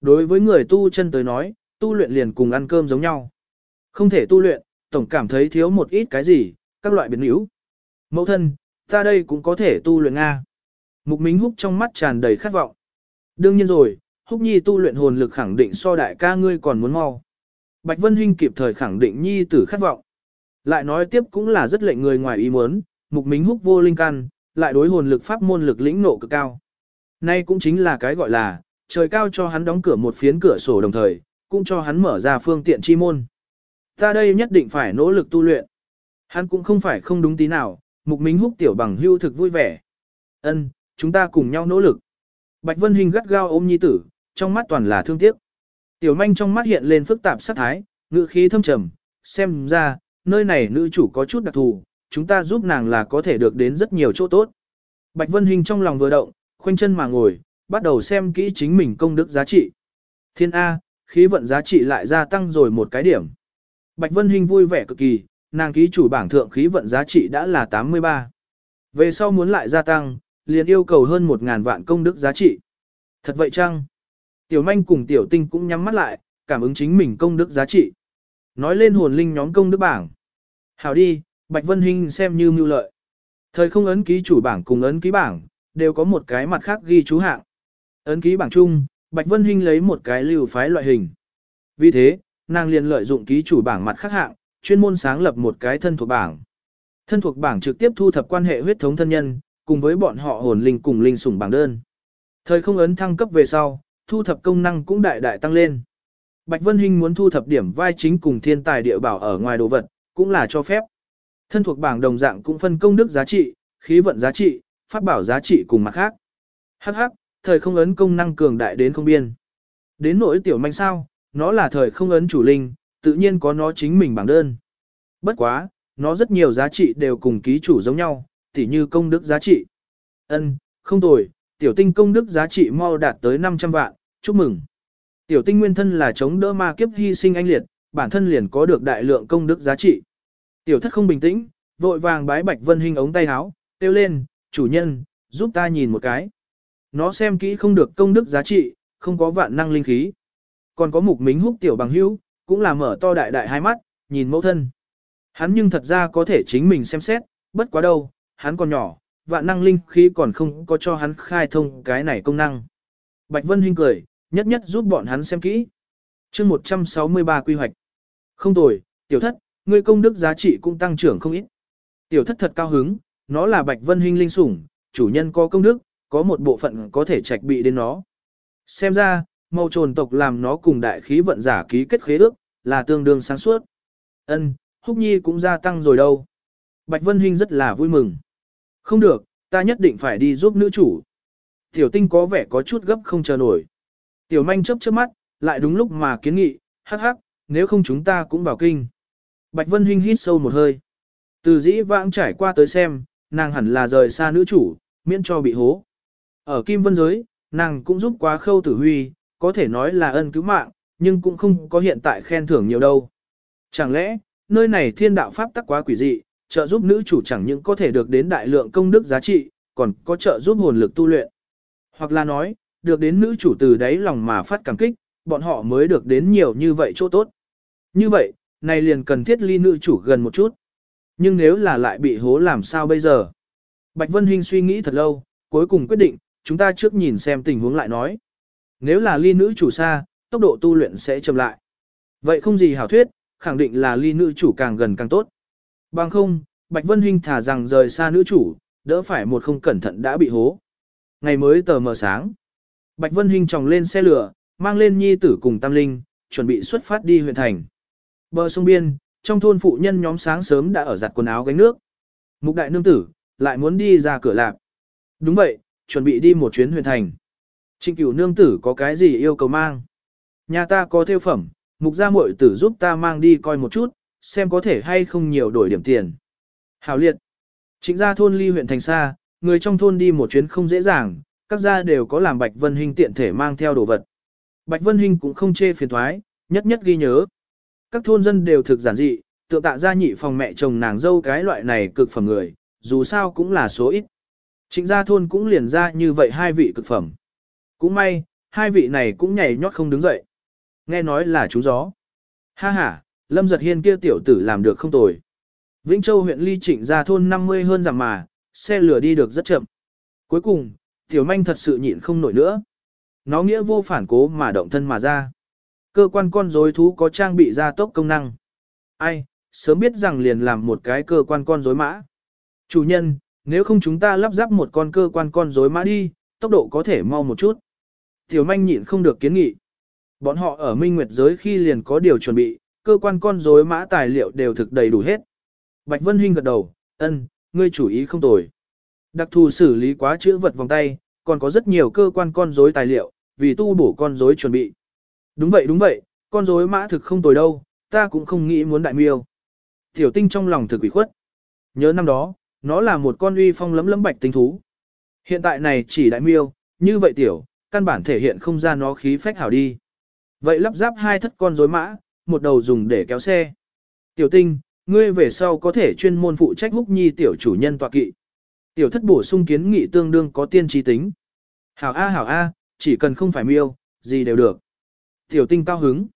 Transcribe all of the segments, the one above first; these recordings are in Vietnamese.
Đối với người tu chân tới nói, tu luyện liền cùng ăn cơm giống nhau. Không thể tu luyện, tổng cảm thấy thiếu một ít cái gì, các loại biến yếu. Mẫu thân, ta đây cũng có thể tu luyện Nga. Mục Minh Húc trong mắt tràn đầy khát vọng. Đương nhiên rồi, Húc Nhi tu luyện hồn lực khẳng định so đại ca ngươi còn muốn mau. Bạch Vân Hinh kịp thời khẳng định Nhi tử khát vọng. Lại nói tiếp cũng là rất lệnh người ngoài ý muốn, Mục Minh Húc vô linh căn, lại đối hồn lực pháp môn lực lĩnh nộ cực cao. Nay cũng chính là cái gọi là, trời cao cho hắn đóng cửa một phiến cửa sổ đồng thời, cũng cho hắn mở ra phương tiện chi môn. Ta đây nhất định phải nỗ lực tu luyện. Hắn cũng không phải không đúng tí nào, Mục Minh Húc tiểu bằng hưu thực vui vẻ. Ân, chúng ta cùng nhau nỗ lực. Bạch Vân Hình gắt gao ôm nhi tử, trong mắt toàn là thương tiếc. Tiểu manh trong mắt hiện lên phức tạp sát thái, ngữ khí thâm trầm, xem ra, nơi này nữ chủ có chút đặc thù, chúng ta giúp nàng là có thể được đến rất nhiều chỗ tốt. Bạch Vân Hình trong lòng vừa động, khoanh chân mà ngồi, bắt đầu xem kỹ chính mình công đức giá trị. Thiên A, khí vận giá trị lại gia tăng rồi một cái điểm. Bạch Vân Hinh vui vẻ cực kỳ, nàng ký chủ bảng thượng khí vận giá trị đã là 83. Về sau muốn lại gia tăng, liền yêu cầu hơn 1.000 vạn công đức giá trị. Thật vậy chăng? Tiểu manh cùng tiểu tinh cũng nhắm mắt lại, cảm ứng chính mình công đức giá trị. Nói lên hồn linh nhóm công đức bảng. Hảo đi, Bạch Vân Hinh xem như mưu lợi. Thời không ấn ký chủ bảng cùng ấn ký bảng, đều có một cái mặt khác ghi chú hạng. Ấn ký bảng chung, Bạch Vân Hinh lấy một cái lưu phái loại hình. Vì thế, nàng liền lợi dụng ký chủ bảng mặt khác hạng, chuyên môn sáng lập một cái thân thuộc bảng. Thân thuộc bảng trực tiếp thu thập quan hệ huyết thống thân nhân, cùng với bọn họ hồn linh cùng linh sủng bảng đơn. Thời không ấn thăng cấp về sau, thu thập công năng cũng đại đại tăng lên. Bạch Vân Hinh muốn thu thập điểm vai chính cùng thiên tài địa bảo ở ngoài đồ vật, cũng là cho phép. Thân thuộc bảng đồng dạng cũng phân công đức giá trị, khí vận giá trị, pháp bảo giá trị cùng mặt khác. Hắc hắc, thời không ấn công năng cường đại đến không biên. Đến nỗi tiểu manh sao, nó là thời không ấn chủ linh, tự nhiên có nó chính mình bảng đơn. Bất quá, nó rất nhiều giá trị đều cùng ký chủ giống nhau, tỉ như công đức giá trị. Ân, không tồi, tiểu tinh công đức giá trị mau đạt tới 500 vạn, chúc mừng. Tiểu tinh nguyên thân là chống đỡ ma kiếp hy sinh anh liệt, bản thân liền có được đại lượng công đức giá trị. Tiểu thất không bình tĩnh, vội vàng bái Bạch Vân hình ống tay áo, kêu lên, chủ nhân, giúp ta nhìn một cái. Nó xem kỹ không được công đức giá trị, không có vạn năng linh khí. Còn có mục mính húc tiểu bằng hữu, cũng là mở to đại đại hai mắt, nhìn mẫu thân. Hắn nhưng thật ra có thể chính mình xem xét, bất quá đâu, hắn còn nhỏ, vạn năng linh khí còn không có cho hắn khai thông cái này công năng. Bạch Vân Hinh cười, nhất nhất giúp bọn hắn xem kỹ. chương 163 quy hoạch. Không tồi, tiểu thất, ngươi công đức giá trị cũng tăng trưởng không ít. Tiểu thất thật cao hứng, nó là Bạch Vân Hinh linh sủng, chủ nhân có công đức, có một bộ phận có thể trạch bị đến nó. Xem ra, màu trồn tộc làm nó cùng đại khí vận giả ký kết khế ước, là tương đương sáng suốt. Ân, Húc Nhi cũng gia tăng rồi đâu. Bạch Vân Hinh rất là vui mừng. Không được, ta nhất định phải đi giúp nữ chủ. Tiểu tinh có vẻ có chút gấp không chờ nổi. Tiểu manh chớp chớp mắt, lại đúng lúc mà kiến nghị, hắc hắc, nếu không chúng ta cũng vào kinh. Bạch Vân Hinh hít sâu một hơi. Từ dĩ vãng trải qua tới xem, nàng hẳn là rời xa nữ chủ, miễn cho bị hố. Ở Kim Vân Giới, nàng cũng giúp quá khâu tử huy, có thể nói là ân cứu mạng, nhưng cũng không có hiện tại khen thưởng nhiều đâu. Chẳng lẽ, nơi này thiên đạo pháp tắc quá quỷ dị, trợ giúp nữ chủ chẳng những có thể được đến đại lượng công đức giá trị, còn có trợ giúp hồn lực tu luyện. Hoặc là nói, được đến nữ chủ từ đáy lòng mà phát cảm kích, bọn họ mới được đến nhiều như vậy chỗ tốt. Như vậy, này liền cần thiết ly nữ chủ gần một chút. Nhưng nếu là lại bị hố làm sao bây giờ? Bạch Vân Hinh suy nghĩ thật lâu, cuối cùng quyết định, chúng ta trước nhìn xem tình huống lại nói. Nếu là ly nữ chủ xa, tốc độ tu luyện sẽ chậm lại. Vậy không gì hảo thuyết, khẳng định là ly nữ chủ càng gần càng tốt. Bằng không, Bạch Vân Hinh thả rằng rời xa nữ chủ, đỡ phải một không cẩn thận đã bị hố. Ngày mới tờ mờ sáng. Bạch Vân Hinh tròng lên xe lửa, mang lên nhi tử cùng Tam Linh, chuẩn bị xuất phát đi huyện thành. Bờ sông biên, trong thôn phụ nhân nhóm sáng sớm đã ở giặt quần áo gánh nước. Mục đại nương tử, lại muốn đi ra cửa lạp. Đúng vậy, chuẩn bị đi một chuyến huyện thành. Trịnh cửu nương tử có cái gì yêu cầu mang? Nhà ta có theo phẩm, mục gia muội tử giúp ta mang đi coi một chút, xem có thể hay không nhiều đổi điểm tiền. Hảo liệt. Trịnh gia thôn ly huyện thành xa, người trong thôn đi một chuyến không dễ dàng, các gia đều có làm Bạch Vân Hinh tiện thể mang theo đồ vật. Bạch Vân Hinh cũng không chê phiền thoái, nhất nhất ghi nhớ. Các thôn dân đều thực giản dị, tượng tạ gia nhị phòng mẹ chồng nàng dâu cái loại này cực phẩm người, dù sao cũng là số ít. Trịnh gia thôn cũng liền ra như vậy hai vị cực phẩm. Cũng may, hai vị này cũng nhảy nhót không đứng dậy. Nghe nói là chú gió. Ha ha, Lâm Giật Hiên kia tiểu tử làm được không tồi. Vĩnh Châu huyện ly trịnh ra thôn 50 hơn giảm mà, xe lửa đi được rất chậm. Cuối cùng, tiểu manh thật sự nhịn không nổi nữa. Nó nghĩa vô phản cố mà động thân mà ra. Cơ quan con rối thú có trang bị gia tốc công năng. Ai, sớm biết rằng liền làm một cái cơ quan con rối mã. Chủ nhân, nếu không chúng ta lắp ráp một con cơ quan con rối mã đi, tốc độ có thể mau một chút. Tiểu manh nhịn không được kiến nghị. Bọn họ ở Minh Nguyệt giới khi liền có điều chuẩn bị, cơ quan con rối mã tài liệu đều thực đầy đủ hết. Bạch Vân Hinh gật đầu, ân, ngươi chủ ý không tồi. Đặc thù xử lý quá chữ vật vòng tay, còn có rất nhiều cơ quan con rối tài liệu, vì tu bổ con rối chuẩn bị. Đúng vậy đúng vậy, con rối mã thực không tồi đâu, ta cũng không nghĩ muốn đại miêu. Tiểu tinh trong lòng thực ủy khuất. Nhớ năm đó, nó là một con uy phong lấm lấm bạch tinh thú. Hiện tại này chỉ đại miêu, như vậy tiểu, căn bản thể hiện không ra nó khí phách hảo đi. Vậy lắp ráp hai thất con rối mã, một đầu dùng để kéo xe. Tiểu tinh, ngươi về sau có thể chuyên môn phụ trách húc nhi tiểu chủ nhân tọa kỵ. Tiểu thất bổ sung kiến nghị tương đương có tiên trí tính. Hảo A hảo A, chỉ cần không phải miêu, gì đều được. Tiểu tinh cao hứng.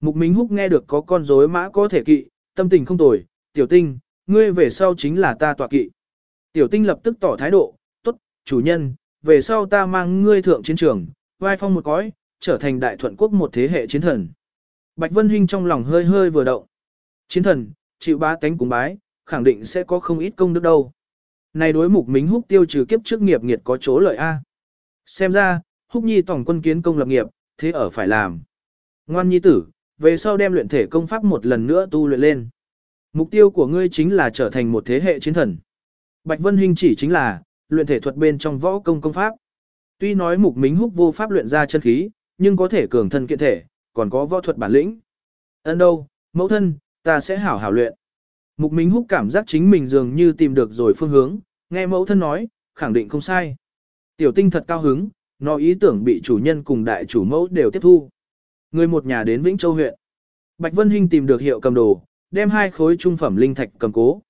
Mục Minh Húc nghe được có con rối mã có thể kỵ, tâm tình không tồi. Tiểu tinh, ngươi về sau chính là ta tọa kỵ. Tiểu tinh lập tức tỏ thái độ, tốt, chủ nhân, về sau ta mang ngươi thượng chiến trường, vai phong một cõi, trở thành đại thuận quốc một thế hệ chiến thần. Bạch Vân Hinh trong lòng hơi hơi vừa động. Chiến thần, chịu bá tánh cúng bái, khẳng định sẽ có không ít công đức đâu. Này đối mục Mính Húc tiêu trừ kiếp trước nghiệp nghiệt có chỗ lợi A. Xem ra, Húc Nhi tổng quân kiến công lập nghiệp, thế ở phải làm. Ngoan Nhi tử, về sau đem luyện thể công pháp một lần nữa tu luyện lên. Mục tiêu của ngươi chính là trở thành một thế hệ chiến thần. Bạch Vân Hinh chỉ chính là, luyện thể thuật bên trong võ công công pháp. Tuy nói mục Mính Húc vô pháp luyện ra chân khí, nhưng có thể cường thân kiện thể, còn có võ thuật bản lĩnh. Ấn đâu, mẫu thân, ta sẽ hảo hảo luyện. Mục Minh Húc cảm giác chính mình dường như tìm được rồi phương hướng, nghe mẫu thân nói, khẳng định không sai. Tiểu tinh thật cao hứng, nó ý tưởng bị chủ nhân cùng đại chủ mẫu đều tiếp thu. Người một nhà đến Vĩnh Châu huyện. Bạch Vân Hinh tìm được hiệu cầm đồ, đem hai khối trung phẩm linh thạch cầm cố.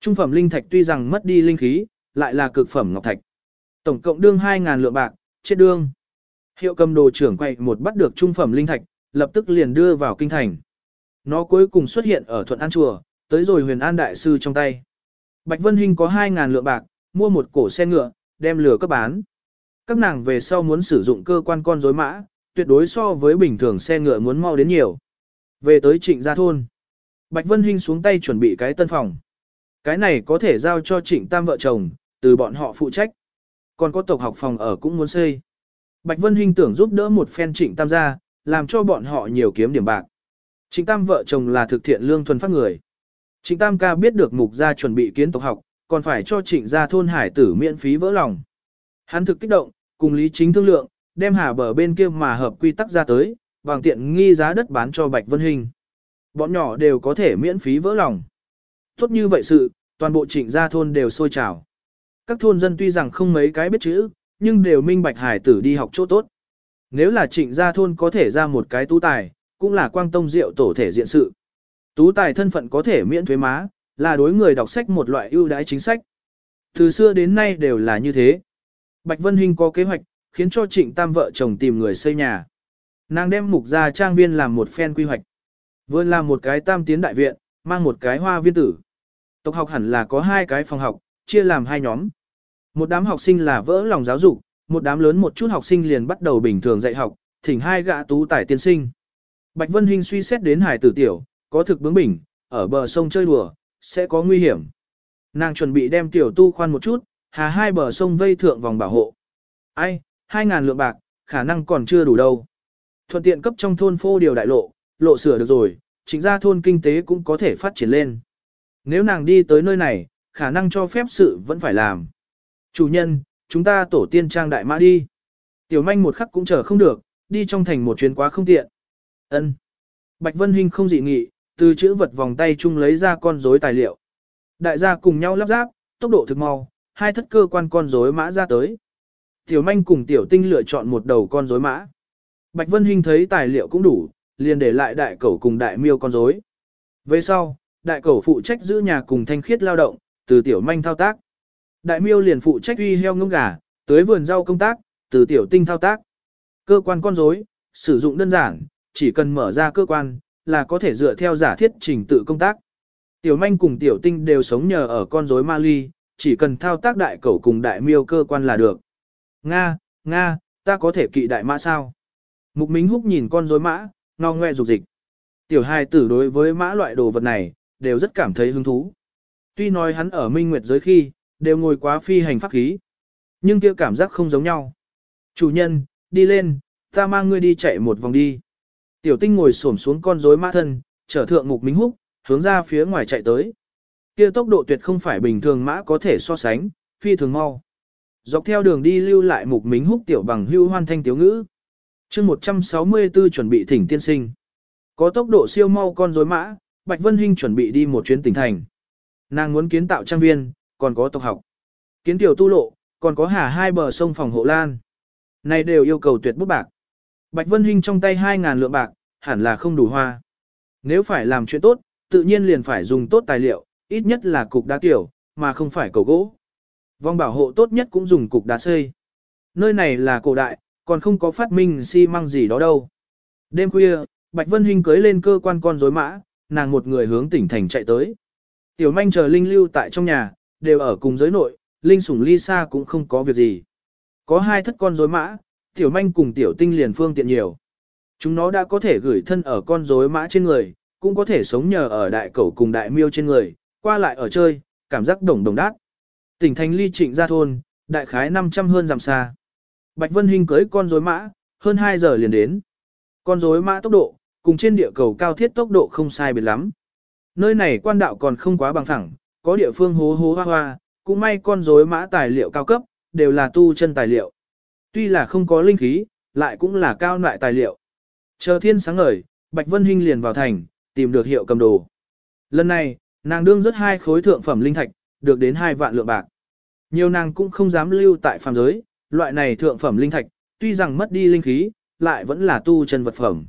Trung phẩm linh thạch tuy rằng mất đi linh khí, lại là cực phẩm ngọc thạch. Tổng cộng đương 2000 lượng bạc, chết đương. Hiệu cầm đồ trưởng quay một bắt được trung phẩm linh thạch, lập tức liền đưa vào kinh thành. Nó cuối cùng xuất hiện ở Thuận An Chùa, tới rồi huyền an đại sư trong tay. Bạch Vân Hinh có 2000 lượng bạc, mua một cổ xe ngựa, đem lửa cấp bán. Các nàng về sau muốn sử dụng cơ quan con rối mã, tuyệt đối so với bình thường xe ngựa muốn mau đến nhiều. Về tới trịnh gia thôn. Bạch Vân Hinh xuống tay chuẩn bị cái tân phòng. Cái này có thể giao cho trịnh tam vợ chồng, từ bọn họ phụ trách. Còn có tộc học phòng ở cũng muốn xây. Bạch Vân Hinh tưởng giúp đỡ một phen trịnh tam gia, làm cho bọn họ nhiều kiếm điểm bạc. Trịnh tam vợ chồng là thực thiện lương thuần phát người. Trịnh tam ca biết được mục gia chuẩn bị kiến tộc học, còn phải cho trịnh gia thôn hải tử miễn phí vỡ lòng. Hắn thực kích động, cùng lý chính thương lượng, đem hà bờ bên kia mà hợp quy tắc ra tới, bằng tiện nghi giá đất bán cho Bạch Vân Hinh. Bọn nhỏ đều có thể miễn phí vỡ lòng. Tốt như vậy sự, toàn bộ trịnh gia thôn đều sôi trào. Các thôn dân tuy rằng không mấy cái biết chữ, nhưng đều minh bạch hải tử đi học chỗ tốt. Nếu là trịnh gia thôn có thể ra một cái tú tài, cũng là quang tông diệu tổ thể diện sự. Tú tài thân phận có thể miễn thuế má, là đối người đọc sách một loại ưu đãi chính sách. Từ xưa đến nay đều là như thế. Bạch Vân Hinh có kế hoạch, khiến cho trịnh tam vợ chồng tìm người xây nhà. Nàng đem mục gia trang viên làm một phen quy hoạch. Vườn làm một cái tam tiến đại viện, mang một cái hoa viên tử. Tộc học hẳn là có hai cái phòng học, chia làm hai nhóm. Một đám học sinh là vỡ lòng giáo dục, một đám lớn một chút học sinh liền bắt đầu bình thường dạy học, thỉnh hai gã tú tài tiên sinh. Bạch Vân Hinh suy xét đến hải tử tiểu, có thực bướng bỉnh, ở bờ sông chơi đùa, sẽ có nguy hiểm. Nàng chuẩn bị đem tiểu tu khoan một chút, hà hai bờ sông vây thượng vòng bảo hộ. Ai, hai ngàn lượng bạc, khả năng còn chưa đủ đâu. Thuận tiện cấp trong thôn phô điều đại lộ, lộ sửa được rồi, chính ra thôn kinh tế cũng có thể phát triển lên. Nếu nàng đi tới nơi này, khả năng cho phép sự vẫn phải làm. Chủ nhân, chúng ta tổ tiên trang đại mã đi. Tiểu manh một khắc cũng chờ không được, đi trong thành một chuyến quá không tiện. Ân. Bạch Vân Hinh không dị nghị, từ chữ vật vòng tay chung lấy ra con rối tài liệu. Đại gia cùng nhau lắp ráp, tốc độ thực mau, hai thất cơ quan con rối mã ra tới. Tiểu manh cùng tiểu tinh lựa chọn một đầu con rối mã. Bạch Vân Hinh thấy tài liệu cũng đủ, liền để lại đại cẩu cùng đại miêu con rối. Về sau, đại cẩu phụ trách giữ nhà cùng thanh khiết lao động, từ tiểu manh thao tác. Đại miêu liền phụ trách uy heo ngông gà, tới vườn rau công tác, từ tiểu tinh thao tác. Cơ quan con rối, sử dụng đơn giản, chỉ cần mở ra cơ quan, là có thể dựa theo giả thiết trình tự công tác. Tiểu manh cùng tiểu tinh đều sống nhờ ở con rối ma ly, chỉ cần thao tác đại cẩu cùng đại miêu cơ quan là được. Nga, Nga, ta có thể kỵ đại mã sao? Mục Minh Húc nhìn con rối mã, ngao ngoe dục dịch. Tiểu hài tử đối với mã loại đồ vật này, đều rất cảm thấy hứng thú. Tuy nói hắn ở minh nguyệt giới khi, đều ngồi quá phi hành pháp khí. Nhưng kia cảm giác không giống nhau. Chủ nhân, đi lên, ta mang ngươi đi chạy một vòng đi. Tiểu tinh ngồi xổm xuống con rối mã thân, trở thượng mục minh húc, hướng ra phía ngoài chạy tới. Kia tốc độ tuyệt không phải bình thường mã có thể so sánh, phi thường mau. Dọc theo đường đi lưu lại mục minh húc tiểu bằng hưu hoan thanh tiểu ngữ chương 164 chuẩn bị thỉnh tiên sinh. Có tốc độ siêu mau con rối mã, Bạch Vân Hinh chuẩn bị đi một chuyến tỉnh thành. Nàng muốn kiến tạo trang viên, còn có tộc học. Kiến tiểu tu lộ, còn có hà hai bờ sông phòng hộ lan. Này đều yêu cầu tuyệt bút bạc. Bạch Vân Hinh trong tay 2.000 lượng bạc, hẳn là không đủ hoa. Nếu phải làm chuyện tốt, tự nhiên liền phải dùng tốt tài liệu, ít nhất là cục đá tiểu, mà không phải cầu gỗ. Vòng bảo hộ tốt nhất cũng dùng cục đá xây. Nơi này là cổ đại, còn không có phát minh xi măng gì đó đâu. Đêm khuya, Bạch Vân Hinh cưới lên cơ quan con rối mã, nàng một người hướng tỉnh thành chạy tới. Tiểu manh chờ Linh lưu tại trong nhà, đều ở cùng giới nội, Linh sủng ly xa cũng không có việc gì. Có hai thất con rối mã, tiểu manh cùng tiểu tinh liền phương tiện nhiều. Chúng nó đã có thể gửi thân ở con rối mã trên người, cũng có thể sống nhờ ở đại cẩu cùng đại miêu trên người, qua lại ở chơi, cảm giác đồng đồng đát. Tỉnh thành ly trịnh ra thôn, đại khái 500 hơn dặm xa. Bạch Vân Hinh cưới con rối mã, hơn 2 giờ liền đến. Con rối mã tốc độ, cùng trên địa cầu cao thiết tốc độ không sai biệt lắm. Nơi này quan đạo còn không quá bằng phẳng, có địa phương hố hố hoa hoa, cũng may con rối mã tài liệu cao cấp, đều là tu chân tài liệu. Tuy là không có linh khí, lại cũng là cao loại tài liệu. Chờ thiên sáng ngời, Bạch Vân Hinh liền vào thành, tìm được hiệu cầm đồ. Lần này, nàng đương rất hai khối thượng phẩm linh thạch, được đến hai vạn lượng bạc. Nhiều nàng cũng không dám lưu tại phàm giới, loại này thượng phẩm linh thạch, tuy rằng mất đi linh khí, lại vẫn là tu chân vật phẩm.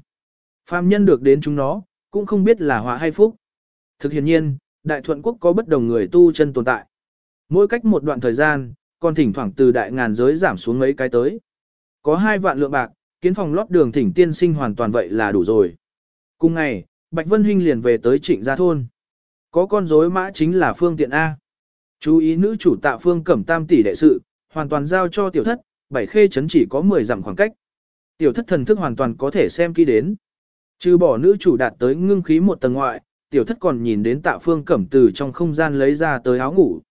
Phàm nhân được đến chúng nó, cũng không biết là họa hay phúc. Thực hiện nhiên, đại thuận quốc có bất đồng người tu chân tồn tại. Mỗi cách một đoạn thời gian, còn thỉnh thoảng từ đại ngàn giới giảm xuống mấy cái tới. Có hai vạn lượng bạc, kiến phòng lót đường thỉnh tiên sinh hoàn toàn vậy là đủ rồi. Cùng ngày, Bạch Vân Huynh liền về tới trịnh gia thôn. Có con rối mã chính là phương tiện A. Chú ý nữ chủ tạ phương cẩm tam tỷ đệ sự, hoàn toàn giao cho tiểu thất, bảy khê chấn chỉ có 10 dặm khoảng cách. Tiểu thất thần thức hoàn toàn có thể xem kỹ đến. Trừ bỏ nữ chủ đạt tới ngưng khí một tầng ngoại, tiểu thất còn nhìn đến tạ phương cẩm từ trong không gian lấy ra tới áo ngủ.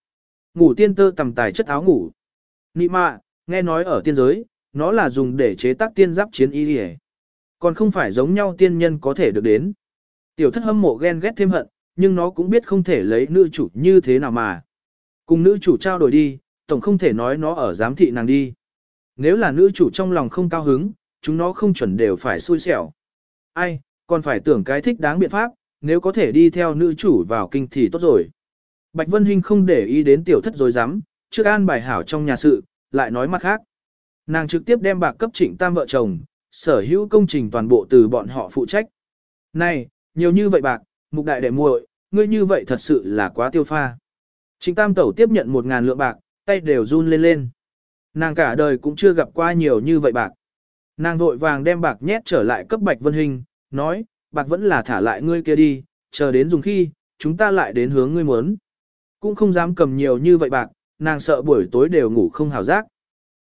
Ngủ tiên tơ tầm tài chất áo ngủ. Nị mạ, nghe nói ở tiên giới, nó là dùng để chế tác tiên giáp chiến y hề. Còn không phải giống nhau tiên nhân có thể được đến. Tiểu thất hâm mộ ghen ghét thêm hận, nhưng nó cũng biết không thể lấy nữ chủ như thế nào mà. Cùng nữ chủ trao đổi đi, tổng không thể nói nó ở giám thị nàng đi. Nếu là nữ chủ trong lòng không cao hứng, chúng nó không chuẩn đều phải xui xẻo. Ai, còn phải tưởng cái thích đáng biện pháp, nếu có thể đi theo nữ chủ vào kinh thì tốt rồi. Bạch Vân Hinh không để ý đến tiểu thất rồi dám, trước an bài hảo trong nhà sự, lại nói mặt khác. Nàng trực tiếp đem bạc cấp trịnh tam vợ chồng, sở hữu công trình toàn bộ từ bọn họ phụ trách. Này, nhiều như vậy bạc, mục đại đệ muội, ngươi như vậy thật sự là quá tiêu pha. Trịnh tam tẩu tiếp nhận một ngàn lượng bạc, tay đều run lên lên. Nàng cả đời cũng chưa gặp qua nhiều như vậy bạc. Nàng vội vàng đem bạc nhét trở lại cấp Bạch Vân Hình, nói, bạc vẫn là thả lại ngươi kia đi, chờ đến dùng khi, chúng ta lại đến hướng ngươi muốn. Cũng không dám cầm nhiều như vậy bạc, nàng sợ buổi tối đều ngủ không hào giác.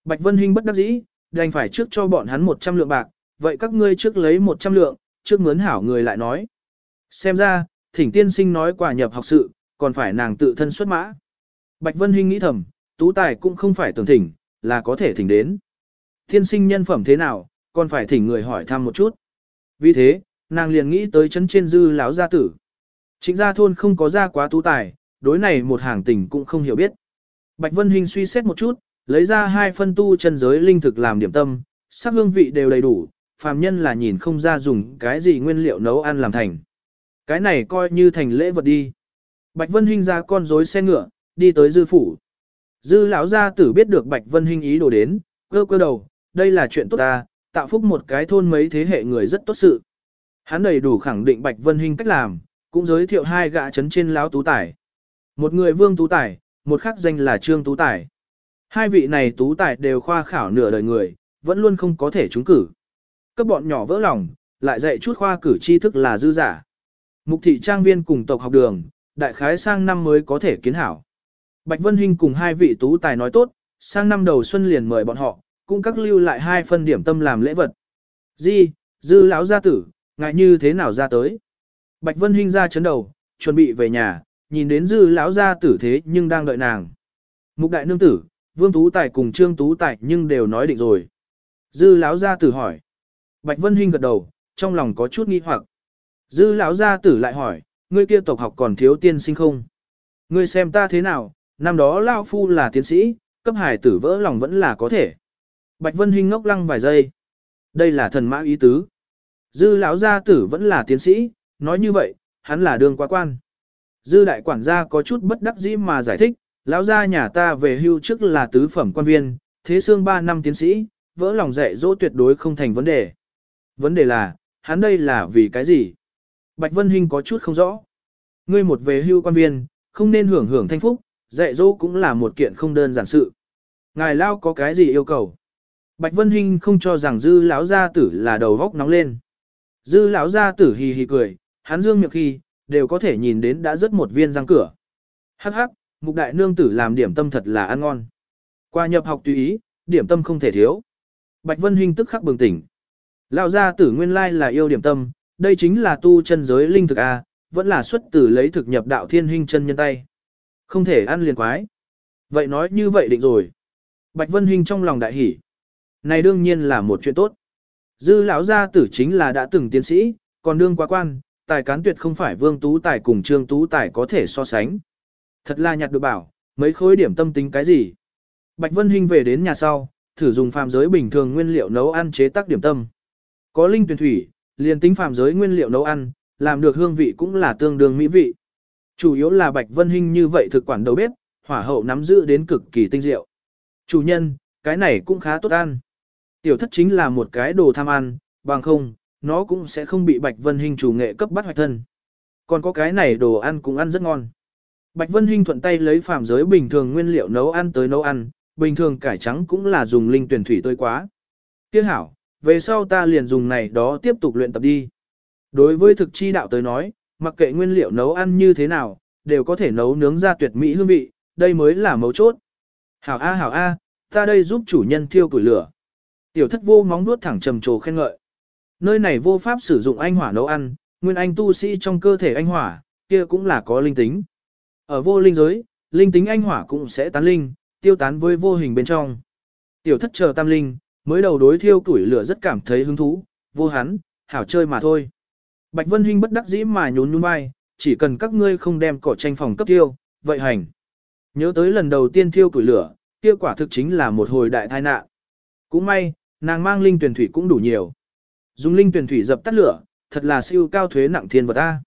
Bạch Vân Hinh bất đắc dĩ, đành phải trước cho bọn hắn 100 lượng bạc, vậy các ngươi trước lấy 100 lượng, trước mướn hảo người lại nói. Xem ra, thỉnh tiên sinh nói quả nhập học sự, còn phải nàng tự thân xuất mã. Bạch Vân Hinh nghĩ thầm, tú tài cũng không phải tưởng thỉnh, là có thể thỉnh đến. Thiên sinh nhân phẩm thế nào, còn phải thỉnh người hỏi thăm một chút. Vì thế, nàng liền nghĩ tới chấn trên dư lão gia tử. Chính gia thôn không có ra quá tú tài, đối này một hàng tình cũng không hiểu biết. Bạch Vân Hinh suy xét một chút, lấy ra hai phân tu chân giới linh thực làm điểm tâm, sắc hương vị đều đầy đủ, phàm nhân là nhìn không ra dùng cái gì nguyên liệu nấu ăn làm thành. Cái này coi như thành lễ vật đi. Bạch Vân Hinh ra con rối xe ngựa, đi tới dư phủ. Dư lão gia tử biết được Bạch Vân Hinh ý đồ đến, cơ cơ đầu, đây là chuyện tốt ta, tạo phúc một cái thôn mấy thế hệ người rất tốt sự. Hắn đầy đủ khẳng định Bạch Vân Hinh cách làm, cũng giới thiệu hai gã chấn trên lão tú tài. Một người Vương Tú Tài, một khác danh là Trương Tú Tài. Hai vị này Tú Tài đều khoa khảo nửa đời người, vẫn luôn không có thể trúng cử. Các bọn nhỏ vỡ lòng, lại dạy chút khoa cử tri thức là dư giả. Mục thị trang viên cùng tộc học đường, đại khái sang năm mới có thể kiến hảo. Bạch Vân Hinh cùng hai vị tú tài nói tốt, sang năm đầu xuân liền mời bọn họ, cũng các lưu lại hai phân điểm tâm làm lễ vật. Di, dư lão gia tử, ngại như thế nào ra tới? Bạch Vân Hinh ra chấn đầu, chuẩn bị về nhà, nhìn đến dư lão gia tử thế nhưng đang đợi nàng. Mục đại nương tử, Vương Tú Tài cùng Trương Tú Tài nhưng đều nói định rồi. Dư lão gia tử hỏi. Bạch Vân Hinh gật đầu, trong lòng có chút nghi hoặc. Dư lão gia tử lại hỏi, ngươi kia tộc học còn thiếu tiên sinh không? Ngươi xem ta thế nào, năm đó lão phu là tiến sĩ, cấp hải tử vỡ lòng vẫn là có thể. Bạch Vân Hinh ngốc lăng vài giây. Đây là thần mã ý tứ. Dư lão gia tử vẫn là tiến sĩ, nói như vậy, hắn là đường quá quan. Dư đại quản gia có chút bất đắc dĩ mà giải thích, lão gia nhà ta về hưu trước là tứ phẩm quan viên, thế xương 3 năm tiến sĩ, vỡ lòng dạy dỗ tuyệt đối không thành vấn đề. Vấn đề là, hắn đây là vì cái gì? Bạch Vân Hinh có chút không rõ. Ngươi một về hưu quan viên, không nên hưởng hưởng thanh phúc, dạy dỗ cũng là một kiện không đơn giản sự. Ngài Lao có cái gì yêu cầu? Bạch Vân Hinh không cho rằng dư lão gia tử là đầu góc nóng lên. Dư lão gia tử hì hì cười, hắn dương miệng khi, đều có thể nhìn đến đã rất một viên răng cửa. Hắc hắc, mục đại nương tử làm điểm tâm thật là ăn ngon. Qua nhập học tùy ý, điểm tâm không thể thiếu. Bạch Vân Hinh tức khắc bừng tỉnh. Lão gia tử nguyên lai là yêu điểm tâm, đây chính là tu chân giới linh thực A, vẫn là xuất tử lấy thực nhập đạo thiên huynh chân nhân tay. Không thể ăn liền quái. Vậy nói như vậy định rồi. Bạch Vân Hinh trong lòng đại hỉ. Này đương nhiên là một chuyện tốt. Dư lão gia tử chính là đã từng tiến sĩ, còn đương quá quan, tài cán tuyệt không phải vương tú tài cùng trương tú tài có thể so sánh. Thật là nhặt được bảo, mấy khối điểm tâm tính cái gì. Bạch Vân Hinh về đến nhà sau, thử dùng phàm giới bình thường nguyên liệu nấu ăn chế tác điểm tâm. Có linh tuyển thủy, liền tính phàm giới nguyên liệu nấu ăn, làm được hương vị cũng là tương đương mỹ vị. Chủ yếu là Bạch Vân Hinh như vậy thực quản đầu bếp, hỏa hậu nắm giữ đến cực kỳ tinh diệu. Chủ nhân, cái này cũng khá tốt ăn. Tiểu thất chính là một cái đồ tham ăn, bằng không, nó cũng sẽ không bị Bạch Vân Hinh chủ nghệ cấp bắt hoạch thân. Còn có cái này đồ ăn cũng ăn rất ngon. Bạch Vân Hinh thuận tay lấy phàm giới bình thường nguyên liệu nấu ăn tới nấu ăn, bình thường cải trắng cũng là dùng linh tuyển thủy tươi quá. Tiếc hảo, về sau ta liền dùng này đó tiếp tục luyện tập đi. Đối với thực chi đạo tới nói, mặc kệ nguyên liệu nấu ăn như thế nào, đều có thể nấu nướng ra tuyệt mỹ hương vị, đây mới là mấu chốt. Hảo A hảo A, ta đây giúp chủ nhân thiêu củi lửa. Tiểu thất vô móng nuốt thẳng trầm trồ khen ngợi. Nơi này vô pháp sử dụng anh hỏa nấu ăn, nguyên anh tu sĩ trong cơ thể anh hỏa, kia cũng là có linh tính. Ở vô linh giới, linh tính anh hỏa cũng sẽ tán linh, tiêu tán với vô hình bên trong. Tiểu thất chờ tam linh, mới đầu đối thiêu củi lửa rất cảm thấy hứng thú, vô hắn, hảo chơi mà thôi. Bạch Vân Hinh bất đắc dĩ mà nhún nhún vai, chỉ cần các ngươi không đem cỏ tranh phòng cấp tiêu, vậy hành. Nhớ tới lần đầu tiên thiêu tuổi lửa, kia quả thực chính là một hồi đại tai nạn. Cũng may, nàng mang linh tuyển thủy cũng đủ nhiều. Dùng linh tuyển thủy dập tắt lửa, thật là siêu cao thuế nặng thiên vật ta.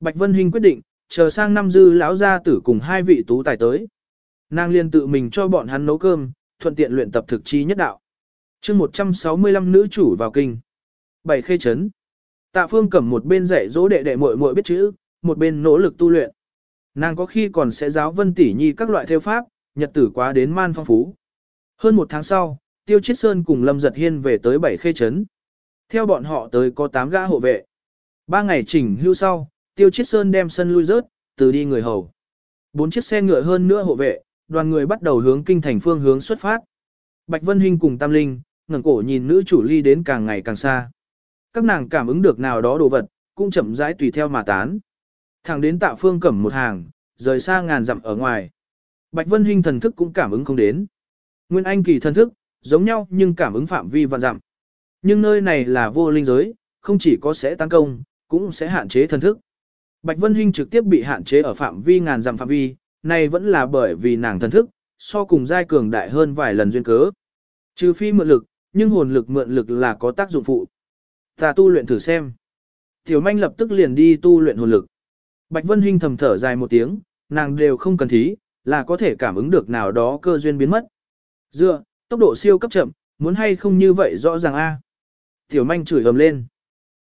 Bạch Vân Hinh quyết định, chờ sang năm dư lão gia tử cùng hai vị tú tài tới. Nàng liền tự mình cho bọn hắn nấu cơm, thuận tiện luyện tập thực chi nhất đạo. chương 165 nữ chủ vào kinh. Bảy khê chấn. Tạ phương cầm một bên dạy dỗ đệ đệ muội muội biết chữ, một bên nỗ lực tu luyện. Nàng có khi còn sẽ giáo vân tỷ nhi các loại theo pháp, nhật tử quá đến man phong phú. Hơn một tháng sau, Tiêu Chiết Sơn cùng Lâm Giật Hiên về tới bảy khê chấn. Theo bọn họ tới có 8 gã hộ vệ. Ba ngày chỉnh hưu sau, Tiêu Chiết Sơn đem sân lui rớt, từ đi người hầu. Bốn chiếc xe ngựa hơn nữa hộ vệ, đoàn người bắt đầu hướng kinh thành phương hướng xuất phát. Bạch Vân Hinh cùng Tam Linh, ngẩng cổ nhìn nữ chủ ly đến càng ngày càng xa. Các nàng cảm ứng được nào đó đồ vật, cũng chậm rãi tùy theo mà tán. Thẳng đến tạ phương cẩm một hàng, rời xa ngàn dặm ở ngoài. Bạch Vân Hinh thần thức cũng cảm ứng không đến. Nguyên Anh kỳ thần thức, giống nhau nhưng cảm ứng phạm vi vạn dặm. Nhưng nơi này là vô linh giới, không chỉ có sẽ tăng công, cũng sẽ hạn chế thần thức. Bạch Vân Hinh trực tiếp bị hạn chế ở phạm vi ngàn dặm phạm vi, này vẫn là bởi vì nàng thần thức, so cùng giai cường đại hơn vài lần duyên cớ. Trừ phi mượn lực, nhưng hồn lực mượn lực là có tác dụng phụ. Ta tu luyện thử xem. Tiểu manh lập tức liền đi tu luyện hồn lực. Bạch Vân Hinh thầm thở dài một tiếng, nàng đều không cần thí, là có thể cảm ứng được nào đó cơ duyên biến mất. Dựa, tốc độ siêu cấp chậm, muốn hay không như vậy rõ ràng a. Tiểu manh chửi ầm lên.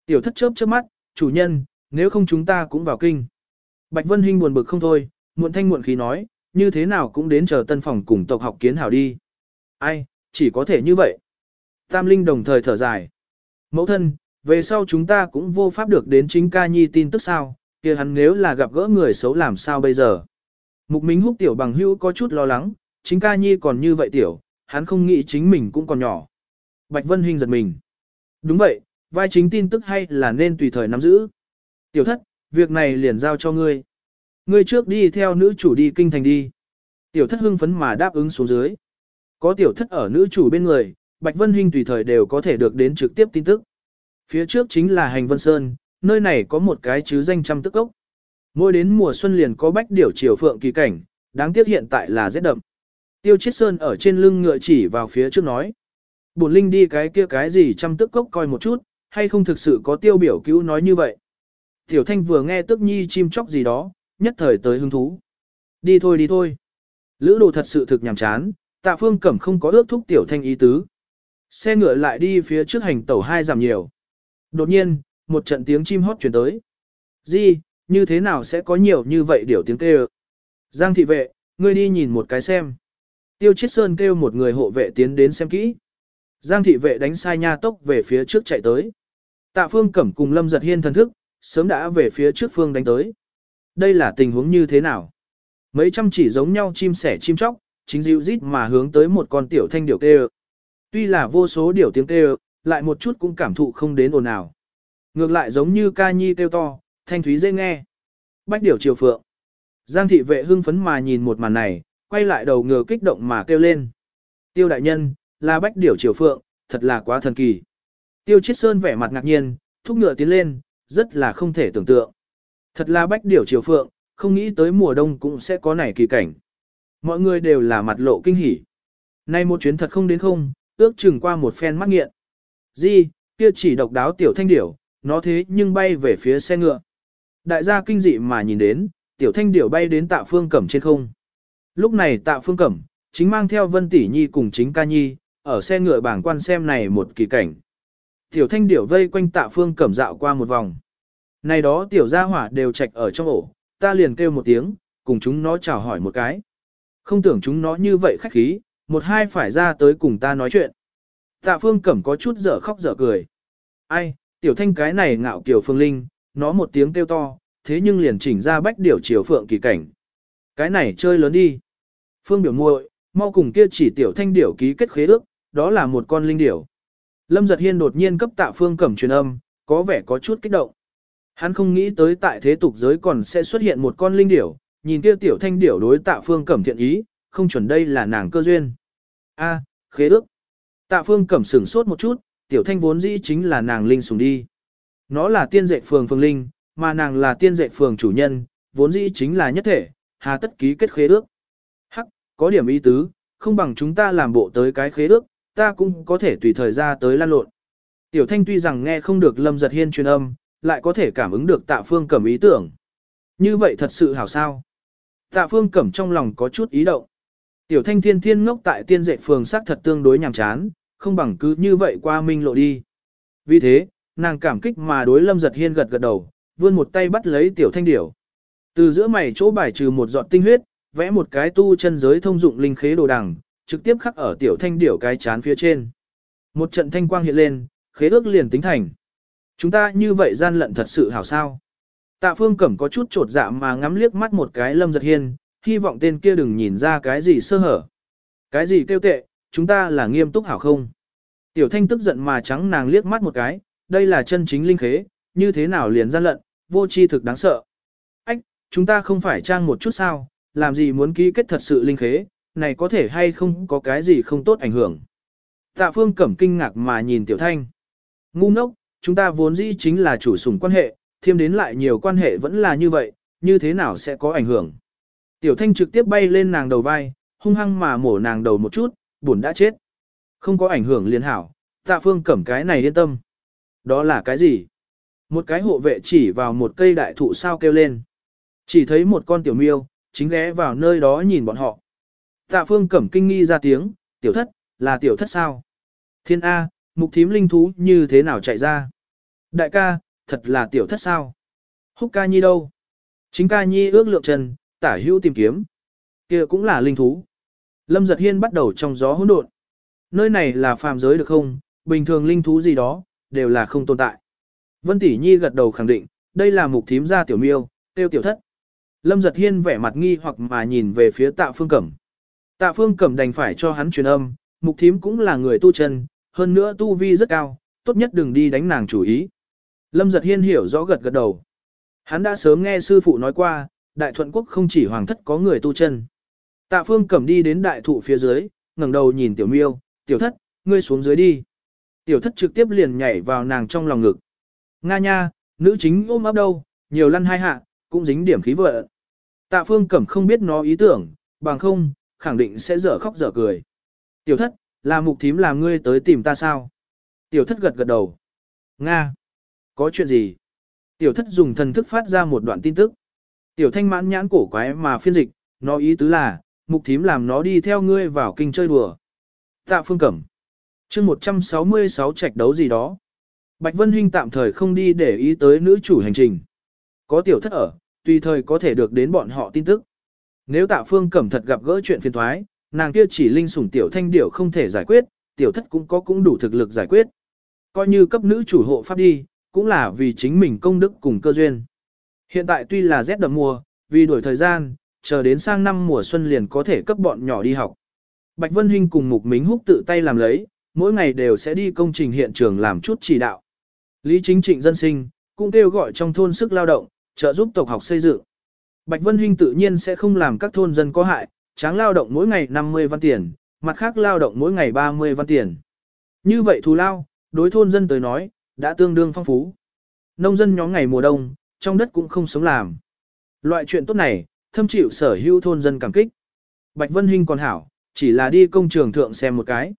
Tiểu thất chớp chớp mắt, chủ nhân, nếu không chúng ta cũng vào kinh. Bạch Vân Hinh buồn bực không thôi, muộn thanh muộn khí nói, như thế nào cũng đến chờ tân phòng cùng tộc học kiến hảo đi. Ai, chỉ có thể như vậy. Tam Linh đồng thời thở dài. Mẫu thân, về sau chúng ta cũng vô pháp được đến chính ca nhi tin tức sao, kia hắn nếu là gặp gỡ người xấu làm sao bây giờ. Mục Minh húc tiểu bằng hữu có chút lo lắng, chính ca nhi còn như vậy tiểu, hắn không nghĩ chính mình cũng còn nhỏ. Bạch Vân Hinh giật mình. Đúng vậy, vai chính tin tức hay là nên tùy thời nắm giữ. Tiểu thất, việc này liền giao cho ngươi. Ngươi trước đi theo nữ chủ đi kinh thành đi. Tiểu thất hưng phấn mà đáp ứng xuống dưới. Có tiểu thất ở nữ chủ bên người, Bạch Vân Hinh tùy thời đều có thể được đến trực tiếp tin tức. Phía trước chính là hành vân sơn, nơi này có một cái chứ danh trăm tức ốc. Mỗi đến mùa xuân liền có bách điểu chiều phượng kỳ cảnh, đáng tiếc hiện tại là rét đậm. Tiêu chiết sơn ở trên lưng ngựa chỉ vào phía trước nói. Bổn linh đi cái kia cái gì trăm tức cốc coi một chút, hay không thực sự có tiêu biểu cứu nói như vậy. Tiểu thanh vừa nghe tức nhi chim chóc gì đó, nhất thời tới hứng thú. Đi thôi đi thôi. Lữ đồ thật sự thực nhàm chán, tạ phương cẩm không có ước thúc tiểu thanh ý tứ. Xe ngựa lại đi phía trước hành tàu hai giảm nhiều. Đột nhiên, một trận tiếng chim hót chuyển tới. Di, như thế nào sẽ có nhiều như vậy điều tiếng kêu? Giang thị vệ, ngươi đi nhìn một cái xem. Tiêu Chiết Sơn kêu một người hộ vệ tiến đến xem kỹ. Giang thị vệ đánh sai nha tốc về phía trước chạy tới. Tạ Phương Cẩm cùng Lâm Giật Hiên thần thức, sớm đã về phía trước phương đánh tới. Đây là tình huống như thế nào? Mấy trăm chỉ giống nhau chim sẻ chim chóc, chính dịu rít mà hướng tới một con tiểu thanh điểu kêu. Tuy là vô số điểu tiếng kêu, lại một chút cũng cảm thụ không đến ồn nào. Ngược lại giống như ca nhi kêu to, thanh thúy dễ nghe. Bách điểu triều phượng. Giang thị vệ hưng phấn mà nhìn một màn này, quay lại đầu ngừa kích động mà kêu lên. Tiêu đại nhân, là bách điểu triều phượng, thật là quá thần kỳ. Tiêu chiết sơn vẻ mặt ngạc nhiên, thúc ngựa tiến lên, rất là không thể tưởng tượng. Thật là bách điểu triều phượng, không nghĩ tới mùa đông cũng sẽ có nảy kỳ cảnh. Mọi người đều là mặt lộ kinh hỉ. Nay một chuyến thật không đến không, ước chừng qua một phen mắc nghiện. Di, kia chỉ độc đáo tiểu thanh điểu, nó thế nhưng bay về phía xe ngựa. Đại gia kinh dị mà nhìn đến, tiểu thanh điểu bay đến tạ phương cẩm trên không. Lúc này tạ phương cẩm, chính mang theo Vân Tỷ Nhi cùng chính ca nhi, ở xe ngựa bảng quan xem này một kỳ cảnh. Tiểu thanh điểu vây quanh tạ phương cẩm dạo qua một vòng. Này đó tiểu gia hỏa đều trạch ở trong ổ, ta liền kêu một tiếng, cùng chúng nó chào hỏi một cái. Không tưởng chúng nó như vậy khách khí, một hai phải ra tới cùng ta nói chuyện. Tạ phương cẩm có chút dở khóc dở cười. Ai, tiểu thanh cái này ngạo kiều phương linh, nó một tiếng kêu to, thế nhưng liền chỉnh ra bách điểu chiều phượng kỳ cảnh. Cái này chơi lớn đi. Phương biểu muội, mau cùng kia chỉ tiểu thanh điểu ký kết khế ước, đó là một con linh điểu. Lâm giật hiên đột nhiên cấp tạ phương cẩm truyền âm, có vẻ có chút kích động. Hắn không nghĩ tới tại thế tục giới còn sẽ xuất hiện một con linh điểu, nhìn kia tiểu thanh điểu đối tạ phương cẩm thiện ý, không chuẩn đây là nàng cơ duyên. A, khế ước. Tạ phương cẩm sửng sốt một chút, tiểu thanh vốn dĩ chính là nàng linh sùng đi. Nó là tiên dệ phường phương linh, mà nàng là tiên dệ phường chủ nhân, vốn dĩ chính là nhất thể, hà tất ký kết khế ước. Hắc, có điểm ý tứ, không bằng chúng ta làm bộ tới cái khế ước, ta cũng có thể tùy thời ra tới lan lộn. Tiểu thanh tuy rằng nghe không được lâm giật hiên truyền âm, lại có thể cảm ứng được tạ phương cẩm ý tưởng. Như vậy thật sự hảo sao. Tạ phương cẩm trong lòng có chút ý động. Tiểu thanh thiên thiên ngốc tại tiên dệ phường sắc thật tương đối nhàm chán, không bằng cứ như vậy qua minh lộ đi. Vì thế, nàng cảm kích mà đối lâm giật hiên gật gật đầu, vươn một tay bắt lấy tiểu thanh điểu. Từ giữa mày chỗ bài trừ một giọt tinh huyết, vẽ một cái tu chân giới thông dụng linh khế đồ đằng, trực tiếp khắc ở tiểu thanh điểu cái chán phía trên. Một trận thanh quang hiện lên, khế ước liền tính thành. Chúng ta như vậy gian lận thật sự hảo sao. Tạ phương cẩm có chút trột dạ mà ngắm liếc mắt một cái lâm giật hiên, hy vọng tên kia đừng nhìn ra cái gì sơ hở. Cái gì kêu tệ, chúng ta là nghiêm túc hảo không? Tiểu thanh tức giận mà trắng nàng liếc mắt một cái, đây là chân chính linh khế, như thế nào liền gian lận, vô chi thực đáng sợ. Ách, chúng ta không phải trang một chút sao, làm gì muốn ký kết thật sự linh khế, này có thể hay không có cái gì không tốt ảnh hưởng. Tạ phương cẩm kinh ngạc mà nhìn tiểu thanh. Ngu ngốc, chúng ta vốn dĩ chính là chủ sủng quan hệ, thêm đến lại nhiều quan hệ vẫn là như vậy, như thế nào sẽ có ảnh hưởng. Tiểu thanh trực tiếp bay lên nàng đầu vai, hung hăng mà mổ nàng đầu một chút, buồn đã chết. Không có ảnh hưởng liên hảo, tạ phương cẩm cái này yên tâm. Đó là cái gì? Một cái hộ vệ chỉ vào một cây đại thụ sao kêu lên. Chỉ thấy một con tiểu miêu, chính ghé vào nơi đó nhìn bọn họ. Tạ phương cẩm kinh nghi ra tiếng, tiểu thất, là tiểu thất sao? Thiên A, mục thím linh thú như thế nào chạy ra? Đại ca, thật là tiểu thất sao? Húc ca nhi đâu? Chính ca nhi ước lượng chân, tả hữu tìm kiếm. kia cũng là linh thú. Lâm giật hiên bắt đầu trong gió hỗn độn. Nơi này là phàm giới được không? bình thường linh thú gì đó, đều là không tồn tại. Vân Tỷ Nhi gật đầu khẳng định, đây là mục thím gia tiểu miêu, tiêu tiểu thất. Lâm giật hiên vẻ mặt nghi hoặc mà nhìn về phía tạ phương cẩm. Tạ phương cẩm đành phải cho hắn truyền âm, mục thím cũng là người tu chân, hơn nữa tu vi rất cao, tốt nhất đừng đi đánh nàng chủ ý. Lâm giật hiên hiểu rõ gật gật đầu. Hắn đã sớm nghe sư phụ nói qua, đại thuận quốc không chỉ hoàng thất có người tu chân. Tạ phương cẩm đi đến đại thụ phía dưới, ngẩng đầu nhìn tiểu miêu, tiểu thất, ngươi xuống dưới đi. Tiểu thất trực tiếp liền nhảy vào nàng trong lòng ngực. Nga nha, nữ chính ôm ấp đâu, nhiều lăn hai hạ, cũng dính điểm khí vợ. Tạ phương cẩm không biết nó ý tưởng, bằng không, khẳng định sẽ dở khóc dở cười. Tiểu thất, là mục thím làm ngươi tới tìm ta sao? Tiểu thất gật gật đầu. Nga, có chuyện gì? Tiểu thất dùng thần thức phát ra một đoạn tin tức. Tiểu thanh mãn nhãn cổ quái mà phiên dịch, nó ý tứ là, mục thím làm nó đi theo ngươi vào kinh chơi đùa. Tạ phương cẩm. chương 166 trạch đấu gì đó. Bạch Vân Hinh tạm thời không đi để ý tới nữ chủ hành trình. Có tiểu thất ở, tùy thời có thể được đến bọn họ tin tức. Nếu tạ phương cẩm thật gặp gỡ chuyện phiền thoái, nàng kia chỉ linh sủng tiểu thanh điểu không thể giải quyết, tiểu thất cũng có cũng đủ thực lực giải quyết. Coi như cấp nữ chủ hộ pháp đi, cũng là vì chính mình công đức cùng cơ duyên. Hiện tại tuy là rét đậm mùa, vì đổi thời gian, chờ đến sang năm mùa xuân liền có thể cấp bọn nhỏ đi học. Bạch Vân Hinh cùng Mục Mính Húc tự tay làm lấy, mỗi ngày đều sẽ đi công trình hiện trường làm chút chỉ đạo. Lý chính trịnh dân sinh, cũng kêu gọi trong thôn sức lao động, trợ giúp tộc học xây dựng. Bạch Vân Hinh tự nhiên sẽ không làm các thôn dân có hại, tráng lao động mỗi ngày 50 văn tiền, mặt khác lao động mỗi ngày 30 văn tiền. Như vậy thù lao, đối thôn dân tới nói, đã tương đương phong phú. Nông dân nhóm ngày mùa đông, trong đất cũng không sống làm. Loại chuyện tốt này, thâm chịu sở hữu thôn dân cảm kích. Bạch Vân Hinh còn hảo, chỉ là đi công trường thượng xem một cái.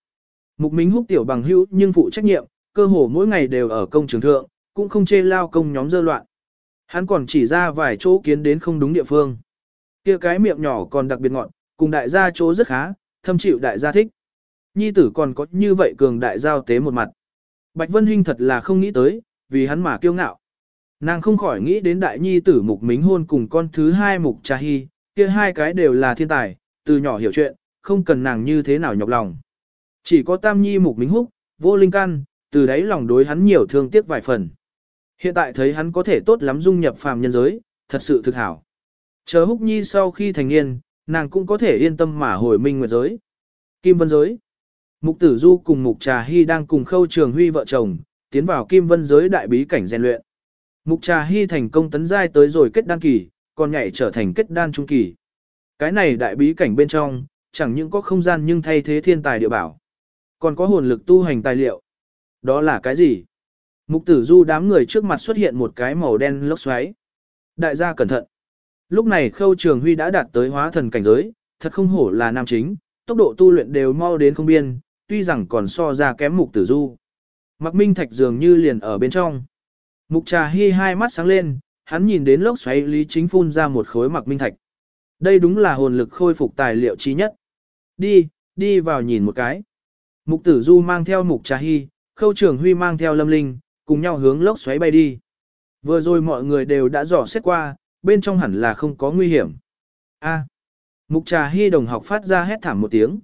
Mục Minh húc tiểu bằng hữu nhưng phụ trách nhiệm, cơ hồ mỗi ngày đều ở công trường thượng, cũng không chê lao công nhóm dơ loạn. Hắn còn chỉ ra vài chỗ kiến đến không đúng địa phương. Kia cái miệng nhỏ còn đặc biệt ngọn, cùng đại gia chỗ rất khá, thâm chịu đại gia thích. Nhi tử còn có như vậy cường đại giao tế một mặt. Bạch Vân Hinh thật là không nghĩ tới, vì hắn mà kiêu ngạo. Nàng không khỏi nghĩ đến đại nhi tử mục mính hôn cùng con thứ hai mục trà hy, kia hai cái đều là thiên tài, từ nhỏ hiểu chuyện, không cần nàng như thế nào nhọc lòng. Chỉ có tam nhi mục mính húc, vô linh căn, từ đấy lòng đối hắn nhiều thương tiếc vài phần. Hiện tại thấy hắn có thể tốt lắm dung nhập phàm nhân giới, thật sự thực hảo. Chờ húc nhi sau khi thành niên, nàng cũng có thể yên tâm mà hồi minh nguyệt giới. Kim vân giới. Mục tử du cùng mục trà hy đang cùng khâu trường huy vợ chồng, tiến vào kim vân giới đại bí cảnh rèn luyện. Mục trà hy thành công tấn giai tới rồi kết đan kỳ, còn nhảy trở thành kết đan trung kỳ. Cái này đại bí cảnh bên trong, chẳng những có không gian nhưng thay thế thiên tài địa bảo. Còn có hồn lực tu hành tài liệu. Đó là cái gì? Mục tử du đám người trước mặt xuất hiện một cái màu đen lốc xoáy. Đại gia cẩn thận. Lúc này khâu trường huy đã đạt tới hóa thần cảnh giới, thật không hổ là nam chính, tốc độ tu luyện đều mau đến không biên, tuy rằng còn so ra kém mục tử du. Mặc minh thạch dường như liền ở bên trong. Mục trà hy hai mắt sáng lên, hắn nhìn đến lốc xoáy lý chính phun ra một khối mặc minh thạch. Đây đúng là hồn lực khôi phục tài liệu chi nhất. Đi, đi vào nhìn một cái. Mục tử du mang theo mục trà hy, khâu trưởng huy mang theo lâm linh, cùng nhau hướng lốc xoáy bay đi. Vừa rồi mọi người đều đã dò xét qua, bên trong hẳn là không có nguy hiểm. A. À. mục trà hy đồng học phát ra hét thảm một tiếng.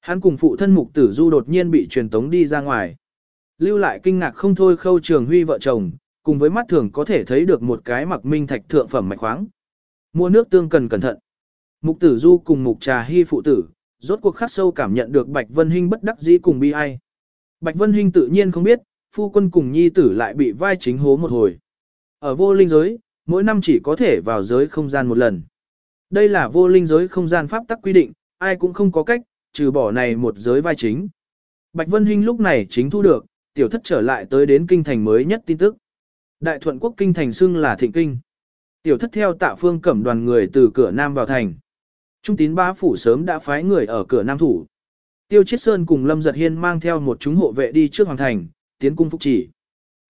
Hắn cùng phụ thân mục tử du đột nhiên bị truyền tống đi ra ngoài. Lưu lại kinh ngạc không thôi khâu trường huy vợ chồng, cùng với mắt thường có thể thấy được một cái mặc minh thạch thượng phẩm mạch khoáng. Mua nước tương cần cẩn thận. Mục tử du cùng mục trà hy phụ tử, rốt cuộc khắc sâu cảm nhận được Bạch Vân Hinh bất đắc dĩ cùng bi ai. Bạch Vân Hinh tự nhiên không biết, phu quân cùng nhi tử lại bị vai chính hố một hồi. Ở vô linh giới, mỗi năm chỉ có thể vào giới không gian một lần. Đây là vô linh giới không gian pháp tắc quy định, ai cũng không có cách, trừ bỏ này một giới vai chính. Bạch Vân Hinh lúc này chính thu được, tiểu thất trở lại tới đến kinh thành mới nhất tin tức. Đại thuận quốc kinh thành xưng là thịnh kinh. Tiểu thất theo tạ phương cẩm đoàn người từ cửa Nam vào thành. Trung tín Bá phủ sớm đã phái người ở cửa Nam thủ. Tiêu Chiết Sơn cùng Lâm Giật Hiên mang theo một chúng hộ vệ đi trước hoàng thành, tiến cung phục chỉ.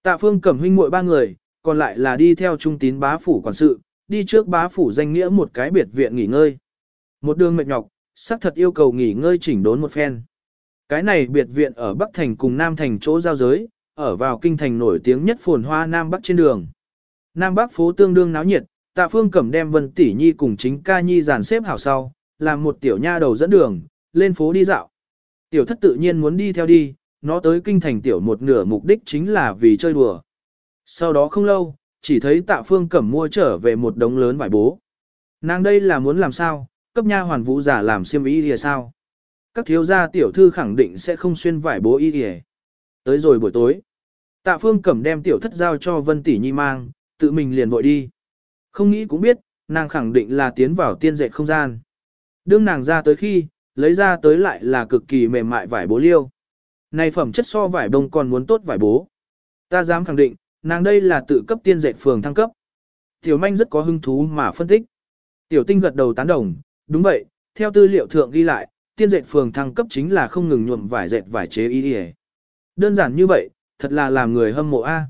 Tạ phương cẩm huynh muội ba người, còn lại là đi theo trung tín bá phủ quản sự, đi trước bá phủ danh nghĩa một cái biệt viện nghỉ ngơi. Một đường mệt nhọc, xác thật yêu cầu nghỉ ngơi chỉnh đốn một phen. Cái này biệt viện ở Bắc Thành cùng Nam Thành chỗ giao giới, ở vào kinh thành nổi tiếng nhất phồn hoa Nam Bắc trên đường. Nam Bắc phố tương đương náo nhiệt, tạ phương cẩm đem Vân Tỷ Nhi cùng chính ca nhi dàn xếp hảo sau, làm một tiểu nha đầu dẫn đường, lên phố đi dạo. Tiểu thất tự nhiên muốn đi theo đi, nó tới kinh thành tiểu một nửa mục đích chính là vì chơi đùa. Sau đó không lâu, chỉ thấy tạ phương cẩm mua trở về một đống lớn vải bố. Nàng đây là muốn làm sao, cấp nha hoàn vũ giả làm xiêm y thì sao? Các thiếu gia tiểu thư khẳng định sẽ không xuyên vải bố y thì Tới rồi buổi tối. Tạ phương cẩm đem tiểu thất giao cho Vân Tỷ Nhi mang, tự mình liền vội đi. Không nghĩ cũng biết, nàng khẳng định là tiến vào tiên dệt không gian. Đương nàng ra tới khi, lấy ra tới lại là cực kỳ mềm mại vải bố liêu. Này phẩm chất so vải bông còn muốn tốt vải bố. Ta dám khẳng định, nàng đây là tự cấp tiên dệt phường thăng cấp. Tiểu manh rất có hứng thú mà phân tích. Tiểu tinh gật đầu tán đồng, đúng vậy, theo tư liệu thượng ghi lại, tiên dệt phường thăng cấp chính là không ngừng nhuộm vải dệt vải chế y Đơn giản như vậy, thật là làm người hâm mộ a.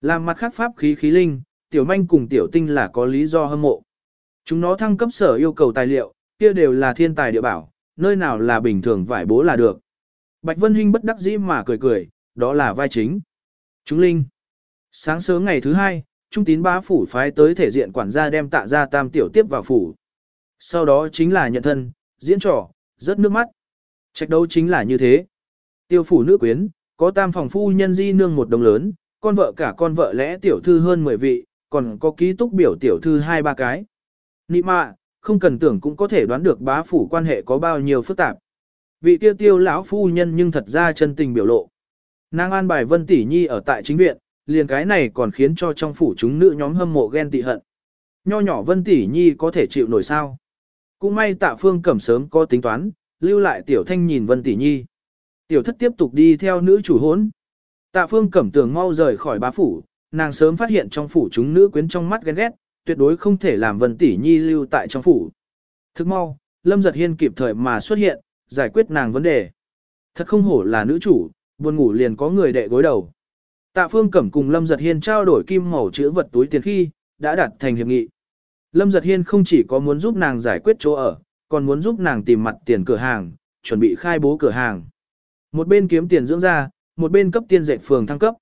Làm mặt khác pháp khí khí linh, tiểu manh cùng tiểu tinh là có lý do hâm mộ. Chúng nó thăng cấp sở yêu cầu tài liệu, kia đều là thiên tài địa bảo, nơi nào là bình thường vải bố là được. Bạch Vân Hinh bất đắc dĩ mà cười cười, đó là vai chính. Chúng linh. Sáng sớm ngày thứ hai, Trung tín bá phủ phái tới thể diện quản gia đem tạ ra tam tiểu tiếp vào phủ. Sau đó chính là nhận thân, diễn trò, rớt nước mắt. trạch đấu chính là như thế. Tiêu phủ nữ quyến, có tam phòng phu nhân di nương một đồng lớn, con vợ cả con vợ lẽ tiểu thư hơn 10 vị, còn có ký túc biểu tiểu thư hai ba cái. Nị mạ, không cần tưởng cũng có thể đoán được bá phủ quan hệ có bao nhiêu phức tạp. Vị tiêu tiêu lão phu nhân nhưng thật ra chân tình biểu lộ. Nàng an bài Vân Tỷ Nhi ở tại chính viện, liền cái này còn khiến cho trong phủ chúng nữ nhóm hâm mộ ghen tị hận. Nho nhỏ Vân Tỷ Nhi có thể chịu nổi sao. Cũng may tạ phương cẩm sớm có tính toán, lưu lại tiểu thanh nhìn Vân Tỷ Nhi. Tiểu thất tiếp tục đi theo nữ chủ hốn. Tạ phương cẩm tường mau rời khỏi bá phủ, nàng sớm phát hiện trong phủ chúng nữ quyến trong mắt ghen ghét, tuyệt đối không thể làm Vân Tỷ Nhi lưu tại trong phủ. Thức mau, Lâm Giật Hiên kịp thời mà xuất hiện, giải quyết nàng vấn đề. Thật không hổ là nữ chủ, buồn ngủ liền có người đệ gối đầu. Tạ Phương Cẩm cùng Lâm Giật Hiên trao đổi kim màu chữ vật túi tiền khi, đã đặt thành hiệp nghị. Lâm Giật Hiên không chỉ có muốn giúp nàng giải quyết chỗ ở, còn muốn giúp nàng tìm mặt tiền cửa hàng, chuẩn bị khai bố cửa hàng. Một bên kiếm tiền dưỡng ra, một bên cấp tiên dạy phường thăng cấp.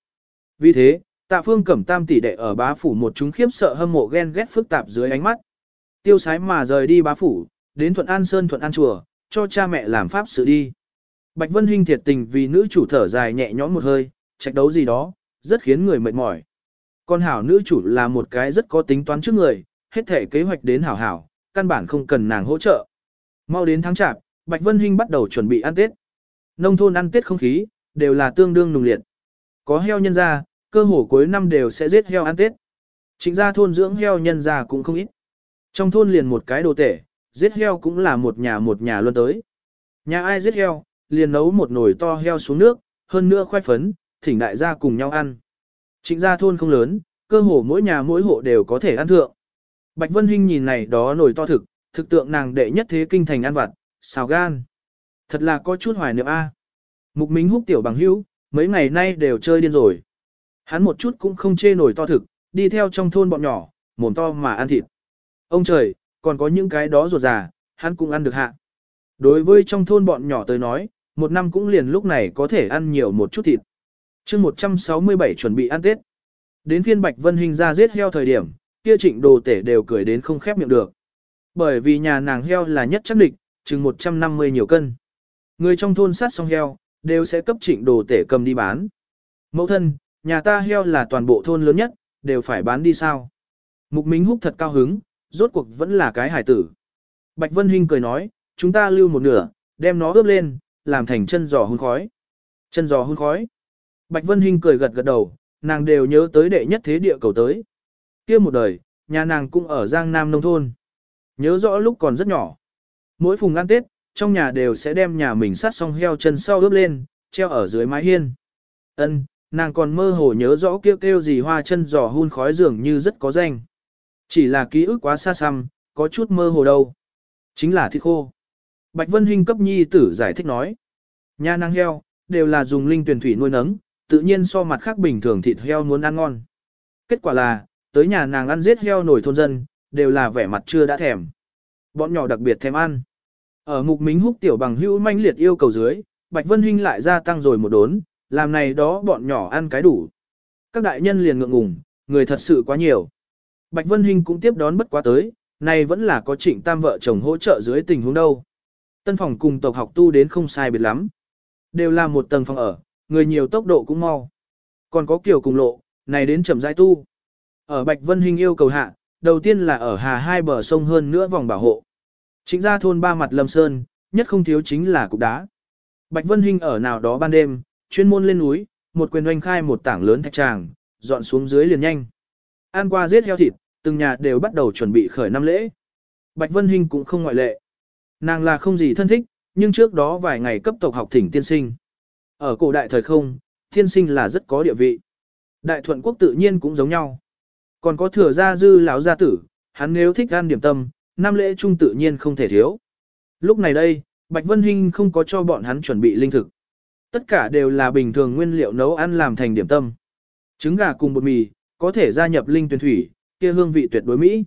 Vì thế, Tạ Phương Cẩm tam tỷ đệ ở bá phủ một chúng khiếp sợ hâm mộ ghen ghét phức tạp dưới ánh mắt. Tiêu sái mà rời đi bá phủ, đến Thuận An Sơn Thuận An Chùa, cho cha mẹ làm pháp sự đi. Bạch Vân Hinh thiệt tình vì nữ chủ thở dài nhẹ nhõm một hơi, trách đấu gì đó, rất khiến người mệt mỏi. Con hảo nữ chủ là một cái rất có tính toán trước người, hết thể kế hoạch đến hảo hảo, căn bản không cần nàng hỗ trợ. Mau đến tháng chạp, Bạch Vân Hinh bắt đầu chuẩn bị ăn Tết. Nông thôn ăn Tết không khí, đều là tương đương nùng liệt. Có heo nhân ra, cơ hồ cuối năm đều sẽ giết heo ăn Tết. Chính ra thôn dưỡng heo nhân ra cũng không ít. Trong thôn liền một cái đồ tể, giết heo cũng là một nhà một nhà luôn tới. Nhà ai giết heo, liền nấu một nồi to heo xuống nước, hơn nữa khoai phấn, thỉnh đại gia cùng nhau ăn. Trịnh gia thôn không lớn, cơ hồ mỗi nhà mỗi hộ đều có thể ăn thượng. Bạch Vân Hinh nhìn này đó nổi to thực, thực tượng nàng đệ nhất thế kinh thành ăn vặt, xào gan. Thật là có chút hoài niệm a. Mục Minh húc tiểu bằng hữu, mấy ngày nay đều chơi điên rồi. Hắn một chút cũng không chê nổi to thực, đi theo trong thôn bọn nhỏ, mồm to mà ăn thịt. Ông trời, còn có những cái đó ruột già, hắn cũng ăn được hạ. Đối với trong thôn bọn nhỏ tới nói, một năm cũng liền lúc này có thể ăn nhiều một chút thịt chương 167 chuẩn bị ăn Tết. Đến phiên Bạch Vân Hình ra giết heo thời điểm, kia trịnh đồ tể đều cười đến không khép miệng được. Bởi vì nhà nàng heo là nhất chắc địch, chừng 150 nhiều cân. Người trong thôn sát xong heo, đều sẽ cấp trịnh đồ tể cầm đi bán. Mẫu thân, nhà ta heo là toàn bộ thôn lớn nhất, đều phải bán đi sao. Mục Minh Húc thật cao hứng, rốt cuộc vẫn là cái hải tử. Bạch Vân Hinh cười nói, chúng ta lưu một nửa, đem nó ướp lên, làm thành chân giò hun khói. Chân giò hun khói. Bạch Vân Hinh cười gật gật đầu, nàng đều nhớ tới đệ nhất thế địa cầu tới. kia một đời, nhà nàng cũng ở Giang Nam Nông Thôn. Nhớ rõ lúc còn rất nhỏ. Mỗi phùng ăn Tết, trong nhà đều sẽ đem nhà mình sát xong heo chân sau ướp lên, treo ở dưới mái hiên. Ân, nàng còn mơ hồ nhớ rõ kêu kêu gì hoa chân giò hun khói dường như rất có danh. Chỉ là ký ức quá xa xăm, có chút mơ hồ đâu. Chính là thịt khô. Bạch Vân Hinh cấp nhi tử giải thích nói. Nhà nàng heo, đều là dùng linh tuyển thủy nuôi nấng, tự nhiên so mặt khác bình thường thịt heo muốn ăn ngon. Kết quả là, tới nhà nàng ăn giết heo nổi thôn dân, đều là vẻ mặt chưa đã thèm. Bọn nhỏ đặc biệt thèm ăn. Ở mục mính húc tiểu bằng hữu manh liệt yêu cầu dưới, Bạch Vân Hinh lại gia tăng rồi một đốn, làm này đó bọn nhỏ ăn cái đủ. Các đại nhân liền ngượng ngùng, người thật sự quá nhiều. Bạch Vân Hinh cũng tiếp đón bất quá tới, này vẫn là có trịnh tam vợ chồng hỗ trợ dưới tình huống đâu. Tân phòng cùng tộc học tu đến không sai biệt lắm. Đều là một tầng phòng ở, người nhiều tốc độ cũng mau. Còn có kiểu cùng lộ, này đến chậm rãi tu. Ở Bạch Vân Hinh yêu cầu hạ, đầu tiên là ở hà hai bờ sông hơn nữa vòng bảo hộ. Chính ra thôn ba mặt lâm sơn, nhất không thiếu chính là cục đá. Bạch Vân Hinh ở nào đó ban đêm, chuyên môn lên núi, một quyền oanh khai một tảng lớn thạch tràng, dọn xuống dưới liền nhanh. an qua giết heo thịt, từng nhà đều bắt đầu chuẩn bị khởi năm lễ. Bạch Vân Hinh cũng không ngoại lệ. Nàng là không gì thân thích, nhưng trước đó vài ngày cấp tộc học thỉnh tiên sinh. Ở cổ đại thời không, tiên sinh là rất có địa vị. Đại thuận quốc tự nhiên cũng giống nhau. Còn có thừa gia dư lão gia tử, hắn nếu thích ăn điểm tâm, năm lễ trung tự nhiên không thể thiếu. Lúc này đây, Bạch Vân Hinh không có cho bọn hắn chuẩn bị linh thực. Tất cả đều là bình thường nguyên liệu nấu ăn làm thành điểm tâm. Trứng gà cùng bột mì, có thể gia nhập linh tuyển thủy, kia hương vị tuyệt đối mỹ.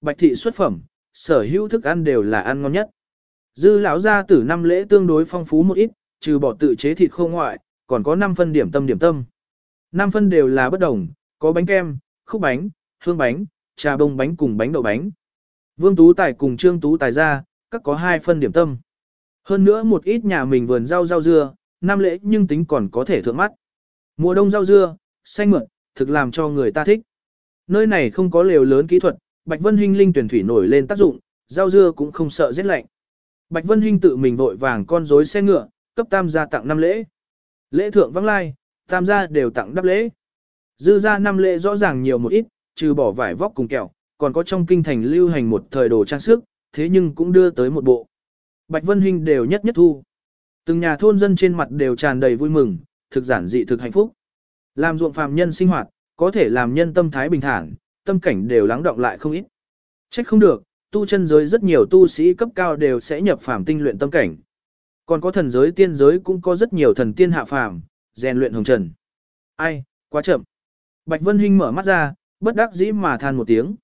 Bạch thị xuất phẩm, sở hữu thức ăn đều là ăn ngon nhất. Dư lão gia tử năm lễ tương đối phong phú một ít, trừ bỏ tự chế thịt khô ngoại, còn có 5 phân điểm tâm điểm tâm. 5 phân đều là bất đồng, có bánh kem, khúc bánh, hương bánh, trà bông bánh cùng bánh đậu bánh. Vương Tú Tài cùng Trương Tú Tài ra, các có hai phân điểm tâm. Hơn nữa một ít nhà mình vườn rau rau dưa, năm lễ nhưng tính còn có thể thượng mắt. Mùa đông rau dưa, xanh mượn, thực làm cho người ta thích. Nơi này không có lều lớn kỹ thuật, Bạch Vân Hinh linh tuyển thủy nổi lên tác dụng, rau dưa cũng không sợ rét lạnh. Bạch Vân Hinh tự mình vội vàng con rối xe ngựa, cấp tam gia tặng năm lễ. Lễ thượng vắng lai, tam gia đều tặng đáp lễ. Dư ra năm lễ rõ ràng nhiều một ít, trừ bỏ vải vóc cùng kẹo, còn có trong kinh thành lưu hành một thời đồ trang sức, thế nhưng cũng đưa tới một bộ. Bạch Vân Hinh đều nhất nhất thu. Từng nhà thôn dân trên mặt đều tràn đầy vui mừng, thực giản dị thực hạnh phúc. Làm ruộng phàm nhân sinh hoạt, có thể làm nhân tâm thái bình thản, tâm cảnh đều lắng động lại không ít. Trách không được, tu chân giới rất nhiều tu sĩ cấp cao đều sẽ nhập phàm tinh luyện tâm cảnh. Còn có thần giới tiên giới cũng có rất nhiều thần tiên hạ phàm, rèn luyện hồng trần. Ai, quá chậm. Bạch Vân Hinh mở mắt ra, bất đắc dĩ mà than một tiếng.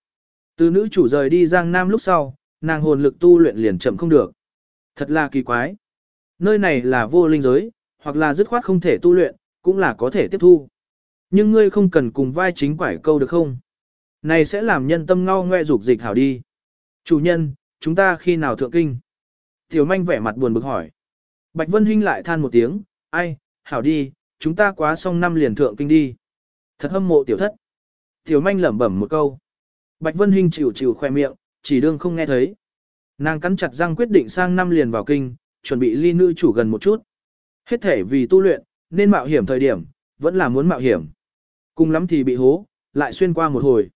Từ nữ chủ rời đi Giang Nam lúc sau, nàng hồn lực tu luyện liền chậm không được. Thật là kỳ quái. Nơi này là vô linh giới, hoặc là dứt khoát không thể tu luyện, cũng là có thể tiếp thu. Nhưng ngươi không cần cùng vai chính quải câu được không? Này sẽ làm nhân tâm ngao ngoe dục dịch hảo đi. Chủ nhân, chúng ta khi nào thượng kinh? Tiểu manh vẻ mặt buồn bực hỏi. Bạch Vân Hinh lại than một tiếng, ai, hảo đi, chúng ta quá xong năm liền thượng kinh đi. Thật hâm mộ tiểu thất. Tiểu manh lẩm bẩm một câu. Bạch Vân Hinh chịu chịu khoe miệng, chỉ đương không nghe thấy. Nàng cắn chặt răng quyết định sang năm liền vào kinh, chuẩn bị ly nữ chủ gần một chút. Hết thể vì tu luyện, nên mạo hiểm thời điểm, vẫn là muốn mạo hiểm. Cùng lắm thì bị hố, lại xuyên qua một hồi.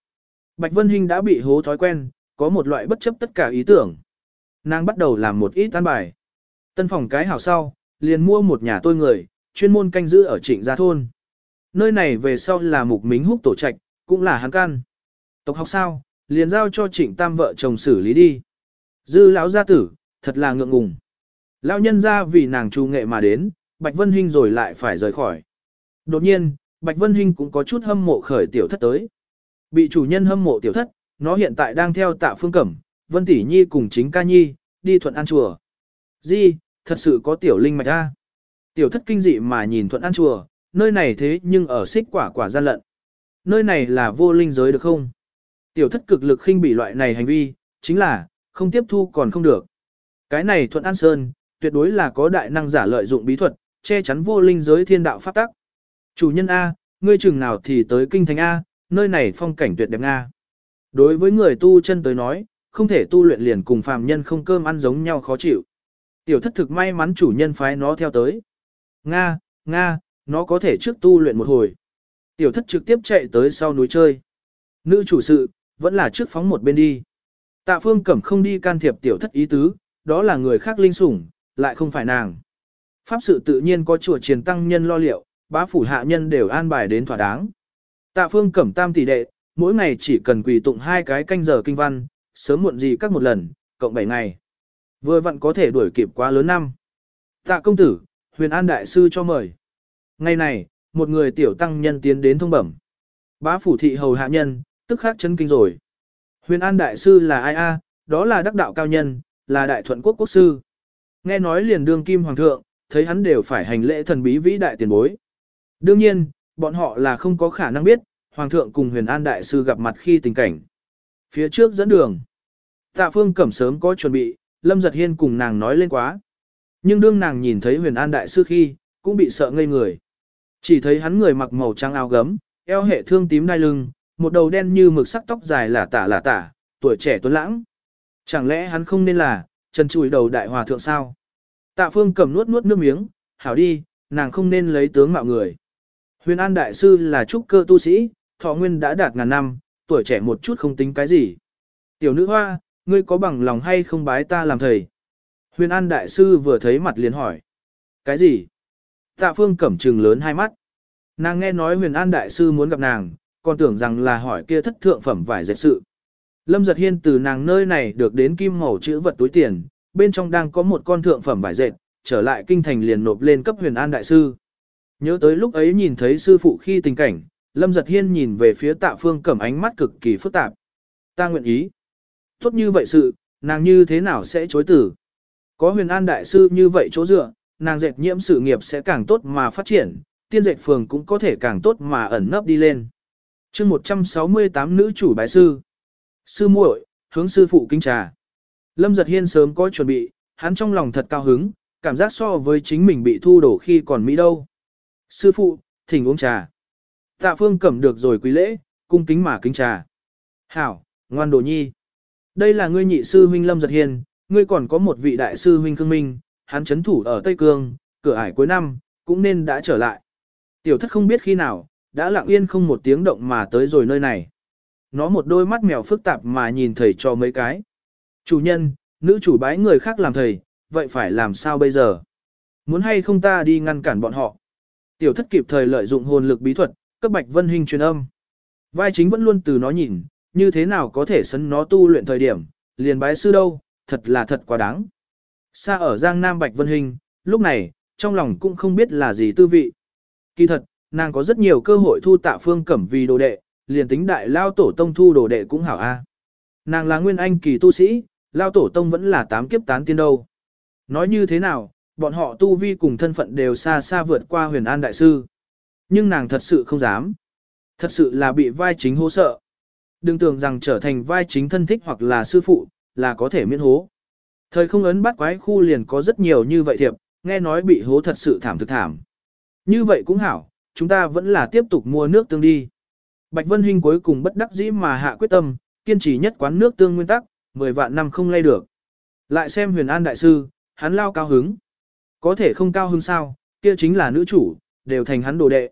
Bạch Vân Hinh đã bị hố thói quen, có một loại bất chấp tất cả ý tưởng. Nàng bắt đầu làm một ít tan bài. Tân phòng cái hảo sau, liền mua một nhà tôi người, chuyên môn canh giữ ở trịnh gia thôn. Nơi này về sau là mục mính húc tổ trạch, cũng là hắn can. Tộc học sao, liền giao cho trịnh tam vợ chồng xử lý đi. Dư lão gia tử, thật là ngượng ngùng. Lão nhân ra vì nàng trù nghệ mà đến, Bạch Vân Hinh rồi lại phải rời khỏi. Đột nhiên, Bạch Vân Hinh cũng có chút hâm mộ khởi tiểu thất tới. Bị chủ nhân hâm mộ tiểu thất, nó hiện tại đang theo tạ phương cẩm, Vân Tỷ Nhi cùng chính ca nhi, đi thuận an chùa. Di, thật sự có tiểu linh mạch a. Tiểu thất kinh dị mà nhìn thuận an chùa, nơi này thế nhưng ở xích quả quả gian lận. Nơi này là vô linh giới được không? Tiểu thất cực lực khinh bị loại này hành vi, chính là, không tiếp thu còn không được. Cái này thuận an sơn, tuyệt đối là có đại năng giả lợi dụng bí thuật, che chắn vô linh giới thiên đạo pháp tắc. Chủ nhân A, ngươi chừng nào thì tới kinh thành A, nơi này phong cảnh tuyệt đẹp Nga. Đối với người tu chân tới nói, không thể tu luyện liền cùng phàm nhân không cơm ăn giống nhau khó chịu. Tiểu thất thực may mắn chủ nhân phái nó theo tới. Nga, Nga, nó có thể trước tu luyện một hồi. Tiểu thất trực tiếp chạy tới sau núi chơi. Nữ chủ sự, vẫn là trước phóng một bên đi. Tạ phương cẩm không đi can thiệp tiểu thất ý tứ, đó là người khác linh sủng, lại không phải nàng. Pháp sự tự nhiên có chùa triền tăng nhân lo liệu, bá phủ hạ nhân đều an bài đến thỏa đáng. Tạ phương cẩm tam tỷ đệ, mỗi ngày chỉ cần quỳ tụng hai cái canh giờ kinh văn, sớm muộn gì các một lần, cộng 7 ngày. Vừa vặn có thể đuổi kịp quá lớn năm. Tạ công tử, huyền an đại sư cho mời. Ngày này, một người tiểu tăng nhân tiến đến thông bẩm. Bá phủ thị hầu hạ nhân, tức khắc chân kinh rồi. Huyền an đại sư là ai a? Đó là đắc đạo cao nhân, là đại thuận quốc quốc sư. Nghe nói liền đương kim hoàng thượng, thấy hắn đều phải hành lễ thần bí vĩ đại tiền bối. Đương nhiên, bọn họ là không có khả năng biết, Hoàng thượng cùng huyền an đại sư gặp mặt khi tình cảnh. Phía trước dẫn đường. Tạ phương cẩm sớm có chuẩn bị, Lâm Giật Hiên cùng nàng nói lên quá. Nhưng đương nàng nhìn thấy huyền an đại sư khi, cũng bị sợ ngây người. Chỉ thấy hắn người mặc màu trắng áo gấm, eo hệ thương tím đai lưng, một đầu đen như mực sắc tóc dài là tả là tả, tuổi trẻ tuấn lãng. Chẳng lẽ hắn không nên là, chân chùi đầu đại hòa thượng sao? Tạ phương cầm nuốt nuốt nước miếng, hảo đi, nàng không nên lấy tướng mạo người. Huyền An Đại Sư là trúc cơ tu sĩ, thọ nguyên đã đạt ngàn năm, tuổi trẻ một chút không tính cái gì. Tiểu nữ hoa, ngươi có bằng lòng hay không bái ta làm thầy? Huyền An Đại Sư vừa thấy mặt liền hỏi. Cái gì? Tạ Phương cẩm trừng lớn hai mắt. Nàng nghe nói Huyền An Đại Sư muốn gặp nàng, còn tưởng rằng là hỏi kia thất thượng phẩm vải dệt sự. Lâm giật hiên từ nàng nơi này được đến kim màu chữ vật túi tiền, bên trong đang có một con thượng phẩm vải dệt, trở lại kinh thành liền nộp lên cấp Huyền An Đại Sư. Nhớ tới lúc ấy nhìn thấy sư phụ khi tình cảnh, Lâm giật hiên nhìn về phía tạ phương cẩm ánh mắt cực kỳ phức tạp. Ta nguyện ý. Tốt như vậy sự, nàng như thế nào sẽ chối tử? Có huyền an đại sư như vậy chỗ dựa, nàng dệt nhiễm sự nghiệp sẽ càng tốt mà phát triển, tiên dệt phường cũng có thể càng tốt mà ẩn nấp đi lên chương 168 nữ chủ bái sư. Sư muội, hướng sư phụ kinh trà. Lâm giật hiên sớm có chuẩn bị, hắn trong lòng thật cao hứng, cảm giác so với chính mình bị thu đổ khi còn Mỹ đâu. Sư phụ, thỉnh uống trà. Tạ phương cẩm được rồi quý lễ, cung kính mà kính trà. Hảo, ngoan đồ nhi. Đây là ngươi nhị sư huynh Lâm Giật Hiên, ngươi còn có một vị đại sư huynh Cương Minh, hắn chấn thủ ở Tây Cương, cửa ải cuối năm, cũng nên đã trở lại. Tiểu thất không biết khi nào, đã lặng yên không một tiếng động mà tới rồi nơi này. Nó một đôi mắt mèo phức tạp mà nhìn thầy cho mấy cái. Chủ nhân, nữ chủ bái người khác làm thầy, vậy phải làm sao bây giờ? Muốn hay không ta đi ngăn cản bọn họ? Tiểu thất kịp thời lợi dụng hồn lực bí thuật, cấp Bạch Vân Hình truyền âm. Vai chính vẫn luôn từ nó nhìn, như thế nào có thể sấn nó tu luyện thời điểm, liền bái sư đâu, thật là thật quá đáng. Xa ở Giang Nam Bạch Vân Hình, lúc này, trong lòng cũng không biết là gì tư vị. Kỳ thật, nàng có rất nhiều cơ hội thu tạ phương cẩm vì đồ đệ, liền tính đại lao tổ tông thu đồ đệ cũng hảo a. Nàng là nguyên anh kỳ tu sĩ, lao tổ tông vẫn là tám kiếp tán tiên đâu. Nói như thế nào, bọn họ tu vi cùng thân phận đều xa xa vượt qua huyền an đại sư. Nhưng nàng thật sự không dám. Thật sự là bị vai chính hố sợ. Đừng tưởng rằng trở thành vai chính thân thích hoặc là sư phụ, là có thể miễn hố. Thời không ấn bắt quái khu liền có rất nhiều như vậy thiệp, nghe nói bị hố thật sự thảm thực thảm. Như vậy cũng hảo, chúng ta vẫn là tiếp tục mua nước tương đi. Bạch Vân Hinh cuối cùng bất đắc dĩ mà hạ quyết tâm, kiên trì nhất quán nước tương nguyên tắc, 10 vạn năm không lay được. Lại xem huyền an đại sư, hắn lao cao hứng. Có thể không cao hứng sao, kia chính là nữ chủ, đều thành hắn đồ đệ.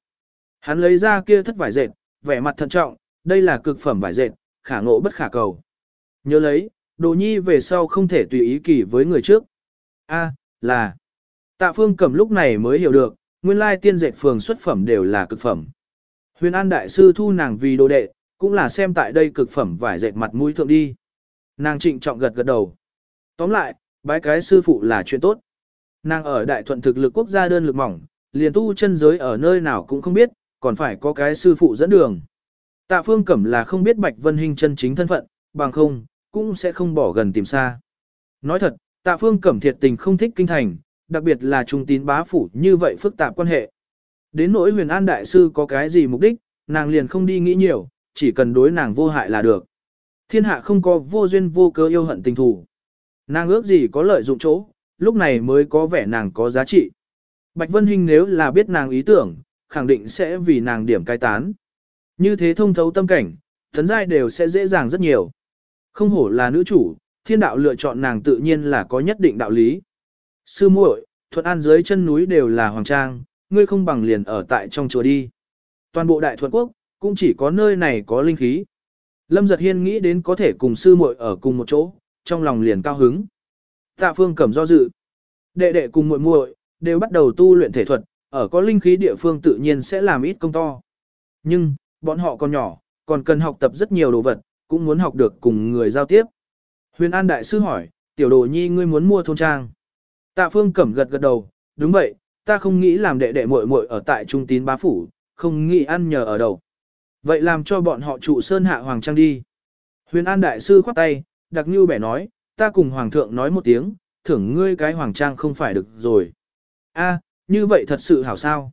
Hắn lấy ra kia thất vải dệt, vẻ mặt thận trọng, đây là cực phẩm vải dệt, khả ngộ bất khả cầu. Nhớ lấy, đồ nhi về sau không thể tùy ý kỳ với người trước. A, là. Tạ phương cầm lúc này mới hiểu được, nguyên lai tiên dệt phường xuất phẩm đều là cực phẩm. Huyền An Đại Sư thu nàng vì đồ đệ, cũng là xem tại đây cực phẩm vải dệt mặt mũi thượng đi. Nàng trịnh trọng gật gật đầu. Tóm lại, bái cái sư phụ là chuyện tốt. Nàng ở đại thuận thực lực quốc gia đơn lực mỏng, liền tu chân giới ở nơi nào cũng không biết, còn phải có cái sư phụ dẫn đường. Tạ Phương Cẩm là không biết Bạch Vân Hinh chân chính thân phận, bằng không, cũng sẽ không bỏ gần tìm xa. Nói thật, Tạ Phương Cẩm thiệt tình không thích kinh thành, đặc biệt là trung tín bá phủ như vậy phức tạp quan hệ. Đến nỗi huyền an đại sư có cái gì mục đích, nàng liền không đi nghĩ nhiều, chỉ cần đối nàng vô hại là được. Thiên hạ không có vô duyên vô cớ yêu hận tình thù. Nàng ước gì có lợi dụng chỗ, lúc này mới có vẻ nàng có giá trị. Bạch Vân Hinh nếu là biết nàng ý tưởng, khẳng định sẽ vì nàng điểm cai tán. Như thế thông thấu tâm cảnh, tấn giai đều sẽ dễ dàng rất nhiều. Không hổ là nữ chủ, thiên đạo lựa chọn nàng tự nhiên là có nhất định đạo lý. Sư muội, thuận an dưới chân núi đều là hoàng trang, ngươi không bằng liền ở tại trong chùa đi. Toàn bộ đại thuận quốc, cũng chỉ có nơi này có linh khí. Lâm giật hiên nghĩ đến có thể cùng sư muội ở cùng một chỗ, trong lòng liền cao hứng. Tạ phương cẩm do dự. Đệ đệ cùng muội muội đều bắt đầu tu luyện thể thuật, ở có linh khí địa phương tự nhiên sẽ làm ít công to. Nhưng, bọn họ còn nhỏ, còn cần học tập rất nhiều đồ vật, cũng muốn học được cùng người giao tiếp. Huyền An Đại Sư hỏi, tiểu đồ nhi ngươi muốn mua thôn trang. Tạ Phương Cẩm gật gật đầu, đúng vậy, ta không nghĩ làm đệ đệ muội muội ở tại trung tín bá phủ, không nghĩ ăn nhờ ở đâu. Vậy làm cho bọn họ trụ sơn hạ hoàng trang đi. Huyền An Đại Sư khoát tay, đặc như bẻ nói, ta cùng hoàng thượng nói một tiếng, thưởng ngươi cái hoàng trang không phải được rồi. A, như vậy thật sự hảo sao.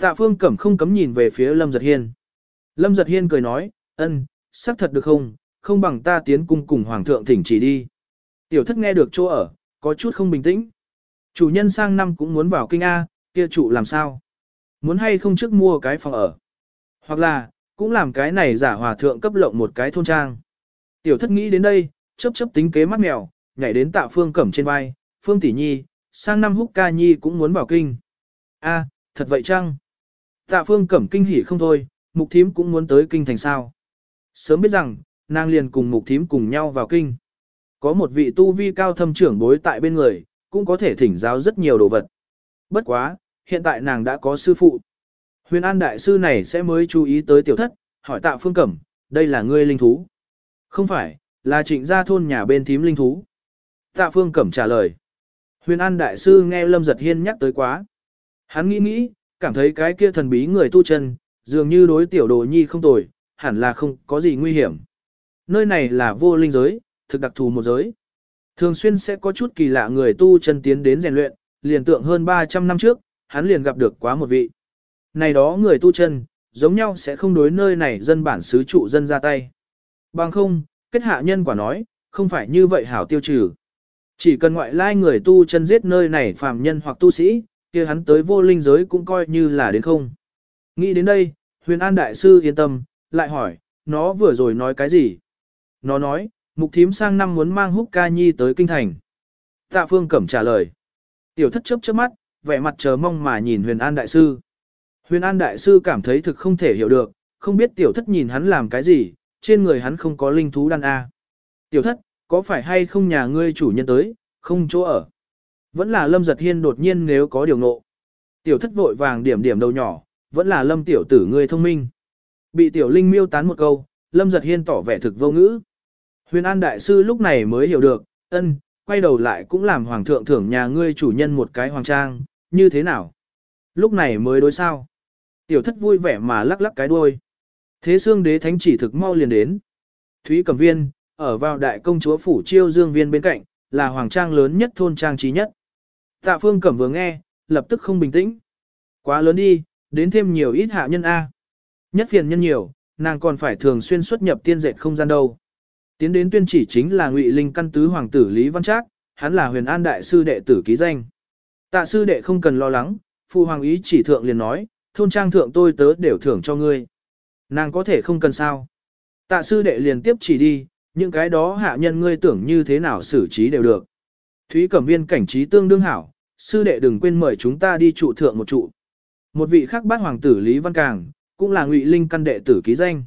Tạ Phương Cẩm không cấm nhìn về phía Lâm Giật Hiên. Lâm Giật Hiên cười nói, ân, xác thật được không, không bằng ta tiến cung cùng Hoàng thượng thỉnh chỉ đi. Tiểu thất nghe được chỗ ở, có chút không bình tĩnh. Chủ nhân sang năm cũng muốn vào kinh A, kia chủ làm sao? Muốn hay không trước mua cái phòng ở. Hoặc là, cũng làm cái này giả hòa thượng cấp lộng một cái thôn trang. Tiểu thất nghĩ đến đây, chớp chớp tính kế mắt mèo, nhảy đến tạ phương cẩm trên vai, phương tỷ nhi, sang năm húc ca nhi cũng muốn vào kinh. a thật vậy chăng? Tạ phương cẩm kinh hỉ không thôi, mục thím cũng muốn tới kinh thành sao. Sớm biết rằng, nàng liền cùng mục thím cùng nhau vào kinh. Có một vị tu vi cao thâm trưởng bối tại bên người, cũng có thể thỉnh giáo rất nhiều đồ vật. Bất quá, hiện tại nàng đã có sư phụ. Huyền An Đại Sư này sẽ mới chú ý tới tiểu thất, hỏi tạ phương cẩm, đây là ngươi linh thú. Không phải, là trịnh gia thôn nhà bên thím linh thú. Tạ phương cẩm trả lời. Huyền An Đại Sư nghe Lâm Giật Hiên nhắc tới quá. Hắn nghĩ nghĩ, cảm thấy cái kia thần bí người tu chân, dường như đối tiểu đồ nhi không tồi, hẳn là không có gì nguy hiểm. Nơi này là vô linh giới, thực đặc thù một giới. Thường xuyên sẽ có chút kỳ lạ người tu chân tiến đến rèn luyện, liền tượng hơn 300 năm trước, hắn liền gặp được quá một vị. Này đó người tu chân, giống nhau sẽ không đối nơi này dân bản xứ trụ dân ra tay. Bằng không, kết hạ nhân quả nói, không phải như vậy hảo tiêu trừ. Chỉ cần ngoại lai người tu chân giết nơi này phàm nhân hoặc tu sĩ, kia hắn tới vô linh giới cũng coi như là đến không. Nghĩ đến đây, huyền an đại sư yên tâm, lại hỏi, nó vừa rồi nói cái gì? Nó nói, mục thím sang năm muốn mang húc ca nhi tới kinh thành. Tạ phương cẩm trả lời. Tiểu thất chớp chớp mắt, vẻ mặt chờ mong mà nhìn huyền an đại sư. Huyền an đại sư cảm thấy thực không thể hiểu được, không biết tiểu thất nhìn hắn làm cái gì, trên người hắn không có linh thú đan A. Tiểu thất, có phải hay không nhà ngươi chủ nhân tới, không chỗ ở. Vẫn là lâm giật hiên đột nhiên nếu có điều nộ. Tiểu thất vội vàng điểm điểm đầu nhỏ, vẫn là lâm tiểu tử ngươi thông minh. Bị tiểu linh miêu tán một câu, lâm giật hiên tỏ vẻ thực vô ngữ. Huyền An Đại Sư lúc này mới hiểu được, ân, quay đầu lại cũng làm hoàng thượng thưởng nhà ngươi chủ nhân một cái hoàng trang, như thế nào? Lúc này mới đối sao? Tiểu thất vui vẻ mà lắc lắc cái đuôi. Thế xương đế thánh chỉ thực mau liền đến. Thúy Cẩm Viên, ở vào đại công chúa phủ chiêu dương viên bên cạnh, là hoàng trang lớn nhất thôn trang trí nhất. Tạ phương cẩm vừa nghe, lập tức không bình tĩnh. Quá lớn đi, đến thêm nhiều ít hạ nhân A. Nhất phiền nhân nhiều, nàng còn phải thường xuyên xuất nhập tiên dệt không gian đâu. Tiến đến tuyên chỉ chính là ngụy linh căn tứ hoàng tử Lý Văn Trác, hắn là huyền an đại sư đệ tử ký danh. Tạ sư đệ không cần lo lắng, phụ hoàng ý chỉ thượng liền nói, thôn trang thượng tôi tớ đều thưởng cho ngươi. Nàng có thể không cần sao. Tạ sư đệ liền tiếp chỉ đi, những cái đó hạ nhân ngươi tưởng như thế nào xử trí đều được. Thúy Cẩm Viên cảnh trí tương đương hảo, sư đệ đừng quên mời chúng ta đi trụ thượng một trụ. Một vị khác bát hoàng tử Lý Văn Càng, cũng là ngụy linh căn đệ tử ký danh.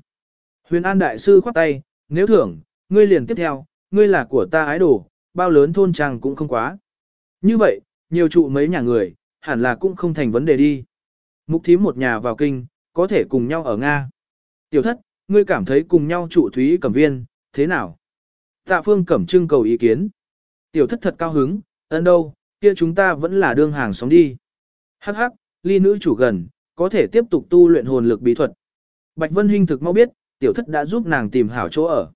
Huyền An đại sư khoát tay, nếu thưởng, ngươi liền tiếp theo, ngươi là của ta ái đồ, bao lớn thôn trang cũng không quá. Như vậy, nhiều trụ mấy nhà người, hẳn là cũng không thành vấn đề đi. Mục thím một nhà vào kinh, có thể cùng nhau ở Nga. Tiểu thất, ngươi cảm thấy cùng nhau trụ thúy cẩm viên, thế nào? Tạ phương cẩm trưng cầu ý kiến. Tiểu thất thật cao hứng, ấn đâu, kia chúng ta vẫn là đương hàng sống đi. Hắc hắc, ly nữ chủ gần, có thể tiếp tục tu luyện hồn lực bí thuật. Bạch Vân Hinh thực mau biết, tiểu thất đã giúp nàng tìm hảo chỗ ở.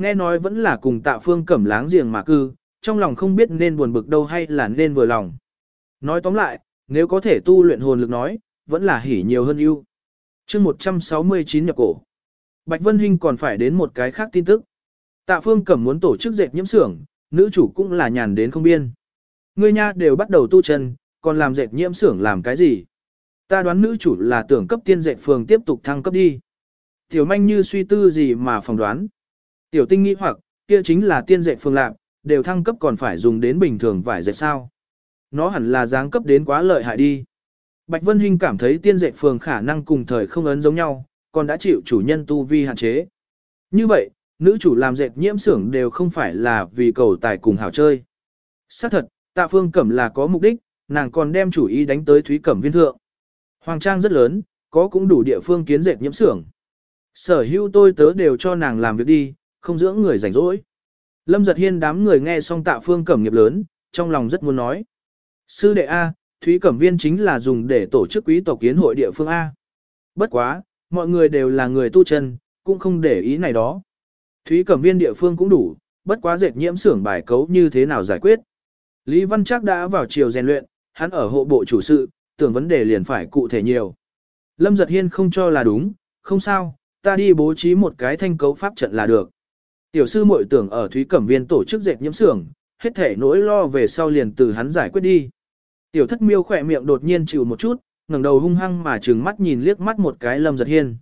Nghe nói vẫn là cùng tạ phương cẩm láng giềng mà cư, trong lòng không biết nên buồn bực đâu hay là nên vừa lòng. Nói tóm lại, nếu có thể tu luyện hồn lực nói, vẫn là hỉ nhiều hơn ưu. chương 169 nhập cổ. Bạch Vân Hinh còn phải đến một cái khác tin tức. Tạ phương cẩm muốn tổ chức dệt nhiễm xưởng, nữ chủ cũng là nhàn đến không biên. Người nha đều bắt đầu tu chân, còn làm dệt nhiễm xưởng làm cái gì? Ta đoán nữ chủ là tưởng cấp tiên dệt phường tiếp tục thăng cấp đi. Tiểu manh như suy tư gì mà phỏng đoán. Tiểu tinh nghĩ hoặc, kia chính là tiên dệt phương lạc, đều thăng cấp còn phải dùng đến bình thường vải dệt sao. Nó hẳn là dáng cấp đến quá lợi hại đi. Bạch Vân Hinh cảm thấy tiên dệt phường khả năng cùng thời không ấn giống nhau, còn đã chịu chủ nhân tu vi hạn chế. Như vậy, nữ chủ làm dệt nhiễm xưởng đều không phải là vì cầu tài cùng hảo chơi. Xác thật, tạ phương cẩm là có mục đích, nàng còn đem chủ ý đánh tới thúy cẩm viên thượng. Hoàng trang rất lớn, có cũng đủ địa phương kiến dệt nhiễm xưởng. Sở hữu tôi tớ đều cho nàng làm việc đi, không dưỡng người rảnh rỗi. Lâm giật hiên đám người nghe xong tạ phương cẩm nghiệp lớn, trong lòng rất muốn nói. Sư đệ A, Thúy Cẩm Viên chính là dùng để tổ chức quý tộc kiến hội địa phương A. Bất quá, mọi người đều là người tu chân, cũng không để ý này đó. Thúy Cẩm Viên địa phương cũng đủ, bất quá dệt nhiễm xưởng bài cấu như thế nào giải quyết. Lý Văn Trác đã vào chiều rèn luyện, hắn ở hộ bộ chủ sự, tưởng vấn đề liền phải cụ thể nhiều. Lâm Giật Hiên không cho là đúng, không sao, ta đi bố trí một cái thanh cấu pháp trận là được. Tiểu sư muội tưởng ở Thúy Cẩm Viên tổ chức dệt nhiễm xưởng, hết thể nỗi lo về sau liền từ hắn giải quyết đi. Tiểu thất miêu khỏe miệng đột nhiên chịu một chút, ngẩng đầu hung hăng mà trừng mắt nhìn liếc mắt một cái Lâm Giật Hiên.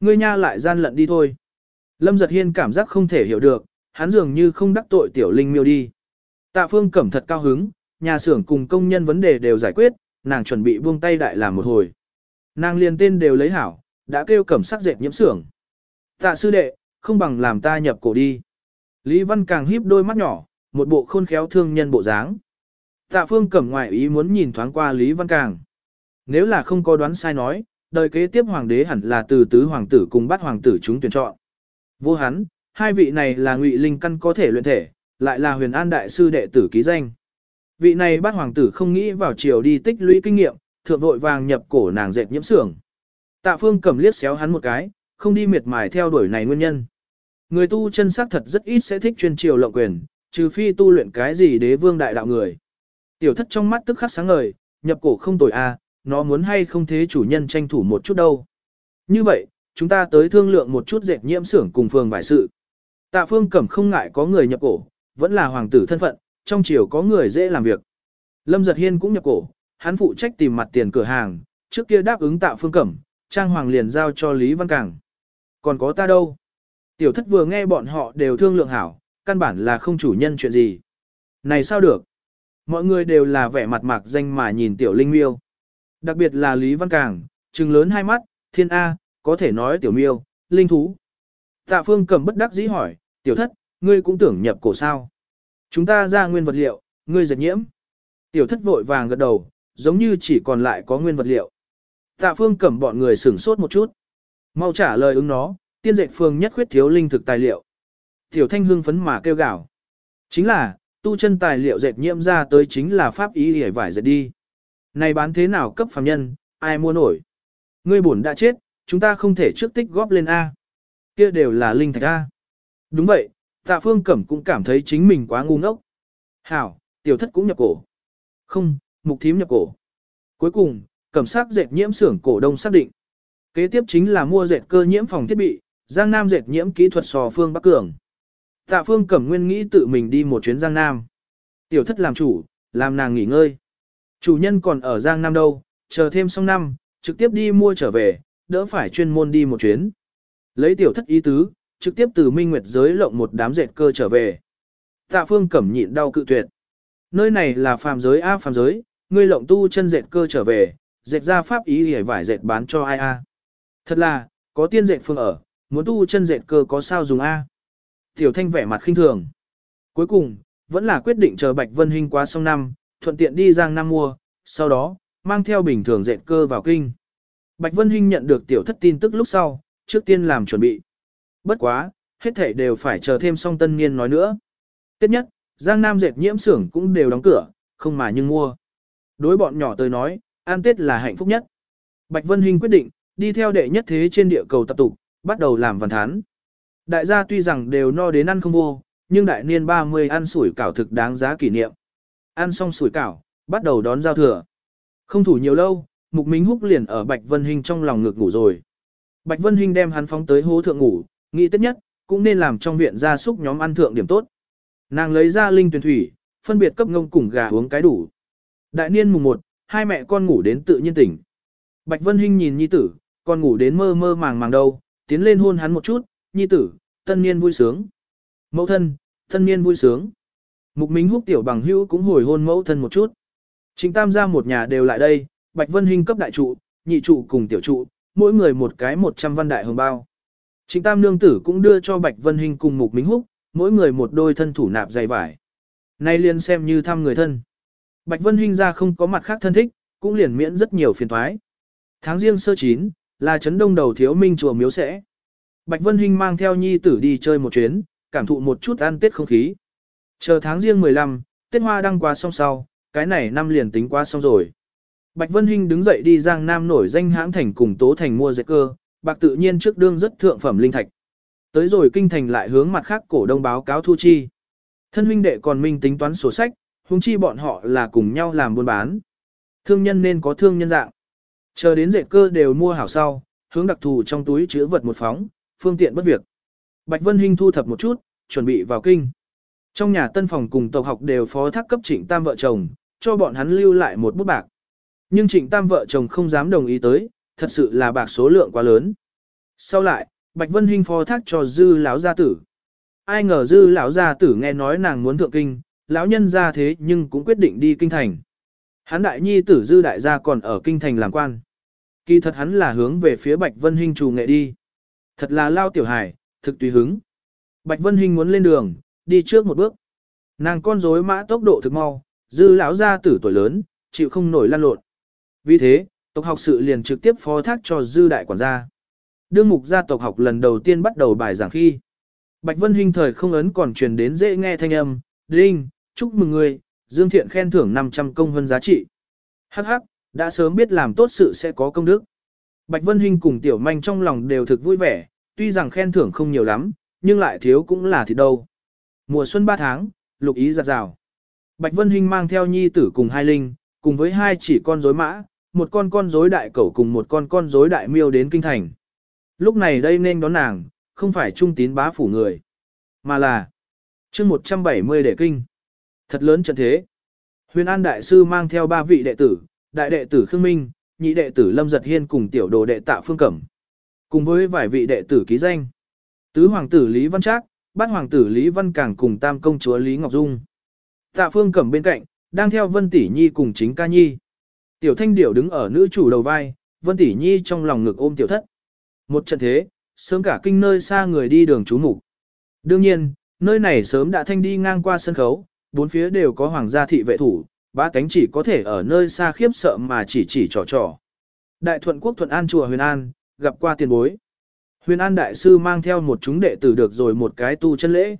Ngươi nha lại gian lận đi thôi. Lâm Giật Hiên cảm giác không thể hiểu được, hắn dường như không đắc tội tiểu linh miêu đi. Tạ Phương Cẩm thật cao hứng, nhà xưởng cùng công nhân vấn đề đều giải quyết, nàng chuẩn bị buông tay đại làm một hồi. Nàng liền tên đều lấy hảo, đã kêu cẩm sắc dệt nhiễm xưởng. Tạ sư đệ, không bằng làm ta nhập cổ đi. Lý Văn càng híp đôi mắt nhỏ, một bộ khôn khéo thương nhân bộ dáng. Tạ Phương Cẩm ngoại ý muốn nhìn thoáng qua Lý Văn Càng. Nếu là không có đoán sai nói, đời kế tiếp hoàng đế hẳn là từ tứ hoàng tử cùng bắt hoàng tử chúng tuyển chọn. Vô hắn, hai vị này là ngụy linh căn có thể luyện thể, lại là huyền an đại sư đệ tử ký danh. Vị này bắt hoàng tử không nghĩ vào chiều đi tích lũy kinh nghiệm, thượng vội vàng nhập cổ nàng dệt nhiễm sưởng. Tạ phương cầm liếc xéo hắn một cái, không đi miệt mài theo đuổi này nguyên nhân. Người tu chân sắc thật rất ít sẽ thích chuyên triều lộng quyền, trừ phi tu luyện cái gì đế vương đại đạo người. Tiểu thất trong mắt tức khắc sáng ngời, nhập cổ không tồi a, nó muốn hay không thế chủ nhân tranh thủ một chút đâu. Như vậy, chúng ta tới thương lượng một chút dệt nhiễm xưởng cùng phường vải sự. Tạ phương cẩm không ngại có người nhập cổ, vẫn là hoàng tử thân phận, trong triều có người dễ làm việc. Lâm giật hiên cũng nhập cổ, hắn phụ trách tìm mặt tiền cửa hàng, trước kia đáp ứng tạ phương cẩm, trang hoàng liền giao cho Lý Văn Cảng. Còn có ta đâu? Tiểu thất vừa nghe bọn họ đều thương lượng hảo, căn bản là không chủ nhân chuyện gì. Này sao được? Mọi người đều là vẻ mặt mạc danh mà nhìn tiểu linh miêu. Đặc biệt là Lý Văn Càng, trừng lớn hai mắt, thiên A, có thể nói tiểu miêu, linh thú. Tạ phương cầm bất đắc dĩ hỏi, tiểu thất, ngươi cũng tưởng nhập cổ sao. Chúng ta ra nguyên vật liệu, ngươi giật nhiễm. Tiểu thất vội vàng gật đầu, giống như chỉ còn lại có nguyên vật liệu. Tạ phương cầm bọn người sửng sốt một chút. Mau trả lời ứng nó, tiên dệt phương nhất khuyết thiếu linh thực tài liệu. Tiểu thanh hương phấn mà kêu gào. Chính là, tu chân tài liệu dệt nhiễm ra tới chính là pháp ý hề vải dệt đi. Này bán thế nào cấp phàm nhân, ai mua nổi. Ngươi bổn đã chết, chúng ta không thể trước tích góp lên A. Kia đều là linh thạch A. Đúng vậy, tạ phương cẩm cũng cảm thấy chính mình quá ngu ngốc. Hảo, tiểu thất cũng nhập cổ. Không, mục thím nhập cổ. Cuối cùng, cẩm sắc dệt nhiễm xưởng cổ đông xác định. Kế tiếp chính là mua dệt cơ nhiễm phòng thiết bị, Giang Nam dệt nhiễm kỹ thuật sò phương Bắc Cường. Tạ phương cẩm nguyên nghĩ tự mình đi một chuyến Giang Nam. Tiểu thất làm chủ, làm nàng nghỉ ngơi. Chủ nhân còn ở Giang Nam đâu, chờ thêm xong năm, trực tiếp đi mua trở về, đỡ phải chuyên môn đi một chuyến. Lấy tiểu thất ý tứ, trực tiếp từ minh nguyệt giới lộng một đám dệt cơ trở về. Tạ phương cẩm nhịn đau cự tuyệt. Nơi này là phàm giới a phàm giới, ngươi lộng tu chân dệt cơ trở về, dệt ra pháp ý hề vải dệt bán cho ai a. Thật là, có tiên dệt phương ở, muốn tu chân dệt cơ có sao dùng a. Tiểu thanh vẻ mặt khinh thường. Cuối cùng, vẫn là quyết định chờ Bạch Vân Hinh qua xong năm, thuận tiện đi Giang Nam mua, sau đó, mang theo bình thường dệt cơ vào kinh. Bạch Vân Hinh nhận được tiểu thất tin tức lúc sau, trước tiên làm chuẩn bị. Bất quá, hết thảy đều phải chờ thêm song tân niên nói nữa. Tiếp nhất, Giang Nam dệt nhiễm xưởng cũng đều đóng cửa, không mà nhưng mua. Đối bọn nhỏ tôi nói, an tết là hạnh phúc nhất. Bạch Vân Hinh quyết định, đi theo đệ nhất thế trên địa cầu tập tục, bắt đầu làm văn thán. Đại gia tuy rằng đều no đến ăn không vô, nhưng đại niên 30 ăn sủi cảo thực đáng giá kỷ niệm. Ăn xong sủi cảo, bắt đầu đón giao thừa. Không thủ nhiều lâu, Mục Minh Húc liền ở Bạch Vân Hinh trong lòng ngực ngủ rồi. Bạch Vân Hinh đem hắn phóng tới hố thượng ngủ, nghĩ tất nhất, cũng nên làm trong viện gia súc nhóm ăn thượng điểm tốt. Nàng lấy ra linh tuyển thủy, phân biệt cấp ngông cùng gà uống cái đủ. Đại niên mùng 1, hai mẹ con ngủ đến tự nhiên tỉnh. Bạch Vân Hinh nhìn nhi tử, con ngủ đến mơ mơ màng màng đâu, tiến lên hôn hắn một chút, nhi tử, tân niên vui sướng. Mẫu thân, tân niên vui sướng. Mục Minh Húc tiểu bằng hữu cũng hồi hôn mẫu thân một chút. Trình tam gia một nhà đều lại đây, Bạch Vân Hinh cấp đại trụ, nhị trụ cùng tiểu trụ, mỗi người một cái 100 văn đại hồng bao. Trình tam nương tử cũng đưa cho Bạch Vân Hinh cùng Mục Minh Húc, mỗi người một đôi thân thủ nạp dày vải. Nay liền xem như thăm người thân. Bạch Vân Hinh ra không có mặt khác thân thích, cũng liền miễn rất nhiều phiền toái. Tháng riêng sơ chín, là chấn đông đầu thiếu minh chùa miếu sẽ. Bạch Vân Hinh mang theo nhi tử đi chơi một chuyến, cảm thụ một chút ăn tết không khí. Chờ tháng riêng 15, Tết Hoa đăng qua xong sau, cái này năm liền tính qua xong rồi. Bạch Vân Hinh đứng dậy đi Giang Nam nổi danh hãng thành cùng Tố Thành mua dệt cơ, bạc tự nhiên trước đương rất thượng phẩm linh thạch. Tới rồi kinh thành lại hướng mặt khác cổ đông báo cáo thu chi. Thân huynh đệ còn minh tính toán sổ sách, huống chi bọn họ là cùng nhau làm buôn bán. Thương nhân nên có thương nhân dạng. Chờ đến dệt cơ đều mua hảo sau, hướng đặc thù trong túi chứa vật một phóng, phương tiện bất việc. Bạch Vân Hinh thu thập một chút, chuẩn bị vào kinh. Trong nhà tân phòng cùng tộc học đều phó thác cấp trịnh tam vợ chồng, cho bọn hắn lưu lại một bút bạc. Nhưng trịnh tam vợ chồng không dám đồng ý tới, thật sự là bạc số lượng quá lớn. Sau lại, Bạch Vân Hinh phó thác cho dư lão gia tử. Ai ngờ dư lão gia tử nghe nói nàng muốn thượng kinh, lão nhân ra thế nhưng cũng quyết định đi kinh thành. Hắn đại nhi tử dư đại gia còn ở kinh thành làm quan. Kỳ thật hắn là hướng về phía Bạch Vân Hinh trù nghệ đi. Thật là lao tiểu hải, thực tùy hứng. Bạch Vân Hinh muốn lên đường, đi trước một bước. Nàng con rối mã tốc độ thực mau, dư lão gia tử tuổi lớn, chịu không nổi lan lộn. Vì thế, tộc học sự liền trực tiếp phó thác cho dư đại quản gia. Đương mục gia tộc học lần đầu tiên bắt đầu bài giảng khi. Bạch Vân Hinh thời không ấn còn truyền đến dễ nghe thanh âm, Đinh, chúc mừng người, Dương Thiện khen thưởng 500 công hơn giá trị. Hắc hắc, đã sớm biết làm tốt sự sẽ có công đức. Bạch Vân Hinh cùng Tiểu Manh trong lòng đều thực vui vẻ, tuy rằng khen thưởng không nhiều lắm, nhưng lại thiếu cũng là thịt đâu. Mùa xuân 3 tháng, lục ý giặt rào. Bạch Vân Hinh mang theo nhi tử cùng hai linh, cùng với hai chỉ con rối mã, một con con rối đại cẩu cùng một con con rối đại miêu đến kinh thành. Lúc này đây nên đón nàng, không phải trung tín bá phủ người, mà là chương 170 đệ kinh. Thật lớn trận thế. Huyền An Đại Sư mang theo ba vị đệ tử, đại đệ tử Khương Minh, nhị đệ tử Lâm Giật Hiên cùng tiểu đồ đệ Tạ Phương Cẩm. Cùng với vài vị đệ tử ký danh. Tứ hoàng tử Lý Văn Trác, bát hoàng tử Lý Văn Càng cùng tam công chúa Lý Ngọc Dung. Tạ Phương Cẩm bên cạnh, đang theo Vân Tỷ Nhi cùng chính ca nhi. Tiểu Thanh Điểu đứng ở nữ chủ đầu vai, Vân Tỷ Nhi trong lòng ngực ôm tiểu thất. Một trận thế, sớm cả kinh nơi xa người đi đường trú mục. Đương nhiên, nơi này sớm đã thanh đi ngang qua sân khấu, bốn phía đều có hoàng gia thị vệ thủ, ba cánh chỉ có thể ở nơi xa khiếp sợ mà chỉ chỉ trò trò. Đại thuận quốc thuận an chùa huyền an, gặp qua tiền bối. Huyền an đại sư mang theo một chúng đệ tử được rồi một cái tu chân lễ.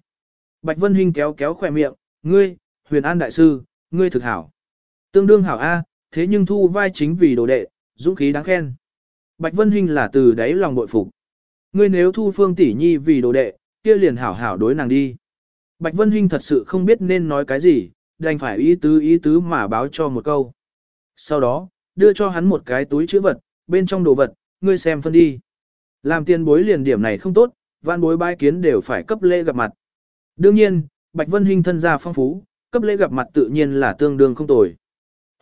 Bạch Vân Hinh kéo kéo khỏe miệng, ngươi, huyền an đại sư, ngươi thực hảo. Tương đương hảo A, thế nhưng thu vai chính vì đồ đệ, dũng khí đáng khen. Bạch Vân Hinh là từ đáy lòng bội phục. Ngươi nếu thu phương tỷ nhi vì đồ đệ, kia liền hảo hảo đối nàng đi. Bạch Vân Hinh thật sự không biết nên nói cái gì, đành phải ý tứ ý tứ mà báo cho một câu. Sau đó, đưa cho hắn một cái túi chữ vật, bên trong đồ vật, ngươi xem phân đi. Làm tiền bối liền điểm này không tốt, văn bối bái kiến đều phải cấp lễ gặp mặt. Đương nhiên, Bạch Vân Hinh thân gia phong phú, cấp lễ gặp mặt tự nhiên là tương đương không tồi.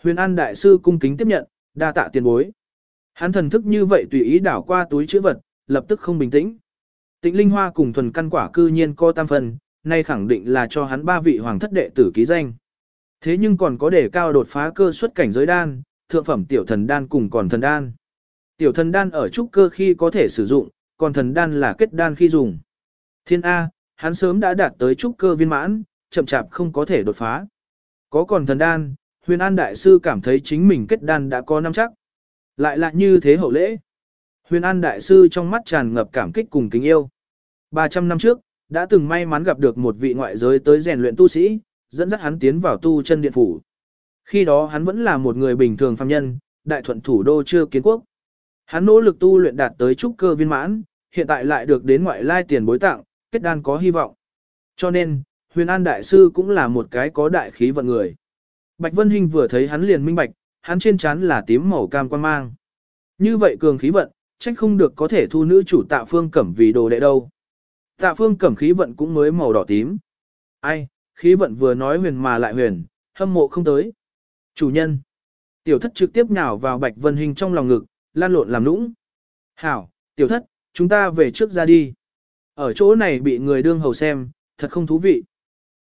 Huyền An Đại Sư cung kính tiếp nhận, đa tạ tiền bối. Hắn thần thức như vậy tùy ý đảo qua túi chữ vật, lập tức không bình tĩnh. Tịnh Linh Hoa cùng thuần căn quả cư nhiên co tam phần, nay khẳng định là cho hắn ba vị hoàng thất đệ tử ký danh. Thế nhưng còn có để cao đột phá cơ suất cảnh giới đan, thượng phẩm tiểu thần đan cùng còn thần đan. Tiểu thần đan ở trúc cơ khi có thể sử dụng, còn thần đan là kết đan khi dùng. Thiên A, hắn sớm đã đạt tới trúc cơ viên mãn, chậm chạp không có thể đột phá. Có còn thần đan, huyền an đại sư cảm thấy chính mình kết đan đã có năm chắc. Lại lại như thế hậu lễ. Huyền an đại sư trong mắt tràn ngập cảm kích cùng kính yêu. 300 năm trước, đã từng may mắn gặp được một vị ngoại giới tới rèn luyện tu sĩ, dẫn dắt hắn tiến vào tu chân điện phủ. Khi đó hắn vẫn là một người bình thường phàm nhân, đại thuận thủ đô chưa kiến quốc. Hắn nỗ lực tu luyện đạt tới trúc cơ viên mãn, hiện tại lại được đến ngoại lai tiền bối tặng, kết đan có hy vọng. Cho nên, huyền an đại sư cũng là một cái có đại khí vận người. Bạch Vân Hinh vừa thấy hắn liền minh bạch, hắn trên trán là tím màu cam quan mang. Như vậy cường khí vận, trách không được có thể thu nữ chủ tạ phương cẩm vì đồ đệ đâu. Tạ phương cẩm khí vận cũng mới màu đỏ tím. Ai, khí vận vừa nói huyền mà lại huyền, hâm mộ không tới. Chủ nhân. Tiểu thất trực tiếp nhào vào Bạch Vân Hình trong lòng ngực, lan lộn làm nũng. Hảo, tiểu thất, chúng ta về trước ra đi. Ở chỗ này bị người đương hầu xem, thật không thú vị.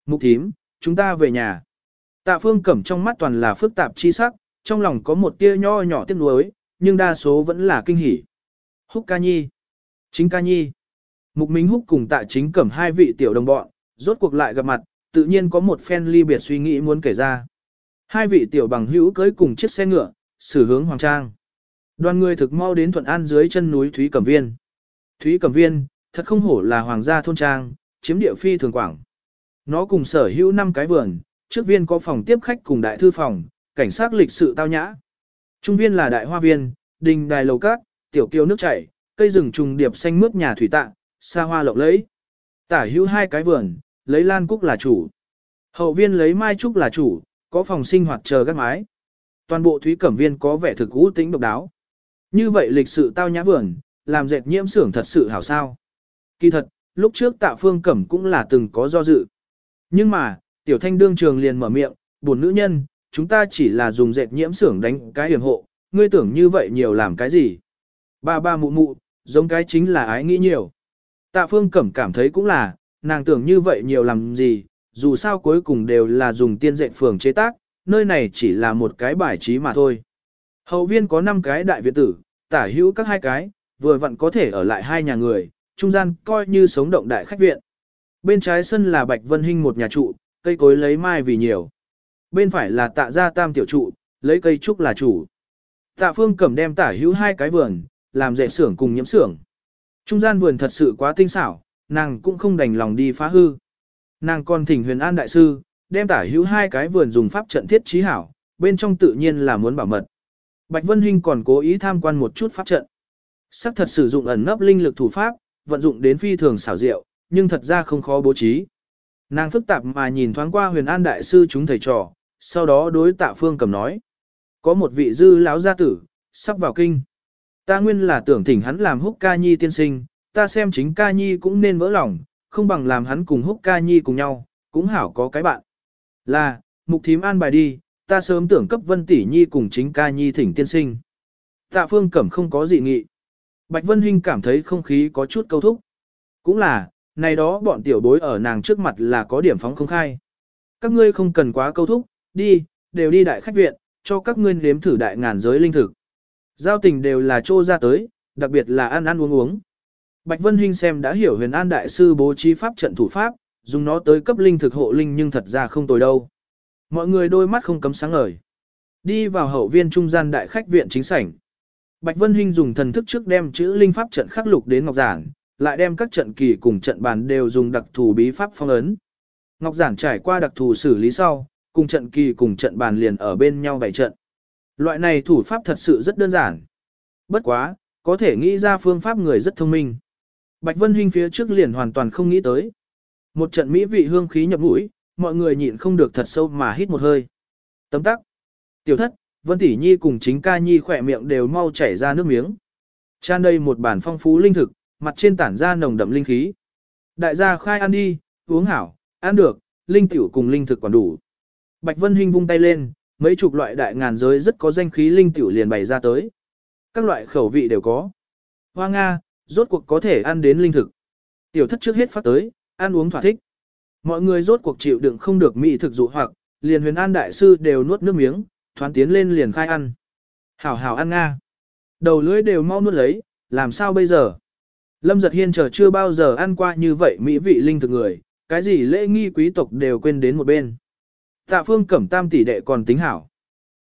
Mục thím, chúng ta về nhà. Tạ phương cẩm trong mắt toàn là phức tạp chi sắc, trong lòng có một tia nho nhỏ tiếc nuối, nhưng đa số vẫn là kinh hỉ. Húc ca nhi. Chính ca nhi. Mục Minh Húc cùng tạ chính cẩm hai vị tiểu đồng bọn, rốt cuộc lại gặp mặt, tự nhiên có một phen ly biệt suy nghĩ muốn kể ra. Hai vị tiểu bằng hữu cưới cùng chiếc xe ngựa, xử hướng Hoàng Trang. Đoàn người thực mau đến Thuận An dưới chân núi Thúy Cẩm Viên. Thúy Cẩm Viên, thật không hổ là Hoàng gia thôn trang, chiếm địa phi thường quảng. Nó cùng sở hữu năm cái vườn, trước viên có phòng tiếp khách cùng đại thư phòng, cảnh sát lịch sự tao nhã. Trung viên là đại hoa viên, đình đài lầu cát, tiểu kiêu nước chảy, cây rừng trùng điệp xanh mướt nhà thủy tạ, xa hoa lộng lẫy. Tả hữu hai cái vườn, lấy lan cúc là chủ. Hậu viên lấy mai trúc là chủ, có phòng sinh hoạt chờ gác mái. Toàn bộ thúy cẩm viên có vẻ thực cũ tính độc đáo. Như vậy lịch sự tao nhã vườn, làm dệt nhiễm xưởng thật sự hảo sao. Kỳ thật, lúc trước tạ phương cẩm cũng là từng có do dự. Nhưng mà, tiểu thanh đương trường liền mở miệng, buồn nữ nhân, chúng ta chỉ là dùng dệt nhiễm xưởng đánh cái hiểm hộ, ngươi tưởng như vậy nhiều làm cái gì. Ba ba mụ mụ, giống cái chính là ái nghĩ nhiều. Tạ phương cẩm cảm thấy cũng là, nàng tưởng như vậy nhiều làm gì, dù sao cuối cùng đều là dùng tiên dệt phường chế tác, nơi này chỉ là một cái bài trí mà thôi. Hậu viên có 5 cái đại viện tử, tả hữu các hai cái, vừa vặn có thể ở lại hai nhà người, trung gian coi như sống động đại khách viện. Bên trái sân là Bạch Vân Hinh một nhà trụ, cây cối lấy mai vì nhiều. Bên phải là tạ gia tam tiểu trụ, lấy cây trúc là chủ. Tạ phương cẩm đem tả hữu hai cái vườn, làm dệt xưởng cùng nhiễm xưởng. Trung gian vườn thật sự quá tinh xảo, nàng cũng không đành lòng đi phá hư. Nàng còn thỉnh huyền an đại sư, đem tả hữu hai cái vườn dùng pháp trận thiết trí hảo, bên trong tự nhiên là muốn bảo mật. Bạch Vân Hinh còn cố ý tham quan một chút pháp trận. Sắc thật sử dụng ẩn nấp linh lực thủ pháp, vận dụng đến phi thường xảo diệu, nhưng thật ra không khó bố trí. Nàng phức tạp mà nhìn thoáng qua huyền an đại sư chúng thầy trò, sau đó đối tạ phương cầm nói. Có một vị dư lão gia tử, sắp vào kinh. Ta nguyên là tưởng thỉnh hắn làm húc ca nhi tiên sinh, ta xem chính ca nhi cũng nên vỡ lòng, không bằng làm hắn cùng húc ca nhi cùng nhau, cũng hảo có cái bạn. Là, mục thím an bài đi, ta sớm tưởng cấp vân tỷ nhi cùng chính ca nhi thỉnh tiên sinh. Tạ phương cẩm không có dị nghị. Bạch Vân Hinh cảm thấy không khí có chút câu thúc. Cũng là, này đó bọn tiểu bối ở nàng trước mặt là có điểm phóng không khai. Các ngươi không cần quá câu thúc, đi, đều đi đại khách viện, cho các ngươi nếm thử đại ngàn giới linh thực. Giao tình đều là trô ra tới, đặc biệt là ăn ăn uống uống. Bạch Vân Hinh xem đã hiểu huyền an đại sư bố trí pháp trận thủ pháp, dùng nó tới cấp linh thực hộ linh nhưng thật ra không tồi đâu. Mọi người đôi mắt không cấm sáng ngời. Đi vào hậu viên trung gian đại khách viện chính sảnh. Bạch Vân Hinh dùng thần thức trước đem chữ linh pháp trận khắc lục đến ngọc giản, lại đem các trận kỳ cùng trận bàn đều dùng đặc thù bí pháp phong ấn. Ngọc giản trải qua đặc thù xử lý sau, cùng trận kỳ cùng trận bàn liền ở bên nhau bảy trận. Loại này thủ pháp thật sự rất đơn giản. Bất quá, có thể nghĩ ra phương pháp người rất thông minh. Bạch Vân Hinh phía trước liền hoàn toàn không nghĩ tới. Một trận mỹ vị hương khí nhập mũi, mọi người nhịn không được thật sâu mà hít một hơi. Tấm tắc. Tiểu thất, Vân Tỷ Nhi cùng chính ca Nhi khỏe miệng đều mau chảy ra nước miếng. Tràn đây một bản phong phú linh thực, mặt trên tản ra nồng đậm linh khí. Đại gia khai ăn đi, uống hảo, ăn được, linh tiểu cùng linh thực còn đủ. Bạch Vân Hinh vung tay lên, mấy chục loại đại ngàn giới rất có danh khí linh tiểu liền bày ra tới. Các loại khẩu vị đều có. Hoa Nga, rốt cuộc có thể ăn đến linh thực. Tiểu thất trước hết phát tới, ăn uống thỏa thích. Mọi người rốt cuộc chịu đựng không được mỹ thực dụ hoặc, liền huyền an đại sư đều nuốt nước miếng, thoáng tiến lên liền khai ăn. Hảo hảo ăn nga. Đầu lưỡi đều mau nuốt lấy, làm sao bây giờ? Lâm giật hiên chờ chưa bao giờ ăn qua như vậy mỹ vị linh thực người, cái gì lễ nghi quý tộc đều quên đến một bên. Tạ phương cẩm tam tỷ đệ còn tính hảo.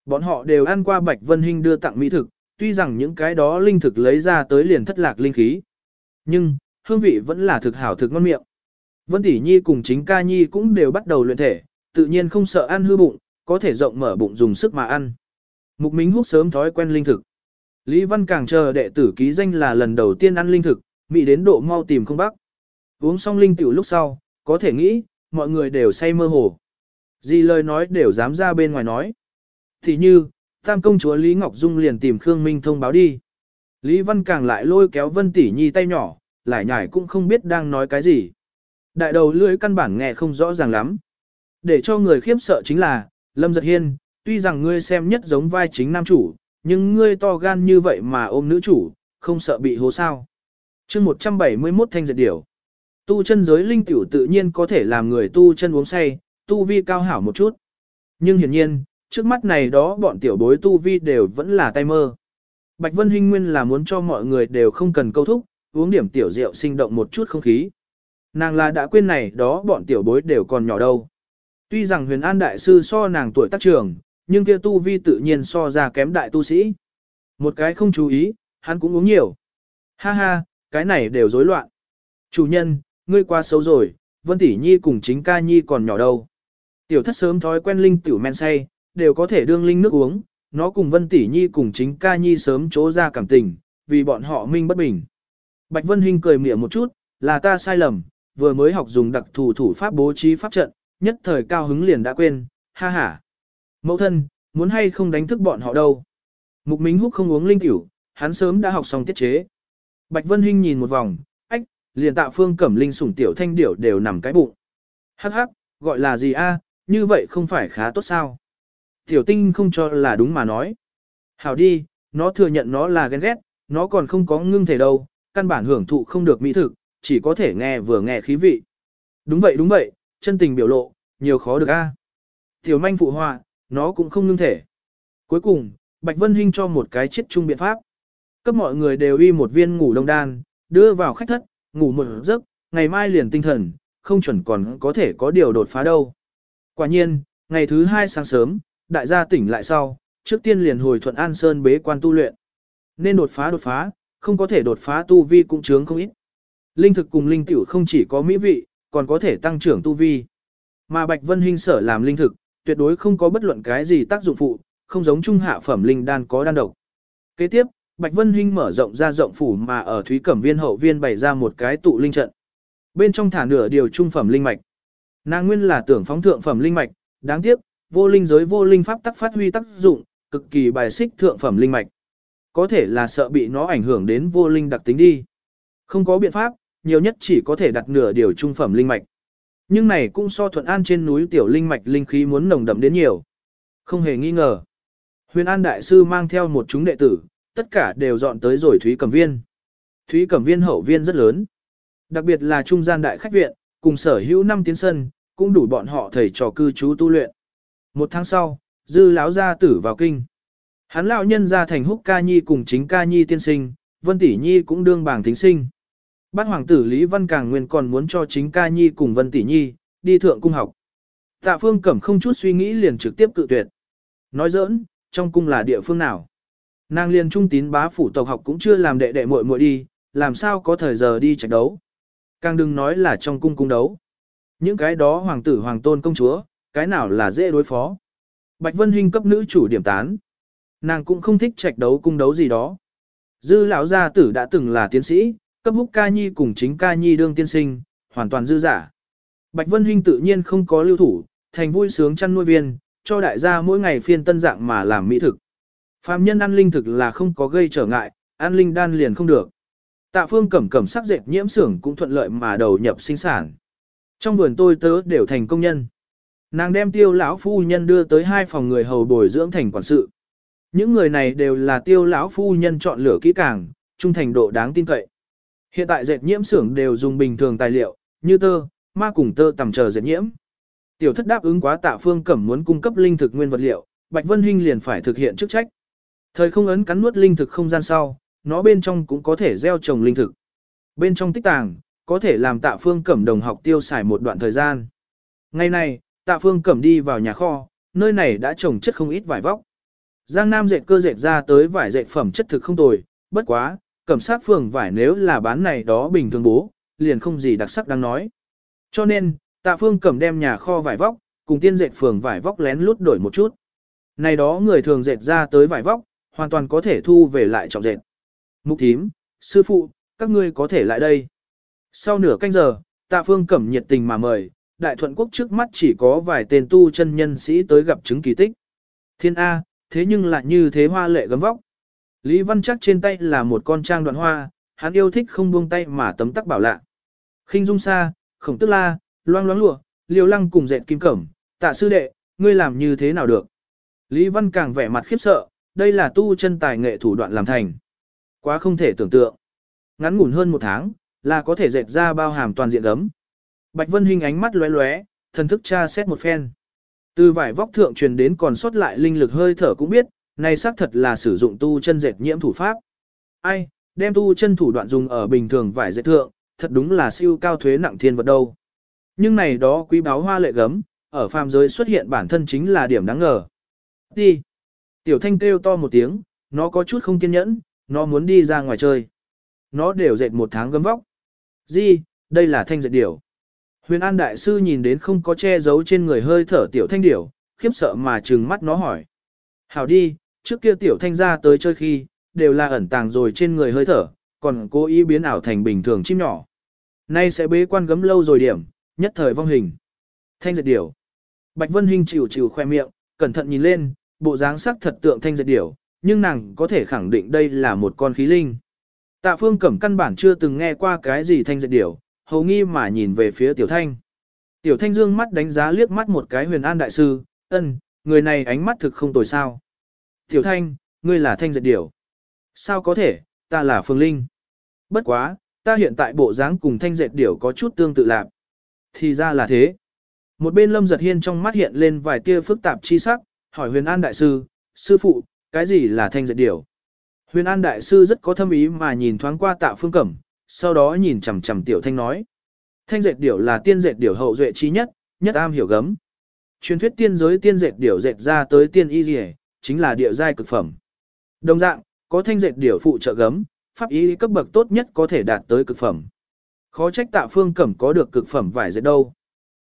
Bọn họ đều ăn qua Bạch Vân Hinh đưa tặng mỹ thực, tuy rằng những cái đó linh thực lấy ra tới liền thất lạc linh khí. Nhưng, hương vị vẫn là thực hảo thực ngon miệng. Vân Tỷ Nhi cùng chính ca Nhi cũng đều bắt đầu luyện thể, tự nhiên không sợ ăn hư bụng, có thể rộng mở bụng dùng sức mà ăn. Mục Minh Húc sớm thói quen linh thực. Lý Văn càng chờ đệ tử ký danh là lần đầu tiên ăn linh thực, bị đến độ mau tìm không bắc. Uống xong linh tiểu lúc sau, có thể nghĩ, mọi người đều say mơ hồ. Gì lời nói đều dám ra bên ngoài nói. Thì như, tam công chúa Lý Ngọc Dung liền tìm Khương Minh thông báo đi. Lý Văn càng lại lôi kéo Vân Tỷ Nhi tay nhỏ, lại nhải cũng không biết đang nói cái gì. Đại đầu lưỡi căn bản nghe không rõ ràng lắm. Để cho người khiếp sợ chính là, Lâm Giật Hiên, tuy rằng ngươi xem nhất giống vai chính nam chủ, nhưng ngươi to gan như vậy mà ôm nữ chủ, không sợ bị hố sao. chương 171 thanh giật điểu. Tu chân giới linh tiểu tự nhiên có thể làm người tu chân uống say, tu vi cao hảo một chút. Nhưng hiển nhiên, trước mắt này đó bọn tiểu bối tu vi đều vẫn là tay mơ. Bạch Vân Hinh Nguyên là muốn cho mọi người đều không cần câu thúc, uống điểm tiểu rượu sinh động một chút không khí. Nàng là đã quên này đó bọn tiểu bối đều còn nhỏ đâu. Tuy rằng huyền an đại sư so nàng tuổi tác trường, nhưng kia tu vi tự nhiên so ra kém đại tu sĩ. Một cái không chú ý, hắn cũng uống nhiều. Ha ha, cái này đều rối loạn. Chủ nhân, ngươi quá xấu rồi, Vân Tỷ Nhi cùng chính ca Nhi còn nhỏ đâu. Tiểu thất sớm thói quen linh tiểu men say, đều có thể đương linh nước uống, nó cùng Vân Tỷ Nhi cùng chính ca Nhi sớm chỗ ra cảm tình, vì bọn họ minh bất bình. Bạch Vân Hinh cười mỉa một chút, là ta sai lầm, vừa mới học dùng đặc thù thủ pháp bố trí pháp trận, nhất thời cao hứng liền đã quên, ha ha. Mẫu thân, muốn hay không đánh thức bọn họ đâu. Mục Minh Húc không uống linh tiểu, hắn sớm đã học xong tiết chế. Bạch Vân Hinh nhìn một vòng, ách, liền tạ phương cẩm linh sủng tiểu thanh điểu đều nằm cái bụng. Hắc hắc, gọi là gì a? như vậy không phải khá tốt sao? Tiểu tinh không cho là đúng mà nói. Hảo đi, nó thừa nhận nó là ghen ghét, nó còn không có ngưng thể đâu, căn bản hưởng thụ không được mỹ thực, chỉ có thể nghe vừa nghe khí vị. Đúng vậy đúng vậy, chân tình biểu lộ, nhiều khó được a. Tiểu manh phụ họa, nó cũng không ngưng thể. Cuối cùng, Bạch Vân Hinh cho một cái chết chung biện pháp. Cấp mọi người đều y một viên ngủ đông đan, đưa vào khách thất, ngủ một giấc, ngày mai liền tinh thần, không chuẩn còn có thể có điều đột phá đâu. Quả nhiên, ngày thứ hai sáng sớm, đại gia tỉnh lại sau, trước tiên liền hồi thuận an sơn bế quan tu luyện. Nên đột phá đột phá, không có thể đột phá tu vi cũng chướng không ít. Linh thực cùng linh tiểu không chỉ có mỹ vị, còn có thể tăng trưởng tu vi. Mà Bạch Vân Hinh sở làm linh thực, tuyệt đối không có bất luận cái gì tác dụng phụ, không giống trung hạ phẩm linh đan có đan độc. Kế tiếp, Bạch Vân Hinh mở rộng ra rộng phủ mà ở Thúy Cẩm Viên hậu viên bày ra một cái tụ linh trận. Bên trong thả nửa điều trung phẩm linh mạch. Nàng nguyên là tưởng phóng thượng phẩm linh mạch, đáng tiếc, vô linh giới vô linh pháp tắc phát huy tác dụng, cực kỳ bài xích thượng phẩm linh mạch. Có thể là sợ bị nó ảnh hưởng đến vô linh đặc tính đi. Không có biện pháp, nhiều nhất chỉ có thể đặt nửa điều trung phẩm linh mạch. Nhưng này cũng so thuận an trên núi tiểu linh mạch linh khí muốn nồng đậm đến nhiều. Không hề nghi ngờ. Huyền An Đại Sư mang theo một chúng đệ tử, tất cả đều dọn tới rồi Thúy Cẩm Viên. Thúy Cẩm Viên hậu viên rất lớn. Đặc biệt là trung gian đại khách viện, cùng sở hữu năm tiến sân, cũng đủ bọn họ thầy trò cư trú tu luyện. Một tháng sau, dư lão gia tử vào kinh. Hắn lão nhân ra thành húc ca nhi cùng chính ca nhi tiên sinh, vân tỷ nhi cũng đương bảng thính sinh. Bát hoàng tử Lý Văn Càng Nguyên còn muốn cho chính ca nhi cùng vân tỷ nhi, đi thượng cung học. Tạ phương cẩm không chút suy nghĩ liền trực tiếp cự tuyệt. Nói giỡn, trong cung là địa phương nào? Nàng liền trung tín bá phủ tộc học cũng chưa làm đệ đệ muội muội đi, làm sao có thời giờ đi chạy đấu. Càng đừng nói là trong cung cung đấu. Những cái đó hoàng tử hoàng tôn công chúa, cái nào là dễ đối phó. Bạch Vân Hinh cấp nữ chủ điểm tán. Nàng cũng không thích trạch đấu cung đấu gì đó. Dư lão gia tử đã từng là tiến sĩ, cấp húc ca nhi cùng chính ca nhi đương tiên sinh, hoàn toàn dư giả. Bạch Vân Hinh tự nhiên không có lưu thủ, thành vui sướng chăn nuôi viên, cho đại gia mỗi ngày phiên tân dạng mà làm mỹ thực. Phạm nhân ăn linh thực là không có gây trở ngại, ăn linh đan liền không được. Tạ phương cẩm cẩm sắc dệt nhiễm xưởng cũng thuận lợi mà đầu nhập sinh sản. Trong vườn tôi tớ đều thành công nhân. Nàng đem tiêu lão phu nhân đưa tới hai phòng người hầu bồi dưỡng thành quản sự. Những người này đều là tiêu lão phu nhân chọn lựa kỹ càng, trung thành độ đáng tin cậy. Hiện tại dệt nhiễm xưởng đều dùng bình thường tài liệu, như tơ, ma cùng tơ tầm chờ dệt nhiễm. Tiểu thất đáp ứng quá tạ phương cẩm muốn cung cấp linh thực nguyên vật liệu, Bạch Vân Hinh liền phải thực hiện chức trách. Thời không ấn cắn nuốt linh thực không gian sau, nó bên trong cũng có thể gieo trồng linh thực. Bên trong tích tàng, có thể làm tạ phương cẩm đồng học tiêu xài một đoạn thời gian. Ngày này, tạ phương cẩm đi vào nhà kho, nơi này đã trồng chất không ít vải vóc. Giang Nam dệt cơ dệt ra tới vải dệt phẩm chất thực không tồi, bất quá, cẩm sát phường vải nếu là bán này đó bình thường bố, liền không gì đặc sắc đang nói. Cho nên, tạ phương cẩm đem nhà kho vải vóc, cùng tiên dệt phường vải vóc lén lút đổi một chút. Này đó người thường dệt ra tới vải vóc, hoàn toàn có thể thu về lại trọng dệt. Mục thím, sư phụ, các ngươi có thể lại đây. Sau nửa canh giờ, tạ phương cẩm nhiệt tình mà mời, đại thuận quốc trước mắt chỉ có vài tên tu chân nhân sĩ tới gặp chứng kỳ tích. Thiên A, thế nhưng lại như thế hoa lệ gấm vóc. Lý Văn chắc trên tay là một con trang đoạn hoa, hắn yêu thích không buông tay mà tấm tắc bảo lạ. khinh dung xa, khổng tức la, loang loáng lụa, liều lăng cùng dệt kim cẩm, tạ sư đệ, ngươi làm như thế nào được. Lý Văn càng vẻ mặt khiếp sợ, đây là tu chân tài nghệ thủ đoạn làm thành. Quá không thể tưởng tượng. Ngắn ngủn hơn một tháng, là có thể dệt ra bao hàm toàn diện gấm. Bạch Vân Hinh ánh mắt lóe lóe, thần thức tra xét một phen. Từ vải vóc thượng truyền đến còn sót lại linh lực hơi thở cũng biết, này xác thật là sử dụng tu chân dệt nhiễm thủ pháp. Ai, đem tu chân thủ đoạn dùng ở bình thường vải dệt thượng, thật đúng là siêu cao thuế nặng thiên vật đâu. Nhưng này đó quý báo hoa lệ gấm, ở phàm giới xuất hiện bản thân chính là điểm đáng ngờ. Đi. Tiểu thanh kêu to một tiếng, nó có chút không kiên nhẫn, nó muốn đi ra ngoài chơi. Nó đều dệt một tháng gấm vóc. Di, đây là thanh dệt điểu. Huyền An Đại Sư nhìn đến không có che giấu trên người hơi thở tiểu thanh điểu, khiếp sợ mà trừng mắt nó hỏi. Hảo đi, trước kia tiểu thanh ra tới chơi khi, đều là ẩn tàng rồi trên người hơi thở, còn cố ý biến ảo thành bình thường chim nhỏ. Nay sẽ bế quan gấm lâu rồi điểm, nhất thời vong hình. Thanh dệt điểu. Bạch Vân Hinh chịu chịu khoe miệng, cẩn thận nhìn lên, bộ dáng sắc thật tượng thanh dệt điểu, nhưng nàng có thể khẳng định đây là một con khí linh. Tạ phương cẩm căn bản chưa từng nghe qua cái gì thanh dệt điểu, hầu nghi mà nhìn về phía tiểu thanh. Tiểu thanh dương mắt đánh giá liếc mắt một cái huyền an đại sư, ân, người này ánh mắt thực không tồi sao. Tiểu thanh, ngươi là thanh dệt điểu. Sao có thể, ta là Phương Linh. Bất quá, ta hiện tại bộ dáng cùng thanh dệt điểu có chút tương tự lạc. Thì ra là thế. Một bên lâm giật hiên trong mắt hiện lên vài tia phức tạp chi sắc, hỏi huyền an đại sư, sư phụ, cái gì là thanh dệt điểu? Huyền an đại sư rất có thâm ý mà nhìn thoáng qua tạ phương cẩm, sau đó nhìn chằm chằm tiểu thanh nói. Thanh dệt điểu là tiên dệt điểu hậu duệ trí nhất, nhất am hiểu gấm. Truyền thuyết tiên giới tiên dệt điểu dệt ra tới tiên y dì chính là địa giai cực phẩm. Đồng dạng, có thanh dệt điểu phụ trợ gấm, pháp y cấp bậc tốt nhất có thể đạt tới cực phẩm. Khó trách tạ phương cẩm có được cực phẩm vải dệt đâu.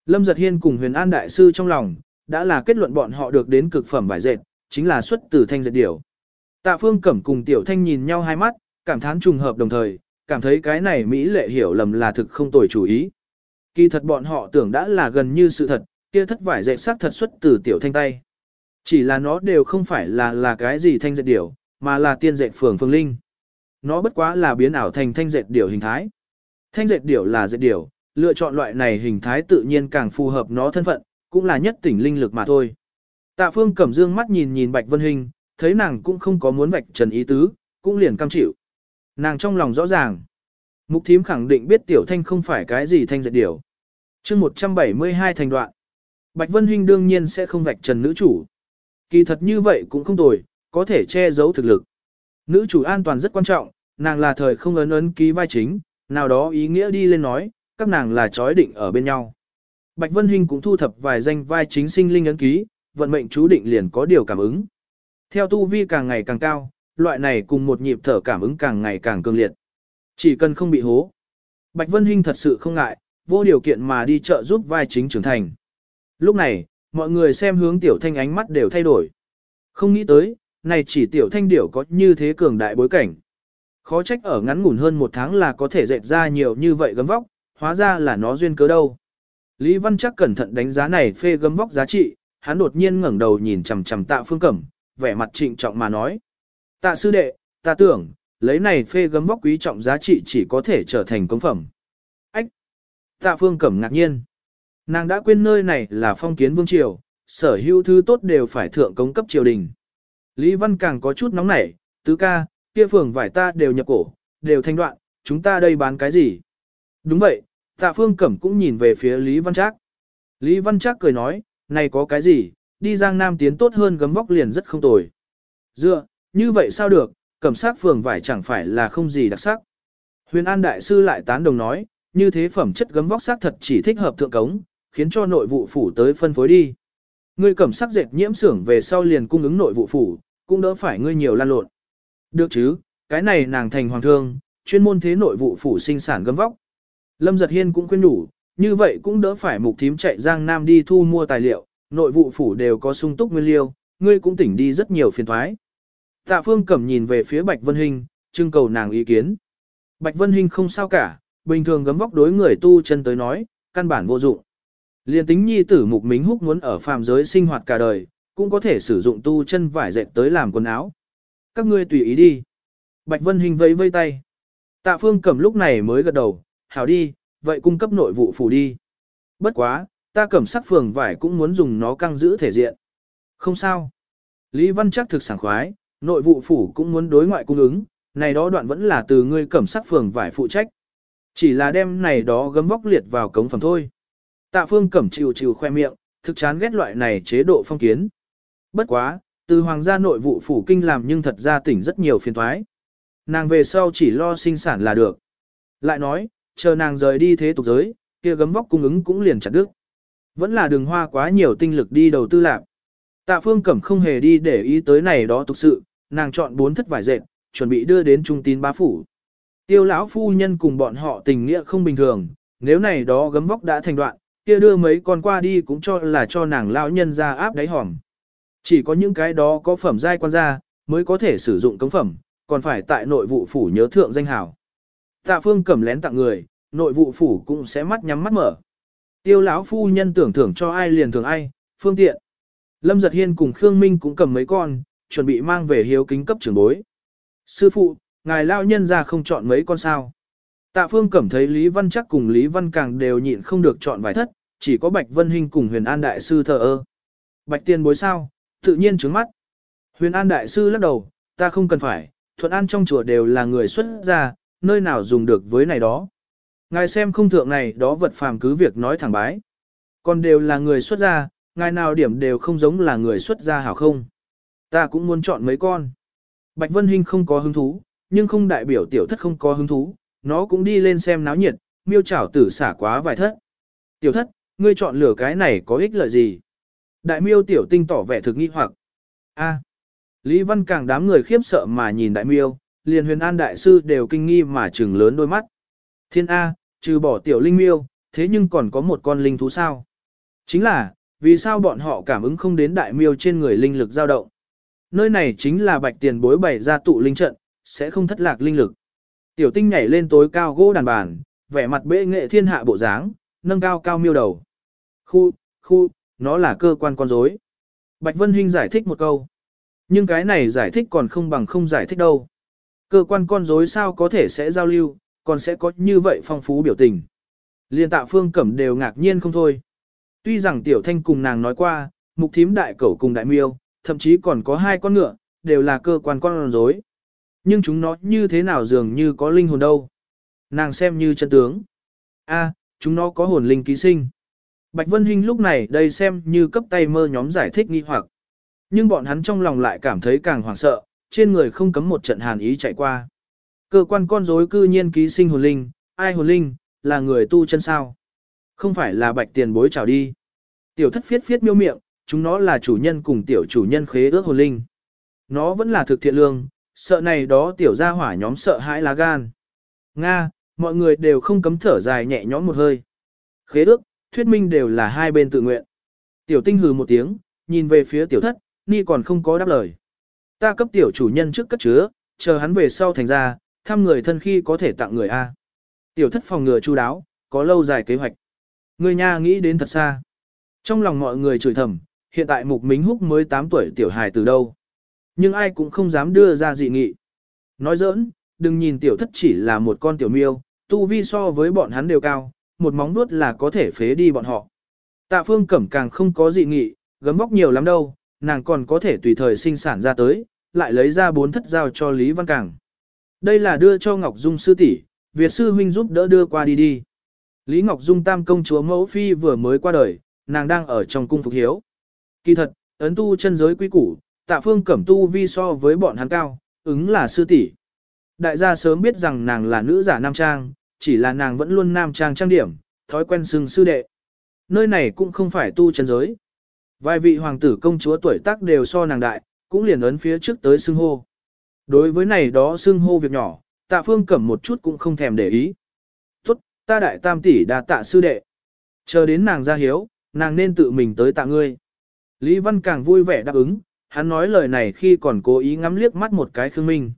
Lâm Giật Hiên cùng huyền an đại sư trong lòng, đã là kết luận bọn họ được đến cực phẩm vải dệt, chính là xuất từ thanh dệt điểu. Tạ phương cẩm cùng tiểu thanh nhìn nhau hai mắt, cảm thán trùng hợp đồng thời, cảm thấy cái này Mỹ lệ hiểu lầm là thực không tồi chủ ý. Kỳ thật bọn họ tưởng đã là gần như sự thật, kia thất vải dẹp sắc thật xuất từ tiểu thanh tay. Chỉ là nó đều không phải là là cái gì thanh dệt điểu, mà là tiên dệt phường phương linh. Nó bất quá là biến ảo thành thanh dệt điểu hình thái. Thanh dệt điểu là dệt điểu, lựa chọn loại này hình thái tự nhiên càng phù hợp nó thân phận, cũng là nhất tỉnh linh lực mà thôi. Tạ phương cẩm dương mắt nhìn nhìn Bạch Vân Hình, thấy nàng cũng không có muốn vạch trần ý tứ, cũng liền cam chịu. Nàng trong lòng rõ ràng. Mục thím khẳng định biết tiểu thanh không phải cái gì thanh dệt điểu. chương 172 thành đoạn. Bạch Vân Hinh đương nhiên sẽ không vạch trần nữ chủ. Kỳ thật như vậy cũng không tồi, có thể che giấu thực lực. Nữ chủ an toàn rất quan trọng, nàng là thời không ấn ấn ký vai chính, nào đó ý nghĩa đi lên nói, các nàng là chói định ở bên nhau. Bạch Vân Hinh cũng thu thập vài danh vai chính sinh linh ấn ký, vận mệnh chú định liền có điều cảm ứng. Theo tu vi càng ngày càng cao, loại này cùng một nhịp thở cảm ứng càng ngày càng cường liệt. Chỉ cần không bị hố. Bạch Vân Hinh thật sự không ngại, vô điều kiện mà đi chợ giúp vai chính trưởng thành. Lúc này, mọi người xem hướng tiểu thanh ánh mắt đều thay đổi. Không nghĩ tới, này chỉ tiểu thanh điểu có như thế cường đại bối cảnh. Khó trách ở ngắn ngủn hơn một tháng là có thể dệt ra nhiều như vậy gấm vóc, hóa ra là nó duyên cớ đâu. Lý Văn chắc cẩn thận đánh giá này phê gấm vóc giá trị, hắn đột nhiên ngẩng đầu nhìn chằm chằm tạ phương cẩm, vẻ mặt trịnh trọng mà nói. Tạ sư đệ, ta tưởng, lấy này phê gấm vóc quý trọng giá trị chỉ có thể trở thành công phẩm. Ách! Tạ phương cẩm ngạc nhiên. Nàng đã quên nơi này là phong kiến vương triều, sở hữu thứ tốt đều phải thượng cống cấp triều đình. Lý Văn càng có chút nóng nảy, tứ ca, kia phường vải ta đều nhập cổ, đều thanh đoạn, chúng ta đây bán cái gì? Đúng vậy, tạ phương cẩm cũng nhìn về phía Lý Văn Trác. Lý Văn Trác cười nói, này có cái gì, đi Giang Nam tiến tốt hơn gấm vóc liền rất không tồi. Dựa, như vậy sao được, cẩm sát phường vải chẳng phải là không gì đặc sắc. Huyền An Đại Sư lại tán đồng nói, như thế phẩm chất gấm vóc sắc thật chỉ thích hợp thượng cống, khiến cho nội vụ phủ tới phân phối đi. Ngươi cẩm sắc dệt nhiễm xưởng về sau liền cung ứng nội vụ phủ, cũng đỡ phải ngươi nhiều lan lộn. Được chứ, cái này nàng thành hoàng thương, chuyên môn thế nội vụ phủ sinh sản gấm vóc. Lâm Giật Hiên cũng khuyên đủ, như vậy cũng đỡ phải mục thím chạy Giang Nam đi thu mua tài liệu, nội vụ phủ đều có sung túc nguyên liêu, ngươi cũng tỉnh đi rất nhiều phiền thoái. Tạ Phương Cẩm nhìn về phía Bạch Vân Hinh, trưng cầu nàng ý kiến. Bạch Vân Hinh không sao cả, bình thường gấm vóc đối người tu chân tới nói, căn bản vô dụng. Liên tính nhi tử mục mính húc muốn ở phàm giới sinh hoạt cả đời, cũng có thể sử dụng tu chân vải dệt tới làm quần áo. Các ngươi tùy ý đi. Bạch Vân Hình vẫy vây tay. Tạ Phương Cẩm lúc này mới gật đầu, hảo đi, vậy cung cấp nội vụ phủ đi. Bất quá, ta cẩm sắc phường vải cũng muốn dùng nó căng giữ thể diện. Không sao. Lý Văn chắc thực sảng khoái, nội vụ phủ cũng muốn đối ngoại cung ứng, này đó đoạn vẫn là từ ngươi cẩm sắc phường vải phụ trách. Chỉ là đem này đó gấm vóc liệt vào cống phẩm thôi. Tạ phương cẩm chịu chịu khoe miệng, thực chán ghét loại này chế độ phong kiến. Bất quá, từ hoàng gia nội vụ phủ kinh làm nhưng thật ra tỉnh rất nhiều phiền thoái. Nàng về sau chỉ lo sinh sản là được. Lại nói, chờ nàng rời đi thế tục giới, kia gấm vóc cung ứng cũng liền chặt đứt. Vẫn là đường hoa quá nhiều tinh lực đi đầu tư lạc. Tạ phương cẩm không hề đi để ý tới này đó tục sự, nàng chọn bốn thất vải dệt, chuẩn bị đưa đến trung tín bá phủ. Tiêu lão phu nhân cùng bọn họ tình nghĩa không bình thường, nếu này đó gấm vóc đã thành đoạn, kia đưa mấy con qua đi cũng cho là cho nàng lão nhân ra áp đáy hòm. Chỉ có những cái đó có phẩm giai quan gia, mới có thể sử dụng cống phẩm, còn phải tại nội vụ phủ nhớ thượng danh hào. Tạ phương cầm lén tặng người, nội vụ phủ cũng sẽ mắt nhắm mắt mở. Tiêu lão phu nhân tưởng thưởng cho ai liền thường ai, phương tiện. Lâm Giật Hiên cùng Khương Minh cũng cầm mấy con, chuẩn bị mang về hiếu kính cấp trưởng bối. Sư phụ, ngài lao nhân ra không chọn mấy con sao. Tạ Phương cảm thấy Lý Văn chắc cùng Lý Văn Càng đều nhịn không được chọn vài thất, chỉ có Bạch Vân Hinh cùng Huyền An Đại Sư thờ ơ. Bạch tiền bối sao, tự nhiên trướng mắt. Huyền An Đại Sư lắc đầu, ta không cần phải, thuận an trong chùa đều là người xuất gia, nơi nào dùng được với này đó. Ngài xem không thượng này đó vật phàm cứ việc nói thẳng bái. Còn đều là người xuất gia, ngài nào điểm đều không giống là người xuất gia hảo không. Ta cũng muốn chọn mấy con. Bạch Vân Hinh không có hứng thú, nhưng không đại biểu tiểu thất không có hứng thú, nó cũng đi lên xem náo nhiệt, miêu chảo tử xả quá vài thất. Tiểu thất, ngươi chọn lửa cái này có ích lợi gì? Đại miêu tiểu tinh tỏ vẻ thực nghi hoặc. A. Lý Văn càng đám người khiếp sợ mà nhìn đại miêu, liền huyền an đại sư đều kinh nghi mà trừng lớn đôi mắt. Thiên A, trừ bỏ tiểu linh miêu, thế nhưng còn có một con linh thú sao? Chính là, vì sao bọn họ cảm ứng không đến đại miêu trên người linh lực dao động? Nơi này chính là bạch tiền bối bày ra tụ linh trận, sẽ không thất lạc linh lực. Tiểu tinh nhảy lên tối cao gỗ đàn bàn, vẻ mặt bệ nghệ thiên hạ bộ dáng, nâng cao cao miêu đầu. Khu, khu, nó là cơ quan con rối. Bạch Vân Hinh giải thích một câu. Nhưng cái này giải thích còn không bằng không giải thích đâu. Cơ quan con rối sao có thể sẽ giao lưu, còn sẽ có như vậy phong phú biểu tình. Liên tạ phương cẩm đều ngạc nhiên không thôi. Tuy rằng tiểu thanh cùng nàng nói qua, mục thím đại cẩu cùng đại miêu, thậm chí còn có hai con ngựa, đều là cơ quan con rối. Nhưng chúng nó như thế nào dường như có linh hồn đâu. Nàng xem như chân tướng. a chúng nó có hồn linh ký sinh. Bạch Vân Hinh lúc này đây xem như cấp tay mơ nhóm giải thích nghi hoặc. Nhưng bọn hắn trong lòng lại cảm thấy càng hoảng sợ, trên người không cấm một trận hàn ý chạy qua. Cơ quan con rối cư nhiên ký sinh hồn linh, ai hồn linh, là người tu chân sao? Không phải là bạch tiền bối chào đi. Tiểu thất phiết phiết miêu miệng, chúng nó là chủ nhân cùng tiểu chủ nhân khế ước hồn linh. Nó vẫn là thực thiện lương, sợ này đó tiểu gia hỏa nhóm sợ hãi lá gan. Nga, mọi người đều không cấm thở dài nhẹ nhõm một hơi. Khế ước, thuyết minh đều là hai bên tự nguyện. Tiểu tinh hừ một tiếng, nhìn về phía tiểu thất, ni còn không có đáp lời. Ta cấp tiểu chủ nhân trước cất chứa, chờ hắn về sau thành ra, thăm người thân khi có thể tặng người A. Tiểu thất phòng ngừa chu đáo, có lâu dài kế hoạch. Người nhà nghĩ đến thật xa. Trong lòng mọi người chửi thầm, hiện tại mục mính húc mới 8 tuổi tiểu hài từ đâu. Nhưng ai cũng không dám đưa ra dị nghị. Nói giỡn, đừng nhìn tiểu thất chỉ là một con tiểu miêu, tu vi so với bọn hắn đều cao, một móng vuốt là có thể phế đi bọn họ. Tạ phương cẩm càng không có dị nghị, gấm vóc nhiều lắm đâu, nàng còn có thể tùy thời sinh sản ra tới, lại lấy ra bốn thất giao cho Lý Văn Càng. Đây là đưa cho Ngọc Dung sư tỷ, Việt sư huynh giúp đỡ đưa qua đi đi. Lý Ngọc Dung tam công chúa mẫu phi vừa mới qua đời, nàng đang ở trong cung phục hiếu. Kỳ thật, ấn tu chân giới quý củ, tạ phương cẩm tu vi so với bọn hắn cao, ứng là sư tỷ. Đại gia sớm biết rằng nàng là nữ giả nam trang, chỉ là nàng vẫn luôn nam trang trang điểm, thói quen xưng sư đệ. Nơi này cũng không phải tu chân giới. Vài vị hoàng tử công chúa tuổi tác đều so nàng đại, cũng liền ấn phía trước tới xưng hô. Đối với này đó xưng hô việc nhỏ, tạ phương cẩm một chút cũng không thèm để ý. Tốt, ta đại tam tỷ đã tạ sư đệ. Chờ đến nàng ra hiếu, nàng nên tự mình tới tạ ngươi. Lý Văn càng vui vẻ đáp ứng, hắn nói lời này khi còn cố ý ngắm liếc mắt một cái Khương Minh.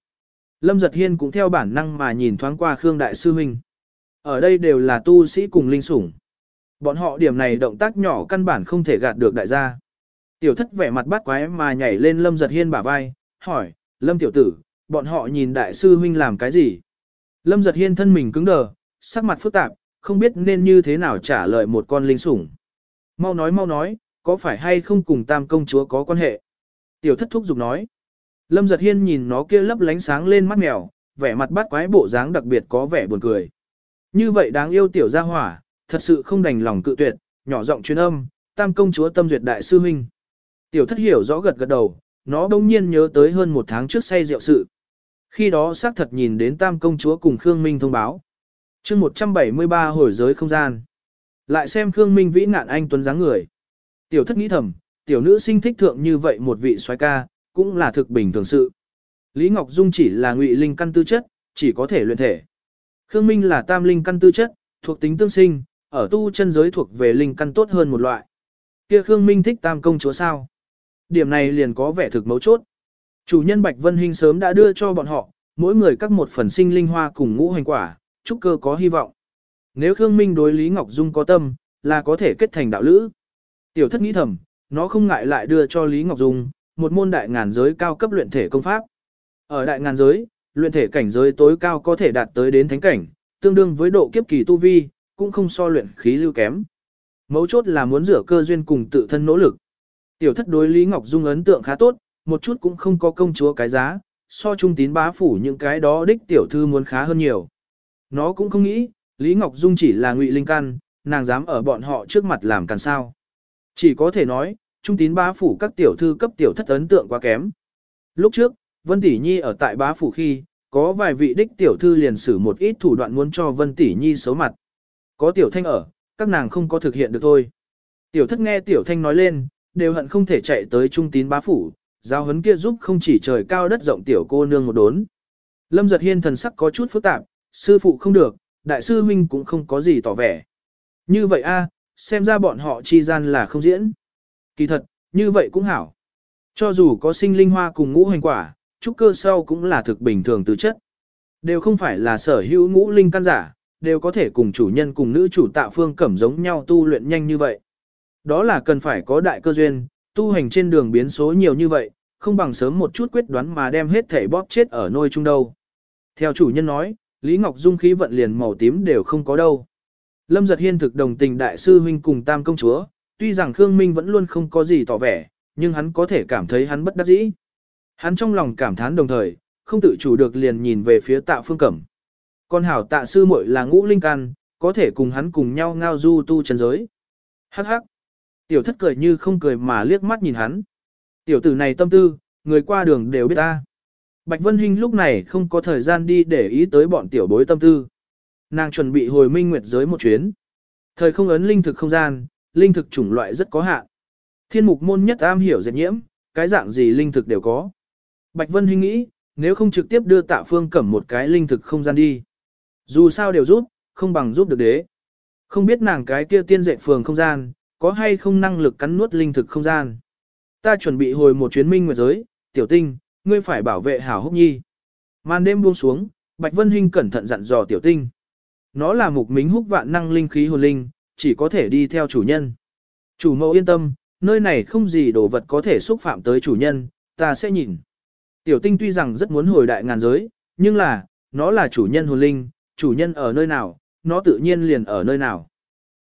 Lâm Giật Hiên cũng theo bản năng mà nhìn thoáng qua Khương Đại Sư Minh. Ở đây đều là tu sĩ cùng linh sủng. Bọn họ điểm này động tác nhỏ căn bản không thể gạt được đại gia. Tiểu thất vẻ mặt bắt quái mà nhảy lên Lâm Giật Hiên bả vai, hỏi, Lâm tiểu tử, bọn họ nhìn đại sư huynh làm cái gì? Lâm Giật Hiên thân mình cứng đờ, sắc mặt phức tạp, không biết nên như thế nào trả lời một con linh sủng. Mau nói mau nói, có phải hay không cùng tam công chúa có quan hệ? Tiểu thất thúc giục nói. Lâm giật hiên nhìn nó kia lấp lánh sáng lên mắt mèo, vẻ mặt bắt quái bộ dáng đặc biệt có vẻ buồn cười. Như vậy đáng yêu tiểu gia hỏa, thật sự không đành lòng cự tuyệt, nhỏ giọng truyền âm, tam công chúa tâm duyệt đại sư huynh. Tiểu thất hiểu rõ gật gật đầu, nó đông nhiên nhớ tới hơn một tháng trước say rượu sự. Khi đó xác thật nhìn đến tam công chúa cùng Khương Minh thông báo. chương 173 hồi giới không gian. Lại xem Khương Minh vĩ nạn anh tuấn dáng người. Tiểu thất nghĩ thầm, tiểu nữ sinh thích thượng như vậy một vị soái ca, cũng là thực bình thường sự. Lý Ngọc Dung chỉ là ngụy linh căn tư chất, chỉ có thể luyện thể. Khương Minh là tam linh căn tư chất, thuộc tính tương sinh, ở tu chân giới thuộc về linh căn tốt hơn một loại. Kia Khương Minh thích tam công chúa sao? Điểm này liền có vẻ thực mấu chốt. Chủ nhân Bạch Vân Hinh sớm đã đưa cho bọn họ, mỗi người các một phần sinh linh hoa cùng ngũ hành quả, chúc cơ có hy vọng. Nếu Khương Minh đối Lý Ngọc Dung có tâm, là có thể kết thành đạo lữ. Tiểu thất nghĩ thầm, nó không ngại lại đưa cho Lý Ngọc Dung, một môn đại ngàn giới cao cấp luyện thể công pháp. Ở đại ngàn giới, luyện thể cảnh giới tối cao có thể đạt tới đến thánh cảnh, tương đương với độ kiếp kỳ tu vi, cũng không so luyện khí lưu kém. Mấu chốt là muốn rửa cơ duyên cùng tự thân nỗ lực. Tiểu thất đối Lý Ngọc Dung ấn tượng khá tốt, một chút cũng không có công chúa cái giá, so trung tín bá phủ những cái đó đích tiểu thư muốn khá hơn nhiều. Nó cũng không nghĩ, Lý Ngọc Dung chỉ là ngụy linh căn, nàng dám ở bọn họ trước mặt làm càn sao. Chỉ có thể nói, trung tín bá phủ các tiểu thư cấp tiểu thất ấn tượng quá kém. Lúc trước, Vân Tỷ Nhi ở tại bá phủ khi, có vài vị đích tiểu thư liền sử một ít thủ đoạn muốn cho Vân Tỷ Nhi xấu mặt. Có tiểu thanh ở, các nàng không có thực hiện được thôi. Tiểu thất nghe tiểu thanh nói lên, đều hận không thể chạy tới trung tín bá phủ, giao hấn kia giúp không chỉ trời cao đất rộng tiểu cô nương một đốn. Lâm giật hiên thần sắc có chút phức tạp, sư phụ không được, đại sư huynh cũng không có gì tỏ vẻ. Như vậy a, xem ra bọn họ chi gian là không diễn. Kỳ thật, như vậy cũng hảo. Cho dù có sinh linh hoa cùng ngũ hành quả, trúc cơ sau cũng là thực bình thường từ chất. Đều không phải là sở hữu ngũ linh căn giả, đều có thể cùng chủ nhân cùng nữ chủ tạo phương cẩm giống nhau tu luyện nhanh như vậy. Đó là cần phải có đại cơ duyên, tu hành trên đường biến số nhiều như vậy, không bằng sớm một chút quyết đoán mà đem hết thể bóp chết ở nôi chung đâu. Theo chủ nhân nói, Lý Ngọc Dung khí vận liền màu tím đều không có đâu. Lâm Giật Hiên thực đồng tình đại sư huynh cùng tam công chúa, tuy rằng Khương Minh vẫn luôn không có gì tỏ vẻ, nhưng hắn có thể cảm thấy hắn bất đắc dĩ. Hắn trong lòng cảm thán đồng thời, không tự chủ được liền nhìn về phía tạ phương cẩm. Con hảo tạ sư muội là ngũ linh căn, có thể cùng hắn cùng nhau ngao du tu chân giới. Hắc hắc. Tiểu thất cười như không cười mà liếc mắt nhìn hắn. Tiểu tử này tâm tư, người qua đường đều biết ta. Bạch Vân Hinh lúc này không có thời gian đi để ý tới bọn tiểu bối tâm tư. Nàng chuẩn bị hồi minh nguyệt giới một chuyến. Thời không ấn linh thực không gian, linh thực chủng loại rất có hạn. Thiên mục môn nhất am hiểu dệt nhiễm, cái dạng gì linh thực đều có. Bạch Vân Hinh nghĩ, nếu không trực tiếp đưa tạ phương cẩm một cái linh thực không gian đi. Dù sao đều giúp, không bằng giúp được đế. Không biết nàng cái kia tiên dạy phường không gian, có hay không năng lực cắn nuốt linh thực không gian. Ta chuẩn bị hồi một chuyến minh nguyệt giới, tiểu tinh, ngươi phải bảo vệ hảo húc nhi. Màn đêm buông xuống, Bạch Vân Hinh cẩn thận dặn dò tiểu tinh. Nó là mục mính húc vạn năng linh khí hồn linh, chỉ có thể đi theo chủ nhân. Chủ mẫu yên tâm, nơi này không gì đồ vật có thể xúc phạm tới chủ nhân, ta sẽ nhìn. Tiểu tinh tuy rằng rất muốn hồi đại ngàn giới, nhưng là, nó là chủ nhân hồn linh, chủ nhân ở nơi nào, nó tự nhiên liền ở nơi nào.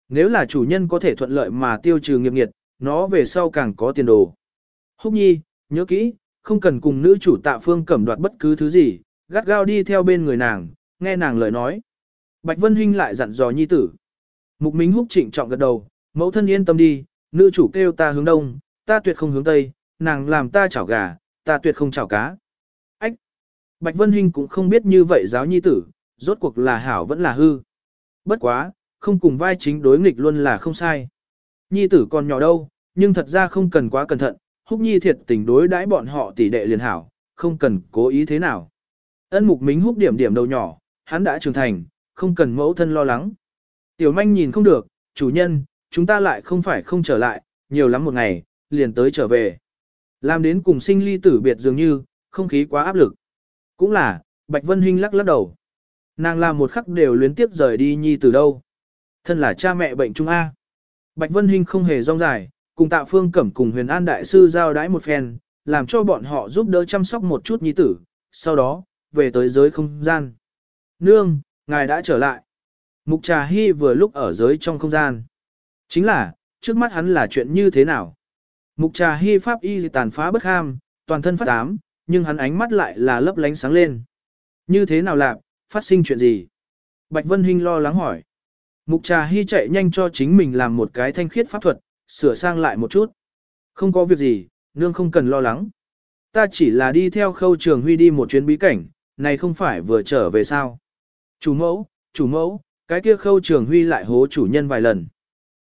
Nếu là chủ nhân có thể thuận lợi mà tiêu trừ nghiệp nghiệt, nó về sau càng có tiền đồ. Húc nhi, nhớ kỹ, không cần cùng nữ chủ tạ phương cẩm đoạt bất cứ thứ gì, gắt gao đi theo bên người nàng, nghe nàng lời nói. Bạch Vân Hinh lại dặn dò nhi tử. Mục Minh Húc trịnh trọng gật đầu, mẫu thân yên tâm đi, nữ chủ kêu ta hướng đông, ta tuyệt không hướng tây, nàng làm ta chảo gà, ta tuyệt không chảo cá. Ách! Bạch Vân Hinh cũng không biết như vậy giáo nhi tử, rốt cuộc là hảo vẫn là hư. Bất quá, không cùng vai chính đối nghịch luôn là không sai. Nhi tử còn nhỏ đâu, nhưng thật ra không cần quá cẩn thận, húc nhi thiệt tình đối đãi bọn họ tỷ đệ liền hảo, không cần cố ý thế nào. Ân mục mính húc điểm điểm đầu nhỏ, hắn đã trưởng thành, không cần mẫu thân lo lắng. Tiểu manh nhìn không được, chủ nhân, chúng ta lại không phải không trở lại, nhiều lắm một ngày, liền tới trở về. Làm đến cùng sinh ly tử biệt dường như, không khí quá áp lực. Cũng là, Bạch Vân Hinh lắc lắc đầu. Nàng làm một khắc đều luyến tiếp rời đi nhi từ đâu. Thân là cha mẹ bệnh trung A. Bạch Vân Hinh không hề rong dài, cùng Tạ Phương Cẩm cùng Huyền An Đại Sư giao đái một phen, làm cho bọn họ giúp đỡ chăm sóc một chút nhi tử, sau đó, về tới giới không gian. Nương, ngài đã trở lại. Mục Trà Hy vừa lúc ở giới trong không gian. Chính là, trước mắt hắn là chuyện như thế nào? Mục Trà Hy pháp y tàn phá bất ham, toàn thân phát ám, nhưng hắn ánh mắt lại là lấp lánh sáng lên. Như thế nào lạc, phát sinh chuyện gì? Bạch Vân Hinh lo lắng hỏi. Mục Trà Hy chạy nhanh cho chính mình làm một cái thanh khiết pháp thuật, sửa sang lại một chút. Không có việc gì, nương không cần lo lắng. Ta chỉ là đi theo khâu trường huy đi một chuyến bí cảnh, này không phải vừa trở về sao. Chủ mẫu, chủ mẫu, cái kia khâu trường huy lại hố chủ nhân vài lần.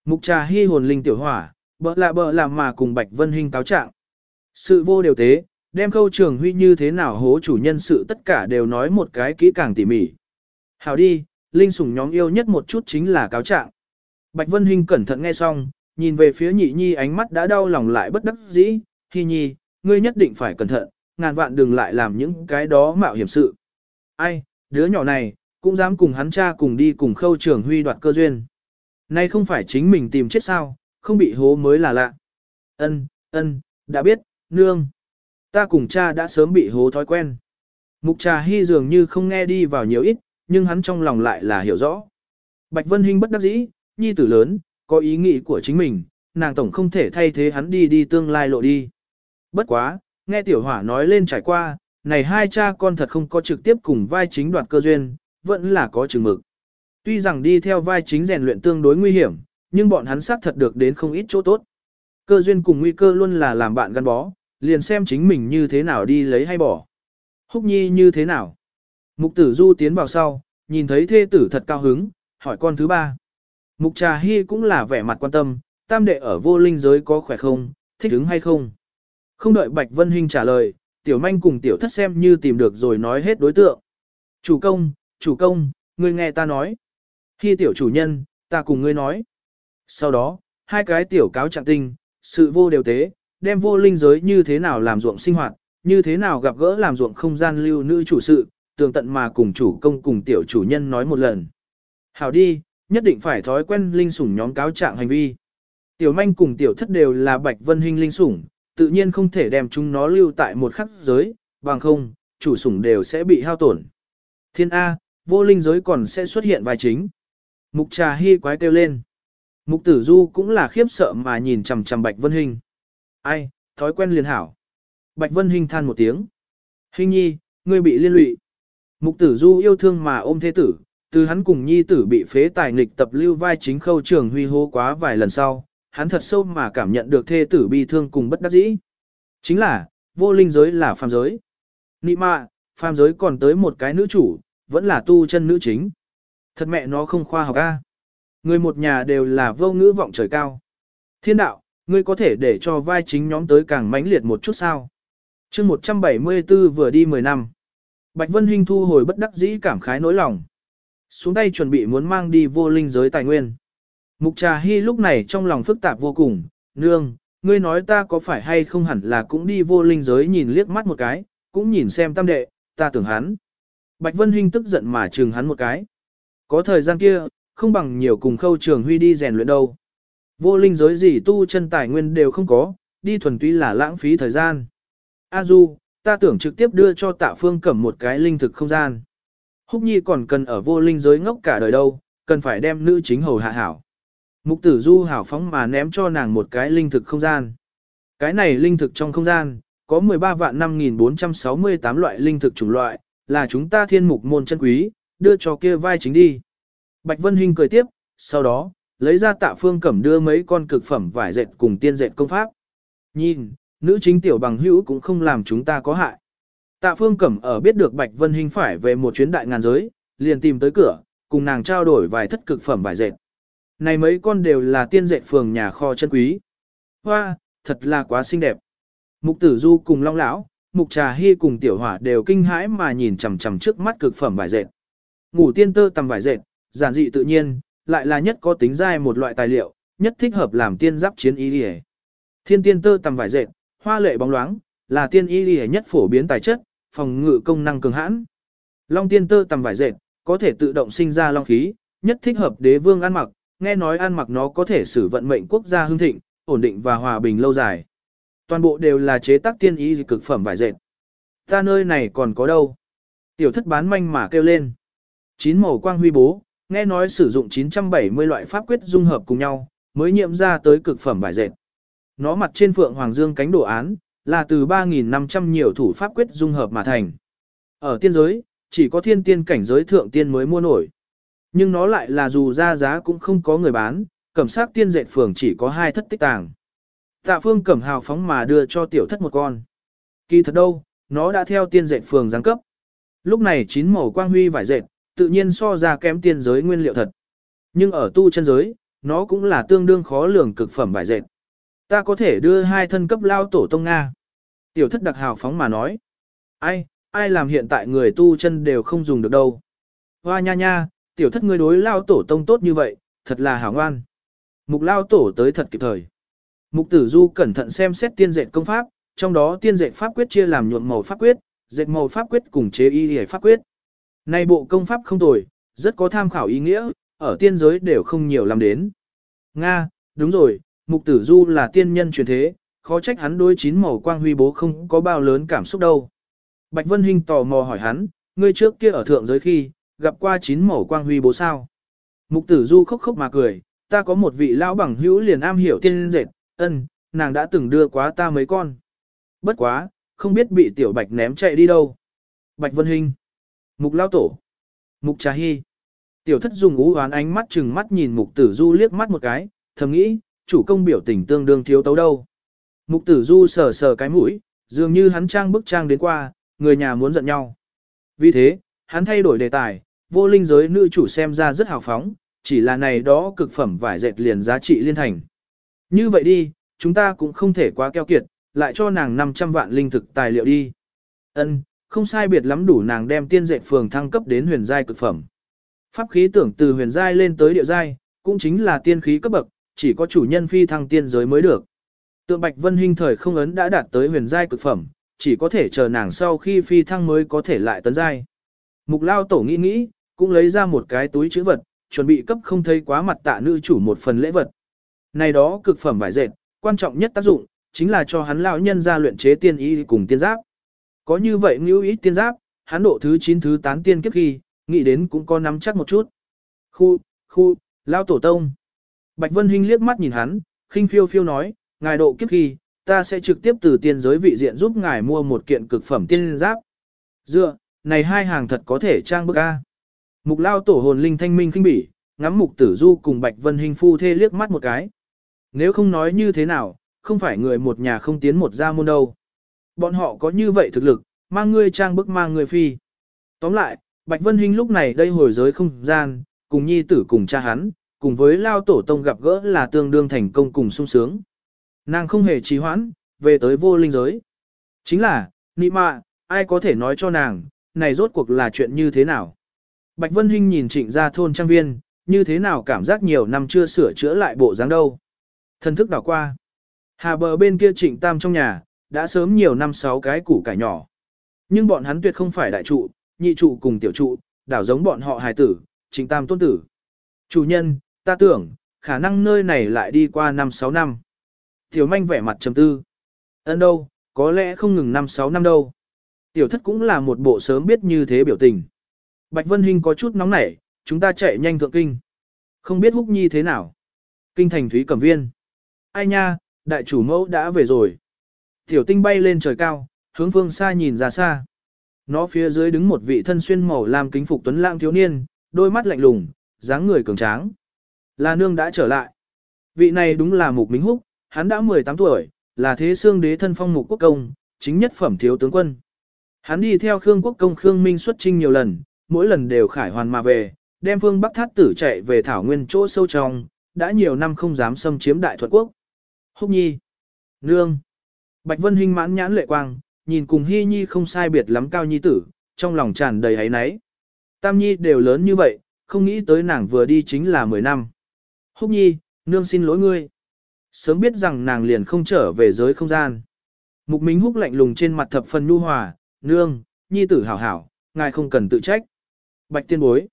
Mục trà hy hồn linh tiểu hỏa, bợ lạ bợ làm mà cùng Bạch Vân Hinh cáo trạng. Sự vô điều tế, đem khâu trường huy như thế nào hố chủ nhân sự tất cả đều nói một cái kỹ càng tỉ mỉ. Hào đi, linh sủng nhóm yêu nhất một chút chính là cáo trạng. Bạch Vân Hinh cẩn thận nghe xong, nhìn về phía nhị nhi ánh mắt đã đau lòng lại bất đắc dĩ, hi nhi, ngươi nhất định phải cẩn thận, ngàn vạn đừng lại làm những cái đó mạo hiểm sự. Ai, đứa nhỏ này, cũng dám cùng hắn cha cùng đi cùng khâu trường huy đoạt cơ duyên. Nay không phải chính mình tìm chết sao, không bị hố mới là lạ. Ân, ân, đã biết, nương. Ta cùng cha đã sớm bị hố thói quen. Mục trà hy dường như không nghe đi vào nhiều ít, nhưng hắn trong lòng lại là hiểu rõ. Bạch Vân Hinh bất đắc dĩ, nhi tử lớn, có ý nghĩ của chính mình, nàng tổng không thể thay thế hắn đi đi tương lai lộ đi. Bất quá, nghe tiểu hỏa nói lên trải qua, này hai cha con thật không có trực tiếp cùng vai chính đoạt cơ duyên, vẫn là có chừng mực. Tuy rằng đi theo vai chính rèn luyện tương đối nguy hiểm, nhưng bọn hắn xác thật được đến không ít chỗ tốt. Cơ duyên cùng nguy cơ luôn là làm bạn gắn bó, liền xem chính mình như thế nào đi lấy hay bỏ. Húc nhi như thế nào? Mục tử du tiến vào sau, nhìn thấy thê tử thật cao hứng, hỏi con thứ ba. Mục trà hy cũng là vẻ mặt quan tâm, tam đệ ở vô linh giới có khỏe không, thích ứng hay không? Không đợi Bạch Vân Hinh trả lời, tiểu manh cùng tiểu thất xem như tìm được rồi nói hết đối tượng. Chủ công, chủ công, ngươi nghe ta nói. Khi tiểu chủ nhân, ta cùng ngươi nói. Sau đó, hai cái tiểu cáo trạng tinh, sự vô đều tế, đem vô linh giới như thế nào làm ruộng sinh hoạt, như thế nào gặp gỡ làm ruộng không gian lưu nữ chủ sự, tường tận mà cùng chủ công cùng tiểu chủ nhân nói một lần. Hảo đi, nhất định phải thói quen linh sủng nhóm cáo trạng hành vi. Tiểu manh cùng tiểu thất đều là bạch vân hình linh sủng, tự nhiên không thể đem chúng nó lưu tại một khắc giới, bằng không, chủ sủng đều sẽ bị hao tổn. Thiên A, vô linh giới còn sẽ xuất hiện vai chính. Mục trà hy quái kêu lên. Mục tử du cũng là khiếp sợ mà nhìn chằm chằm Bạch Vân Hinh. Ai, thói quen liền hảo. Bạch Vân Hinh than một tiếng. Hinh nhi, ngươi bị liên lụy. Mục tử du yêu thương mà ôm thế tử, từ hắn cùng nhi tử bị phế tài nghịch tập lưu vai chính khâu trường huy hô quá vài lần sau, hắn thật sâu mà cảm nhận được thê tử bi thương cùng bất đắc dĩ. Chính là, vô linh giới là phàm giới. Nị mạ, phàm giới còn tới một cái nữ chủ, vẫn là tu chân nữ chính. Thật mẹ nó không khoa học a. Người một nhà đều là vô ngữ vọng trời cao. Thiên đạo, ngươi có thể để cho vai chính nhóm tới càng mãnh liệt một chút sao. chương 174 vừa đi 10 năm. Bạch Vân Hinh thu hồi bất đắc dĩ cảm khái nỗi lòng. Xuống tay chuẩn bị muốn mang đi vô linh giới tài nguyên. Mục trà hy lúc này trong lòng phức tạp vô cùng, nương, ngươi nói ta có phải hay không hẳn là cũng đi vô linh giới nhìn liếc mắt một cái, cũng nhìn xem tam đệ, ta tưởng hắn. Bạch Vân Hinh tức giận mà trừng hắn một cái. Có thời gian kia, không bằng nhiều cùng khâu trường huy đi rèn luyện đâu. Vô linh giới gì tu chân tài nguyên đều không có, đi thuần túy là lãng phí thời gian. A Du, ta tưởng trực tiếp đưa cho tạ phương cẩm một cái linh thực không gian. Húc Nhi còn cần ở vô linh giới ngốc cả đời đâu, cần phải đem nữ chính hầu hạ hảo. Mục tử Du hảo phóng mà ném cho nàng một cái linh thực không gian. Cái này linh thực trong không gian, có 13 vạn 5468 loại linh thực chủng loại, là chúng ta thiên mục môn chân quý, đưa cho kia vai chính đi. Bạch Vân Hinh cười tiếp, sau đó, lấy ra tạ phương cẩm đưa mấy con cực phẩm vải dệt cùng tiên dệt công pháp. Nhìn, nữ chính tiểu bằng hữu cũng không làm chúng ta có hại. Tạ phương cẩm ở biết được Bạch Vân Hinh phải về một chuyến đại ngàn giới, liền tìm tới cửa, cùng nàng trao đổi vài thất cực phẩm vải dệt. Này mấy con đều là tiên dệt phường nhà kho chân quý. Hoa, thật là quá xinh đẹp. Mục tử du cùng long lão, mục trà hy cùng tiểu hỏa đều kinh hãi mà nhìn chằm chằm trước mắt cực phẩm vải dệt. Ngủ tiên tơ tầm vải dệt, giản dị tự nhiên, lại là nhất có tính dai một loại tài liệu, nhất thích hợp làm tiên giáp chiến y liề. Thiên tiên tơ tầm vải dệt, hoa lệ bóng loáng, là tiên y liề nhất phổ biến tài chất, phòng ngự công năng cường hãn. Long tiên tơ tầm vải dệt, có thể tự động sinh ra long khí, nhất thích hợp đế vương ăn mặc, nghe nói ăn mặc nó có thể sử vận mệnh quốc gia hưng thịnh, ổn định và hòa bình lâu dài. Toàn bộ đều là chế tác tiên ý cực phẩm vải dệt. Ta nơi này còn có đâu? Tiểu thất bán manh mà kêu lên. Chín màu quang huy bố, nghe nói sử dụng 970 loại pháp quyết dung hợp cùng nhau, mới nhiệm ra tới cực phẩm vải dệt. Nó mặt trên phượng hoàng dương cánh đồ án, là từ 3.500 nhiều thủ pháp quyết dung hợp mà thành. Ở tiên giới, chỉ có thiên tiên cảnh giới thượng tiên mới mua nổi. Nhưng nó lại là dù ra giá cũng không có người bán, cẩm sát tiên dệt phường chỉ có hai thất tích tàng. Tạ phương cẩm hào phóng mà đưa cho tiểu thất một con. Kỳ thật đâu, nó đã theo tiên dệt phường giáng cấp. Lúc này chín màu quang huy vải dệt, tự nhiên so ra kém tiên giới nguyên liệu thật. Nhưng ở tu chân giới, nó cũng là tương đương khó lường cực phẩm vải dệt. Ta có thể đưa hai thân cấp lao tổ tông Nga. Tiểu thất đặc hào phóng mà nói. Ai, ai làm hiện tại người tu chân đều không dùng được đâu. Hoa nha nha, tiểu thất ngươi đối lao tổ tông tốt như vậy, thật là hảo ngoan. Mục lao tổ tới thật kịp thời. Mục tử du cẩn thận xem xét tiên dệt công pháp, trong đó tiên dệt pháp quyết chia làm nhuộm màu pháp quyết, dệt màu pháp quyết cùng chế y hề pháp quyết. Này bộ công pháp không tồi, rất có tham khảo ý nghĩa, ở tiên giới đều không nhiều làm đến. Nga, đúng rồi, mục tử du là tiên nhân truyền thế, khó trách hắn đối chín màu quang huy bố không có bao lớn cảm xúc đâu. Bạch Vân Hinh tò mò hỏi hắn, ngươi trước kia ở thượng giới khi, gặp qua chín màu quang huy bố sao? Mục tử du khóc khóc mà cười, ta có một vị lão bằng hữu liền am hiểu tiên dệt, ân, nàng đã từng đưa quá ta mấy con. Bất quá, không biết bị tiểu bạch ném chạy đi đâu. Bạch Vân Hinh, Mục Lao Tổ, Mục Trà Hy. Tiểu thất dùng ú oán ánh mắt chừng mắt nhìn Mục Tử Du liếc mắt một cái, thầm nghĩ, chủ công biểu tình tương đương thiếu tấu đâu. Mục Tử Du sờ sờ cái mũi, dường như hắn trang bức trang đến qua, người nhà muốn giận nhau. Vì thế, hắn thay đổi đề tài, vô linh giới nữ chủ xem ra rất hào phóng, chỉ là này đó cực phẩm vải dệt liền giá trị liên thành. Như vậy đi, chúng ta cũng không thể quá keo kiệt, lại cho nàng 500 vạn linh thực tài liệu đi. Ân, không sai biệt lắm đủ nàng đem tiên dệt phường thăng cấp đến huyền giai cực phẩm. Pháp khí tưởng từ huyền giai lên tới địa giai, cũng chính là tiên khí cấp bậc, chỉ có chủ nhân phi thăng tiên giới mới được. Tượng Bạch Vân Hinh thời không ấn đã đạt tới huyền giai cực phẩm, chỉ có thể chờ nàng sau khi phi thăng mới có thể lại tấn giai. Mục Lao tổ nghĩ nghĩ, cũng lấy ra một cái túi chữ vật, chuẩn bị cấp không thấy quá mặt tạ nữ chủ một phần lễ vật. Này đó cực phẩm vải dệt, quan trọng nhất tác dụng, chính là cho hắn lão nhân ra luyện chế tiên y cùng tiên giáp. Có như vậy ngưu ít tiên giáp, hắn độ thứ 9 thứ 8 tiên kiếp khi, nghĩ đến cũng có nắm chắc một chút. Khu, khu, lao tổ tông. Bạch Vân Hinh liếc mắt nhìn hắn, khinh phiêu phiêu nói, ngài độ kiếp khi, ta sẽ trực tiếp từ tiên giới vị diện giúp ngài mua một kiện cực phẩm tiên giáp. Dựa, này hai hàng thật có thể trang bức a. Mục lao tổ hồn linh thanh minh kinh bỉ, ngắm mục tử du cùng Bạch Vân Hinh phu thê liếc mắt một cái. Nếu không nói như thế nào, không phải người một nhà không tiến một gia môn đâu. Bọn họ có như vậy thực lực, mang ngươi trang bức mang ngươi phi. Tóm lại, Bạch Vân Hinh lúc này đây hồi giới không gian, cùng nhi tử cùng cha hắn, cùng với lao tổ tông gặp gỡ là tương đương thành công cùng sung sướng. Nàng không hề trì hoãn, về tới vô linh giới. Chính là, nị mạ, ai có thể nói cho nàng, này rốt cuộc là chuyện như thế nào? Bạch Vân Hinh nhìn trịnh ra thôn trang viên, như thế nào cảm giác nhiều năm chưa sửa chữa lại bộ dáng đâu thần thức đảo qua. Hà bờ bên kia trịnh tam trong nhà, đã sớm nhiều năm sáu cái củ cải nhỏ. Nhưng bọn hắn tuyệt không phải đại trụ, nhị trụ cùng tiểu trụ, đảo giống bọn họ hài tử, trịnh tam tôn tử. Chủ nhân, ta tưởng, khả năng nơi này lại đi qua năm sáu năm. Tiểu manh vẻ mặt trầm tư. Ấn đâu, có lẽ không ngừng năm sáu năm đâu. Tiểu thất cũng là một bộ sớm biết như thế biểu tình. Bạch Vân Hinh có chút nóng nảy, chúng ta chạy nhanh thượng kinh. Không biết húc nhi thế nào. Kinh thành thúy cẩm viên. Ai nha, đại chủ mẫu đã về rồi. Tiểu tinh bay lên trời cao, hướng phương xa nhìn ra xa. Nó phía dưới đứng một vị thân xuyên màu làm kính phục tuấn lãng thiếu niên, đôi mắt lạnh lùng, dáng người cường tráng. Là nương đã trở lại. Vị này đúng là mục minh húc, hắn đã 18 tuổi, là thế xương đế thân phong mục quốc công, chính nhất phẩm thiếu tướng quân. Hắn đi theo Khương quốc công Khương Minh xuất trinh nhiều lần, mỗi lần đều khải hoàn mà về, đem phương Bắc Thát tử chạy về thảo nguyên chỗ sâu trong, đã nhiều năm không dám xâm chiếm đại thuật quốc. Húc nhi, nương, Bạch Vân Hinh mãn nhãn lệ quang, nhìn cùng Hy Nhi không sai biệt lắm cao nhi tử, trong lòng tràn đầy hấy náy. Tam Nhi đều lớn như vậy, không nghĩ tới nàng vừa đi chính là 10 năm. Húc Nhi, nương xin lỗi ngươi. Sớm biết rằng nàng liền không trở về giới không gian. Mục Minh Húc lạnh lùng trên mặt thập phần nhu hòa, nương, Nhi tử hảo hảo, ngài không cần tự trách. Bạch tiên bối.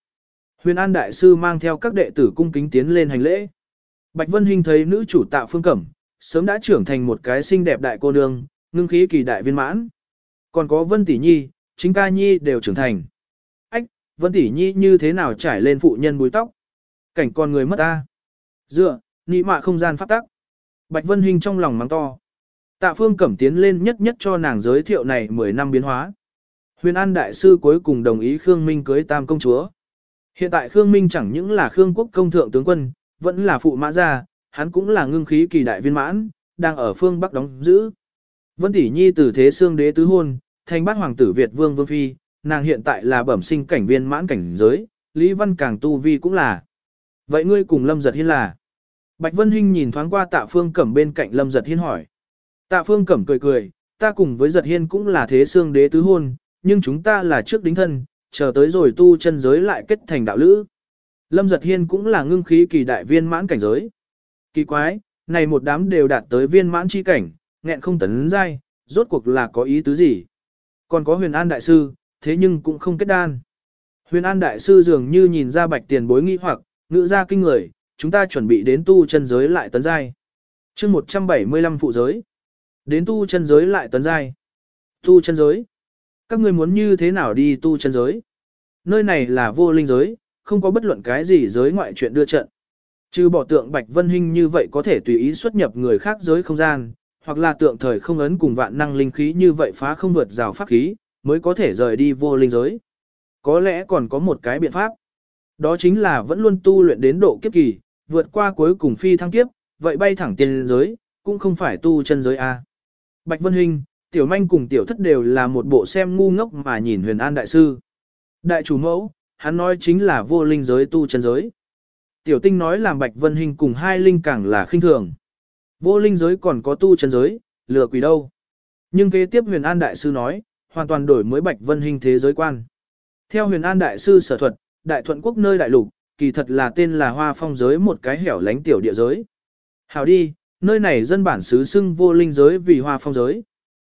Huyền An Đại Sư mang theo các đệ tử cung kính tiến lên hành lễ. Bạch Vân Hinh thấy nữ chủ tạo phương cẩm, sớm đã trưởng thành một cái xinh đẹp đại cô nương, ngưng khí kỳ đại viên mãn. Còn có Vân Tỷ Nhi, chính ca Nhi đều trưởng thành. Ách, Vân Tỷ Nhi như thế nào trải lên phụ nhân búi tóc? Cảnh con người mất ta. Dựa, nị mạ không gian phát tắc. Bạch Vân Hinh trong lòng mắng to. Tạ Phương Cẩm tiến lên nhất nhất cho nàng giới thiệu này 10 năm biến hóa. Huyền An Đại Sư cuối cùng đồng ý Khương Minh cưới tam công chúa. Hiện tại Khương Minh chẳng những là Khương quốc công thượng tướng quân, vẫn là phụ mã gia, hắn cũng là ngưng khí kỳ đại viên mãn, đang ở phương Bắc đóng giữ. Vân Tỷ Nhi từ thế xương đế tứ hôn, thành bát hoàng tử Việt vương vương phi, nàng hiện tại là bẩm sinh cảnh viên mãn cảnh giới, Lý Văn Càng tu vi cũng là. Vậy ngươi cùng Lâm Giật Hiên là? Bạch Vân Hinh nhìn thoáng qua Tạ Phương Cẩm bên cạnh Lâm Giật Hiên hỏi. Tạ Phương Cẩm cười cười, ta cùng với Giật Hiên cũng là thế xương đế tứ hôn, nhưng chúng ta là trước đính thân, chờ tới rồi tu chân giới lại kết thành đạo lữ. Lâm Giật Hiên cũng là ngưng khí kỳ đại viên mãn cảnh giới. Kỳ quái, này một đám đều đạt tới viên mãn chi cảnh, nghẹn không tấn dai, rốt cuộc là có ý tứ gì. Còn có huyền an đại sư, thế nhưng cũng không kết đan. Huyền an đại sư dường như nhìn ra bạch tiền bối nghi hoặc, ngữ ra kinh người, chúng ta chuẩn bị đến tu chân giới lại tấn dai. chương 175 phụ giới. Đến tu chân giới lại tấn dai. Tu chân giới. Các ngươi muốn như thế nào đi tu chân giới? Nơi này là vô linh giới, không có bất luận cái gì giới ngoại chuyện đưa trận. Trừ bỏ tượng Bạch Vân Hinh như vậy có thể tùy ý xuất nhập người khác giới không gian, hoặc là tượng thời không ấn cùng vạn năng linh khí như vậy phá không vượt rào pháp khí, mới có thể rời đi vô linh giới. Có lẽ còn có một cái biện pháp. Đó chính là vẫn luôn tu luyện đến độ kiếp kỳ, vượt qua cuối cùng phi thăng kiếp, vậy bay thẳng tiên giới, cũng không phải tu chân giới A. Bạch Vân Hinh, Tiểu Manh cùng Tiểu Thất đều là một bộ xem ngu ngốc mà nhìn huyền an đại sư. Đại chủ mẫu, hắn nói chính là vô linh giới tu chân giới. Tiểu Tinh nói làm Bạch Vân Hinh cùng hai linh càng là khinh thường. Vô linh giới còn có tu chân giới, lừa quỷ đâu. Nhưng kế tiếp huyền an đại sư nói, hoàn toàn đổi mới Bạch Vân Hinh thế giới quan. Theo huyền an đại sư sở thuật, đại thuận quốc nơi đại lục, kỳ thật là tên là hoa phong giới một cái hẻo lánh tiểu địa giới. Hảo đi, nơi này dân bản xứ xưng vô linh giới vì hoa phong giới.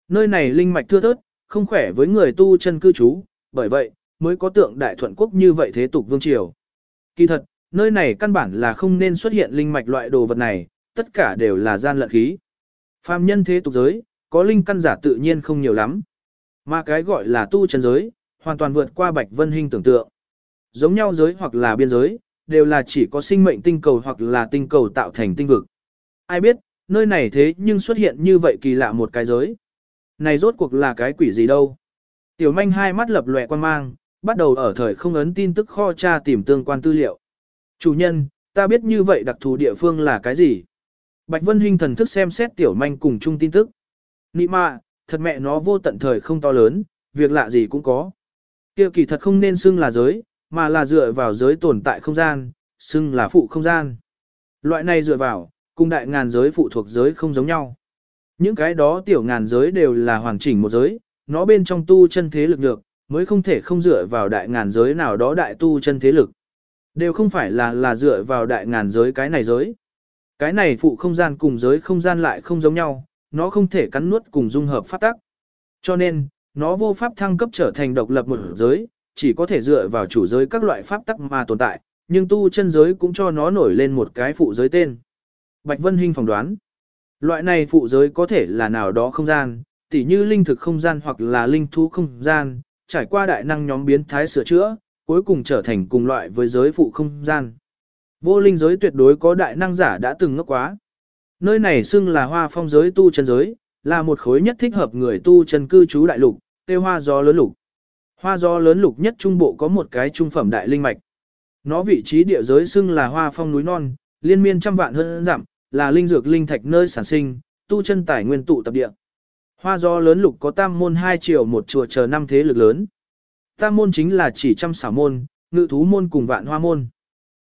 Nơi này linh mạch thưa thớt, không khỏe với người tu chân cư trú, bởi vậy, mới có tượng đại thuận quốc như vậy thế tục vương triều. Kỳ thật, nơi này căn bản là không nên xuất hiện linh mạch loại đồ vật này, tất cả đều là gian lận khí. Phàm nhân thế tục giới, có linh căn giả tự nhiên không nhiều lắm. Mà cái gọi là tu chân giới, hoàn toàn vượt qua Bạch Vân Hinh tưởng tượng. Giống nhau giới hoặc là biên giới, đều là chỉ có sinh mệnh tinh cầu hoặc là tinh cầu tạo thành tinh vực. Ai biết, nơi này thế nhưng xuất hiện như vậy kỳ lạ một cái giới. Này rốt cuộc là cái quỷ gì đâu. Tiểu manh hai mắt lập lòe quan mang, bắt đầu ở thời không ấn tin tức kho tra tìm tương quan tư liệu. Chủ nhân, ta biết như vậy đặc thù địa phương là cái gì? Bạch Vân Hinh thần thức xem xét tiểu manh cùng chung tin tức. Nị mạ, thật mẹ nó vô tận thời không to lớn, việc lạ gì cũng có. Kia kỳ thật không nên xưng là giới, mà là dựa vào giới tồn tại không gian, xưng là phụ không gian. Loại này dựa vào, cùng đại ngàn giới phụ thuộc giới không giống nhau. Những cái đó tiểu ngàn giới đều là hoàn chỉnh một giới, nó bên trong tu chân thế lực được, mới không thể không dựa vào đại ngàn giới nào đó đại tu chân thế lực. Đều không phải là là dựa vào đại ngàn giới cái này giới. Cái này phụ không gian cùng giới không gian lại không giống nhau, nó không thể cắn nuốt cùng dung hợp phát tắc. Cho nên, nó vô pháp thăng cấp trở thành độc lập một giới, chỉ có thể dựa vào chủ giới các loại pháp tắc mà tồn tại, nhưng tu chân giới cũng cho nó nổi lên một cái phụ giới tên. Bạch Vân Hinh phỏng đoán, loại này phụ giới có thể là nào đó không gian, tỉ như linh thực không gian hoặc là linh thú không gian, trải qua đại năng nhóm biến thái sửa chữa, cuối cùng trở thành cùng loại với giới phụ không gian. Vô linh giới tuyệt đối có đại năng giả đã từng ngốc quá. Nơi này xưng là hoa phong giới tu chân giới, là một khối nhất thích hợp người tu chân cư trú đại lục, tê hoa gió lớn lục. Hoa gió lớn lục nhất trung bộ có một cái trung phẩm đại linh mạch. Nó vị trí địa giới xưng là hoa phong núi non, liên miên trăm vạn hơn dặm, là linh dược linh thạch nơi sản sinh, tu chân tài nguyên tụ tập địa. Hoa gió lớn lục có tam môn hai triều một chùa chờ năm thế lực lớn. Tam môn chính là chỉ trăm xảo môn, ngự thú môn cùng vạn hoa môn.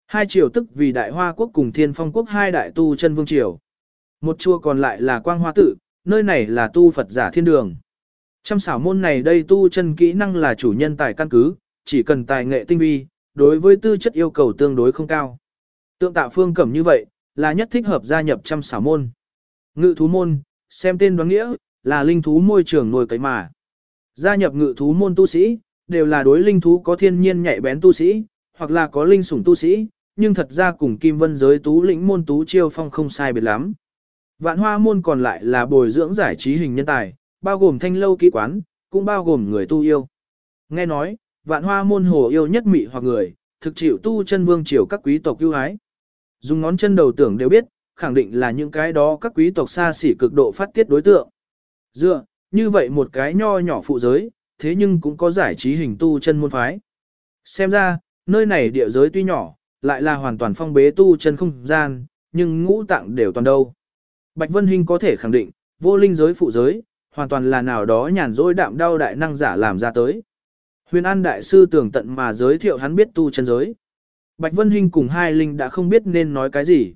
Hai triều tức vì đại hoa quốc cùng thiên phong quốc hai đại tu chân vương triều. Một chùa còn lại là quang hoa tự, nơi này là tu Phật giả thiên đường. Trăm xảo môn này đây tu chân kỹ năng là chủ nhân tài căn cứ, chỉ cần tài nghệ tinh vi, đối với tư chất yêu cầu tương đối không cao. Tượng tạo phương cẩm như vậy, là nhất thích hợp gia nhập trăm xảo môn. Ngự thú môn, xem tên đoán nghĩa, là linh thú môi trường nuôi cấy mà. Gia nhập ngự thú môn tu sĩ, đều là đối linh thú có thiên nhiên nhạy bén tu sĩ, hoặc là có linh sủng tu sĩ, nhưng thật ra cùng kim vân giới tú lĩnh môn tú chiêu phong không sai biệt lắm. Vạn hoa môn còn lại là bồi dưỡng giải trí hình nhân tài, bao gồm thanh lâu kỹ quán, cũng bao gồm người tu yêu. Nghe nói, vạn hoa môn hồ yêu nhất mị hoặc người, thực chịu tu chân vương triều các quý tộc yêu ái. Dùng ngón chân đầu tưởng đều biết, khẳng định là những cái đó các quý tộc xa xỉ cực độ phát tiết đối tượng. Dựa, như vậy một cái nho nhỏ phụ giới, thế nhưng cũng có giải trí hình tu chân môn phái. Xem ra, nơi này địa giới tuy nhỏ, lại là hoàn toàn phong bế tu chân không gian, nhưng ngũ tạng đều toàn đâu. Bạch Vân Hinh có thể khẳng định, vô linh giới phụ giới, hoàn toàn là nào đó nhàn rỗi đạm đau đại năng giả làm ra tới. Huyền An Đại Sư tưởng tận mà giới thiệu hắn biết tu chân giới. Bạch Vân Hinh cùng hai linh đã không biết nên nói cái gì.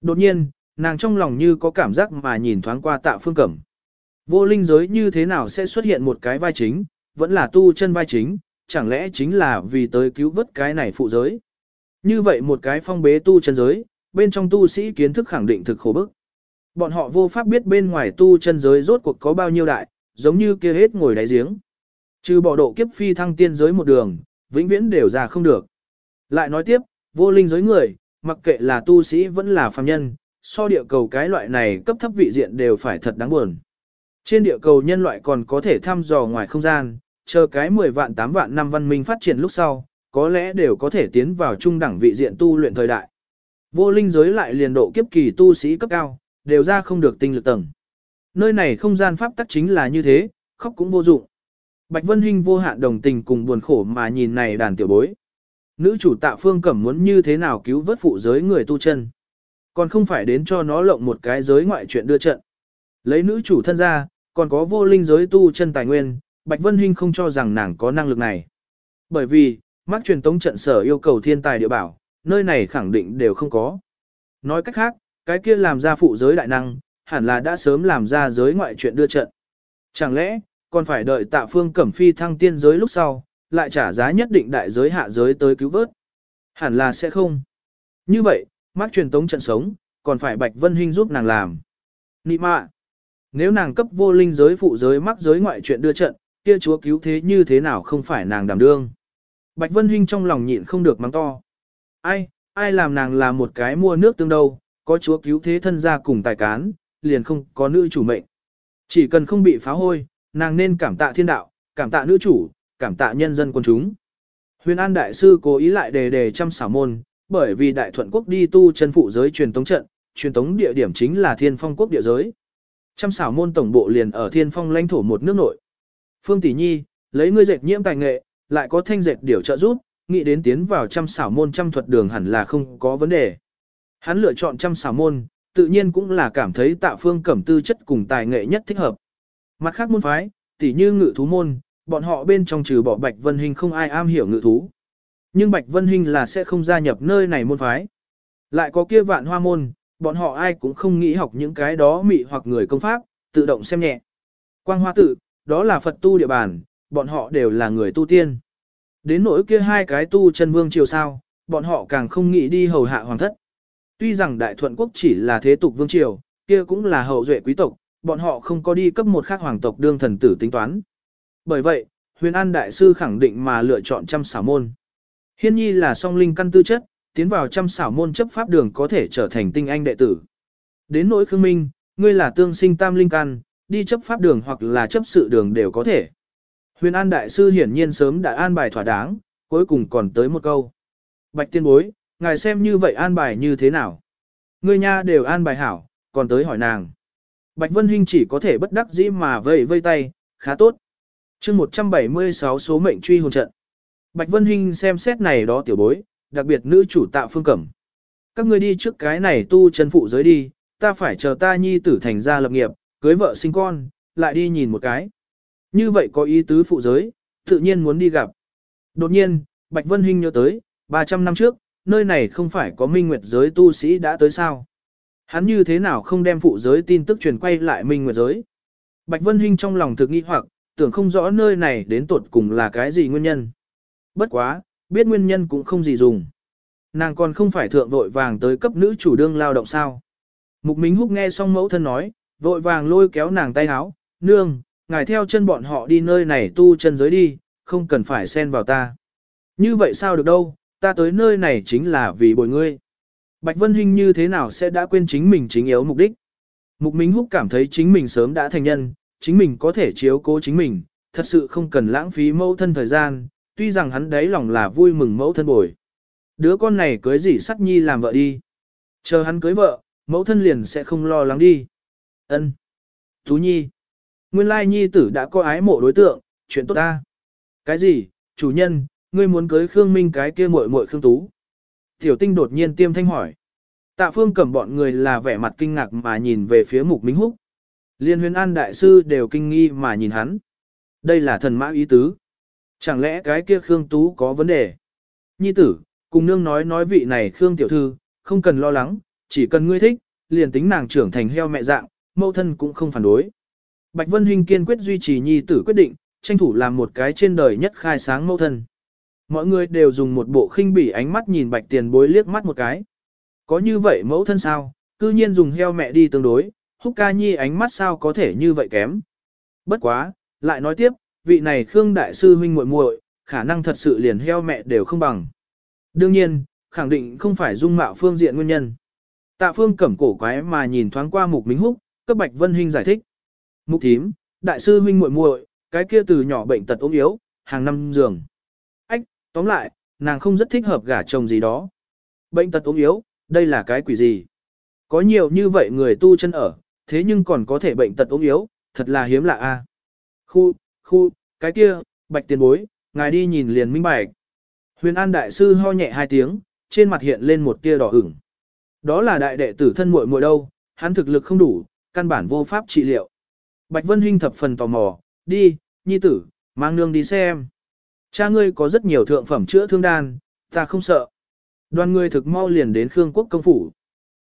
Đột nhiên, nàng trong lòng như có cảm giác mà nhìn thoáng qua tạ phương cẩm. Vô linh giới như thế nào sẽ xuất hiện một cái vai chính, vẫn là tu chân vai chính, chẳng lẽ chính là vì tới cứu vớt cái này phụ giới. Như vậy một cái phong bế tu chân giới, bên trong tu sĩ kiến thức khẳng định thực khổ bức. Bọn họ vô pháp biết bên ngoài tu chân giới rốt cuộc có bao nhiêu đại, giống như kia hết ngồi đáy giếng. Trừ bỏ độ kiếp phi thăng tiên giới một đường, vĩnh viễn đều ra không được. Lại nói tiếp, vô linh giới người, mặc kệ là tu sĩ vẫn là phàm nhân, so địa cầu cái loại này cấp thấp vị diện đều phải thật đáng buồn. Trên địa cầu nhân loại còn có thể thăm dò ngoài không gian, chờ cái 10 vạn 8 vạn năm văn minh phát triển lúc sau, có lẽ đều có thể tiến vào trung đẳng vị diện tu luyện thời đại. Vô linh giới lại liền độ kiếp kỳ tu sĩ cấp cao, đều ra không được tinh lực tầng. Nơi này không gian pháp tắc chính là như thế, khóc cũng vô dụng. Bạch Vân Hinh vô hạn đồng tình cùng buồn khổ mà nhìn này đàn tiểu bối. Nữ chủ tạ phương cẩm muốn như thế nào cứu vớt phụ giới người tu chân. Còn không phải đến cho nó lộng một cái giới ngoại chuyện đưa trận. Lấy nữ chủ thân ra, còn có vô linh giới tu chân tài nguyên, Bạch Vân Hinh không cho rằng nàng có năng lực này. Bởi vì, mắc truyền tống trận sở yêu cầu thiên tài địa bảo, nơi này khẳng định đều không có. Nói cách khác, cái kia làm ra phụ giới đại năng, hẳn là đã sớm làm ra giới ngoại chuyện đưa trận. Chẳng lẽ, còn phải đợi tạ phương cẩm phi thăng tiên giới lúc sau, lại trả giá nhất định đại giới hạ giới tới cứu vớt? Hẳn là sẽ không. Như vậy, mắc truyền tống trận sống, còn phải Bạch Vân Hinh giúp nàng làm. Nị mạ! Nếu nàng cấp vô linh giới phụ giới mắc giới ngoại chuyện đưa trận, kia chúa cứu thế như thế nào không phải nàng đảm đương. Bạch Vân Hinh trong lòng nhịn không được mắng to. Ai, ai làm nàng là một cái mua nước tương đâu, có chúa cứu thế thân ra cùng tài cán, liền không có nữ chủ mệnh. Chỉ cần không bị phá hôi, nàng nên cảm tạ thiên đạo, cảm tạ nữ chủ, cảm tạ nhân dân quân chúng. Huyền An Đại Sư cố ý lại đề đề chăm xảo môn, bởi vì Đại Thuận Quốc đi tu chân phụ giới truyền tống trận, truyền tống địa điểm chính là Thiên Phong Quốc địa giới. Trăm xảo môn tổng bộ liền ở Thiên Phong lãnh thổ một nước nội. Phương Tỷ Nhi, lấy ngươi dệt nhiễm tài nghệ, lại có thanh dệt điều trợ giúp, nghĩ đến tiến vào trăm xảo môn trăm thuật đường hẳn là không có vấn đề. Hắn lựa chọn trăm xảo môn, tự nhiên cũng là cảm thấy tạ phương cẩm tư chất cùng tài nghệ nhất thích hợp. Mặt khác môn phái, Tỷ như ngự thú môn, bọn họ bên trong trừ bỏ Bạch Vân Hinh không ai am hiểu ngự thú. Nhưng Bạch Vân Hinh là sẽ không gia nhập nơi này môn phái. Lại có kia vạn hoa môn, bọn họ ai cũng không nghĩ học những cái đó mị hoặc người công pháp, tự động xem nhẹ. Quang hoa tự, đó là Phật tu địa bàn, bọn họ đều là người tu tiên. Đến nỗi kia hai cái tu chân vương triều sao, bọn họ càng không nghĩ đi hầu hạ hoàng thất. Tuy rằng đại thuận quốc chỉ là thế tục vương triều, kia cũng là hậu duệ quý tộc, bọn họ không có đi cấp một khác hoàng tộc đương thần tử tính toán. Bởi vậy, huyền an đại sư khẳng định mà lựa chọn trăm xảo môn. Hiên nhi là song linh căn tư chất, tiến vào trăm xảo môn chấp pháp đường có thể trở thành tinh anh đệ tử. Đến nỗi khương minh, ngươi là tương sinh tam linh căn, đi chấp pháp đường hoặc là chấp sự đường đều có thể. Huyền An Đại Sư hiển nhiên sớm đã an bài thỏa đáng, cuối cùng còn tới một câu. Bạch tiên bối, ngài xem như vậy an bài như thế nào? Ngươi nha đều an bài hảo, còn tới hỏi nàng. Bạch Vân Hinh chỉ có thể bất đắc dĩ mà vây vây tay, khá tốt. chương 176 số mệnh truy hồn trận. Bạch Vân Hinh xem xét này đó tiểu bối, đặc biệt nữ chủ tạo phương cẩm. Các ngươi đi trước cái này tu chân phụ giới đi, ta phải chờ ta nhi tử thành ra lập nghiệp, cưới vợ sinh con, lại đi nhìn một cái. Như vậy có ý tứ phụ giới, tự nhiên muốn đi gặp. Đột nhiên, Bạch Vân Hinh nhớ tới, 300 năm trước, nơi này không phải có minh nguyệt giới tu sĩ đã tới sao. Hắn như thế nào không đem phụ giới tin tức truyền quay lại minh nguyệt giới. Bạch Vân Hinh trong lòng thực nghi hoặc, tưởng không rõ nơi này đến tột cùng là cái gì nguyên nhân. Bất quá, biết nguyên nhân cũng không gì dùng. Nàng còn không phải thượng vội vàng tới cấp nữ chủ đương lao động sao. Mục Minh Húc nghe xong mẫu thân nói, vội vàng lôi kéo nàng tay háo, nương, ngài theo chân bọn họ đi nơi này tu chân giới đi, không cần phải xen vào ta. Như vậy sao được đâu, ta tới nơi này chính là vì bồi ngươi. Bạch Vân Hinh như thế nào sẽ đã quên chính mình chính yếu mục đích. Mục Minh Húc cảm thấy chính mình sớm đã thành nhân, chính mình có thể chiếu cố chính mình, thật sự không cần lãng phí mẫu thân thời gian, tuy rằng hắn đấy lòng là vui mừng mẫu thân bồi. Đứa con này cưới gì sắc nhi làm vợ đi. Chờ hắn cưới vợ, mẫu thân liền sẽ không lo lắng đi. Ân. Tú nhi. Nguyên lai nhi tử đã có ái mộ đối tượng, chuyện tốt ta. Cái gì, chủ nhân, ngươi muốn cưới Khương Minh cái kia muội muội Khương Tú. Tiểu tinh đột nhiên tiêm thanh hỏi. Tạ phương cầm bọn người là vẻ mặt kinh ngạc mà nhìn về phía mục minh húc. Liên huyền an đại sư đều kinh nghi mà nhìn hắn. Đây là thần mã ý tứ. Chẳng lẽ cái kia Khương Tú có vấn đề? Nhi tử, cùng nương nói nói vị này Khương tiểu thư, không cần lo lắng, chỉ cần ngươi thích, liền tính nàng trưởng thành heo mẹ dạng, mẫu thân cũng không phản đối. Bạch Vân Hinh kiên quyết duy trì nhi tử quyết định, tranh thủ làm một cái trên đời nhất khai sáng mẫu thân. Mọi người đều dùng một bộ khinh bỉ ánh mắt nhìn bạch tiền bối liếc mắt một cái. Có như vậy mẫu thân sao, cư nhiên dùng heo mẹ đi tương đối, húc ca nhi ánh mắt sao có thể như vậy kém. Bất quá, lại nói tiếp, vị này Khương Đại Sư huynh muội muội khả năng thật sự liền heo mẹ đều không bằng. Đương nhiên, khẳng định không phải dung mạo phương diện nguyên nhân. Tạ phương cẩm cổ quái mà nhìn thoáng qua mục minh húc, cấp bạch vân huynh giải thích. Mục thím, đại sư huynh muội muội, cái kia từ nhỏ bệnh tật ốm yếu, hàng năm giường. Ách, tóm lại, nàng không rất thích hợp gả chồng gì đó. Bệnh tật ốm yếu, Đây là cái quỷ gì? Có nhiều như vậy người tu chân ở, thế nhưng còn có thể bệnh tật ốm yếu, thật là hiếm lạ a. Khu, khu, cái kia, bạch tiền bối, ngài đi nhìn liền minh bạch. Huyền An đại sư ho nhẹ hai tiếng, trên mặt hiện lên một tia đỏ ửng. Đó là đại đệ tử thân muội muội đâu, hắn thực lực không đủ, căn bản vô pháp trị liệu. Bạch Vân Hinh thập phần tò mò, đi, nhi tử, mang nương đi xem. Cha ngươi có rất nhiều thượng phẩm chữa thương đan, ta không sợ. Đoàn người thực mau liền đến Khương Quốc công phủ.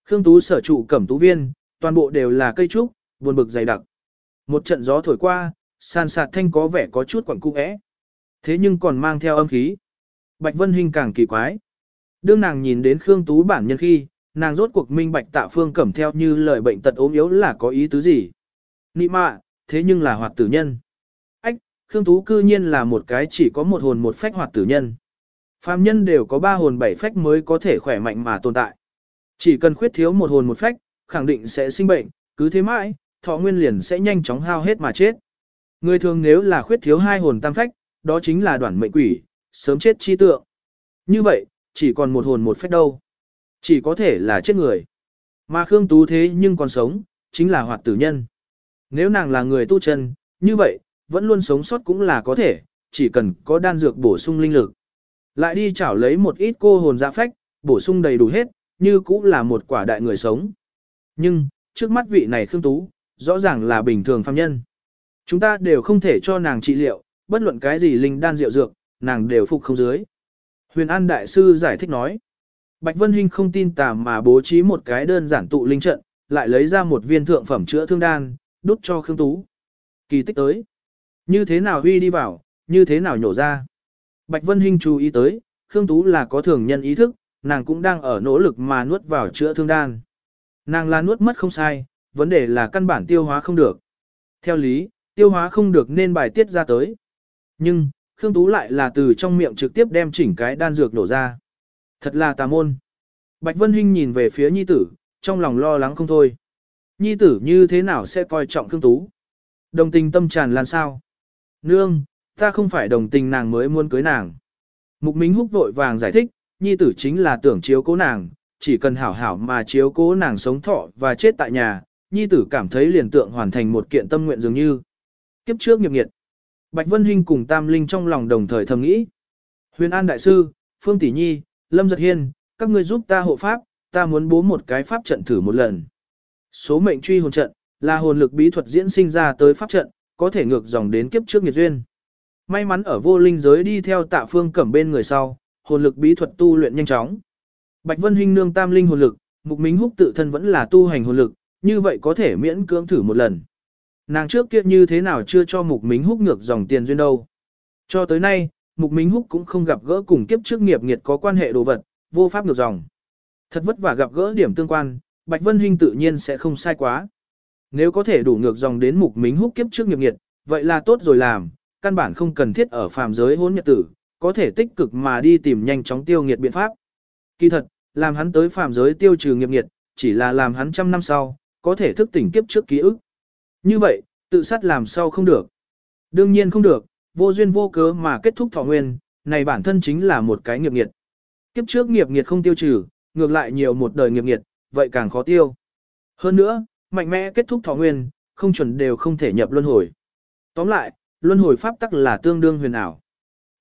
Khương Tú sở trụ cẩm tú viên, toàn bộ đều là cây trúc, buồn bực dày đặc. Một trận gió thổi qua, sàn sạt thanh có vẻ có chút quẩn cung ẽ. Thế nhưng còn mang theo âm khí. Bạch Vân Hinh càng kỳ quái. Đương nàng nhìn đến Khương Tú bản nhân khi, nàng rốt cuộc minh bạch tạ phương cẩm theo như lời bệnh tật ốm yếu là có ý tứ gì. Nị mạ, thế nhưng là hoạt tử nhân. Ách, Khương Tú cư nhiên là một cái chỉ có một hồn một phách hoạt tử nhân. Phàm nhân đều có ba hồn bảy phách mới có thể khỏe mạnh mà tồn tại. Chỉ cần khuyết thiếu một hồn một phách, khẳng định sẽ sinh bệnh, cứ thế mãi, thọ nguyên liền sẽ nhanh chóng hao hết mà chết. Người thường nếu là khuyết thiếu hai hồn tam phách, đó chính là đoạn mệnh quỷ, sớm chết chi tượng. Như vậy, chỉ còn một hồn một phách đâu. Chỉ có thể là chết người. Mà Khương Tú thế nhưng còn sống, chính là hoạt tử nhân. Nếu nàng là người tu chân, như vậy, vẫn luôn sống sót cũng là có thể, chỉ cần có đan dược bổ sung linh lực. Lại đi chảo lấy một ít cô hồn dạ phách, bổ sung đầy đủ hết, như cũng là một quả đại người sống. Nhưng, trước mắt vị này Khương Tú, rõ ràng là bình thường phàm nhân. Chúng ta đều không thể cho nàng trị liệu, bất luận cái gì linh đan rượu dược, nàng đều phục không dưới. Huyền An Đại Sư giải thích nói. Bạch Vân Hinh không tin tà mà bố trí một cái đơn giản tụ linh trận, lại lấy ra một viên thượng phẩm chữa thương đan, đút cho Khương Tú. Kỳ tích tới. Như thế nào huy đi vào, như thế nào nhổ ra. Bạch Vân Hinh chú ý tới, Khương Tú là có thường nhân ý thức, nàng cũng đang ở nỗ lực mà nuốt vào chữa thương đan. Nàng là nuốt mất không sai, vấn đề là căn bản tiêu hóa không được. Theo lý, tiêu hóa không được nên bài tiết ra tới. Nhưng, Khương Tú lại là từ trong miệng trực tiếp đem chỉnh cái đan dược nổ ra. Thật là tà môn. Bạch Vân Hinh nhìn về phía nhi tử, trong lòng lo lắng không thôi. Nhi tử như thế nào sẽ coi trọng Khương Tú? Đồng tình tâm tràn lan sao? Nương, ta không phải đồng tình nàng mới muốn cưới nàng. Mục Minh Húc vội vàng giải thích, nhi tử chính là tưởng chiếu cố nàng, chỉ cần hảo hảo mà chiếu cố nàng sống thọ và chết tại nhà, nhi tử cảm thấy liền tượng hoàn thành một kiện tâm nguyện dường như. Kiếp trước nghiệp nghiệt. Bạch Vân Hinh cùng Tam Linh trong lòng đồng thời thầm nghĩ. Huyền An Đại Sư, Phương Tỷ Nhi, Lâm Giật Hiên, các ngươi giúp ta hộ pháp, ta muốn bố một cái pháp trận thử một lần. Số mệnh truy hồn trận, là hồn lực bí thuật diễn sinh ra tới pháp trận, có thể ngược dòng đến kiếp trước nghiệt duyên. May mắn ở vô linh giới đi theo tạ phương cẩm bên người sau, hồn lực bí thuật tu luyện nhanh chóng. Bạch Vân Hinh nương tam linh hồn lực, Mục Minh Húc tự thân vẫn là tu hành hồn lực, như vậy có thể miễn cưỡng thử một lần. Nàng trước kia như thế nào chưa cho Mục Minh Húc ngược dòng tiền duyên đâu. Cho tới nay, Mục Minh Húc cũng không gặp gỡ cùng kiếp trước nghiệp nghiệt có quan hệ đồ vật, vô pháp ngược dòng. Thật vất vả gặp gỡ điểm tương quan, Bạch Vân Hinh tự nhiên sẽ không sai quá. Nếu có thể đủ ngược dòng đến Mục Minh Húc kiếp trước nghiệp nghiệt, vậy là tốt rồi làm, căn bản không cần thiết ở phàm giới hôn nhật tử, có thể tích cực mà đi tìm nhanh chóng tiêu nghiệt biện pháp. Kỳ thật, làm hắn tới phàm giới tiêu trừ nghiệp nghiệt, chỉ là làm hắn trăm năm sau, có thể thức tỉnh kiếp trước ký ức. Như vậy, tự sát làm sao không được. Đương nhiên không được, vô duyên vô cớ mà kết thúc thọ nguyên, này bản thân chính là một cái nghiệp nghiệt. Kiếp trước nghiệp nghiệt không tiêu trừ, ngược lại nhiều một đời nghiệp nghiệt, vậy càng khó tiêu. Hơn nữa, mạnh mẽ kết thúc thọ nguyên, không chuẩn đều không thể nhập luân hồi. Tóm lại, luân hồi pháp tắc là tương đương huyền ảo.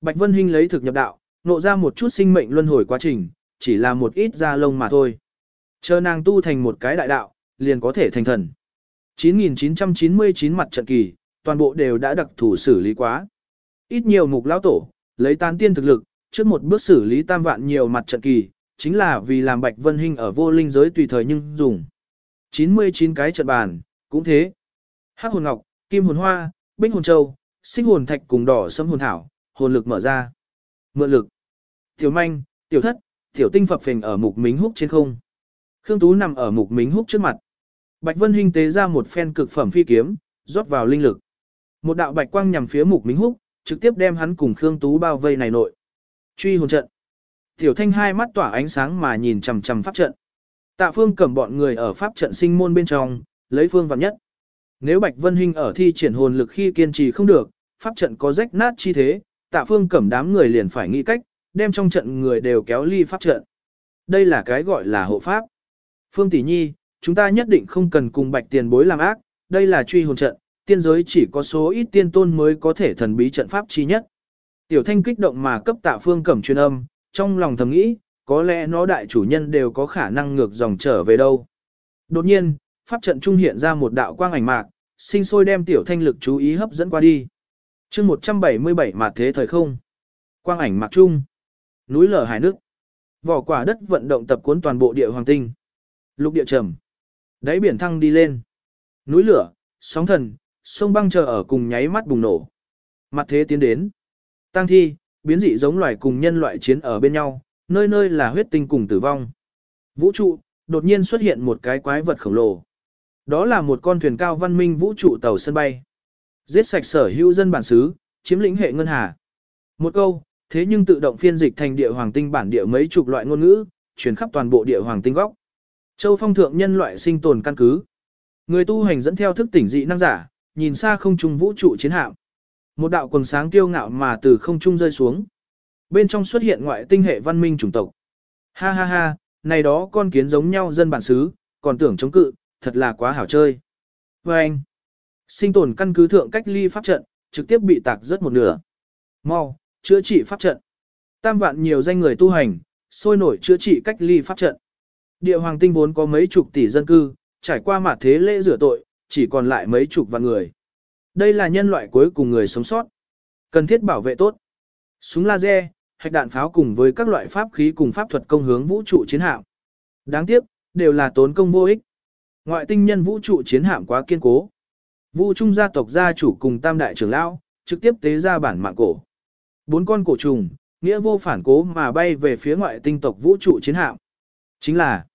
Bạch Vân Hinh lấy thực nhập đạo, nộ ra một chút sinh mệnh luân hồi quá trình, chỉ là một ít da lông mà thôi. Chờ nàng tu thành một cái đại đạo, liền có thể thành thần. 9999 mặt trận kỳ, toàn bộ đều đã đặc thủ xử lý quá. Ít nhiều mục lão tổ, lấy tán tiên thực lực, trước một bước xử lý tam vạn nhiều mặt trận kỳ, chính là vì làm Bạch Vân Hinh ở vô linh giới tùy thời nhưng dùng. 99 cái trận bàn, cũng thế. Hắc hồn ngọc, kim hồn hoa, bích hồn châu, sinh hồn thạch cùng đỏ sâm hồn thảo, hồn lực mở ra. Mượn lực. Tiểu manh, tiểu thất, tiểu tinh phập phình ở mục mính húc trên không. Khương Tú nằm ở mục mính húc trước mặt. Bạch Vân Hinh tế ra một phen cực phẩm phi kiếm, rót vào linh lực. Một đạo bạch quang nhằm phía mục minh húc, trực tiếp đem hắn cùng Khương Tú bao vây này nội. Truy hồn trận. Tiểu Thanh hai mắt tỏa ánh sáng mà nhìn chằm chằm pháp trận. Tạ Phương cầm bọn người ở pháp trận sinh môn bên trong, lấy phương vạn nhất. Nếu Bạch Vân Hinh ở thi triển hồn lực khi kiên trì không được, pháp trận có rách nát chi thế, Tạ Phương cầm đám người liền phải nghĩ cách, đem trong trận người đều kéo ly pháp trận. đây là cái gọi là hộ pháp. Phương Tỷ Nhi, chúng ta nhất định không cần cùng bạch tiền bối làm ác, đây là truy hồn trận, tiên giới chỉ có số ít tiên tôn mới có thể thần bí trận pháp chi nhất. Tiểu thanh kích động mà cấp tạ phương cẩm truyền âm, trong lòng thầm nghĩ, có lẽ nó đại chủ nhân đều có khả năng ngược dòng trở về đâu. Đột nhiên, pháp trận trung hiện ra một đạo quang ảnh mạc, sinh sôi đem tiểu thanh lực chú ý hấp dẫn qua đi. chương 177 mà thế thời không. Quang ảnh mạc trung. Núi lở hải nước. Vỏ quả đất vận động tập cuốn toàn bộ địa hoàng tinh. Lục địa trầm. Đáy biển thăng đi lên. Núi lửa, sóng thần, sông băng chờ ở cùng nháy mắt bùng nổ. Mặt thế tiến đến. Tăng thi, biến dị giống loài cùng nhân loại chiến ở bên nhau, nơi nơi là huyết tinh cùng tử vong. Vũ trụ, đột nhiên xuất hiện một cái quái vật khổng lồ. Đó là một con thuyền cao văn minh vũ trụ tàu sân bay. Giết sạch sở hữu dân bản xứ, chiếm lĩnh hệ ngân hà. Một câu, thế nhưng tự động phiên dịch thành địa hoàng tinh bản địa mấy chục loại ngôn ngữ, truyền khắp toàn bộ địa hoàng tinh góc. Châu phong thượng nhân loại sinh tồn căn cứ. Người tu hành dẫn theo thức tỉnh dị năng giả, nhìn xa không trung vũ trụ chiến hạm. Một đạo quần sáng kiêu ngạo mà từ không trung rơi xuống. Bên trong xuất hiện ngoại tinh hệ văn minh chủng tộc. Ha ha ha, này đó con kiến giống nhau dân bản xứ, còn tưởng chống cự, thật là quá hảo chơi. Và anh, sinh tồn căn cứ thượng cách ly pháp trận, trực tiếp bị tạc rất một nửa. Mau, chữa trị pháp trận. Tam vạn nhiều danh người tu hành, sôi nổi chữa trị cách ly pháp trận. Địa hoàng tinh vốn có mấy chục tỷ dân cư, trải qua mặt thế lễ rửa tội, chỉ còn lại mấy chục vạn người. Đây là nhân loại cuối cùng người sống sót. Cần thiết bảo vệ tốt. Súng laser, hạch đạn pháo cùng với các loại pháp khí cùng pháp thuật công hướng vũ trụ chiến hạm. Đáng tiếc, đều là tốn công vô ích. Ngoại tinh nhân vũ trụ chiến hạm quá kiên cố. Vũ trung gia tộc gia chủ cùng tam đại trưởng lão, trực tiếp tế ra bản mạng cổ. Bốn con cổ trùng, nghĩa vô phản cố mà bay về phía ngoại tinh tộc vũ trụ chiến hạm. Chính là,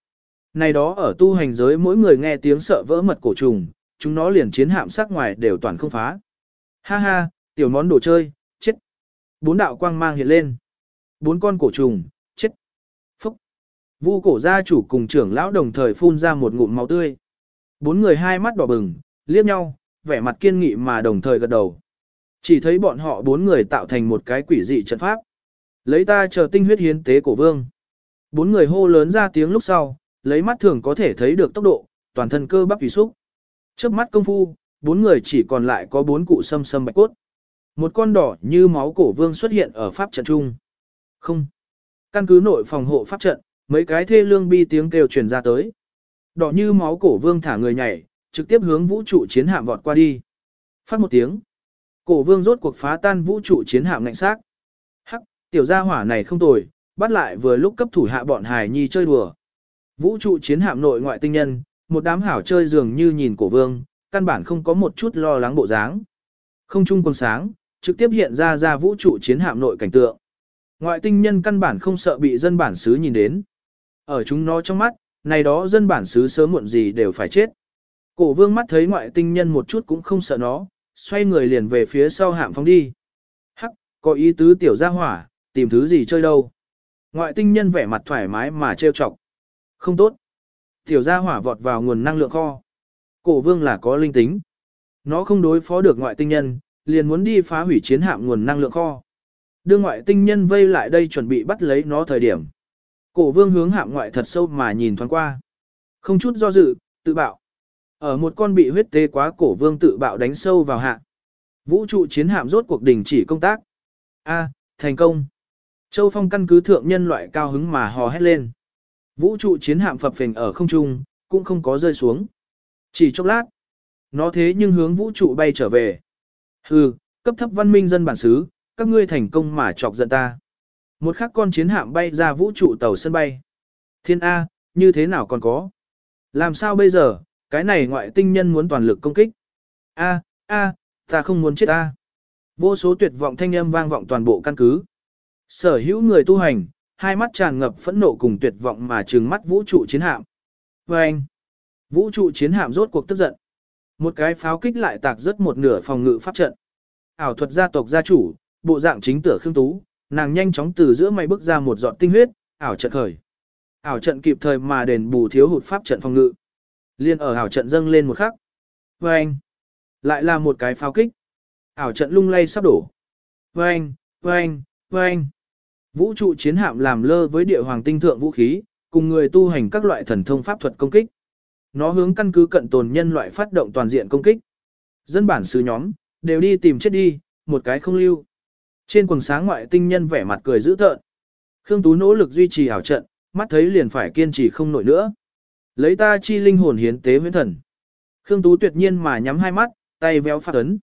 này đó ở tu hành giới mỗi người nghe tiếng sợ vỡ mật cổ trùng, chúng nó liền chiến hạm sắc ngoài đều toàn không phá. Ha ha, tiểu món đồ chơi, chết. Bốn đạo quang mang hiện lên. Bốn con cổ trùng, chết. Phúc. Vu cổ gia chủ cùng trưởng lão đồng thời phun ra một ngụm máu tươi. Bốn người hai mắt đỏ bừng, liếc nhau, vẻ mặt kiên nghị mà đồng thời gật đầu. Chỉ thấy bọn họ bốn người tạo thành một cái quỷ dị trận pháp. Lấy ta chờ tinh huyết hiến tế cổ vương. Bốn người hô lớn ra tiếng lúc sau, lấy mắt thường có thể thấy được tốc độ, toàn thân cơ bắp vì xúc. Trước mắt công phu, bốn người chỉ còn lại có bốn cụ sâm sâm bạch cốt. Một con đỏ như máu cổ vương xuất hiện ở pháp trận trung. Không. Căn cứ nội phòng hộ pháp trận, mấy cái thê lương bi tiếng kêu truyền ra tới. Đỏ như máu cổ vương thả người nhảy, trực tiếp hướng vũ trụ chiến hạm vọt qua đi. Phát một tiếng. Cổ vương rốt cuộc phá tan vũ trụ chiến hạm ngạnh xác. Hắc, tiểu gia hỏa này không tồi, bắt lại vừa lúc cấp thủ hạ bọn hài nhi chơi đùa. Vũ trụ chiến hạm nội ngoại tinh nhân, một đám hảo chơi dường như nhìn cổ vương, căn bản không có một chút lo lắng bộ dáng. Không trung quần sáng, trực tiếp hiện ra ra vũ trụ chiến hạm nội cảnh tượng. Ngoại tinh nhân căn bản không sợ bị dân bản xứ nhìn đến. Ở chúng nó trong mắt, này đó dân bản xứ sớm muộn gì đều phải chết. Cổ vương mắt thấy ngoại tinh nhân một chút cũng không sợ nó, xoay người liền về phía sau hạm phóng đi. Hắc, có ý tứ tiểu gia hỏa, tìm thứ gì chơi đâu. Ngoại tinh nhân vẻ mặt thoải mái mà trêu chọc. Không tốt. Tiểu gia hỏa vọt vào nguồn năng lượng kho. Cổ vương là có linh tính. Nó không đối phó được ngoại tinh nhân, liền muốn đi phá hủy chiến hạm nguồn năng lượng kho. Đưa ngoại tinh nhân vây lại đây chuẩn bị bắt lấy nó thời điểm. Cổ vương hướng hạm ngoại thật sâu mà nhìn thoáng qua. Không chút do dự, tự bạo. Ở một con bị huyết tê quá cổ vương tự bạo đánh sâu vào hạ. Vũ trụ chiến hạm rốt cuộc đình chỉ công tác. A, thành công. Châu Phong căn cứ thượng nhân loại cao hứng mà hò hét lên. Vũ trụ chiến hạm phập phình ở không trung, cũng không có rơi xuống. Chỉ chốc lát, nó thế nhưng hướng vũ trụ bay trở về. Hừ, cấp thấp văn minh dân bản xứ, các ngươi thành công mà chọc giận ta. Một khắc con chiến hạm bay ra vũ trụ tàu sân bay. Thiên A, như thế nào còn có? Làm sao bây giờ, cái này ngoại tinh nhân muốn toàn lực công kích. A, a, ta không muốn chết a. Vô số tuyệt vọng thanh âm vang vọng toàn bộ căn cứ. Sở hữu người tu hành, hai mắt tràn ngập phẫn nộ cùng tuyệt vọng mà trừng mắt vũ trụ chiến hạm. Và anh, vũ trụ chiến hạm rốt cuộc tức giận. Một cái pháo kích lại tạc rất một nửa phòng ngự pháp trận. Ảo thuật gia tộc gia chủ, bộ dạng chính tử khương tú, nàng nhanh chóng từ giữa mây bước ra một giọt tinh huyết, ảo trận khởi. Ảo trận kịp thời mà đền bù thiếu hụt pháp trận phòng ngự. Liên ở ảo trận dâng lên một khắc. Và anh, lại là một cái pháo kích. Ảo trận lung lay sắp đổ. Và anh, và anh, và anh. Vũ trụ chiến hạm làm lơ với địa hoàng tinh thượng vũ khí, cùng người tu hành các loại thần thông pháp thuật công kích. Nó hướng căn cứ cận tồn nhân loại phát động toàn diện công kích. Dân bản xứ nhóm, đều đi tìm chết đi, một cái không lưu. Trên quần sáng ngoại tinh nhân vẻ mặt cười dữ tợn. Khương Tú nỗ lực duy trì ảo trận, mắt thấy liền phải kiên trì không nổi nữa. Lấy ta chi linh hồn hiến tế huyễn thần. Khương Tú tuyệt nhiên mà nhắm hai mắt, tay véo phát ấn.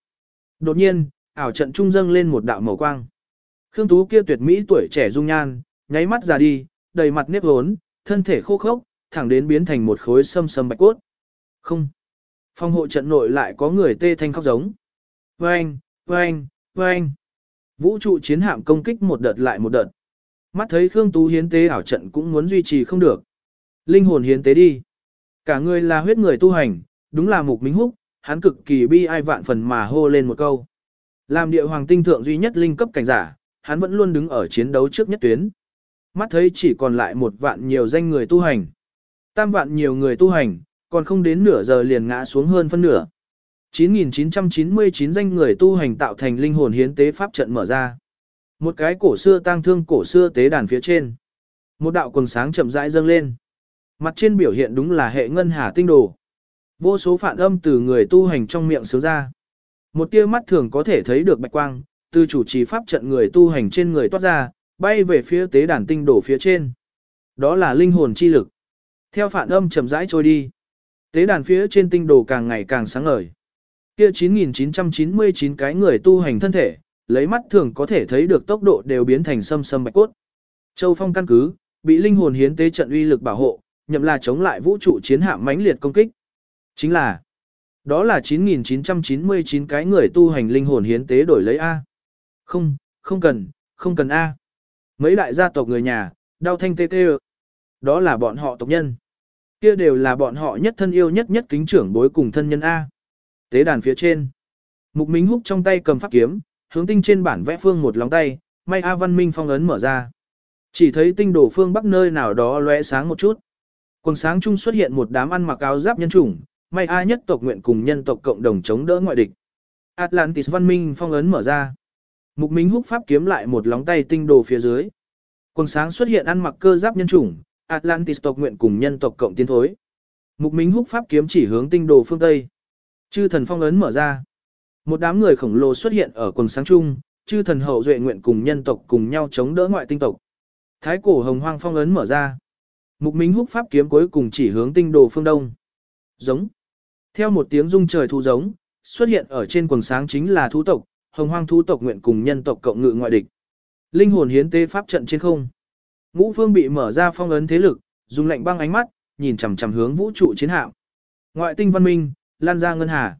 Đột nhiên, ảo trận trung dâng lên một đạo màu quang. Khương Tú kia tuyệt mỹ tuổi trẻ dung nhan, nháy mắt ra đi, đầy mặt nếp hốn, thân thể khô khốc, thẳng đến biến thành một khối sâm sâm bạch cốt. Không. Phong hộ trận nội lại có người tê thanh khóc giống. Vâng, vâng, vâng. Vũ trụ chiến hạm công kích một đợt lại một đợt. Mắt thấy Khương Tú hiến tế ảo trận cũng muốn duy trì không được. Linh hồn hiến tế đi. Cả người là huyết người tu hành, đúng là mục minh húc, hắn cực kỳ bi ai vạn phần mà hô lên một câu. Làm địa hoàng tinh thượng duy nhất linh cấp cảnh giả, hắn vẫn luôn đứng ở chiến đấu trước nhất tuyến. Mắt thấy chỉ còn lại một vạn nhiều danh người tu hành. Tam vạn nhiều người tu hành, còn không đến nửa giờ liền ngã xuống hơn phân nửa. 9.999 danh người tu hành tạo thành linh hồn hiến tế pháp trận mở ra. Một cái cổ xưa tang thương cổ xưa tế đàn phía trên. Một đạo quần sáng chậm rãi dâng lên. Mặt trên biểu hiện đúng là hệ ngân hà tinh đồ. Vô số phản âm từ người tu hành trong miệng sướng ra. Một tia mắt thường có thể thấy được bạch quang, từ chủ trì pháp trận người tu hành trên người toát ra, bay về phía tế đàn tinh đồ phía trên. Đó là linh hồn chi lực. Theo phản âm chậm rãi trôi đi. Tế đàn phía trên tinh đồ càng ngày càng sáng ngời. Kia 9999 cái người tu hành thân thể, lấy mắt thường có thể thấy được tốc độ đều biến thành sâm sâm bạch cốt. Châu Phong căn cứ, bị linh hồn hiến tế trận uy lực bảo hộ, nhậm là chống lại vũ trụ chiến hạm mãnh liệt công kích. Chính là, đó là 9999 cái người tu hành linh hồn hiến tế đổi lấy A. Không, không cần, không cần A. Mấy đại gia tộc người nhà, đau thanh tê tê Đó là bọn họ tộc nhân. Kia đều là bọn họ nhất thân yêu nhất nhất kính trưởng bối cùng thân nhân A. Tế đàn phía trên. Mục Minh Húc trong tay cầm pháp kiếm, hướng tinh trên bản vẽ phương một lòng tay, may A Văn Minh phong ấn mở ra. Chỉ thấy tinh đổ phương bắc nơi nào đó lóe sáng một chút. Quần sáng chung xuất hiện một đám ăn mặc áo giáp nhân chủng, may A nhất tộc nguyện cùng nhân tộc cộng đồng chống đỡ ngoại địch. Atlantis Văn Minh phong ấn mở ra. Mục Minh Húc pháp kiếm lại một lóng tay tinh đồ phía dưới. Quần sáng xuất hiện ăn mặc cơ giáp nhân chủng, Atlantis tộc nguyện cùng nhân tộc cộng tiến thối. Mục Minh Húc pháp kiếm chỉ hướng tinh đồ phương Tây. Chư thần phong ấn mở ra. Một đám người khổng lồ xuất hiện ở quần sáng chung, chư thần hậu duệ nguyện cùng nhân tộc cùng nhau chống đỡ ngoại tinh tộc. Thái cổ hồng hoang phong ấn mở ra. Mục Minh Húc pháp kiếm cuối cùng chỉ hướng tinh đồ phương đông. Giống. Theo một tiếng rung trời thu giống, xuất hiện ở trên quần sáng chính là thú tộc, hồng hoang thú tộc nguyện cùng nhân tộc cộng ngự ngoại địch. Linh hồn hiến tế pháp trận trên không. Ngũ phương bị mở ra phong ấn thế lực, dùng lạnh băng ánh mắt, nhìn chằm chằm hướng vũ trụ chiến hạm. Ngoại tinh văn minh, lan ra ngân hà.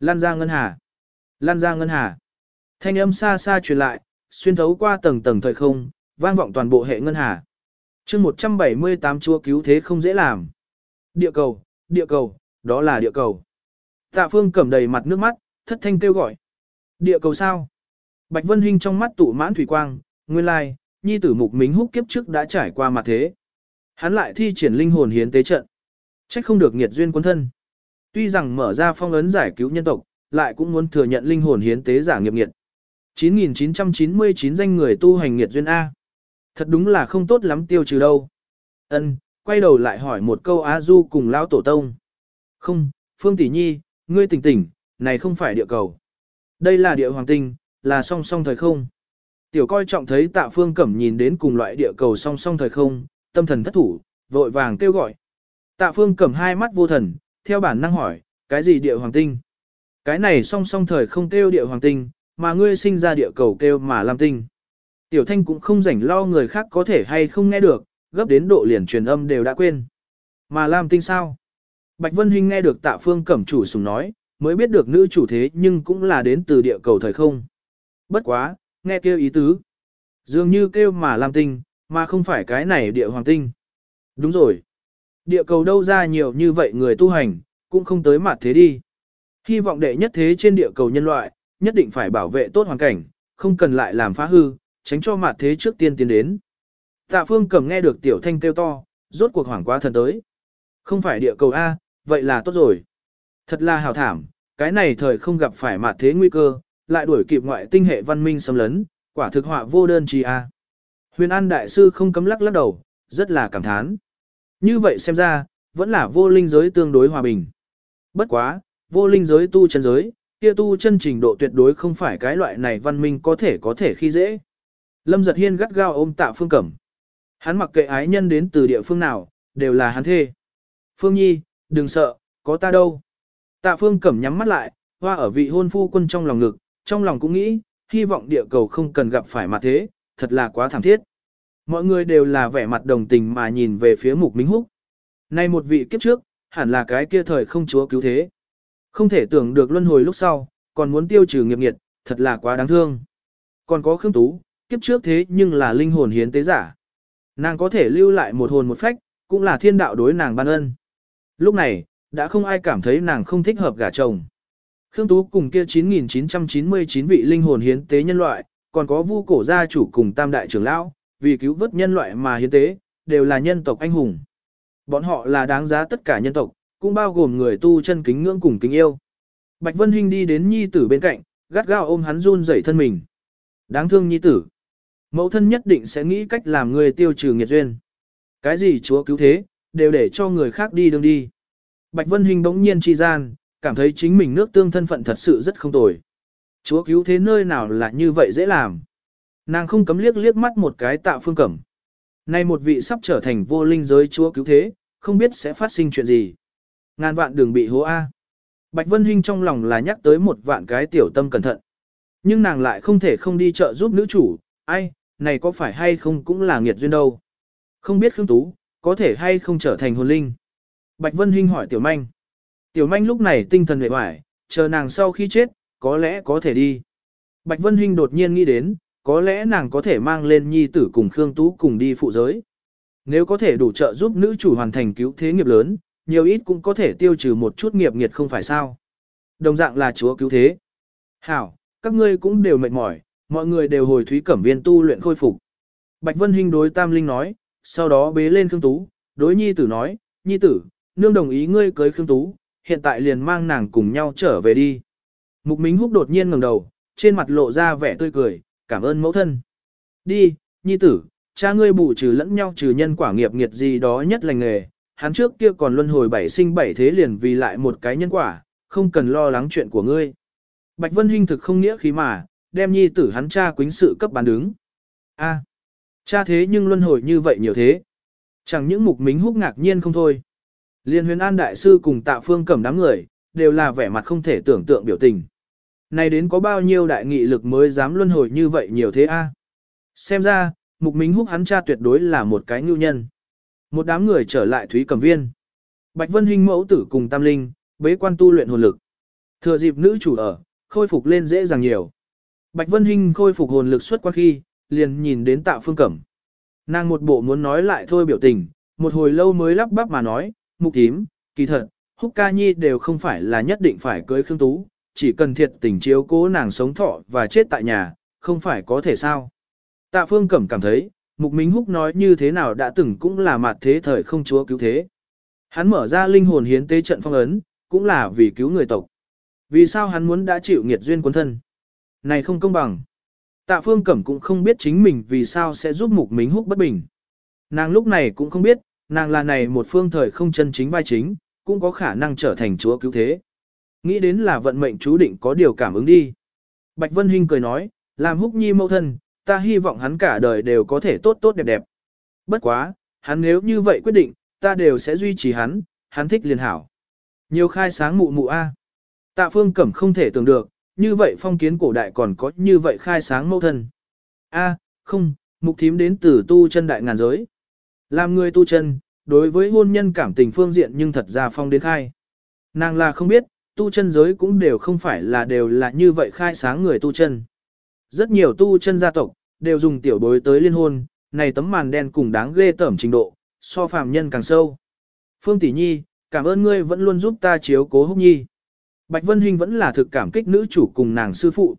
Lan ra ngân hà. Lan ra ngân hà. Thanh âm xa xa truyền lại, xuyên thấu qua tầng tầng thời không, vang vọng toàn bộ hệ ngân hà. chương 178 chúa cứu thế không dễ làm. Địa cầu, địa cầu, đó là địa cầu. Tạ phương cầm đầy mặt nước mắt, thất thanh kêu gọi. Địa cầu sao? Bạch Vân Hinh trong mắt tụ mãn thủy quang, nguyên lai, nhi tử mục mính húc kiếp trước đã trải qua mặt thế. Hắn lại thi triển linh hồn hiến tế trận. Trách không được nghiệt duyên quân thân. Tuy rằng mở ra phong ấn giải cứu nhân tộc, lại cũng muốn thừa nhận linh hồn hiến tế giả nghiệp nghiệt. 9.999 danh người tu hành nghiệt duyên A. Thật đúng là không tốt lắm tiêu trừ đâu. Ân, quay đầu lại hỏi một câu A Du cùng lão tổ tông. Không, Phương Tỷ Nhi, ngươi tỉnh tỉnh, này không phải địa cầu. Đây là địa hoàng tinh, là song song thời không. Tiểu coi trọng thấy tạ phương cẩm nhìn đến cùng loại địa cầu song song thời không, tâm thần thất thủ, vội vàng kêu gọi. Tạ phương cẩm hai mắt vô thần, theo bản năng hỏi, cái gì địa hoàng tinh? Cái này song song thời không kêu địa hoàng tinh, mà ngươi sinh ra địa cầu kêu mà làm tinh. Tiểu thanh cũng không rảnh lo người khác có thể hay không nghe được, gấp đến độ liền truyền âm đều đã quên. Mà làm tinh sao? Bạch Vân Hinh nghe được tạ phương cẩm chủ sùng nói, mới biết được nữ chủ thế nhưng cũng là đến từ địa cầu thời không. Bất quá, nghe kêu ý tứ. Dường như kêu mà làm tinh, mà không phải cái này địa hoàng tinh. Đúng rồi. Địa cầu đâu ra nhiều như vậy người tu hành, cũng không tới mặt thế đi. Hy vọng đệ nhất thế trên địa cầu nhân loại, nhất định phải bảo vệ tốt hoàn cảnh, không cần lại làm phá hư, tránh cho mặt thế trước tiên tiến đến. Tạ phương cầm nghe được tiểu thanh kêu to, rốt cuộc hoảng quá thần tới. Không phải địa cầu A, vậy là tốt rồi. Thật là hào thảm, cái này thời không gặp phải mặt thế nguy cơ, lại đuổi kịp ngoại tinh hệ văn minh xâm lấn, quả thực họa vô đơn chi A. À. Huyền An Đại Sư không cấm lắc lắc đầu, rất là cảm thán. Như vậy xem ra, vẫn là vô linh giới tương đối hòa bình. Bất quá, vô linh giới tu chân giới, kia tu chân trình độ tuyệt đối không phải cái loại này văn minh có thể có thể khi dễ. Lâm giật hiên gắt gao ôm tạ phương cẩm. Hắn mặc kệ ái nhân đến từ địa phương nào, đều là hắn thê. Phương Nhi, đừng sợ, có ta đâu. Tạ phương cẩm nhắm mắt lại, hoa ở vị hôn phu quân trong lòng ngực, trong lòng cũng nghĩ, hy vọng địa cầu không cần gặp phải mặt thế, thật là quá thảm thiết. Mọi người đều là vẻ mặt đồng tình mà nhìn về phía mục minh húc. Nay một vị kiếp trước, hẳn là cái kia thời không chúa cứu thế. Không thể tưởng được luân hồi lúc sau, còn muốn tiêu trừ nghiệp nghiệt, thật là quá đáng thương. Còn có Khương Tú, kiếp trước thế nhưng là linh hồn hiến tế giả. Nàng có thể lưu lại một hồn một phách, cũng là thiên đạo đối nàng ban ân. Lúc này, đã không ai cảm thấy nàng không thích hợp gả chồng. Khương Tú cùng kia 9.999 vị linh hồn hiến tế nhân loại, còn có vu cổ gia chủ cùng tam đại trưởng lão, vì cứu vớt nhân loại mà hiến tế, đều là nhân tộc anh hùng. Bọn họ là đáng giá tất cả nhân tộc, cũng bao gồm người tu chân kính ngưỡng cùng kính yêu. Bạch Vân Hinh đi đến nhi tử bên cạnh, gắt gao ôm hắn run rẩy thân mình. Đáng thương nhi tử. Mẫu thân nhất định sẽ nghĩ cách làm người tiêu trừ nghiệt duyên. Cái gì chúa cứu thế, đều để cho người khác đi đường đi. Bạch Vân Hinh bỗng nhiên chi gian, cảm thấy chính mình nước tương thân phận thật sự rất không tồi. Chúa cứu thế nơi nào là như vậy dễ làm. Nàng không cấm liếc liếc mắt một cái tạ phương cẩm. Nay một vị sắp trở thành vô linh giới chúa cứu thế, không biết sẽ phát sinh chuyện gì. Ngàn vạn đường bị hố A. Bạch Vân Hinh trong lòng là nhắc tới một vạn cái tiểu tâm cẩn thận. Nhưng nàng lại không thể không đi chợ giúp nữ chủ, ai, này có phải hay không cũng là nghiệt duyên đâu. Không biết Khương Tú, có thể hay không trở thành hồn linh. Bạch Vân Hinh hỏi Tiểu Manh. Tiểu Manh lúc này tinh thần vệ hoài, chờ nàng sau khi chết, có lẽ có thể đi. Bạch Vân Hinh đột nhiên nghĩ đến, có lẽ nàng có thể mang lên nhi tử cùng Khương Tú cùng đi phụ giới. Nếu có thể đủ trợ giúp nữ chủ hoàn thành cứu thế nghiệp lớn, nhiều ít cũng có thể tiêu trừ một chút nghiệp nghiệt không phải sao. Đồng dạng là chúa cứu thế. Hảo, các ngươi cũng đều mệt mỏi, mọi người đều hồi thúy cẩm viên tu luyện khôi phục. Bạch Vân Hinh đối Tam Linh nói, sau đó bế lên Khương Tú, đối nhi tử nói, nhi tử, nương đồng ý ngươi cưới Khương Tú, hiện tại liền mang nàng cùng nhau trở về đi. Mục Minh Húc đột nhiên ngẩng đầu, trên mặt lộ ra vẻ tươi cười, cảm ơn mẫu thân. Đi, nhi tử, cha ngươi bù trừ lẫn nhau trừ nhân quả nghiệp nghiệt gì đó nhất lành nghề, hắn trước kia còn luân hồi bảy sinh bảy thế liền vì lại một cái nhân quả, không cần lo lắng chuyện của ngươi. Bạch Vân Hinh thực không nghĩa khí mà, đem nhi tử hắn cha quính sự cấp bán đứng. A, cha thế nhưng luân hồi như vậy nhiều thế. Chẳng những mục mính húc ngạc nhiên không thôi. Liên huyền an đại sư cùng tạ phương cẩm đám người, đều là vẻ mặt không thể tưởng tượng biểu tình. Này đến có bao nhiêu đại nghị lực mới dám luân hồi như vậy nhiều thế a? Xem ra, mục Minh húc hắn cha tuyệt đối là một cái ngưu nhân. Một đám người trở lại Thúy Cẩm Viên. Bạch Vân Hinh mẫu tử cùng Tam Linh, bế quan tu luyện hồn lực. Thừa dịp nữ chủ ở, khôi phục lên dễ dàng nhiều. Bạch Vân Hinh khôi phục hồn lực suốt qua khi, liền nhìn đến Tạ Phương Cẩm. Nàng một bộ muốn nói lại thôi biểu tình, một hồi lâu mới lắp bắp mà nói, mục tím, kỳ thật, húc ca nhi đều không phải là nhất định phải cưới Khương Tú, chỉ cần thiệt tình chiếu cố nàng sống thọ và chết tại nhà, không phải có thể sao. Tạ Phương Cẩm cảm thấy, Mục Minh Húc nói như thế nào đã từng cũng là mặt thế thời không chúa cứu thế. Hắn mở ra linh hồn hiến tế trận phong ấn, cũng là vì cứu người tộc. Vì sao hắn muốn đã chịu nghiệt duyên quân thân? Này không công bằng. Tạ Phương Cẩm cũng không biết chính mình vì sao sẽ giúp Mục Minh Húc bất bình. Nàng lúc này cũng không biết, nàng là này một phương thời không chân chính vai chính, cũng có khả năng trở thành chúa cứu thế. Nghĩ đến là vận mệnh chú định có điều cảm ứng đi. Bạch Vân Hinh cười nói, làm húc nhi mâu thân, ta hy vọng hắn cả đời đều có thể tốt tốt đẹp đẹp. Bất quá, hắn nếu như vậy quyết định, ta đều sẽ duy trì hắn, hắn thích liền hảo. Nhiều khai sáng mụ mụ A. Tạ phương cẩm không thể tưởng được, như vậy phong kiến cổ đại còn có như vậy khai sáng mâu thân. A, không, mục thím đến từ tu chân đại ngàn giới. Làm người tu chân, đối với hôn nhân cảm tình phương diện nhưng thật ra phong đến khai. Nàng là không biết, tu chân giới cũng đều không phải là đều là như vậy khai sáng người tu chân. Rất nhiều tu chân gia tộc, đều dùng tiểu bối tới liên hôn, này tấm màn đen cùng đáng ghê tởm trình độ, so phàm nhân càng sâu. Phương Tỷ Nhi, cảm ơn ngươi vẫn luôn giúp ta chiếu cố Húc Nhi. Bạch Vân Hinh vẫn là thực cảm kích nữ chủ cùng nàng sư phụ.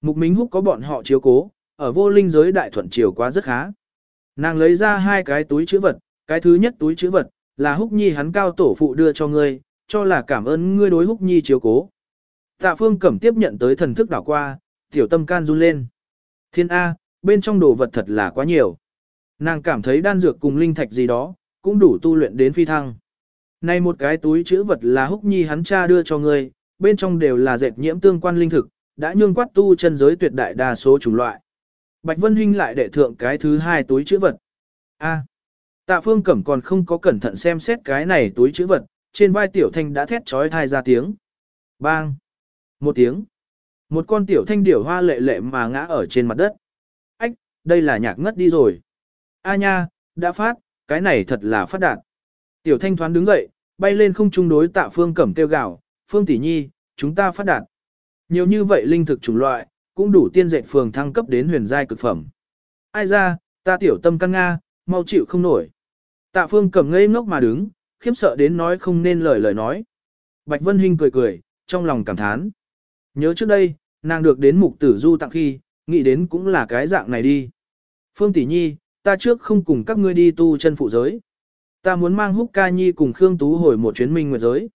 Mục Minh Húc có bọn họ chiếu cố, ở vô linh giới đại thuận chiều quá rất khá. Nàng lấy ra hai cái túi chữ vật, cái thứ nhất túi chữ vật, là Húc Nhi hắn cao tổ phụ đưa cho ngươi, cho là cảm ơn ngươi đối Húc Nhi chiếu cố. Tạ Phương Cẩm tiếp nhận tới thần thức đảo qua, tiểu tâm can run lên. Thiên A, bên trong đồ vật thật là quá nhiều. Nàng cảm thấy đan dược cùng linh thạch gì đó, cũng đủ tu luyện đến phi thăng. Này một cái túi chữ vật là húc nhi hắn cha đưa cho ngươi, bên trong đều là dệt nhiễm tương quan linh thực, đã nhương quát tu chân giới tuyệt đại đa số chủng loại. Bạch Vân Hinh lại đệ thượng cái thứ hai túi chữ vật. A. tạ Phương Cẩm còn không có cẩn thận xem xét cái này túi chữ vật, trên vai tiểu thanh đã thét trói thai ra tiếng. Bang. Một tiếng. Một con tiểu thanh điểu hoa lệ lệ mà ngã ở trên mặt đất. Ách, đây là nhạc ngất đi rồi. A nha, đã phát, cái này thật là phát đạt. Tiểu thanh thoáng đứng dậy, bay lên không trung đối tạ phương cẩm kêu gào, phương tỷ nhi, chúng ta phát đạt. Nhiều như vậy linh thực chủng loại, cũng đủ tiên dệt phường thăng cấp đến huyền giai cực phẩm. Ai ra, ta tiểu tâm căng nga, mau chịu không nổi. Tạ phương cầm ngây ngốc mà đứng, khiếp sợ đến nói không nên lời lời nói. Bạch Vân Hinh cười cười, trong lòng cảm thán. Nhớ trước đây, nàng được đến mục tử du tặng khi, nghĩ đến cũng là cái dạng này đi. Phương Tỷ Nhi, ta trước không cùng các ngươi đi tu chân phụ giới. Ta muốn mang húc ca nhi cùng Khương Tú hồi một chuyến minh nguyệt giới.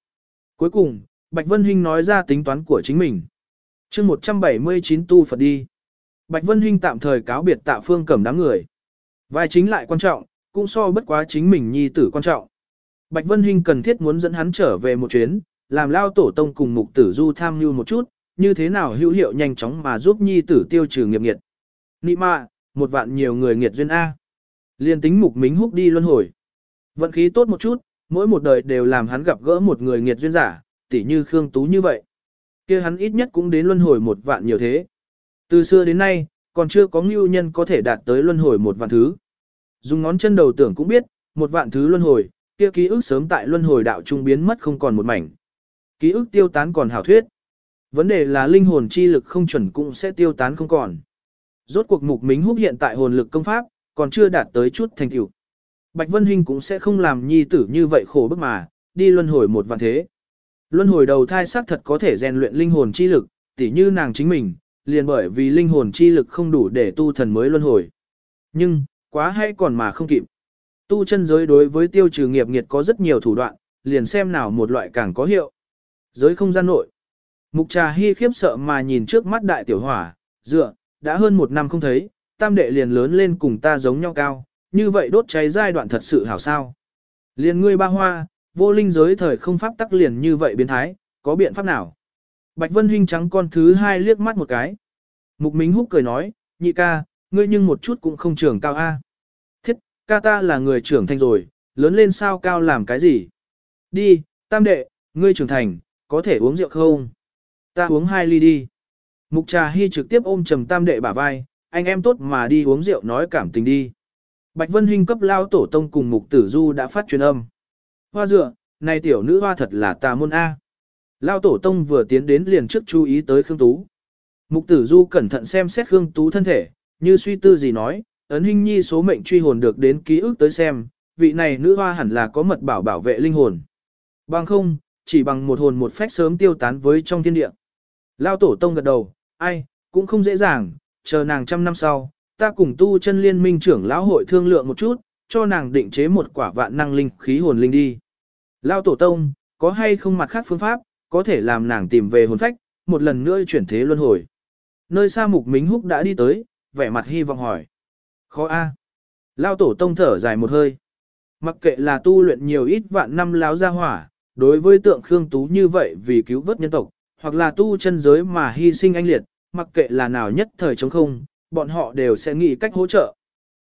Cuối cùng, Bạch Vân Hinh nói ra tính toán của chính mình chương 179 tu Phật đi. Bạch Vân Hinh tạm thời cáo biệt tạ phương cẩm đám người. Vai chính lại quan trọng, cũng so bất quá chính mình nhi tử quan trọng. Bạch Vân Hinh cần thiết muốn dẫn hắn trở về một chuyến, làm lao tổ tông cùng mục tử du tham mưu một chút, như thế nào hữu hiệu nhanh chóng mà giúp nhi tử tiêu trừ nghiệp nghiệt. Nị mạ, một vạn nhiều người nghiệt duyên A. Liên tính mục mính húc đi luân hồi. Vận khí tốt một chút, mỗi một đời đều làm hắn gặp gỡ một người nghiệt duyên giả, tỉ như Khương Tú như vậy kia hắn ít nhất cũng đến luân hồi một vạn nhiều thế. Từ xưa đến nay, còn chưa có ngưu nhân có thể đạt tới luân hồi một vạn thứ. Dùng ngón chân đầu tưởng cũng biết, một vạn thứ luân hồi, kia ký ức sớm tại luân hồi đạo trung biến mất không còn một mảnh. Ký ức tiêu tán còn hảo thuyết. Vấn đề là linh hồn chi lực không chuẩn cũng sẽ tiêu tán không còn. Rốt cuộc mục mính húc hiện tại hồn lực công pháp, còn chưa đạt tới chút thành tựu. Bạch Vân Hinh cũng sẽ không làm nhi tử như vậy khổ bức mà, đi luân hồi một vạn thế. Luân hồi đầu thai xác thật có thể rèn luyện linh hồn chi lực, tỉ như nàng chính mình, liền bởi vì linh hồn chi lực không đủ để tu thần mới luân hồi. Nhưng, quá hay còn mà không kịp. Tu chân giới đối với tiêu trừ nghiệp nghiệt có rất nhiều thủ đoạn, liền xem nào một loại càng có hiệu. Giới không gian nội. Mục trà hy khiếp sợ mà nhìn trước mắt đại tiểu hỏa, dựa, đã hơn một năm không thấy, tam đệ liền lớn lên cùng ta giống nhau cao, như vậy đốt cháy giai đoạn thật sự hảo sao. Liền ngươi ba hoa, vô linh giới thời không pháp tắc liền như vậy biến thái, có biện pháp nào? Bạch Vân Hinh trắng con thứ hai liếc mắt một cái. Mục Minh Húc cười nói, nhị ca, ngươi nhưng một chút cũng không trưởng cao A. Thiết, ca ta là người trưởng thành rồi, lớn lên sao cao làm cái gì? Đi, tam đệ, ngươi trưởng thành, có thể uống rượu không? Ta uống hai ly đi. Mục trà hy trực tiếp ôm trầm tam đệ bả vai, anh em tốt mà đi uống rượu nói cảm tình đi. Bạch Vân Hinh cấp lao tổ tông cùng mục tử du đã phát truyền âm. Hoa dựa, này tiểu nữ hoa thật là tà môn A. Lao tổ tông vừa tiến đến liền trước chú ý tới Khương Tú. Mục tử du cẩn thận xem xét Khương Tú thân thể, như suy tư gì nói, ấn hình nhi số mệnh truy hồn được đến ký ức tới xem, vị này nữ hoa hẳn là có mật bảo bảo vệ linh hồn. Bằng không, chỉ bằng một hồn một phách sớm tiêu tán với trong thiên địa. Lao tổ tông gật đầu, ai, cũng không dễ dàng, chờ nàng trăm năm sau, ta cùng tu chân liên minh trưởng lão hội thương lượng một chút, cho nàng định chế một quả vạn năng linh khí hồn linh đi. Lao tổ tông, có hay không mặt khác phương pháp, có thể làm nàng tìm về hồn phách, một lần nữa chuyển thế luân hồi. Nơi xa mục mính húc đã đi tới, vẻ mặt hy vọng hỏi. Khó a. Lao tổ tông thở dài một hơi. Mặc kệ là tu luyện nhiều ít vạn năm láo ra hỏa, đối với tượng Khương Tú như vậy vì cứu vớt nhân tộc, hoặc là tu chân giới mà hy sinh anh liệt, mặc kệ là nào nhất thời chống không, bọn họ đều sẽ nghĩ cách hỗ trợ.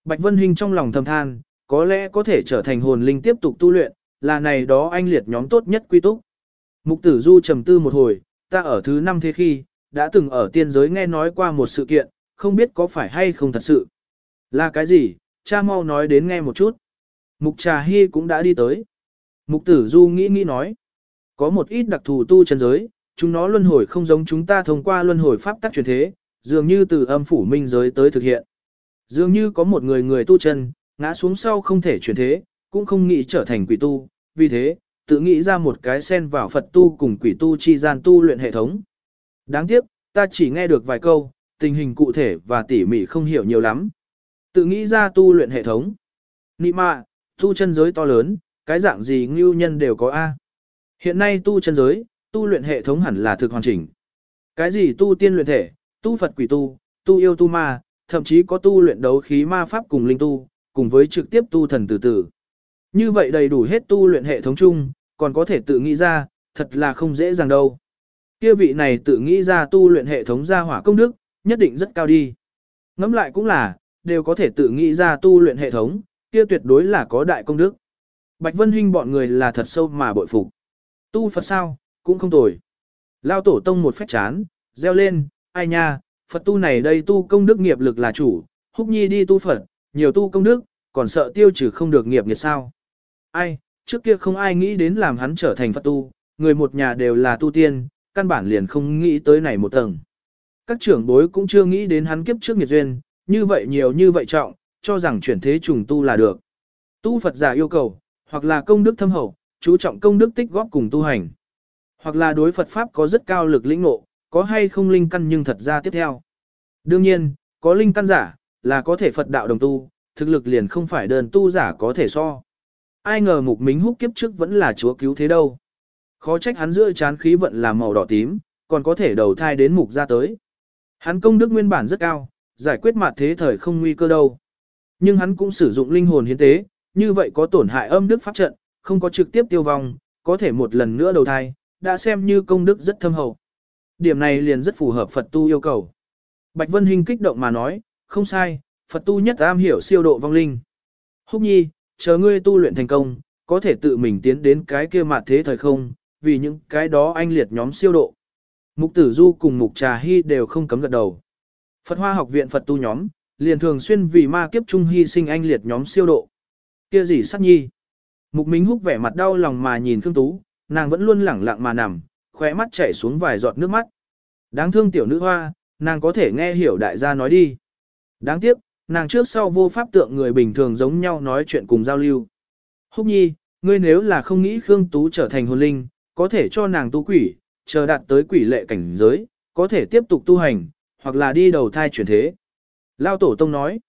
Bạch Vân Hinh trong lòng thầm than, có lẽ có thể trở thành hồn linh tiếp tục tu luyện, là này đó anh liệt nhóm tốt nhất quy túc. Mục tử du trầm tư một hồi, ta ở thứ năm thế khi, đã từng ở tiên giới nghe nói qua một sự kiện, không biết có phải hay không thật sự. Là cái gì, cha mau nói đến nghe một chút. Mục trà hy cũng đã đi tới. Mục tử du nghĩ nghĩ nói, có một ít đặc thù tu chân giới, chúng nó luân hồi không giống chúng ta thông qua luân hồi pháp tắc truyền thế, dường như từ âm phủ minh giới tới thực hiện. Dường như có một người người tu chân, ngã xuống sau không thể chuyển thế, cũng không nghĩ trở thành quỷ tu, vì thế, tự nghĩ ra một cái sen vào Phật tu cùng quỷ tu chi gian tu luyện hệ thống. Đáng tiếc, ta chỉ nghe được vài câu, tình hình cụ thể và tỉ mỉ không hiểu nhiều lắm. Tự nghĩ ra tu luyện hệ thống. Nị mạ, tu chân giới to lớn, cái dạng gì ngưu nhân đều có A. Hiện nay tu chân giới, tu luyện hệ thống hẳn là thực hoàn chỉnh. Cái gì tu tiên luyện thể, tu Phật quỷ tu, tu yêu tu ma, thậm chí có tu luyện đấu khí ma pháp cùng linh tu, cùng với trực tiếp tu thần từ từ. Như vậy đầy đủ hết tu luyện hệ thống chung, còn có thể tự nghĩ ra, thật là không dễ dàng đâu. Kia vị này tự nghĩ ra tu luyện hệ thống gia hỏa công đức, nhất định rất cao đi. Ngẫm lại cũng là, đều có thể tự nghĩ ra tu luyện hệ thống, kia tuyệt đối là có đại công đức. Bạch Vân Hinh bọn người là thật sâu mà bội phục. Tu Phật sao, cũng không tồi. Lao tổ tông một phép chán, reo lên, ai nha, Phật tu này đây tu công đức nghiệp lực là chủ, húc nhi đi tu Phật, nhiều tu công đức, còn sợ tiêu trừ không được nghiệp nghiệt sao. Ai, trước kia không ai nghĩ đến làm hắn trở thành Phật tu, người một nhà đều là tu tiên, căn bản liền không nghĩ tới này một tầng. Các trưởng bối cũng chưa nghĩ đến hắn kiếp trước nghiệt duyên, như vậy nhiều như vậy trọng, cho rằng chuyển thế trùng tu là được. Tu Phật giả yêu cầu, hoặc là công đức thâm hậu, chú trọng công đức tích góp cùng tu hành. Hoặc là đối Phật Pháp có rất cao lực lĩnh ngộ, có hay không linh căn nhưng thật ra tiếp theo. Đương nhiên, có linh căn giả, là có thể Phật đạo đồng tu, thực lực liền không phải đơn tu giả có thể so. Ai ngờ mục mính húc kiếp trước vẫn là chúa cứu thế đâu. Khó trách hắn giữa chán khí vận là màu đỏ tím, còn có thể đầu thai đến mục ra tới. Hắn công đức nguyên bản rất cao, giải quyết mặt thế thời không nguy cơ đâu. Nhưng hắn cũng sử dụng linh hồn hiến tế, như vậy có tổn hại âm đức pháp trận, không có trực tiếp tiêu vong, có thể một lần nữa đầu thai, đã xem như công đức rất thâm hậu. Điểm này liền rất phù hợp Phật tu yêu cầu. Bạch Vân Hinh kích động mà nói, không sai, Phật tu nhất am hiểu siêu độ vong linh. Húc nhi, chờ ngươi tu luyện thành công, có thể tự mình tiến đến cái kia mặt thế thời không, vì những cái đó anh liệt nhóm siêu độ. Mục tử du cùng mục trà hy đều không cấm gật đầu. Phật hoa học viện Phật tu nhóm, liền thường xuyên vì ma kiếp trung hy sinh anh liệt nhóm siêu độ. Kia gì sắc nhi? Mục Minh Húc vẻ mặt đau lòng mà nhìn Khương Tú, nàng vẫn luôn lẳng lặng mà nằm, khóe mắt chảy xuống vài giọt nước mắt. Đáng thương tiểu nữ hoa, nàng có thể nghe hiểu đại gia nói đi. Đáng tiếc, nàng trước sau vô pháp tượng người bình thường giống nhau nói chuyện cùng giao lưu. Húc nhi, ngươi nếu là không nghĩ Khương Tú trở thành hồn linh, có thể cho nàng tu quỷ, chờ đạt tới quỷ lệ cảnh giới, có thể tiếp tục tu hành, hoặc là đi đầu thai chuyển thế. Lao Tổ Tông nói,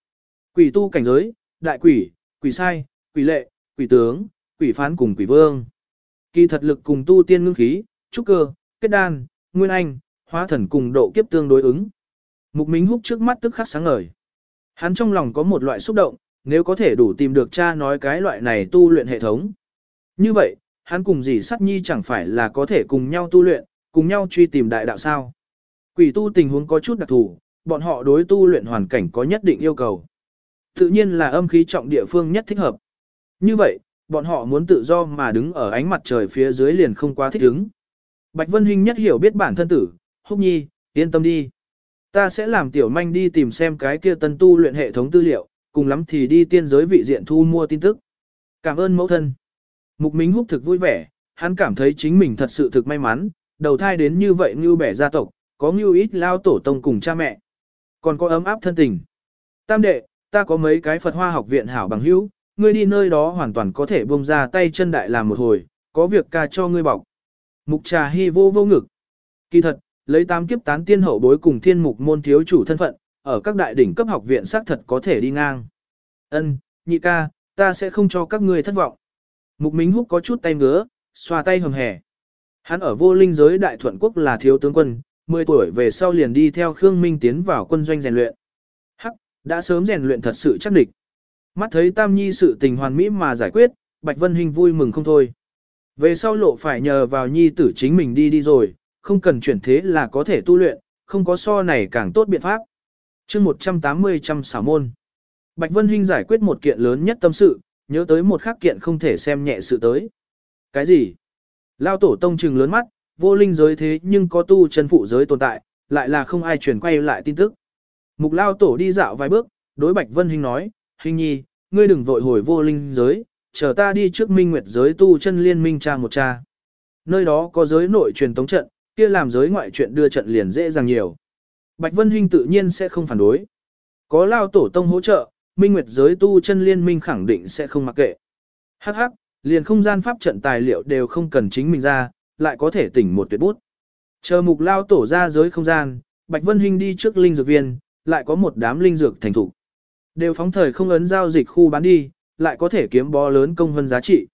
quỷ tu cảnh giới, đại quỷ, quỷ sai, quỷ lệ, quỷ tướng, quỷ phán cùng quỷ vương. Kỳ thật lực cùng tu tiên ngưng khí, trúc cơ, kết đan, nguyên anh, hóa thần cùng độ kiếp tương đối ứng. Mục Minh Húc trước mắt tức khắc sáng ngời. Hắn trong lòng có một loại xúc động, nếu có thể đủ tìm được cha nói cái loại này tu luyện hệ thống. Như vậy, hắn cùng dì sắt nhi chẳng phải là có thể cùng nhau tu luyện, cùng nhau truy tìm đại đạo sao. Quỷ tu tình huống có chút đặc thù, bọn họ đối tu luyện hoàn cảnh có nhất định yêu cầu. Tự nhiên là âm khí trọng địa phương nhất thích hợp. Như vậy, bọn họ muốn tự do mà đứng ở ánh mặt trời phía dưới liền không quá thích ứng. Bạch Vân Hinh nhất hiểu biết bản thân tử, húc nhi, yên tâm đi. Ta sẽ làm tiểu manh đi tìm xem cái kia tân tu luyện hệ thống tư liệu, cùng lắm thì đi tiên giới vị diện thu mua tin tức. Cảm ơn mẫu thân. Mục Minh Húc thực vui vẻ, hắn cảm thấy chính mình thật sự thực may mắn, đầu thai đến như vậy như bẻ gia tộc, có như ít lao tổ tông cùng cha mẹ. Còn có ấm áp thân tình. Tam đệ, ta có mấy cái Phật Hoa học viện hảo bằng hữu, ngươi đi nơi đó hoàn toàn có thể buông ra tay chân đại làm một hồi, có việc ca cho ngươi bọc. Mục trà hy vô vô ngực. Kỳ thật, lấy tam kiếp tán tiên hậu bối cùng thiên mục môn thiếu chủ thân phận, ở các đại đỉnh cấp học viện xác thật có thể đi ngang. Ân, nhị ca, ta sẽ không cho các ngươi thất vọng. Mục Minh Húc có chút tay ngứa, xoa tay hầm hẻ. Hắn ở vô linh giới đại thuận quốc là thiếu tướng quân, 10 tuổi về sau liền đi theo Khương Minh tiến vào quân doanh rèn luyện. Hắc, đã sớm rèn luyện thật sự chắc địch. Mắt thấy Tam Nhi sự tình hoàn mỹ mà giải quyết, Bạch Vân Hinh vui mừng không thôi. Về sau lộ phải nhờ vào Nhi tử chính mình đi đi rồi, không cần chuyển thế là có thể tu luyện, không có so này càng tốt biện pháp. chương 180 trăm xảo môn. Bạch Vân Hinh giải quyết một kiện lớn nhất tâm sự, nhớ tới một khắc kiện không thể xem nhẹ sự tới. Cái gì? Lao tổ tông trừng lớn mắt, vô linh giới thế nhưng có tu chân phụ giới tồn tại, lại là không ai truyền quay lại tin tức. Mục Lao tổ đi dạo vài bước, đối Bạch Vân Hinh nói, Hinh nhi, ngươi đừng vội hồi vô linh giới, chờ ta đi trước minh nguyệt giới tu chân liên minh cha một cha. Nơi đó có giới nội truyền tống trận, kia làm giới ngoại chuyện đưa trận liền dễ dàng nhiều. Bạch Vân Hinh tự nhiên sẽ không phản đối. Có lao tổ tông hỗ trợ, minh nguyệt giới tu chân liên minh khẳng định sẽ không mặc kệ. Hắc hắc, liền không gian pháp trận tài liệu đều không cần chính mình ra, lại có thể tỉnh một tuyệt bút. Chờ mục lao tổ ra giới không gian, Bạch Vân Hinh đi trước linh dược viên, lại có một đám linh dược thành thủ. Đều phóng thời không ấn giao dịch khu bán đi, lại có thể kiếm bó lớn công hơn giá trị.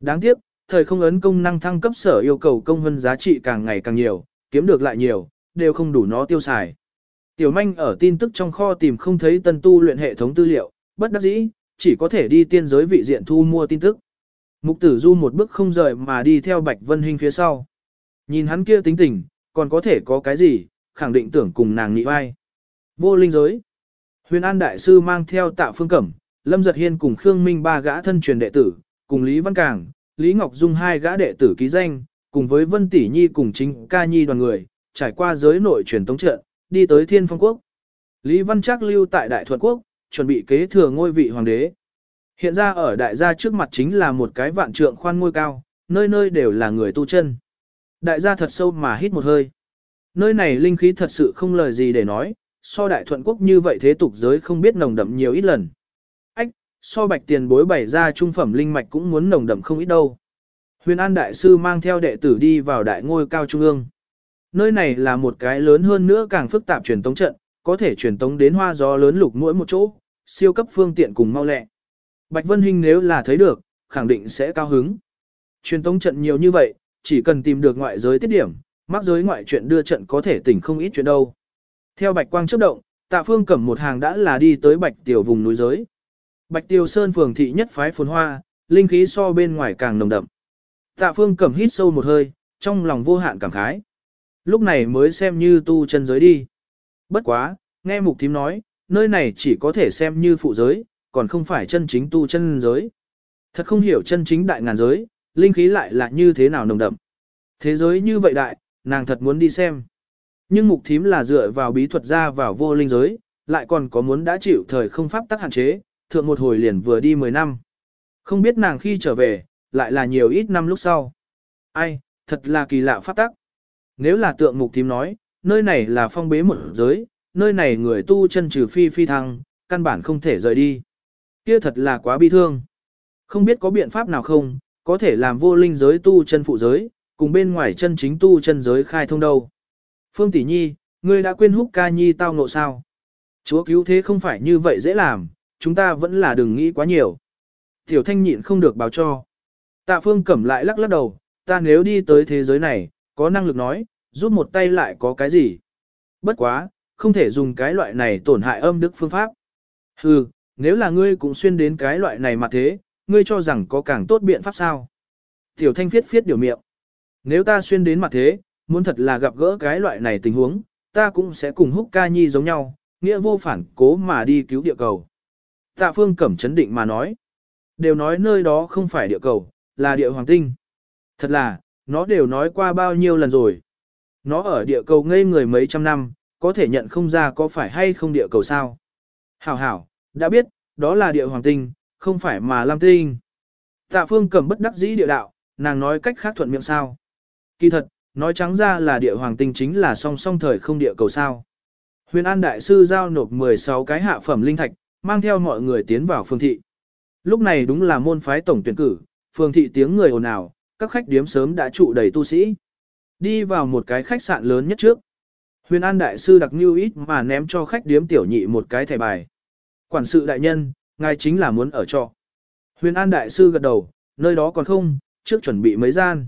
Đáng tiếc, thời không ấn công năng thăng cấp sở yêu cầu công hơn giá trị càng ngày càng nhiều, kiếm được lại nhiều, đều không đủ nó tiêu xài. Tiểu manh ở tin tức trong kho tìm không thấy tân tu luyện hệ thống tư liệu, bất đắc dĩ, chỉ có thể đi tiên giới vị diện thu mua tin tức. Mục tử du một bước không rời mà đi theo Bạch Vân Hinh phía sau. Nhìn hắn kia tính tình, còn có thể có cái gì, khẳng định tưởng cùng nàng nhị vai. Vô linh giới. Huyền An Đại Sư mang theo tạ phương cẩm, Lâm Giật Hiên cùng Khương Minh ba gã thân truyền đệ tử, cùng Lý Văn Cảng, Lý Ngọc Dung hai gã đệ tử ký danh, cùng với Vân Tỷ Nhi cùng chính ca nhi đoàn người, trải qua giới nội truyền tống trận, đi tới Thiên Phong Quốc. Lý Văn Trác lưu tại Đại Thuận Quốc, chuẩn bị kế thừa ngôi vị hoàng đế. Hiện ra ở đại gia trước mặt chính là một cái vạn trượng khoan ngôi cao, nơi nơi đều là người tu chân. Đại gia thật sâu mà hít một hơi. Nơi này linh khí thật sự không lời gì để nói, so đại thuận quốc như vậy thế tục giới không biết nồng đậm nhiều ít lần. So bạch tiền bối bày ra trung phẩm linh mạch cũng muốn nồng đậm không ít đâu. Huyền An Đại Sư mang theo đệ tử đi vào đại ngôi cao trung ương. Nơi này là một cái lớn hơn nữa càng phức tạp truyền tống trận, có thể truyền tống đến hoa gió lớn lục mỗi một chỗ, siêu cấp phương tiện cùng mau lẹ. Bạch Vân Hinh nếu là thấy được, khẳng định sẽ cao hứng. Truyền tống trận nhiều như vậy, chỉ cần tìm được ngoại giới tiết điểm, mắc giới ngoại chuyện đưa trận có thể tỉnh không ít chuyện đâu. Theo Bạch Quang chớp động, Tạ Phương cầm một hàng đã là đi tới Bạch Tiểu vùng núi giới. Bạch Tiêu Sơn phường thị nhất phái phồn hoa, linh khí so bên ngoài càng nồng đậm. Tạ Phương cẩm hít sâu một hơi, trong lòng vô hạn cảm khái. Lúc này mới xem như tu chân giới đi. Bất quá, nghe mục thím nói, nơi này chỉ có thể xem như phụ giới, còn không phải chân chính tu chân giới. Thật không hiểu chân chính đại ngàn giới, linh khí lại là như thế nào nồng đậm. Thế giới như vậy đại, nàng thật muốn đi xem. Nhưng mục thím là dựa vào bí thuật ra vào vô linh giới, lại còn có muốn đã chịu thời không pháp tắc hạn chế, thượng một hồi liền vừa đi 10 năm. Không biết nàng khi trở về, lại là nhiều ít năm lúc sau. Ai, thật là kỳ lạ pháp tắc. Nếu là tượng mục thím nói, nơi này là phong bế một giới, nơi này người tu chân trừ phi phi thăng, căn bản không thể rời đi. Kia thật là quá bi thương. Không biết có biện pháp nào không, có thể làm vô linh giới tu chân phụ giới, cùng bên ngoài chân chính tu chân giới khai thông đâu. Phương Tỷ Nhi, ngươi đã quên húc ca nhi tao ngộ sao? Chúa cứu thế không phải như vậy dễ làm, chúng ta vẫn là đừng nghĩ quá nhiều. Tiểu thanh nhịn không được báo cho. Tạ Phương cẩm lại lắc lắc đầu, ta nếu đi tới thế giới này, có năng lực nói, giúp một tay lại có cái gì? Bất quá, không thể dùng cái loại này tổn hại âm đức phương pháp. Hừ, nếu là ngươi cũng xuyên đến cái loại này mà thế, ngươi cho rằng có càng tốt biện pháp sao? Tiểu thanh phiết phiết điều miệng. Nếu ta xuyên đến mặt thế, muốn thật là gặp gỡ cái loại này tình huống, ta cũng sẽ cùng húc ca nhi giống nhau, nghĩa vô phản cố mà đi cứu địa cầu. Tạ phương cẩm chấn định mà nói. Đều nói nơi đó không phải địa cầu, là địa hoàng tinh. Thật là, nó đều nói qua bao nhiêu lần rồi. Nó ở địa cầu ngây người mấy trăm năm, có thể nhận không ra có phải hay không địa cầu sao. Hảo hảo, đã biết, đó là địa hoàng tinh, không phải mà lam tinh. Tạ phương Cẩm bất đắc dĩ địa đạo, nàng nói cách khác thuận miệng sao. Kỳ thật, nói trắng ra là địa hoàng tinh chính là song song thời không địa cầu sao. Huyền An Đại Sư giao nộp 16 cái hạ phẩm linh thạch, mang theo mọi người tiến vào phương thị. Lúc này đúng là môn phái tổng tuyển cử, phương thị tiếng người ồn ào, các khách điếm sớm đã trụ đầy tu sĩ. Đi vào một cái khách sạn lớn nhất trước. Huyền An Đại Sư đặc như ít mà ném cho khách điếm tiểu nhị một cái thẻ bài. Quản sự đại nhân, ngài chính là muốn ở trọ. Huyền An Đại Sư gật đầu, nơi đó còn không, trước chuẩn bị mấy gian.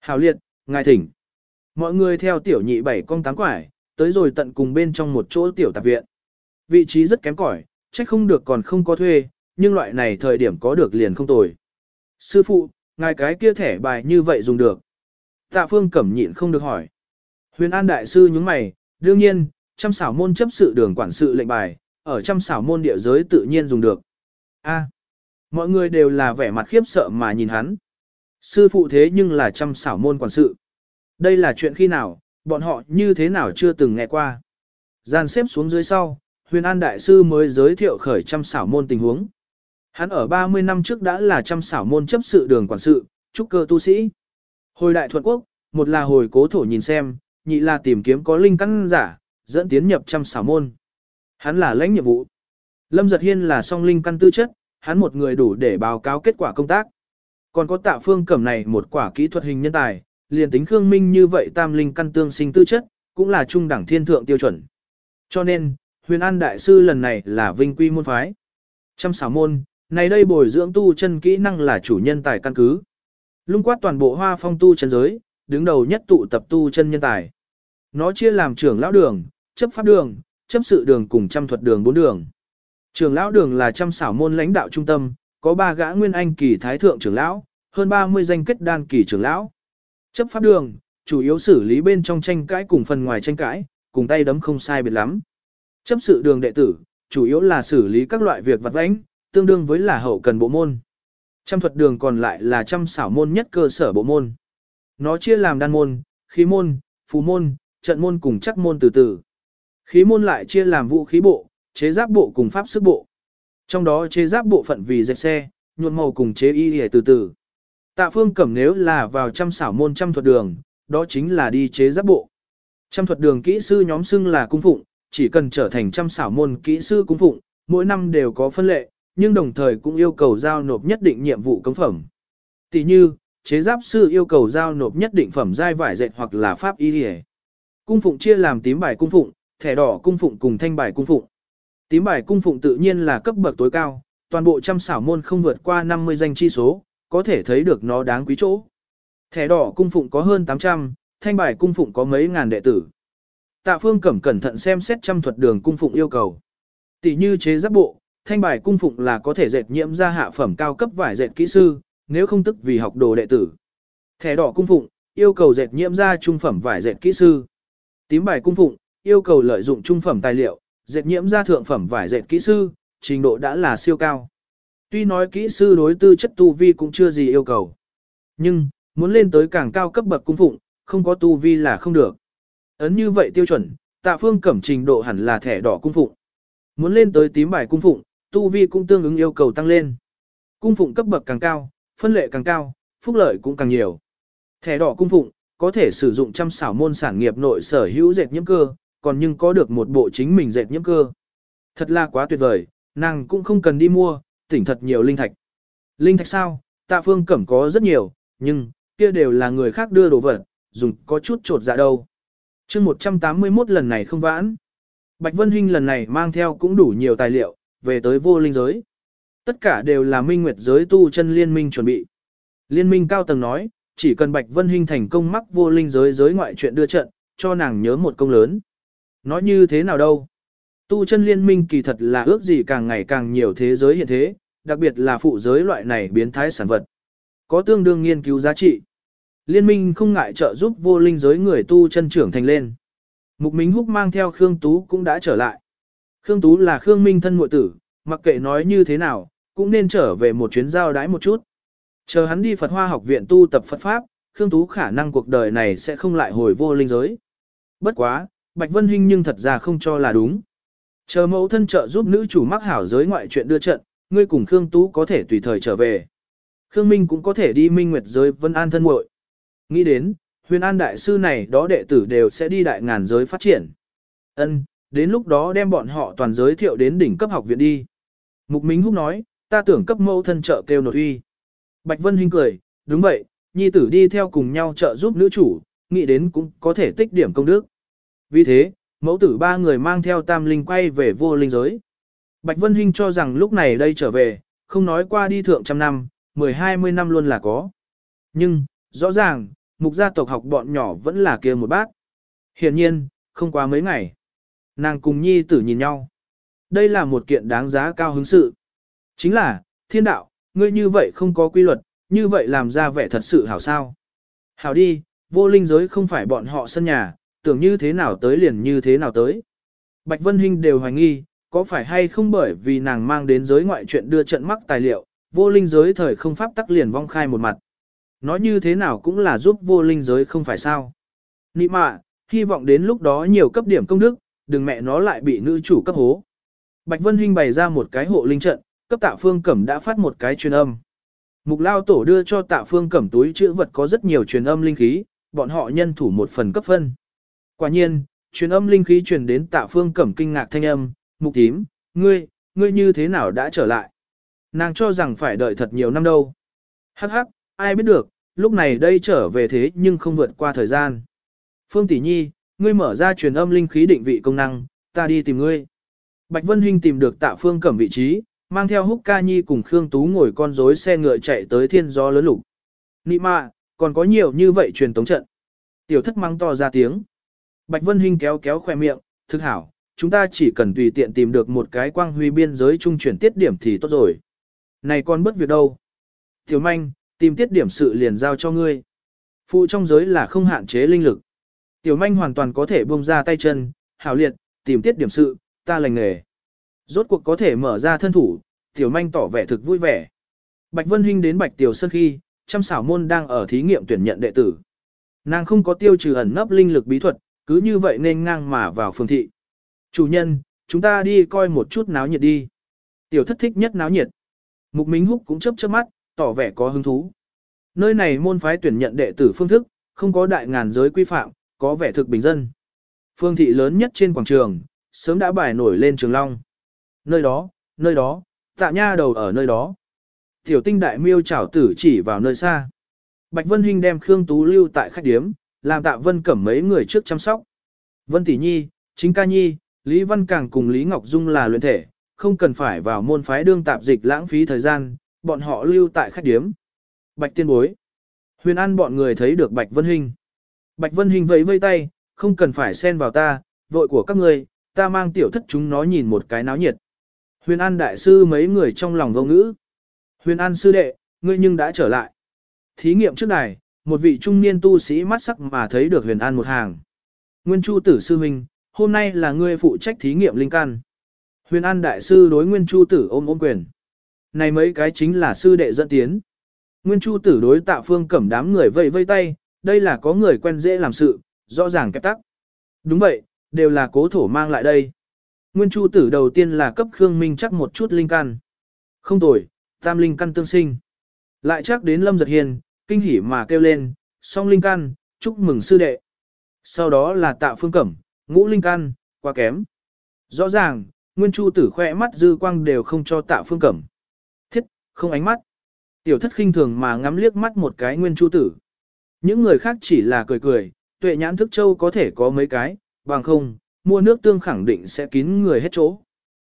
Hào liệt, ngài thỉnh. Mọi người theo tiểu nhị bảy con tám quải, tới rồi tận cùng bên trong một chỗ tiểu tạp viện. Vị trí rất kém cỏi, trách không được còn không có thuê, nhưng loại này thời điểm có được liền không tồi. Sư phụ, ngài cái kia thẻ bài như vậy dùng được. Tạ phương cẩm nhịn không được hỏi. Huyền An Đại Sư nhúng mày, đương nhiên, trăm xảo môn chấp sự đường quản sự lệnh bài, ở trăm xảo môn địa giới tự nhiên dùng được. A, mọi người đều là vẻ mặt khiếp sợ mà nhìn hắn. Sư phụ thế nhưng là trăm xảo môn quản sự. Đây là chuyện khi nào, bọn họ như thế nào chưa từng nghe qua. Gian xếp xuống dưới sau, huyền an đại sư mới giới thiệu khởi trăm xảo môn tình huống. Hắn ở 30 năm trước đã là trăm xảo môn chấp sự đường quản sự, trúc cơ tu sĩ. Hồi đại thuận quốc, một là hồi cố thổ nhìn xem, nhị là tìm kiếm có linh căn giả, dẫn tiến nhập trăm xảo môn. Hắn là lãnh nhiệm vụ. Lâm Giật Hiên là song linh căn tư chất, hắn một người đủ để báo cáo kết quả công tác. Còn có tạ phương cẩm này một quả kỹ thuật hình nhân tài, liền tính Khương Minh như vậy tam linh căn tương sinh tư chất, cũng là trung đẳng thiên thượng tiêu chuẩn. Cho nên, huyền an đại sư lần này là vinh quy môn phái. Trăm xảo môn, này đây bồi dưỡng tu chân kỹ năng là chủ nhân tài căn cứ. Lung quát toàn bộ hoa phong tu chân giới, đứng đầu nhất tụ tập tu chân nhân tài. Nó chia làm trưởng lão đường, chấp pháp đường, chấp sự đường cùng trăm thuật đường bốn đường. Trường lão đường là trăm xảo môn lãnh đạo trung tâm, có ba gã nguyên anh kỳ thái thượng trưởng lão, hơn 30 danh kết đan kỳ trưởng lão. Chấp pháp đường, chủ yếu xử lý bên trong tranh cãi cùng phần ngoài tranh cãi, cùng tay đấm không sai biệt lắm. Chấp sự đường đệ tử, chủ yếu là xử lý các loại việc vặt vãnh, tương đương với là hậu cần bộ môn. Trăm thuật đường còn lại là trăm xảo môn nhất cơ sở bộ môn. Nó chia làm đan môn, khí môn, phù môn, trận môn cùng chắc môn từ từ. Khí môn lại chia làm vũ khí bộ, chế giáp bộ cùng pháp sức bộ. Trong đó chế giáp bộ phận vì dẹp xe, nhuộm màu cùng chế y hề từ từ. Tạ phương cẩm nếu là vào trăm xảo môn trăm thuật đường, đó chính là đi chế giáp bộ. Trăm thuật đường kỹ sư nhóm xưng là cung phụng, chỉ cần trở thành trăm xảo môn kỹ sư cung phụng, mỗi năm đều có phân lệ, nhưng đồng thời cũng yêu cầu giao nộp nhất định nhiệm vụ cống phẩm. Tỷ như, chế giáp sư yêu cầu giao nộp nhất định phẩm giai vải dệt hoặc là pháp y liề. Cung phụng chia làm tím bài cung phụng, thẻ đỏ cung phụng cùng thanh bài cung phụng. Tím bài cung phụng tự nhiên là cấp bậc tối cao, toàn bộ trăm xảo môn không vượt qua 50 danh chi số, có thể thấy được nó đáng quý chỗ. Thẻ đỏ cung phụng có hơn 800, thanh bài cung phụng có mấy ngàn đệ tử. Tạ Phương Cẩm cẩn thận xem xét trăm thuật đường cung phụng yêu cầu. Tỷ như chế giáp bộ, thanh bài cung phụng là có thể dệt nhiễm ra hạ phẩm cao cấp vải dệt kỹ sư, nếu không tức vì học đồ đệ tử. Thẻ đỏ cung phụng, yêu cầu dệt nhiễm ra trung phẩm vải dệt kỹ sư. Tím bài cung phụng, yêu cầu lợi dụng trung phẩm tài liệu, dệt nhiễm ra thượng phẩm vải dệt kỹ sư, trình độ đã là siêu cao. Tuy nói kỹ sư đối tư chất tu vi cũng chưa gì yêu cầu. Nhưng, muốn lên tới càng cao cấp bậc cung phụng, không có tu vi là không được. Ấn như vậy tiêu chuẩn, tạ phương cẩm trình độ hẳn là thẻ đỏ cung phụng. Muốn lên tới tím bài cung phụng, tu vi cũng tương ứng yêu cầu tăng lên. Cung phụng cấp bậc càng cao, phân lệ càng cao, phúc lợi cũng càng nhiều. Thẻ đỏ cung phụng, có thể sử dụng trăm xảo môn sản nghiệp nội sở hữu dệt nhiễm cơ, còn nhưng có được một bộ chính mình dệt nhiễm cơ. Thật là quá tuyệt vời, nàng cũng không cần đi mua, tỉnh thật nhiều linh thạch. Linh thạch sao, tạ phương cẩm có rất nhiều, nhưng, kia đều là người khác đưa đồ vật, dùng có chút trột dạ đâu chương 181 lần này không vãn. Bạch Vân Hinh lần này mang theo cũng đủ nhiều tài liệu, về tới vô linh giới. Tất cả đều là minh nguyệt giới tu chân liên minh chuẩn bị. Liên minh cao tầng nói, chỉ cần Bạch Vân Hinh thành công mắc vô linh giới giới ngoại chuyện đưa trận, cho nàng nhớ một công lớn. Nói như thế nào đâu? Tu chân liên minh kỳ thật là ước gì càng ngày càng nhiều thế giới hiện thế, đặc biệt là phụ giới loại này biến thái sản vật. Có tương đương nghiên cứu giá trị. Liên minh không ngại trợ giúp vô linh giới người tu chân trưởng thành lên. Mục Minh Húc mang theo Khương Tú cũng đã trở lại. Khương Tú là Khương Minh thân muội tử, mặc kệ nói như thế nào, cũng nên trở về một chuyến giao đái một chút. Chờ hắn đi Phật Hoa học viện tu tập Phật Pháp, Khương Tú khả năng cuộc đời này sẽ không lại hồi vô linh giới. Bất quá, Bạch Vân Hinh nhưng thật ra không cho là đúng. Chờ mẫu thân trợ giúp nữ chủ mắc hảo giới ngoại chuyện đưa trận, ngươi cùng Khương Tú có thể tùy thời trở về. Khương Minh cũng có thể đi minh nguyệt giới Vân An thân muội. Nghĩ đến, huyền an đại sư này đó đệ tử đều sẽ đi đại ngàn giới phát triển. Ân, đến lúc đó đem bọn họ toàn giới thiệu đến đỉnh cấp học viện đi. Mục Minh Húc nói, ta tưởng cấp mẫu thân trợ kêu nột uy. Bạch Vân Hinh cười, đúng vậy, nhi tử đi theo cùng nhau trợ giúp nữ chủ, nghĩ đến cũng có thể tích điểm công đức. Vì thế, mẫu tử ba người mang theo tam linh quay về vô linh giới. Bạch Vân Hinh cho rằng lúc này đây trở về, không nói qua đi thượng trăm năm, mười hai mươi năm luôn là có. Nhưng, rõ ràng, mục gia tộc học bọn nhỏ vẫn là kia một bát. Hiển nhiên, không quá mấy ngày. Nàng cùng nhi tử nhìn nhau. Đây là một kiện đáng giá cao hứng sự. Chính là, thiên đạo, ngươi như vậy không có quy luật, như vậy làm ra vẻ thật sự hảo sao. Hảo đi, vô linh giới không phải bọn họ sân nhà, tưởng như thế nào tới liền như thế nào tới. Bạch Vân Hinh đều hoài nghi, có phải hay không bởi vì nàng mang đến giới ngoại chuyện đưa trận mắc tài liệu, vô linh giới thời không pháp tắc liền vong khai một mặt. Nói như thế nào cũng là giúp vô linh giới không phải sao. Nị mạ, hy vọng đến lúc đó nhiều cấp điểm công đức, đừng mẹ nó lại bị nữ chủ cấp hố. Bạch Vân Hinh bày ra một cái hộ linh trận, cấp tạ phương cẩm đã phát một cái truyền âm. Mục lao tổ đưa cho tạ phương cẩm túi chữ vật có rất nhiều truyền âm linh khí, bọn họ nhân thủ một phần cấp phân. Quả nhiên, truyền âm linh khí truyền đến tạ phương cẩm kinh ngạc thanh âm, mục tím, ngươi, ngươi như thế nào đã trở lại? Nàng cho rằng phải đợi thật nhiều năm đâu. Hắc hắc, ai biết được, lúc này đây trở về thế nhưng không vượt qua thời gian. Phương Tỷ Nhi, ngươi mở ra truyền âm linh khí định vị công năng, ta đi tìm ngươi. Bạch Vân Hinh tìm được tạ phương cẩm vị trí, mang theo Húc Ca Nhi cùng Khương Tú ngồi con rối xe ngựa chạy tới thiên gió lớn lục. Nị mạ, còn có nhiều như vậy truyền tống trận. Tiểu thất mang to ra tiếng. Bạch Vân Hinh kéo kéo khoe miệng, thực hảo, chúng ta chỉ cần tùy tiện tìm được một cái quang huy biên giới trung chuyển tiết điểm thì tốt rồi. Này con bất việc đâu. Tiểu manh, tìm tiết điểm sự liền giao cho ngươi. Phụ trong giới là không hạn chế linh lực. Tiểu manh hoàn toàn có thể buông ra tay chân, hảo liệt, tìm tiết điểm sự, ta lành nghề. Rốt cuộc có thể mở ra thân thủ, tiểu manh tỏ vẻ thực vui vẻ. Bạch Vân Hinh đến Bạch Tiểu Sơn khi, trăm xảo môn đang ở thí nghiệm tuyển nhận đệ tử. Nàng không có tiêu trừ ẩn nấp linh lực bí thuật, cứ như vậy nên ngang mà vào phương thị. Chủ nhân, chúng ta đi coi một chút náo nhiệt đi. Tiểu thất thích nhất náo nhiệt. Mục Minh Húc cũng chớp chớp mắt, tỏ vẻ có hứng thú. Nơi này môn phái tuyển nhận đệ tử phương thức, không có đại ngàn giới quy phạm, có vẻ thực bình dân. Phương thị lớn nhất trên quảng trường, sớm đã bài nổi lên trường long. Nơi đó, nơi đó, tạ nha đầu ở nơi đó. Tiểu tinh đại miêu chảo tử chỉ vào nơi xa. Bạch Vân Hinh đem Khương Tú lưu tại khách điếm, làm tạ Vân cẩm mấy người trước chăm sóc. Vân Tỷ Nhi, Chính Ca Nhi, Lý Văn Càng cùng Lý Ngọc Dung là luyện thể, không cần phải vào môn phái đương tạp dịch lãng phí thời gian, bọn họ lưu tại khách điếm. Bạch tiên bối. Huyền An bọn người thấy được Bạch Vân Hinh. Bạch Vân Hinh vẫy vây tay, không cần phải xen vào ta, vội của các ngươi, ta mang tiểu thất chúng nó nhìn một cái náo nhiệt. Huyền An đại sư mấy người trong lòng vô ngữ. Huyền An sư đệ, ngươi nhưng đã trở lại. Thí nghiệm trước này, một vị trung niên tu sĩ mắt sắc mà thấy được Huyền An một hàng. Nguyên Chu tử sư huynh, hôm nay là ngươi phụ trách thí nghiệm linh căn. Huyền An đại sư đối Nguyên Chu tử ôm ôm quyền. Này mấy cái chính là sư đệ dẫn tiến. Nguyên Chu tử đối tạ phương cẩm đám người vây vây tay, đây là có người quen dễ làm sự, rõ ràng kẹp tắc. Đúng vậy, đều là cố thổ mang lại đây. Nguyên Chu tử đầu tiên là cấp Khương Minh chắc một chút linh căn. Không tồi, tam linh căn tương sinh. Lại chắc đến Lâm Giật Hiền, kinh hỉ mà kêu lên, song linh căn, chúc mừng sư đệ. Sau đó là tạ phương cẩm, ngũ linh căn, quá kém. Rõ ràng, Nguyên Chu tử khoe mắt dư quang đều không cho tạ phương cẩm. Không ánh mắt. Tiểu thất khinh thường mà ngắm liếc mắt một cái Nguyên Chu tử. Những người khác chỉ là cười cười, tuệ nhãn thức châu có thể có mấy cái, bằng không, mua nước tương khẳng định sẽ kín người hết chỗ.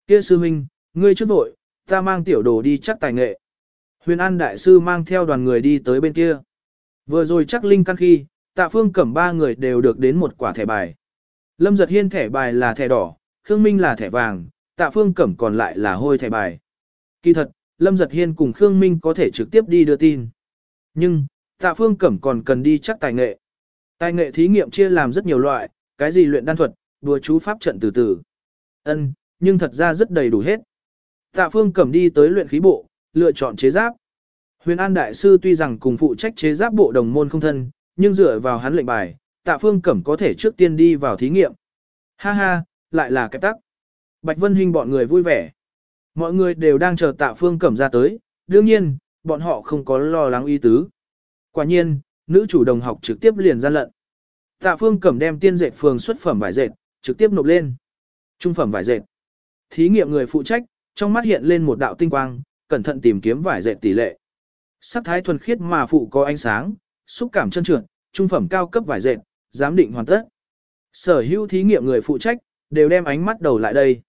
Kia sư huynh, ngươi trước vội, ta mang tiểu đồ đi chắc tài nghệ. Huyền An Đại Sư mang theo đoàn người đi tới bên kia. Vừa rồi chắc linh căn khi, tạ phương cẩm ba người đều được đến một quả thẻ bài. Lâm giật hiên thẻ bài là thẻ đỏ, Khương Minh là thẻ vàng, tạ phương cẩm còn lại là hôi thẻ bài. Kỳ thật, Lâm giật hiên cùng Khương Minh có thể trực tiếp đi đưa tin. Nhưng, tạ phương cẩm còn cần đi chắc tài nghệ. Tài nghệ thí nghiệm chia làm rất nhiều loại, cái gì luyện đan thuật, đùa chú pháp trận từ từ. Ân, nhưng thật ra rất đầy đủ hết. Tạ Phương Cẩm đi tới luyện khí bộ, lựa chọn chế giáp. Huyền An Đại Sư tuy rằng cùng phụ trách chế giáp bộ đồng môn không thân, nhưng dựa vào hắn lệnh bài, Tạ Phương Cẩm có thể trước tiên đi vào thí nghiệm. Ha ha, lại là cái tắc. Bạch Vân Hinh bọn người vui vẻ. Mọi người đều đang chờ Tạ Phương Cẩm ra tới, đương nhiên, bọn họ không có lo lắng y tứ. Quả nhiên, nữ chủ đồng học trực tiếp liền ra lận. Tạ Phương Cẩm đem tiên dệt phường xuất phẩm vải dệt, trực tiếp nộp lên. Trung phẩm vải dệt. Thí nghiệm người phụ trách, trong mắt hiện lên một đạo tinh quang, cẩn thận tìm kiếm vải dệt tỷ lệ. Sắc thái thuần khiết mà phụ có ánh sáng, xúc cảm chân trượt, trung phẩm cao cấp vải dệt, giám định hoàn tất. Sở hữu thí nghiệm người phụ trách, đều đem ánh mắt đầu lại đây.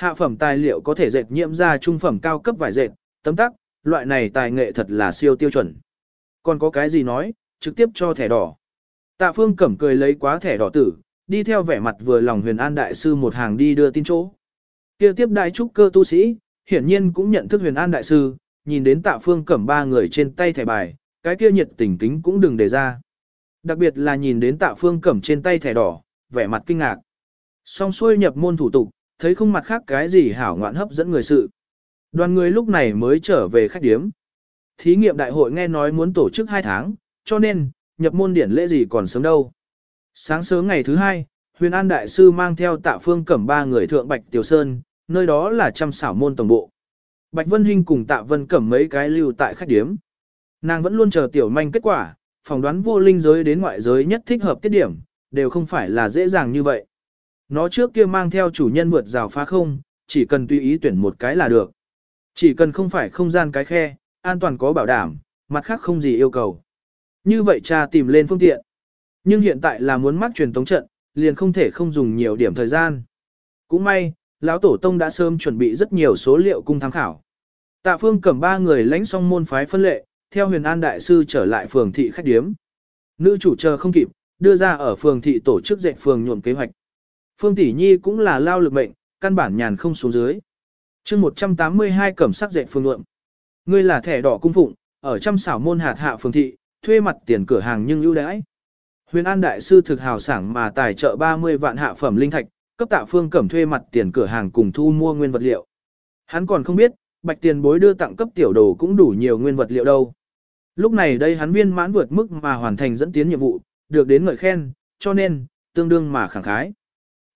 Hạ phẩm tài liệu có thể dệt nhiễm ra trung phẩm cao cấp vải dệt, tấm tắc, loại này tài nghệ thật là siêu tiêu chuẩn. Còn có cái gì nói, trực tiếp cho thẻ đỏ. Tạ Phương Cẩm cười lấy quá thẻ đỏ tử, đi theo vẻ mặt vừa lòng huyền an đại sư một hàng đi đưa tin chỗ. Kia tiếp đại trúc cơ tu sĩ, hiển nhiên cũng nhận thức huyền an đại sư, nhìn đến tạ phương cẩm ba người trên tay thẻ bài, cái kia nhiệt tình kính cũng đừng để ra. Đặc biệt là nhìn đến tạ phương cẩm trên tay thẻ đỏ, vẻ mặt kinh ngạc. Song xuôi nhập môn thủ tục, thấy không mặt khác cái gì hảo ngoạn hấp dẫn người sự. Đoàn người lúc này mới trở về khách điếm. Thí nghiệm đại hội nghe nói muốn tổ chức 2 tháng, cho nên, nhập môn điển lễ gì còn sớm đâu. Sáng sớm ngày thứ hai, huyền an đại sư mang theo tạ phương cẩm ba người thượng Bạch Tiểu Sơn, nơi đó là trăm xảo môn tổng bộ. Bạch Vân Hinh cùng tạ vân cẩm mấy cái lưu tại khách điếm. Nàng vẫn luôn chờ tiểu manh kết quả, phỏng đoán vô linh giới đến ngoại giới nhất thích hợp tiết điểm, đều không phải là dễ dàng như vậy. Nó trước kia mang theo chủ nhân vượt rào phá không, chỉ cần tùy ý tuyển một cái là được. Chỉ cần không phải không gian cái khe, an toàn có bảo đảm, mặt khác không gì yêu cầu. Như vậy cha tìm lên phương tiện. Nhưng hiện tại là muốn mắc truyền tống trận, liền không thể không dùng nhiều điểm thời gian. Cũng may, lão tổ tông đã sớm chuẩn bị rất nhiều số liệu cung tham khảo. Tạ Phương cầm ba người lãnh xong môn phái phân lệ, theo huyền an đại sư trở lại phường thị khách điếm. Nữ chủ chờ không kịp, đưa ra ở phường thị tổ chức dạy phường nhuộm kế hoạch. Phương Tỷ Nhi cũng là lao lực mệnh, căn bản nhàn không xuống dưới. chương 182 cẩm sắc dệt phương lượng. Ngươi là thẻ đỏ cung phụng, ở trăm xảo môn hạt hạ phương thị, thuê mặt tiền cửa hàng nhưng ưu đãi. Huyền An Đại Sư thực hào sảng mà tài trợ 30 vạn hạ phẩm linh thạch, cấp tạ phương cẩm thuê mặt tiền cửa hàng cùng thu mua nguyên vật liệu. Hắn còn không biết, bạch tiền bối đưa tặng cấp tiểu đồ cũng đủ nhiều nguyên vật liệu đâu. Lúc này đây hắn viên mãn vượt mức mà hoàn thành dẫn tiến nhiệm vụ, được đến ngợi khen, cho nên, tương đương mà khẳng khái.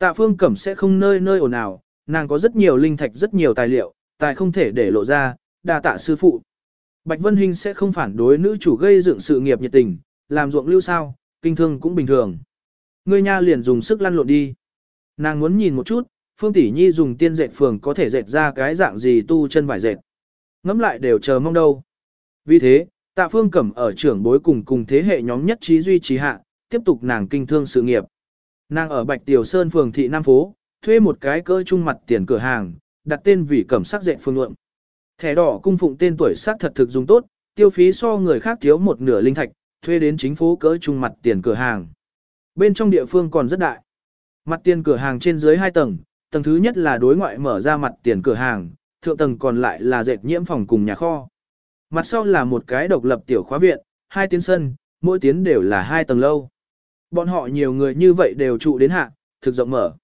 Tạ phương cẩm sẽ không nơi nơi ồn ào, nàng có rất nhiều linh thạch rất nhiều tài liệu, tài không thể để lộ ra, đa tạ sư phụ. Bạch Vân Hinh sẽ không phản đối nữ chủ gây dựng sự nghiệp nhiệt tình, làm ruộng lưu sao, kinh thương cũng bình thường. Ngươi nha liền dùng sức lăn lộn đi. Nàng muốn nhìn một chút, Phương Tỷ Nhi dùng tiên dệt phường có thể dệt ra cái dạng gì tu chân vải dệt. Ngắm lại đều chờ mong đâu. Vì thế, Tạ Phương Cẩm ở trưởng bối cùng cùng thế hệ nhóm nhất trí duy trì hạ, tiếp tục nàng kinh thương sự nghiệp. Nàng ở Bạch Tiểu Sơn phường thị Nam Phố, thuê một cái cơ trung mặt tiền cửa hàng, đặt tên vì Cẩm sắc dệt phương lượng. Thẻ đỏ cung phụng tên tuổi sắc thật thực dùng tốt, tiêu phí so người khác thiếu một nửa linh thạch, thuê đến chính phố cỡ trung mặt tiền cửa hàng. Bên trong địa phương còn rất đại. Mặt tiền cửa hàng trên dưới 2 tầng, tầng thứ nhất là đối ngoại mở ra mặt tiền cửa hàng, thượng tầng còn lại là dệt nhiễm phòng cùng nhà kho. Mặt sau là một cái độc lập tiểu khóa viện, hai tiến sân, mỗi tiến đều là hai tầng lâu. Bọn họ nhiều người như vậy đều trụ đến hạ, thực rộng mở.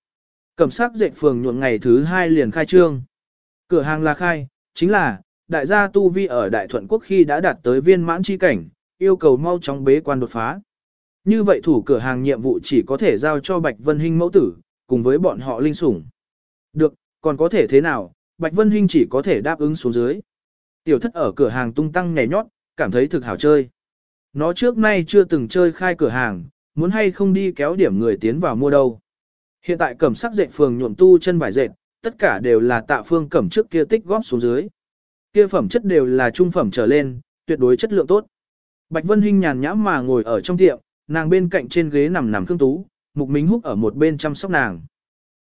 Cẩm sắc dệt phường nhuộm ngày thứ hai liền khai trương. Cửa hàng là khai, chính là, đại gia tu vi ở Đại Thuận Quốc khi đã đạt tới viên mãn chi cảnh, yêu cầu mau chóng bế quan đột phá. Như vậy thủ cửa hàng nhiệm vụ chỉ có thể giao cho Bạch Vân Hinh mẫu tử, cùng với bọn họ linh sủng. Được, còn có thể thế nào, Bạch Vân Hinh chỉ có thể đáp ứng xuống dưới. Tiểu thất ở cửa hàng tung tăng nhảy nhót, cảm thấy thực hảo chơi. Nó trước nay chưa từng chơi khai cửa hàng, muốn hay không đi kéo điểm người tiến vào mua đâu. Hiện tại cẩm sắc dệt phường nhuộm tu chân vải dệt, tất cả đều là tạ phương cẩm trước kia tích góp xuống dưới. Kia phẩm chất đều là trung phẩm trở lên, tuyệt đối chất lượng tốt. Bạch Vân Hinh nhàn nhã mà ngồi ở trong tiệm, nàng bên cạnh trên ghế nằm nằm Khương Tú, Mục Minh Húc ở một bên chăm sóc nàng.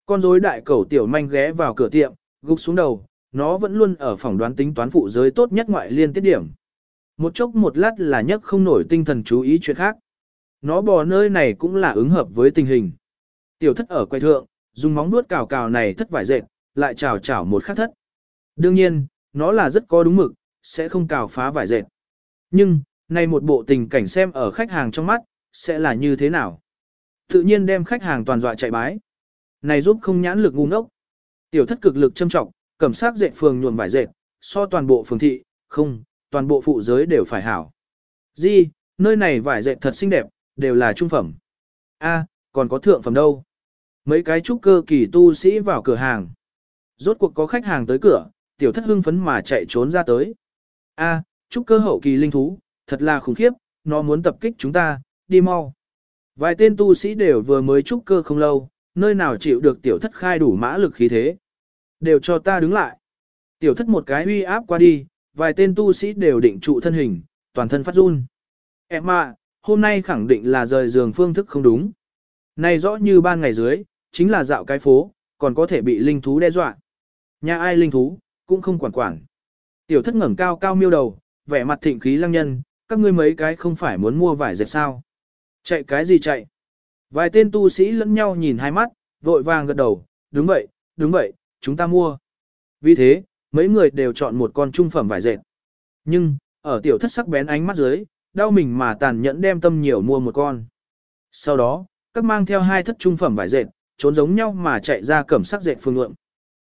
Con rối đại cẩu tiểu manh ghé vào cửa tiệm, gục xuống đầu, nó vẫn luôn ở phòng đoán tính toán phụ giới tốt nhất ngoại liên tiết điểm. Một chốc một lát là nhất không nổi tinh thần chú ý chuyện khác. Nó bò nơi này cũng là ứng hợp với tình hình. Tiểu thất ở quay thượng, dùng móng nuốt cào cào này thất vải dệt, lại chào chào một khắc thất. Đương nhiên, nó là rất có đúng mực, sẽ không cào phá vải dệt. Nhưng, nay một bộ tình cảnh xem ở khách hàng trong mắt, sẽ là như thế nào? Tự nhiên đem khách hàng toàn dọa chạy bái. Này giúp không nhãn lực ngu ngốc. Tiểu thất cực lực châm trọng, cẩm sát dệt phường nhuộm vải dệt, so toàn bộ phường thị, không, toàn bộ phụ giới đều phải hảo. Di, nơi này vải dệt thật xinh đẹp, đều là trung phẩm. A, còn có thượng phẩm đâu? Mấy cái trúc cơ kỳ tu sĩ vào cửa hàng. Rốt cuộc có khách hàng tới cửa, tiểu thất hưng phấn mà chạy trốn ra tới. A, trúc cơ hậu kỳ linh thú, thật là khủng khiếp, nó muốn tập kích chúng ta, đi mau. Vài tên tu sĩ đều vừa mới trúc cơ không lâu, nơi nào chịu được tiểu thất khai đủ mã lực khí thế. Đều cho ta đứng lại. Tiểu thất một cái uy áp qua đi, vài tên tu sĩ đều định trụ thân hình, toàn thân phát run. Em à hôm nay khẳng định là rời giường phương thức không đúng. Này rõ như ban ngày dưới, chính là dạo cái phố, còn có thể bị linh thú đe dọa. Nhà ai linh thú, cũng không quản quản. Tiểu thất ngẩng cao cao miêu đầu, vẻ mặt thịnh khí lăng nhân, các ngươi mấy cái không phải muốn mua vải dệt sao. Chạy cái gì chạy? Vài tên tu sĩ lẫn nhau nhìn hai mắt, vội vàng gật đầu, đúng vậy, đúng vậy, chúng ta mua. Vì thế, mấy người đều chọn một con trung phẩm vải dệt. Nhưng, ở tiểu thất sắc bén ánh mắt dưới, đau mình mà tàn nhẫn đem tâm nhiều mua một con. Sau đó, các mang theo hai thất trung phẩm vải dệt, trốn giống nhau mà chạy ra cẩm sắc dệt phương lượng.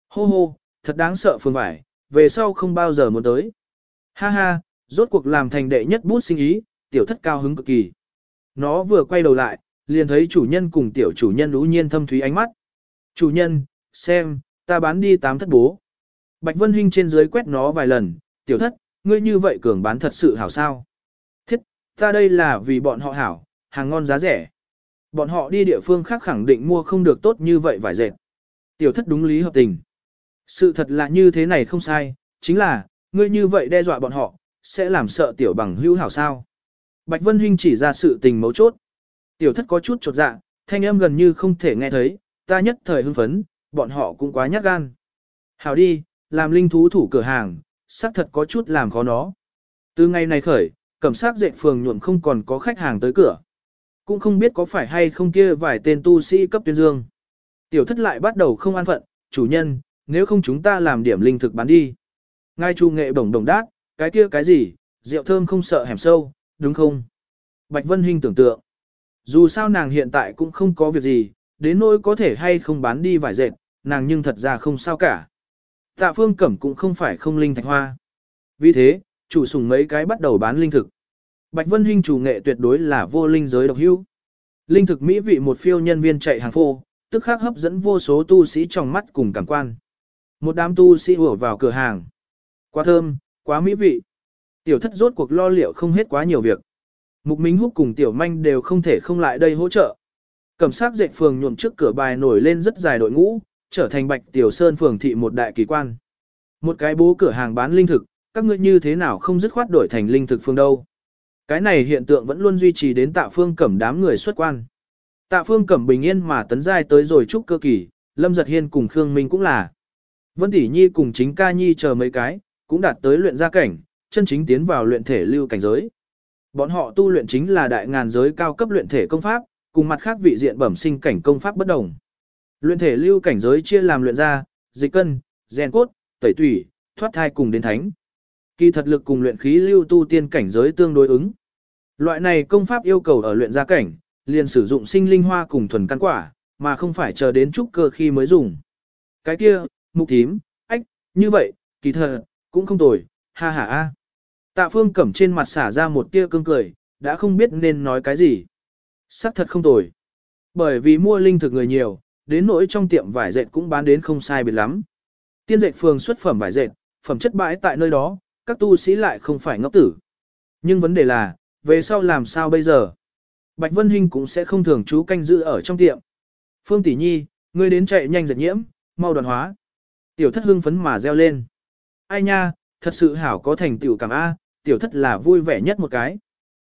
Hô hô, thật đáng sợ phương vải, về sau không bao giờ muốn tới. Ha ha, rốt cuộc làm thành đệ nhất bút sinh ý, tiểu thất cao hứng cực kỳ. Nó vừa quay đầu lại, liền thấy chủ nhân cùng tiểu chủ nhân lũ nhiên thâm thúy ánh mắt. Chủ nhân, xem, ta bán đi tám thất bố. Bạch Vân Hinh trên dưới quét nó vài lần, tiểu thất, ngươi như vậy cường bán thật sự hảo sao. Ta đây là vì bọn họ hảo, hàng ngon giá rẻ. Bọn họ đi địa phương khác khẳng định mua không được tốt như vậy vải dệt. Tiểu thất đúng lý hợp tình. Sự thật là như thế này không sai, chính là, ngươi như vậy đe dọa bọn họ, sẽ làm sợ tiểu bằng hữu hảo sao. Bạch Vân Hinh chỉ ra sự tình mấu chốt. Tiểu thất có chút chột dạ, thanh âm gần như không thể nghe thấy, ta nhất thời hưng phấn, bọn họ cũng quá nhát gan. Hảo đi, làm linh thú thủ cửa hàng, xác thật có chút làm khó nó. Từ ngày này khởi, cẩm sát dệt phường nhuộm không còn có khách hàng tới cửa. Cũng không biết có phải hay không kia vài tên tu sĩ cấp tuyên dương. Tiểu thất lại bắt đầu không an phận, chủ nhân, nếu không chúng ta làm điểm linh thực bán đi. Ngai chu nghệ bổng đồng đát, cái kia cái gì, rượu thơm không sợ hẻm sâu, đúng không? Bạch Vân Hinh tưởng tượng. Dù sao nàng hiện tại cũng không có việc gì, đến nỗi có thể hay không bán đi vải dệt, nàng nhưng thật ra không sao cả. Tạ phương cẩm cũng không phải không linh thạch hoa. Vì thế, chủ sùng mấy cái bắt đầu bán linh thực. Bạch Vân Hinh chủ nghệ tuyệt đối là vô linh giới độc hữu. Linh thực mỹ vị một phiêu nhân viên chạy hàng phô, tức khắc hấp dẫn vô số tu sĩ trong mắt cùng cảm quan. Một đám tu sĩ ùa vào cửa hàng. Quá thơm, quá mỹ vị. Tiểu thất rốt cuộc lo liệu không hết quá nhiều việc. Mục Minh Húc cùng Tiểu Manh đều không thể không lại đây hỗ trợ. Cẩm sát dệt phường nhuộm trước cửa bài nổi lên rất dài đội ngũ, trở thành Bạch Tiểu Sơn phường thị một đại kỳ quan. Một cái bố cửa hàng bán linh thực, các ngươi như thế nào không dứt khoát đổi thành linh thực phương đâu. Cái này hiện tượng vẫn luôn duy trì đến tạ phương cẩm đám người xuất quan. Tạ phương cẩm bình yên mà tấn giai tới rồi chúc cơ kỳ, Lâm Giật Hiên cùng Khương Minh cũng là. Vân Tỷ Nhi cùng chính ca nhi chờ mấy cái, cũng đạt tới luyện gia cảnh, chân chính tiến vào luyện thể lưu cảnh giới. Bọn họ tu luyện chính là đại ngàn giới cao cấp luyện thể công pháp, cùng mặt khác vị diện bẩm sinh cảnh công pháp bất đồng. Luyện thể lưu cảnh giới chia làm luyện gia, dịch cân, rèn cốt, tẩy tủy, thoát thai cùng đến thánh. Kỳ thật lực cùng luyện khí lưu tu tiên cảnh giới tương đối ứng. Loại này công pháp yêu cầu ở luyện gia cảnh, liền sử dụng sinh linh hoa cùng thuần căn quả, mà không phải chờ đến trúc cơ khi mới dùng. Cái kia, mục thím, ách, như vậy, kỳ thật, cũng không tồi, ha ha a. Tạ phương cẩm trên mặt xả ra một tia cương cười, đã không biết nên nói cái gì. Sắc thật không tồi. Bởi vì mua linh thực người nhiều, đến nỗi trong tiệm vải dệt cũng bán đến không sai biệt lắm. Tiên dệt phường xuất phẩm vải dệt, phẩm chất bãi tại nơi đó, các tu sĩ lại không phải ngốc tử. Nhưng vấn đề là, về sau làm sao bây giờ? Bạch Vân Hinh cũng sẽ không thường trú canh giữ ở trong tiệm. Phương Tỷ Nhi, ngươi đến chạy nhanh giật nhiễm, mau đoàn hóa. Tiểu thất hưng phấn mà reo lên. Ai nha, thật sự hảo có thành tiểu cảm A, tiểu thất là vui vẻ nhất một cái.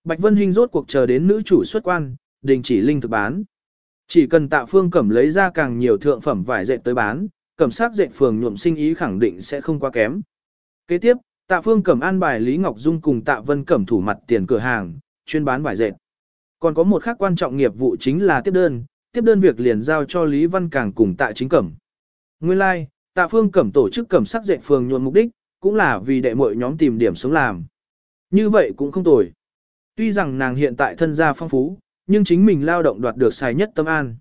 Bạch Vân Hinh rốt cuộc chờ đến nữ chủ xuất quan, đình chỉ linh thực bán. Chỉ cần tạ phương cẩm lấy ra càng nhiều thượng phẩm vải dệt tới bán, cẩm sát dệt phường nhuộm sinh ý khẳng định sẽ không quá kém. Kế tiếp, tạ phương cẩm an bài Lý Ngọc Dung cùng tạ vân cẩm thủ mặt tiền cửa hàng, chuyên bán vải dệt. Còn có một khác quan trọng nghiệp vụ chính là tiếp đơn, tiếp đơn việc liền giao cho Lý Văn Càng cùng tạ chính cẩm. Nguyên lai, like, tạ phương cẩm tổ chức cẩm sắc dệt phường nhuộm mục đích, cũng là vì đệ mọi nhóm tìm điểm sống làm. Như vậy cũng không tồi. Tuy rằng nàng hiện tại thân gia phong phú, nhưng chính mình lao động đoạt được xài nhất tâm an.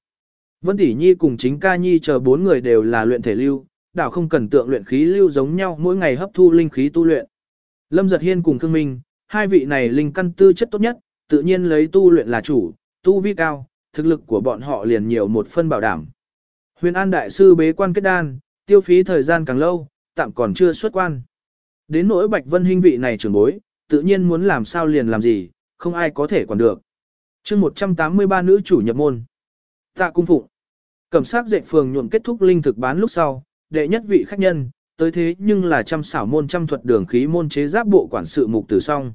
Vân Tỷ Nhi cùng chính ca nhi chờ bốn người đều là luyện thể lưu, đảo không cần tượng luyện khí lưu giống nhau mỗi ngày hấp thu linh khí tu luyện. Lâm Giật Hiên cùng Khương Minh, hai vị này linh căn tư chất tốt nhất, tự nhiên lấy tu luyện là chủ, tu vi cao, thực lực của bọn họ liền nhiều một phân bảo đảm. Huyền An Đại Sư bế quan kết đan, tiêu phí thời gian càng lâu, tạm còn chưa xuất quan. Đến nỗi Bạch Vân Hinh vị này trưởng bối, tự nhiên muốn làm sao liền làm gì, không ai có thể quản được. chương 183 nữ chủ nhập môn. Tạ cung phụng. Cẩm sát dạy phường nhuộm kết thúc linh thực bán lúc sau, đệ nhất vị khách nhân, tới thế nhưng là trăm xảo môn trăm thuật đường khí môn chế giáp bộ quản sự mục tử song.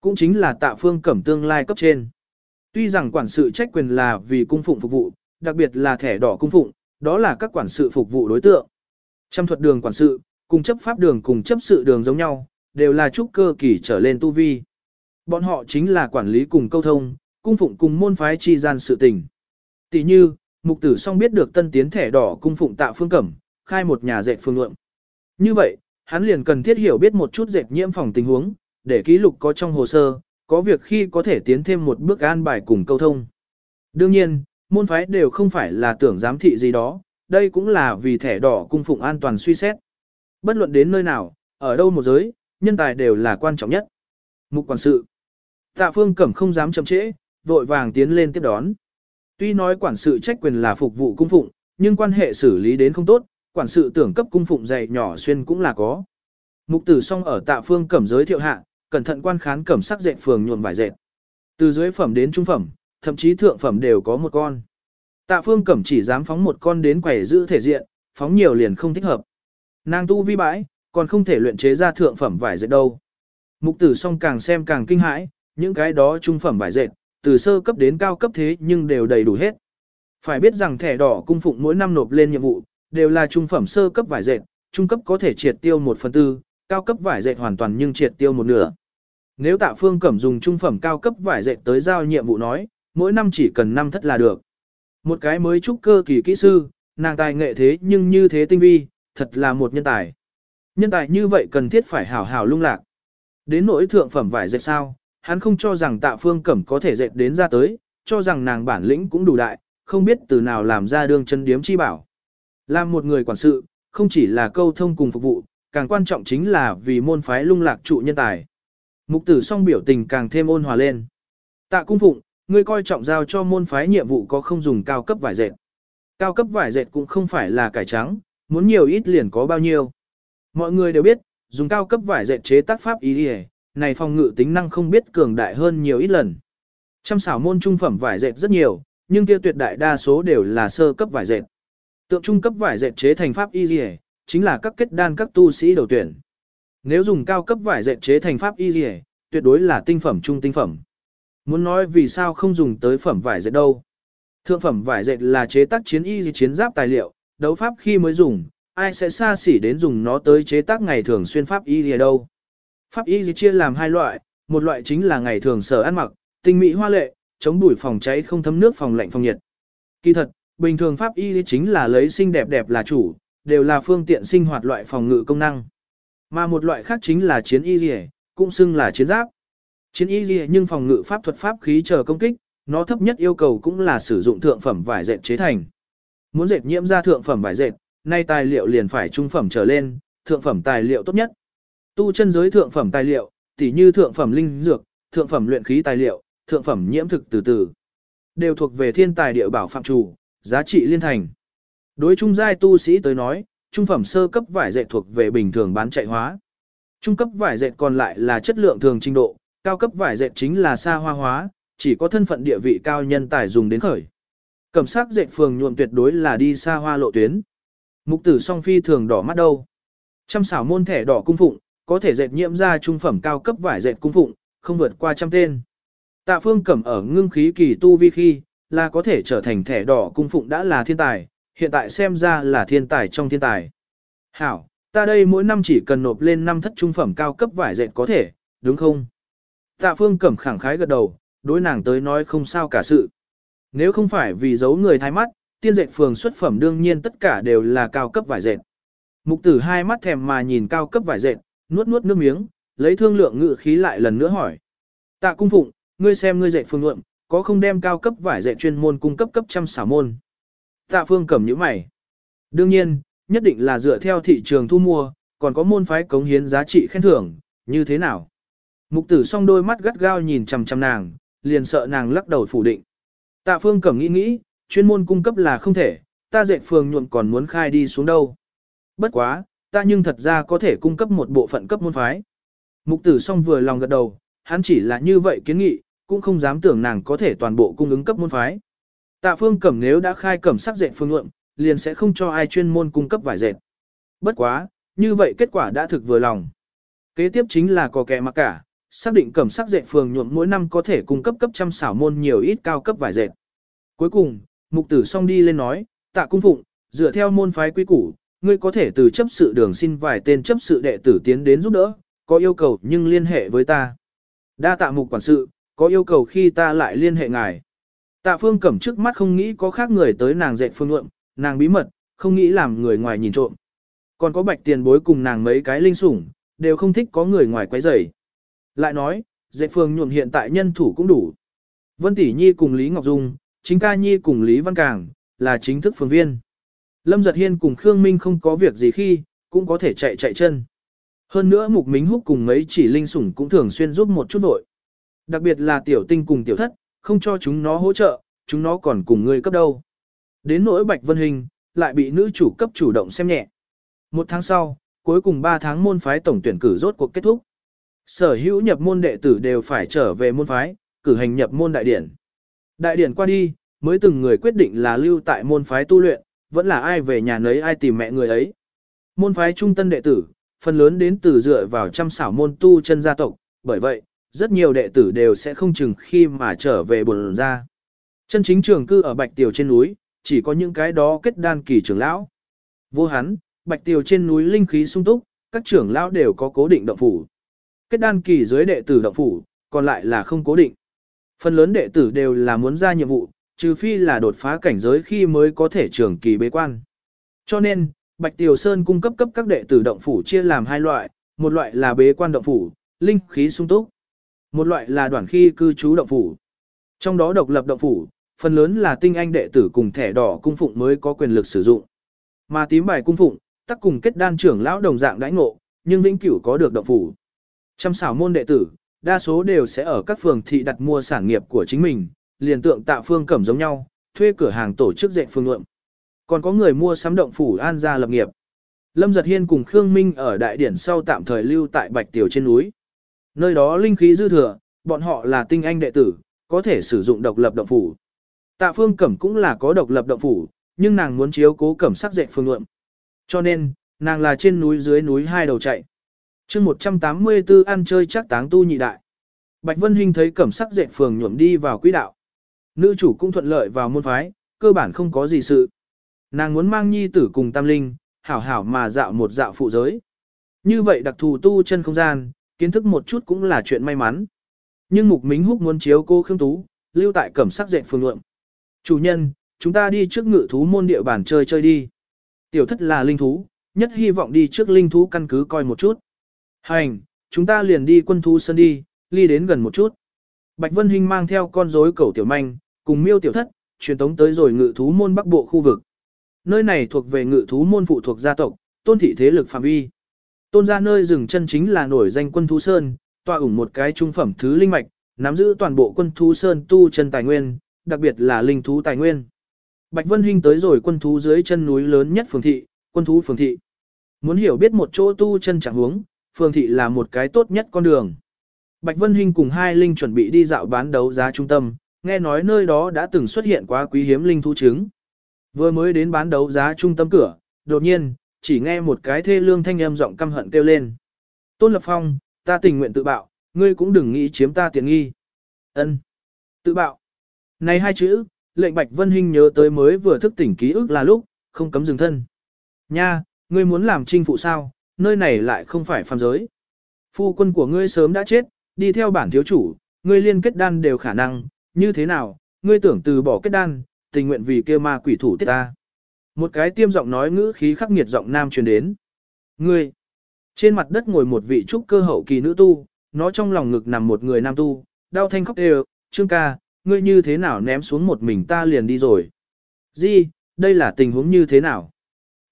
Cũng chính là tạ phương cẩm tương lai cấp trên. Tuy rằng quản sự trách quyền là vì cung phụng phục vụ, đặc biệt là thẻ đỏ cung phụng, đó là các quản sự phục vụ đối tượng. Trăm thuật đường quản sự, cùng chấp pháp đường cùng chấp sự đường giống nhau, đều là trúc cơ kỳ trở lên tu vi. Bọn họ chính là quản lý cùng câu thông, cung phụng cùng môn phái chi gian sự tình. Tỷ như, mục tử song biết được tân tiến thẻ đỏ cung phụng tạ phương cẩm, khai một nhà dệt phương lượng. Như vậy, hắn liền cần thiết hiểu biết một chút dệt nhiễm phòng tình huống, để ký lục có trong hồ sơ, có việc khi có thể tiến thêm một bước an bài cùng câu thông. Đương nhiên, môn phái đều không phải là tưởng giám thị gì đó, đây cũng là vì thẻ đỏ cung phụng an toàn suy xét. Bất luận đến nơi nào, ở đâu một giới, nhân tài đều là quan trọng nhất. Mục quản sự. Tạ phương cẩm không dám chậm trễ, vội vàng tiến lên tiếp đón. Tuy nói quản sự trách quyền là phục vụ cung phụng, nhưng quan hệ xử lý đến không tốt, quản sự tưởng cấp cung phụng dày nhỏ xuyên cũng là có. Mục tử song ở tạ phương cẩm giới thiệu hạ, cẩn thận quan khán cẩm sắc dệt phường nhuộm vải dệt. Từ dưới phẩm đến trung phẩm, thậm chí thượng phẩm đều có một con. Tạ phương cẩm chỉ dám phóng một con đến quẻ giữ thể diện, phóng nhiều liền không thích hợp. Nàng tu vi bãi, còn không thể luyện chế ra thượng phẩm vải dệt đâu. Mục tử song càng xem càng kinh hãi, những cái đó trung phẩm vải dệt, từ sơ cấp đến cao cấp thế nhưng đều đầy đủ hết. Phải biết rằng thẻ đỏ cung phụng mỗi năm nộp lên nhiệm vụ, đều là trung phẩm sơ cấp vải dệt, trung cấp có thể triệt tiêu một phần tư, cao cấp vải dệt hoàn toàn nhưng triệt tiêu một nửa. Nếu tạ phương cẩm dùng trung phẩm cao cấp vải dệt tới giao nhiệm vụ nói, mỗi năm chỉ cần năm thất là được. Một cái mới trúc cơ kỳ kỹ sư, nàng tài nghệ thế nhưng như thế tinh vi, thật là một nhân tài. Nhân tài như vậy cần thiết phải hảo hảo lung lạc. Đến nỗi thượng phẩm vải dệt sao, hắn không cho rằng tạ phương cẩm có thể dệt đến ra tới, cho rằng nàng bản lĩnh cũng đủ đại, không biết từ nào làm ra đương chân điếm chi bảo. Làm một người quản sự, không chỉ là câu thông cùng phục vụ, càng quan trọng chính là vì môn phái lung lạc trụ nhân tài. Mục tử song biểu tình càng thêm ôn hòa lên. Tạ cung phụng, ngươi coi trọng giao cho môn phái nhiệm vụ có không dùng cao cấp vải dệt. Cao cấp vải dệt cũng không phải là cải trắng, muốn nhiều ít liền có bao nhiêu. Mọi người đều biết, dùng cao cấp vải dệt chế tác pháp ý đi này phòng ngự tính năng không biết cường đại hơn nhiều ít lần. Trăm xảo môn trung phẩm vải dệt rất nhiều, nhưng kia tuyệt đại đa số đều là sơ cấp vải dệt. Tượng trung cấp vải dệt chế thành pháp y dì chính là các kết đan các tu sĩ đầu tuyển. Nếu dùng cao cấp vải dệt chế thành pháp y dì tuyệt đối là tinh phẩm trung tinh phẩm. Muốn nói vì sao không dùng tới phẩm vải dệt đâu. Thượng phẩm vải dệt là chế tác chiến y chiến giáp tài liệu, đấu pháp khi mới dùng, ai sẽ xa xỉ đến dùng nó tới chế tác ngày thường xuyên pháp y gì đâu. Pháp y chia làm hai loại, một loại chính là ngày thường sở ăn mặc, tinh mỹ hoa lệ, chống bụi phòng cháy không thấm nước phòng lạnh phòng nhiệt. Kỳ thật, bình thường pháp y chính là lấy xinh đẹp đẹp là chủ, đều là phương tiện sinh hoạt loại phòng ngự công năng. Mà một loại khác chính là chiến y liề, cũng xưng là chiến giáp. Chiến y liề nhưng phòng ngự pháp thuật pháp khí chờ công kích, nó thấp nhất yêu cầu cũng là sử dụng thượng phẩm vải dệt chế thành. Muốn dệt nhiễm ra thượng phẩm vải dệt, nay tài liệu liền phải trung phẩm trở lên, thượng phẩm tài liệu tốt nhất. Tu chân giới thượng phẩm tài liệu, tỉ như thượng phẩm linh dược, thượng phẩm luyện khí tài liệu, thượng phẩm nhiễm thực từ từ, đều thuộc về thiên tài địa bảo phạm chủ, giá trị liên thành. Đối trung giai tu sĩ tới nói, trung phẩm sơ cấp vải dệt thuộc về bình thường bán chạy hóa. Trung cấp vải dệt còn lại là chất lượng thường trình độ, cao cấp vải dệt chính là xa hoa hóa, chỉ có thân phận địa vị cao nhân tài dùng đến khởi. Cẩm sắc dệt phường nhuộm tuyệt đối là đi xa hoa lộ tuyến. Mục tử song phi thường đỏ mắt đâu. Trăm xảo môn thẻ đỏ cung phụng, có thể dệt nhiễm ra trung phẩm cao cấp vải dệt cung phụng, không vượt qua trăm tên. Tạ phương cẩm ở ngưng khí kỳ tu vi khi, là có thể trở thành thẻ đỏ cung phụng đã là thiên tài, hiện tại xem ra là thiên tài trong thiên tài. Hảo, ta đây mỗi năm chỉ cần nộp lên năm thất trung phẩm cao cấp vải dệt có thể, đúng không? Tạ phương cẩm khẳng khái gật đầu, đối nàng tới nói không sao cả sự. Nếu không phải vì giấu người thái mắt, tiên dệt phường xuất phẩm đương nhiên tất cả đều là cao cấp vải dệt. Mục tử hai mắt thèm mà nhìn cao cấp vải dệt, nuốt nuốt nước miếng, lấy thương lượng ngự khí lại lần nữa hỏi. Tạ cung phụng, ngươi xem ngươi dệt phương luận, có không đem cao cấp vải dệt chuyên môn cung cấp cấp trăm xảo môn. Tạ phương cầm những mày. Đương nhiên, nhất định là dựa theo thị trường thu mua, còn có môn phái cống hiến giá trị khen thưởng, như thế nào? Mục tử song đôi mắt gắt gao nhìn chằm chằm nàng, liền sợ nàng lắc đầu phủ định. Tạ phương cẩm nghĩ nghĩ, chuyên môn cung cấp là không thể, ta dệt phường nhuộm còn muốn khai đi xuống đâu. Bất quá, ta nhưng thật ra có thể cung cấp một bộ phận cấp môn phái. Mục tử song vừa lòng gật đầu, hắn chỉ là như vậy kiến nghị, cũng không dám tưởng nàng có thể toàn bộ cung ứng cấp môn phái. Tạ phương cẩm nếu đã khai cẩm sắc dệt phương lượng, liền sẽ không cho ai chuyên môn cung cấp vải dệt. Bất quá, như vậy kết quả đã thực vừa lòng. Kế tiếp chính là có kẻ mặc cả, xác định cẩm sắc dệt phường nhuộm mỗi năm có thể cung cấp cấp trăm xảo môn nhiều ít cao cấp vải dệt. Cuối cùng, mục tử song đi lên nói, tạ cung phụng, dựa theo môn phái quy củ, ngươi có thể từ chấp sự đường xin vài tên chấp sự đệ tử tiến đến giúp đỡ, có yêu cầu nhưng liên hệ với ta. Đa tạ mục quản sự, có yêu cầu khi ta lại liên hệ ngài. Tạ phương cẩm trước mắt không nghĩ có khác người tới nàng dệt phương nhuộm, nàng bí mật, không nghĩ làm người ngoài nhìn trộm. Còn có bạch tiền bối cùng nàng mấy cái linh sủng, đều không thích có người ngoài quấy rầy. Lại nói, dệt phương nhuộm hiện tại nhân thủ cũng đủ. Vân Tỷ Nhi cùng Lý Ngọc Dung, chính ca Nhi cùng Lý Văn Cảng, là chính thức phường viên. Lâm Giật Hiên cùng Khương Minh không có việc gì khi, cũng có thể chạy chạy chân. Hơn nữa Mục Mính Húc cùng mấy chỉ linh sủng cũng thường xuyên giúp một chút nội. Đặc biệt là tiểu tinh cùng tiểu thất, không cho chúng nó hỗ trợ, chúng nó còn cùng ngươi cấp đâu. Đến nỗi Bạch Vân Hình, lại bị nữ chủ cấp chủ động xem nhẹ. Một tháng sau, cuối cùng 3 tháng môn phái tổng tuyển cử rốt cuộc kết thúc. Sở hữu nhập môn đệ tử đều phải trở về môn phái, cử hành nhập môn đại điển. Đại điển qua đi, mới từng người quyết định là lưu tại môn phái tu luyện, vẫn là ai về nhà nấy ai tìm mẹ người ấy. Môn phái trung tân đệ tử, phần lớn đến từ dựa vào chăm xảo môn tu chân gia tộc, bởi vậy, rất nhiều đệ tử đều sẽ không chừng khi mà trở về buồn ra. Chân chính trường cư ở Bạch Tiểu trên núi, chỉ có những cái đó kết đan kỳ trưởng lão. Vô hắn, Bạch Tiểu trên núi linh khí sung túc, các trưởng lão đều có cố định động phủ. Kết đan kỳ dưới đệ tử động phủ, còn lại là không cố định. Phần lớn đệ tử đều là muốn ra nhiệm vụ, trừ phi là đột phá cảnh giới khi mới có thể trường kỳ bế quan. Cho nên, Bạch Tiểu Sơn cung cấp cấp các đệ tử động phủ chia làm hai loại, một loại là bế quan động phủ, linh khí sung túc. Một loại là đoàn khi cư trú động phủ. Trong đó độc lập động phủ, phần lớn là tinh anh đệ tử cùng thẻ đỏ cung phụng mới có quyền lực sử dụng. Mà tím bài cung phụng, tắc cùng kết đan trưởng lão đồng dạng đãi ngộ, nhưng vĩnh cửu có được động phủ. Trăm xảo môn đệ tử, đa số đều sẽ ở các phường thị đặt mua sản nghiệp của chính mình, liền tượng tạ phương cẩm giống nhau, thuê cửa hàng tổ chức dạy phương lượng. Còn có người mua sắm động phủ an gia lập nghiệp. Lâm Giật Hiên cùng Khương Minh ở đại điển sau tạm thời lưu tại Bạch Tiểu trên núi. Nơi đó linh khí dư thừa, bọn họ là tinh anh đệ tử, có thể sử dụng độc lập động phủ. Tạ Phương Cẩm cũng là có độc lập động phủ, nhưng nàng muốn chiếu cố cẩm sắc dạy phương luận. Cho nên, nàng là trên núi dưới núi hai đầu chạy. chương 184 ăn chơi chắc táng tu nhị đại. Bạch Vân Hinh thấy cẩm sắc dạy phường nhuộm đi vào quỹ đạo. Nữ chủ cũng thuận lợi vào môn phái, cơ bản không có gì sự. Nàng muốn mang nhi tử cùng tam linh, hảo hảo mà dạo một dạo phụ giới. Như vậy đặc thù tu chân không gian, kiến thức một chút cũng là chuyện may mắn. Nhưng Mục Mính Húc muốn chiếu cô Khương Tú, lưu tại cẩm sắc dệt phương lượng. Chủ nhân, chúng ta đi trước ngự thú môn địa bàn chơi chơi đi. Tiểu thất là linh thú, nhất hy vọng đi trước linh thú căn cứ coi một chút. Hành, chúng ta liền đi quân thú sân đi, ly đến gần một chút. Bạch Vân Hinh mang theo con rối cẩu tiểu manh, cùng miêu tiểu thất, truyền tống tới rồi ngự thú môn bắc bộ khu vực. Nơi này thuộc về ngự thú môn phụ thuộc gia tộc, tôn thị thế lực phạm vi. Tôn gia nơi dừng chân chính là nổi danh quân thú sơn, tọa ủng một cái trung phẩm thứ linh mạch, nắm giữ toàn bộ quân thú sơn tu chân tài nguyên, đặc biệt là linh thú tài nguyên. Bạch Vân Hinh tới rồi quân thú dưới chân núi lớn nhất phường thị, quân thú phường thị. Muốn hiểu biết một chỗ tu chân chẳng hướng, phường thị là một cái tốt nhất con đường. Bạch Vân Hinh cùng hai linh chuẩn bị đi dạo bán đấu giá trung tâm, nghe nói nơi đó đã từng xuất hiện quá quý hiếm linh thú trứng. Vừa mới đến bán đấu giá trung tâm cửa, đột nhiên, chỉ nghe một cái thê lương thanh âm giọng căm hận kêu lên. Tôn Lập Phong, ta tình nguyện tự bạo, ngươi cũng đừng nghĩ chiếm ta tiện nghi. Ân, Tự bạo. Này hai chữ, lệnh Bạch Vân Hinh nhớ tới mới vừa thức tỉnh ký ức là lúc, không cấm dừng thân. Nha, ngươi muốn làm trinh phụ sao, nơi này lại không phải phàm giới. Phu quân của ngươi sớm đã chết, đi theo bản thiếu chủ, ngươi liên kết đan đều khả năng, như thế nào, ngươi tưởng từ bỏ kết đan, tình nguyện vì kia ma quỷ thủ tiết ta. Một cái tiêm giọng nói ngữ khí khắc nghiệt giọng nam truyền đến. Ngươi, trên mặt đất ngồi một vị trúc cơ hậu kỳ nữ tu, nó trong lòng ngực nằm một người nam tu, đau thanh khóc đều, trương ca, ngươi như thế nào ném xuống một mình ta liền đi rồi. Di, đây là tình huống như thế nào?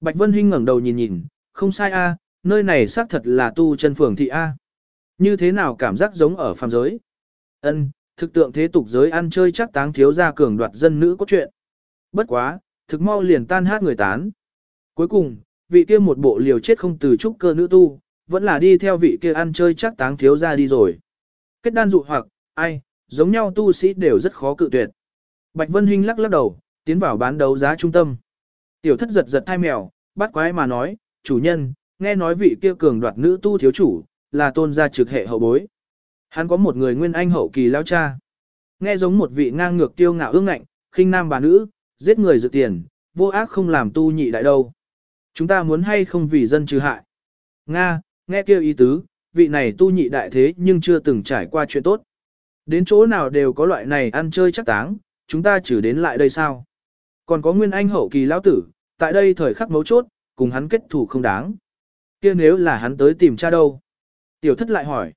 Bạch Vân Hinh ngẩng đầu nhìn nhìn, không sai a, nơi này xác thật là tu chân phường thị a. Như thế nào cảm giác giống ở phàm giới? Ân, thực tượng thế tục giới ăn chơi chắc táng thiếu gia cường đoạt dân nữ có chuyện. Bất quá, thực mau liền tan hát người tán. Cuối cùng, vị kia một bộ liều chết không từ trúc cơ nữ tu, vẫn là đi theo vị kia ăn chơi chắc táng thiếu gia đi rồi. Kết đan dụ hoặc, ai, giống nhau tu sĩ đều rất khó cự tuyệt. Bạch Vân Hinh lắc lắc đầu, tiến vào bán đấu giá trung tâm. Tiểu thất giật giật thai mèo, bắt quái mà nói, chủ nhân, nghe nói vị kia cường đoạt nữ tu thiếu chủ, là tôn gia trực hệ hậu bối. Hắn có một người nguyên anh hậu kỳ lao cha. Nghe giống một vị ngang ngược tiêu ngạo ương ngạnh, khinh nam bà nữ, giết người dự tiền, vô ác không làm tu nhị đại đâu. Chúng ta muốn hay không vì dân trừ hại. Nga, nghe kêu ý tứ, vị này tu nhị đại thế nhưng chưa từng trải qua chuyện tốt. Đến chỗ nào đều có loại này ăn chơi chắc táng, chúng ta trừ đến lại đây sao? Còn có nguyên anh hậu kỳ lão tử, tại đây thời khắc mấu chốt, cùng hắn kết thủ không đáng. kia nếu là hắn tới tìm cha đâu? Tiểu thất lại hỏi.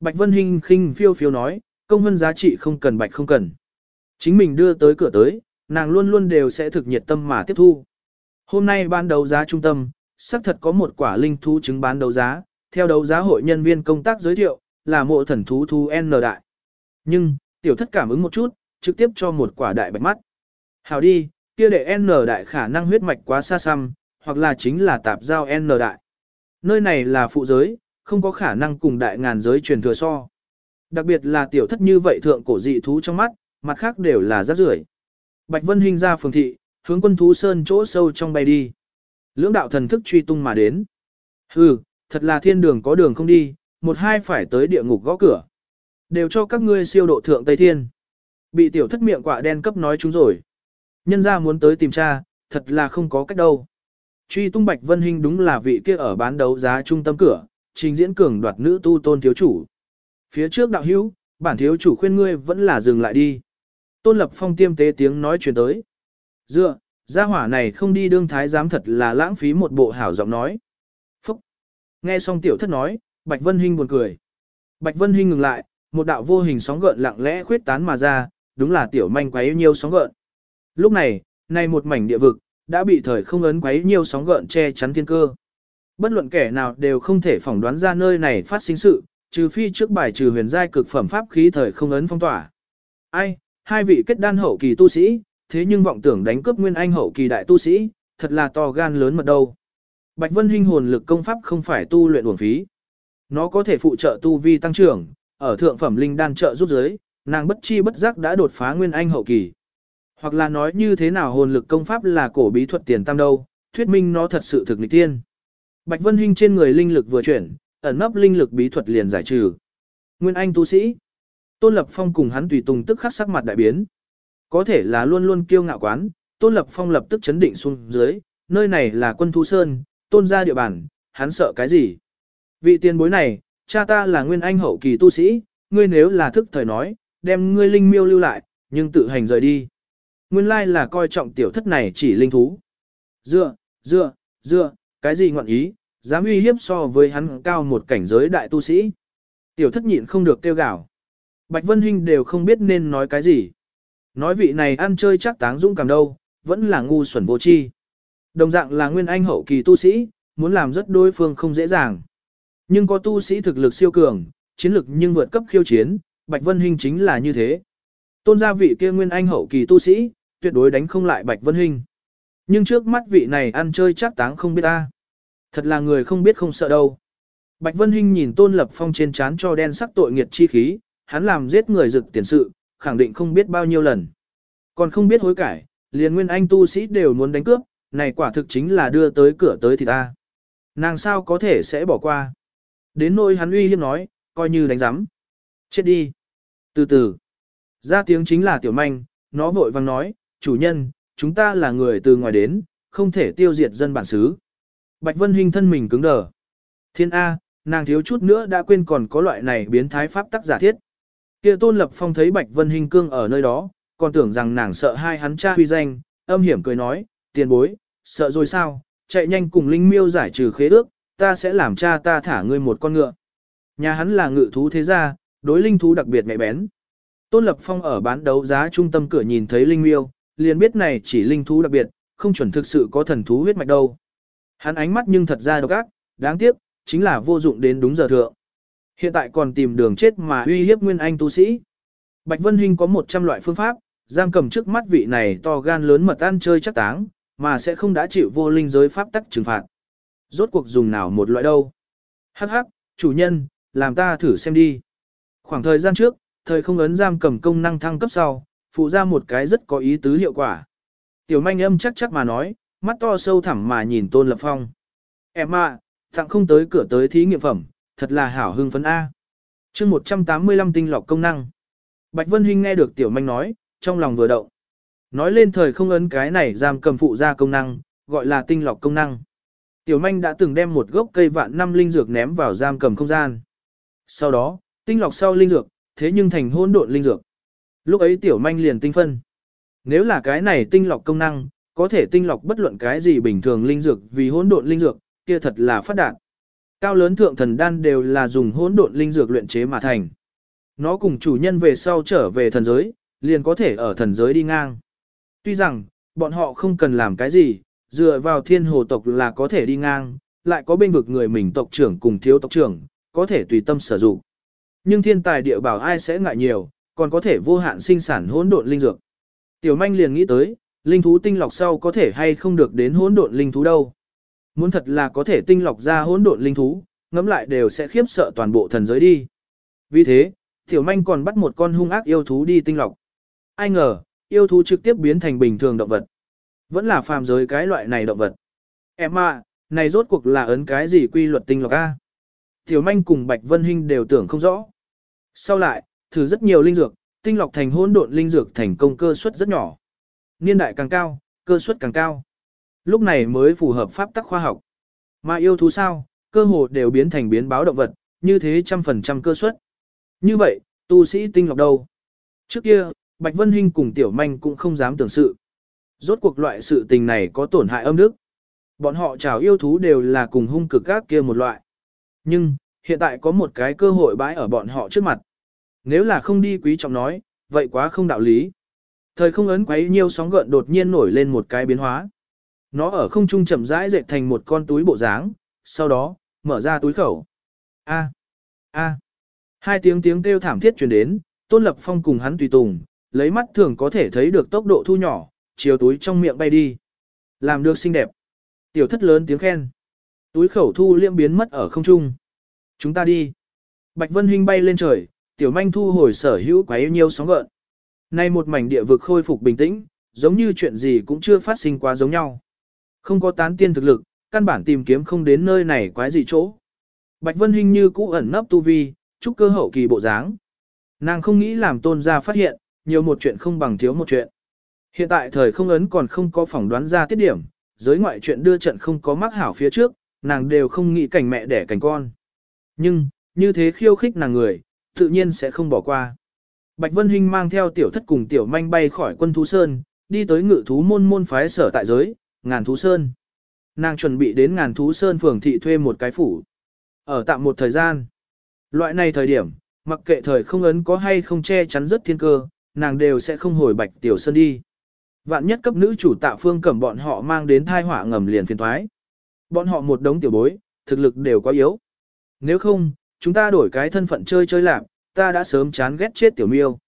Bạch Vân Hinh khinh phiêu phiêu nói, công hơn giá trị không cần bạch không cần. Chính mình đưa tới cửa tới, nàng luôn luôn đều sẽ thực nhiệt tâm mà tiếp thu. Hôm nay ban đấu giá trung tâm, xác thật có một quả linh thú chứng bán đấu giá, theo đấu giá hội nhân viên công tác giới thiệu, là mộ thần thú thu N đại. Nhưng, tiểu thất cảm ứng một chút, trực tiếp cho một quả đại bạch mắt. Hào đi, kia đệ N đại khả năng huyết mạch quá xa xăm, hoặc là chính là tạp giao N đại. Nơi này là phụ giới, không có khả năng cùng đại ngàn giới truyền thừa so. Đặc biệt là tiểu thất như vậy thượng cổ dị thú trong mắt, mặt khác đều là rác rưởi. Bạch Vân Hinh ra phường thị, hướng quân thú sơn chỗ sâu trong bay đi. Lưỡng đạo thần thức truy tung mà đến. Hừ, thật là thiên đường có đường không đi, một hai phải tới địa ngục gõ cửa. Đều cho các ngươi siêu độ thượng Tây Thiên. Bị tiểu thất miệng quạ đen cấp nói chúng rồi. Nhân ra muốn tới tìm cha, thật là không có cách đâu. Truy tung Bạch Vân Hinh đúng là vị kia ở bán đấu giá trung tâm cửa, trình diễn cường đoạt nữ tu tôn thiếu chủ. Phía trước đạo hữu, bản thiếu chủ khuyên ngươi vẫn là dừng lại đi. Tôn Lập Phong tiêm tế tiếng nói truyền tới. Dựa, gia hỏa này không đi đương thái giám thật là lãng phí một bộ hảo giọng nói. Phúc! Nghe xong tiểu thất nói, Bạch Vân Hinh buồn cười. Bạch Vân Hinh ngừng lại, một đạo vô hình sóng gợn lặng lẽ khuyết tán mà ra, đúng là tiểu manh quấy nhiều sóng gợn. Lúc này, này một mảnh địa vực, đã bị thời không ấn quấy nhiều sóng gợn che chắn thiên cơ. Bất luận kẻ nào đều không thể phỏng đoán ra nơi này phát sinh sự, trừ phi trước bài trừ huyền giai cực phẩm pháp khí thời không ấn phong tỏa. Ai, hai vị kết đan hậu kỳ tu sĩ, thế nhưng vọng tưởng đánh cướp nguyên anh hậu kỳ đại tu sĩ, thật là to gan lớn mật đâu. Bạch Vân Hinh hồn lực công pháp không phải tu luyện uổng phí. Nó có thể phụ trợ tu vi tăng trưởng, ở thượng phẩm linh đan trợ giúp giới, nàng bất chi bất giác đã đột phá nguyên anh hậu kỳ. Hoặc là nói như thế nào hồn lực công pháp là cổ bí thuật tiền tam đâu, thuyết minh nó thật sự thực nghịch tiên. Bạch Vân Hinh trên người linh lực vừa chuyển, ẩn nấp linh lực bí thuật liền giải trừ. Nguyên anh tu sĩ. Tôn Lập Phong cùng hắn tùy tùng tức khắc sắc mặt đại biến. Có thể là luôn luôn kiêu ngạo quán, Tôn Lập Phong lập tức chấn định xuống dưới, nơi này là quân thu sơn, tôn gia địa bàn, hắn sợ cái gì? Vị tiền bối này, cha ta là nguyên anh hậu kỳ tu sĩ, ngươi nếu là thức thời nói, đem ngươi linh miêu lưu lại, nhưng tự hành rời đi. Nguyên lai là coi trọng tiểu thất này chỉ linh thú. Dựa, dựa, dựa, cái gì ngọn ý, dám uy hiếp so với hắn cao một cảnh giới đại tu sĩ. Tiểu thất nhịn không được kêu gào. Bạch Vân Hinh đều không biết nên nói cái gì. Nói vị này ăn chơi chắc táng dũng cảm đâu, vẫn là ngu xuẩn vô tri. Đồng dạng là nguyên anh hậu kỳ tu sĩ, muốn làm rất đối phương không dễ dàng. Nhưng có tu sĩ thực lực siêu cường, chiến lực nhưng vượt cấp khiêu chiến, Bạch Vân Hinh chính là như thế. Tôn gia vị kia nguyên anh hậu kỳ tu sĩ, tuyệt đối đánh không lại Bạch Vân Hinh. Nhưng trước mắt vị này ăn chơi chắc táng không biết ta. Thật là người không biết không sợ đâu. Bạch Vân Hinh nhìn Tôn Lập Phong trên trán cho đen sắc tội nghiệt chi khí, hắn làm giết người rực tiền sự, khẳng định không biết bao nhiêu lần. Còn không biết hối cải, liền nguyên anh tu sĩ đều muốn đánh cướp, này quả thực chính là đưa tới cửa tới thì ta. Nàng sao có thể sẽ bỏ qua. Đến nỗi hắn uy hiếp nói, coi như đánh giám. Chết đi. Từ từ. Ra tiếng chính là tiểu manh, nó vội vang nói, chủ nhân, chúng ta là người từ ngoài đến, không thể tiêu diệt dân bản xứ. Bạch Vân Hinh thân mình cứng đờ. Thiên A, nàng thiếu chút nữa đã quên còn có loại này biến thái pháp tắc giả thiết. Kia Tôn Lập Phong thấy Bạch Vân Hinh cương ở nơi đó, còn tưởng rằng nàng sợ hai hắn cha huy danh, âm hiểm cười nói, tiền bối, sợ rồi sao, chạy nhanh cùng Linh Miêu giải trừ khế ước, ta sẽ làm cha ta thả ngươi một con ngựa. Nhà hắn là ngự thú thế gia, đối linh thú đặc biệt nhạy bén. Tôn Lập Phong ở bán đấu giá trung tâm cửa nhìn thấy Linh Miêu, liền biết này chỉ linh thú đặc biệt, không chuẩn thực sự có thần thú huyết mạch đâu. Hắn ánh mắt nhưng thật ra độc ác, đáng tiếc, chính là vô dụng đến đúng giờ thượng. Hiện tại còn tìm đường chết mà uy hiếp nguyên anh tu sĩ. Bạch Vân Hinh có 100 loại phương pháp, giam cầm trước mắt vị này to gan lớn mật ăn chơi chắc táng, mà sẽ không đã chịu vô linh giới pháp tắc trừng phạt. Rốt cuộc dùng nào một loại đâu? Hắc hắc, chủ nhân, làm ta thử xem đi. Khoảng thời gian trước, thời không ấn giam cầm công năng thăng cấp sau, phụ ra một cái rất có ý tứ hiệu quả. Tiểu manh âm chắc chắc mà nói, mắt to sâu thẳm mà nhìn Tôn Lập Phong. Em ạ, tặng không tới cửa tới thí nghiệm phẩm, thật là hảo hưng phấn A. chương 185 tinh lọc công năng. Bạch Vân Hinh nghe được Tiểu Manh nói, trong lòng vừa động. Nói lên thời không ấn cái này giam cầm phụ ra công năng, gọi là tinh lọc công năng. Tiểu Manh đã từng đem một gốc cây vạn năm linh dược ném vào giam cầm không gian. Sau đó, tinh lọc sau linh dược, thế nhưng thành hỗn độn linh dược. Lúc ấy Tiểu Manh liền tinh phân. Nếu là cái này tinh lọc công năng, có thể tinh lọc bất luận cái gì bình thường linh dược vì hỗn độn linh dược, kia thật là phát đạt. Cao lớn thượng thần đan đều là dùng hỗn độn linh dược luyện chế mà thành. Nó cùng chủ nhân về sau trở về thần giới, liền có thể ở thần giới đi ngang. Tuy rằng, bọn họ không cần làm cái gì, dựa vào thiên hồ tộc là có thể đi ngang, lại có bên vực người mình tộc trưởng cùng thiếu tộc trưởng, có thể tùy tâm sử dụng. Nhưng thiên tài địa bảo ai sẽ ngại nhiều, còn có thể vô hạn sinh sản hỗn độn linh dược. Tiểu manh liền nghĩ tới, linh thú tinh lọc sau có thể hay không được đến hỗn độn linh thú đâu. Muốn thật là có thể tinh lọc ra hỗn độn linh thú, ngẫm lại đều sẽ khiếp sợ toàn bộ thần giới đi. Vì thế, tiểu manh còn bắt một con hung ác yêu thú đi tinh lọc. Ai ngờ, yêu thú trực tiếp biến thành bình thường động vật. Vẫn là phàm giới cái loại này động vật. Em à, này rốt cuộc là ấn cái gì quy luật tinh lọc A. Tiểu manh cùng Bạch Vân Hinh đều tưởng không rõ. Sau lại, thử rất nhiều linh dược, tinh lọc thành hỗn độn linh dược thành công cơ suất rất nhỏ. Niên đại càng cao, cơ suất càng cao. Lúc này mới phù hợp pháp tắc khoa học. Mà yêu thú sao, cơ hồ đều biến thành biến báo động vật, như thế trăm phần trăm cơ suất. Như vậy, tu sĩ tinh lọc đâu? Trước kia, Bạch Vân Hinh cùng Tiểu Manh cũng không dám tưởng sự. Rốt cuộc loại sự tình này có tổn hại âm đức. Bọn họ chào yêu thú đều là cùng hung cực các kia một loại. Nhưng, hiện tại có một cái cơ hội bãi ở bọn họ trước mặt. Nếu là không đi quý trọng nói, vậy quá không đạo lý. Thời không ấn quấy nhiều sóng gợn đột nhiên nổi lên một cái biến hóa. Nó ở không trung chậm rãi dệt thành một con túi bộ dáng, sau đó, mở ra túi khẩu. A. A. Hai tiếng tiếng kêu thảm thiết truyền đến, Tôn Lập Phong cùng hắn tùy tùng, lấy mắt thường có thể thấy được tốc độ thu nhỏ, chiều túi trong miệng bay đi. Làm được xinh đẹp. Tiểu thất lớn tiếng khen. Túi khẩu thu liễm biến mất ở không trung. Chúng ta đi. Bạch Vân Hinh bay lên trời, tiểu manh thu hồi sở hữu quá yêu nhiều sóng gợn. Nay một mảnh địa vực khôi phục bình tĩnh, giống như chuyện gì cũng chưa phát sinh quá giống nhau. Không có tán tiên thực lực, căn bản tìm kiếm không đến nơi này quái gì chỗ. Bạch Vân Hinh như cũ ẩn nấp tu vi, chúc cơ hậu kỳ bộ dáng. Nàng không nghĩ làm tôn gia phát hiện, nhiều một chuyện không bằng thiếu một chuyện. Hiện tại thời không ấn còn không có phỏng đoán ra tiết điểm, giới ngoại chuyện đưa trận không có mắc hảo phía trước, nàng đều không nghĩ cảnh mẹ đẻ cảnh con. Nhưng, như thế khiêu khích nàng người, tự nhiên sẽ không bỏ qua. Bạch Vân Hinh mang theo tiểu thất cùng tiểu manh bay khỏi quân thú sơn, đi tới ngự thú môn môn phái sở tại giới, ngàn thú sơn. Nàng chuẩn bị đến ngàn thú sơn phường thị thuê một cái phủ. Ở tạm một thời gian. Loại này thời điểm, mặc kệ thời không ấn có hay không che chắn rất thiên cơ, nàng đều sẽ không hồi bạch tiểu sơn đi. Vạn nhất cấp nữ chủ tạ phương cẩm bọn họ mang đến thai họa ngầm liền phiền thoái. Bọn họ một đống tiểu bối, thực lực đều quá yếu. Nếu không, chúng ta đổi cái thân phận chơi chơi lạc, ta đã sớm chán ghét chết tiểu miêu.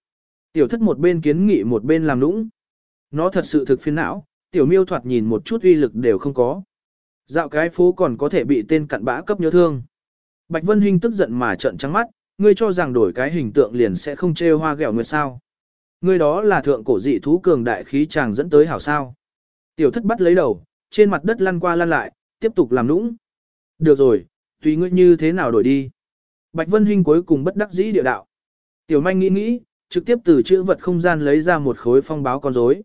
Tiểu thất một bên kiến nghị một bên làm nũng. Nó thật sự thực phiền não, tiểu miêu thoạt nhìn một chút uy lực đều không có. Dạo cái phố còn có thể bị tên cặn bã cấp nhớ thương. Bạch Vân Hinh tức giận mà trợn trắng mắt, ngươi cho rằng đổi cái hình tượng liền sẽ không chê hoa ghẹo nguyệt sao. Ngươi đó là thượng cổ dị thú cường đại khí chàng dẫn tới hảo sao. Tiểu thất bắt lấy đầu, trên mặt đất lăn qua lăn lại, tiếp tục làm nũng. Được rồi, tùy ngươi như thế nào đổi đi. Bạch Vân Hinh cuối cùng bất đắc dĩ địa đạo. Tiểu manh nghĩ nghĩ, trực tiếp từ chữ vật không gian lấy ra một khối phong báo con rối.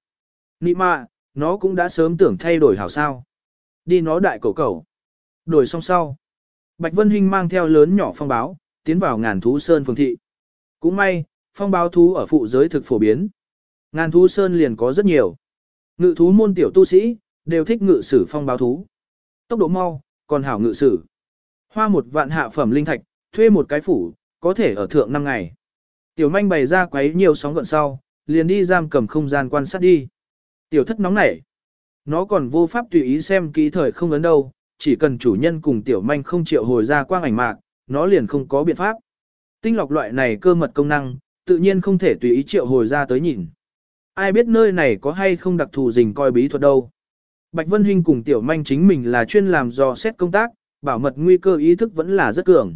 Nị mạ, nó cũng đã sớm tưởng thay đổi hảo sao. Đi nó đại cầu cầu. Đổi xong sau. Bạch Vân Hinh mang theo lớn nhỏ phong báo, tiến vào ngàn thú sơn phường thị. Cũng may, phong báo thú ở phụ giới thực phổ biến. Ngàn thú sơn liền có rất nhiều. Ngự thú môn tiểu tu sĩ, đều thích ngự sử phong báo thú. Tốc độ mau, còn hảo ngự sử. Hoa một vạn hạ phẩm linh thạch, thuê một cái phủ, có thể ở thượng năm ngày. Tiểu manh bày ra quấy nhiều sóng gợn sau, liền đi giam cầm không gian quan sát đi. Tiểu thất nóng nảy. Nó còn vô pháp tùy ý xem kỹ thời không ấn đâu, chỉ cần chủ nhân cùng tiểu manh không chịu hồi ra quang ảnh mạc, nó liền không có biện pháp. Tinh lọc loại này cơ mật công năng, tự nhiên không thể tùy ý triệu hồi ra tới nhìn. Ai biết nơi này có hay không đặc thù rình coi bí thuật đâu. Bạch Vân Hinh cùng tiểu manh chính mình là chuyên làm dò xét công tác, bảo mật nguy cơ ý thức vẫn là rất cường.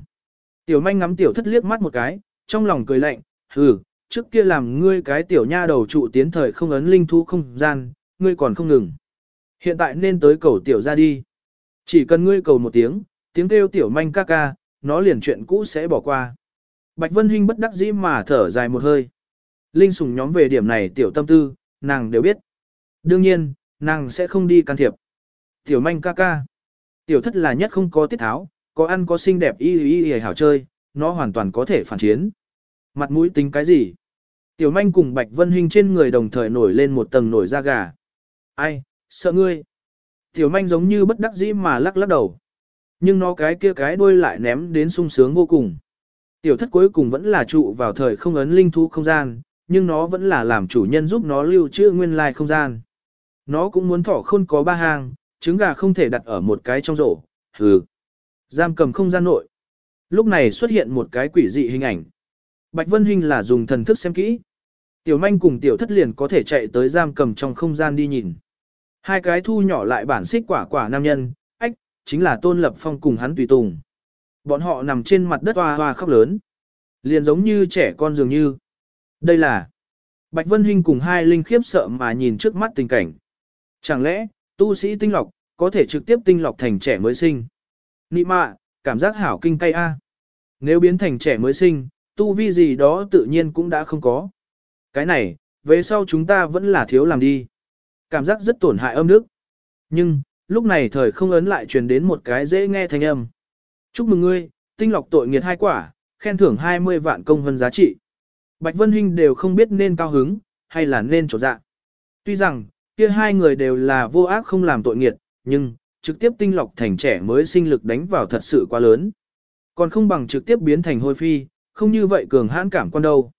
Tiểu manh ngắm tiểu thất liếc mắt một cái, trong lòng cười lạnh, hừ, trước kia làm ngươi cái tiểu nha đầu trụ tiến thời không ấn linh thú không gian, ngươi còn không ngừng. Hiện tại nên tới cầu tiểu ra đi. Chỉ cần ngươi cầu một tiếng, tiếng kêu tiểu manh ca ca, nó liền chuyện cũ sẽ bỏ qua. Bạch Vân Hinh bất đắc dĩ mà thở dài một hơi. Linh sùng nhóm về điểm này tiểu tâm tư, nàng đều biết. Đương nhiên, nàng sẽ không đi can thiệp. Tiểu manh ca ca. Tiểu thất là nhất không có tiết tháo, có ăn có xinh đẹp y y y hảo chơi, nó hoàn toàn có thể phản chiến. Mặt mũi tính cái gì? Tiểu manh cùng Bạch Vân Hinh trên người đồng thời nổi lên một tầng nổi da gà. Ai, sợ ngươi. Tiểu manh giống như bất đắc dĩ mà lắc lắc đầu. Nhưng nó cái kia cái đuôi lại ném đến sung sướng vô cùng. Tiểu thất cuối cùng vẫn là trụ vào thời không ấn linh thú không gian, nhưng nó vẫn là làm chủ nhân giúp nó lưu trữ nguyên lai không gian. Nó cũng muốn thỏ khôn có ba hàng, trứng gà không thể đặt ở một cái trong rổ, hừ. Giam cầm không gian nội. Lúc này xuất hiện một cái quỷ dị hình ảnh. Bạch Vân Hinh là dùng thần thức xem kỹ. Tiểu manh cùng tiểu thất liền có thể chạy tới giam cầm trong không gian đi nhìn. Hai cái thu nhỏ lại bản xích quả quả nam nhân, ách, chính là Tôn Lập Phong cùng hắn tùy tùng. Bọn họ nằm trên mặt đất hoa hoa khóc lớn. Liền giống như trẻ con dường như. Đây là Bạch Vân Hinh cùng hai linh khiếp sợ mà nhìn trước mắt tình cảnh. Chẳng lẽ, tu sĩ tinh lọc, có thể trực tiếp tinh lọc thành trẻ mới sinh. Nị mạ, cảm giác hảo kinh cay a. Nếu biến thành trẻ mới sinh, tu vi gì đó tự nhiên cũng đã không có. Cái này, về sau chúng ta vẫn là thiếu làm đi. Cảm giác rất tổn hại âm đức. Nhưng, lúc này thời không ấn lại truyền đến một cái dễ nghe thanh âm. Chúc mừng ngươi, tinh lọc tội nghiệt hai quả, khen thưởng 20 vạn công hơn giá trị. Bạch Vân Hinh đều không biết nên cao hứng, hay là nên trột dạ. Tuy rằng, kia hai người đều là vô ác không làm tội nghiệt, nhưng, trực tiếp tinh lọc thành trẻ mới sinh lực đánh vào thật sự quá lớn. Còn không bằng trực tiếp biến thành hôi phi, không như vậy cường hãn cảm quan đâu.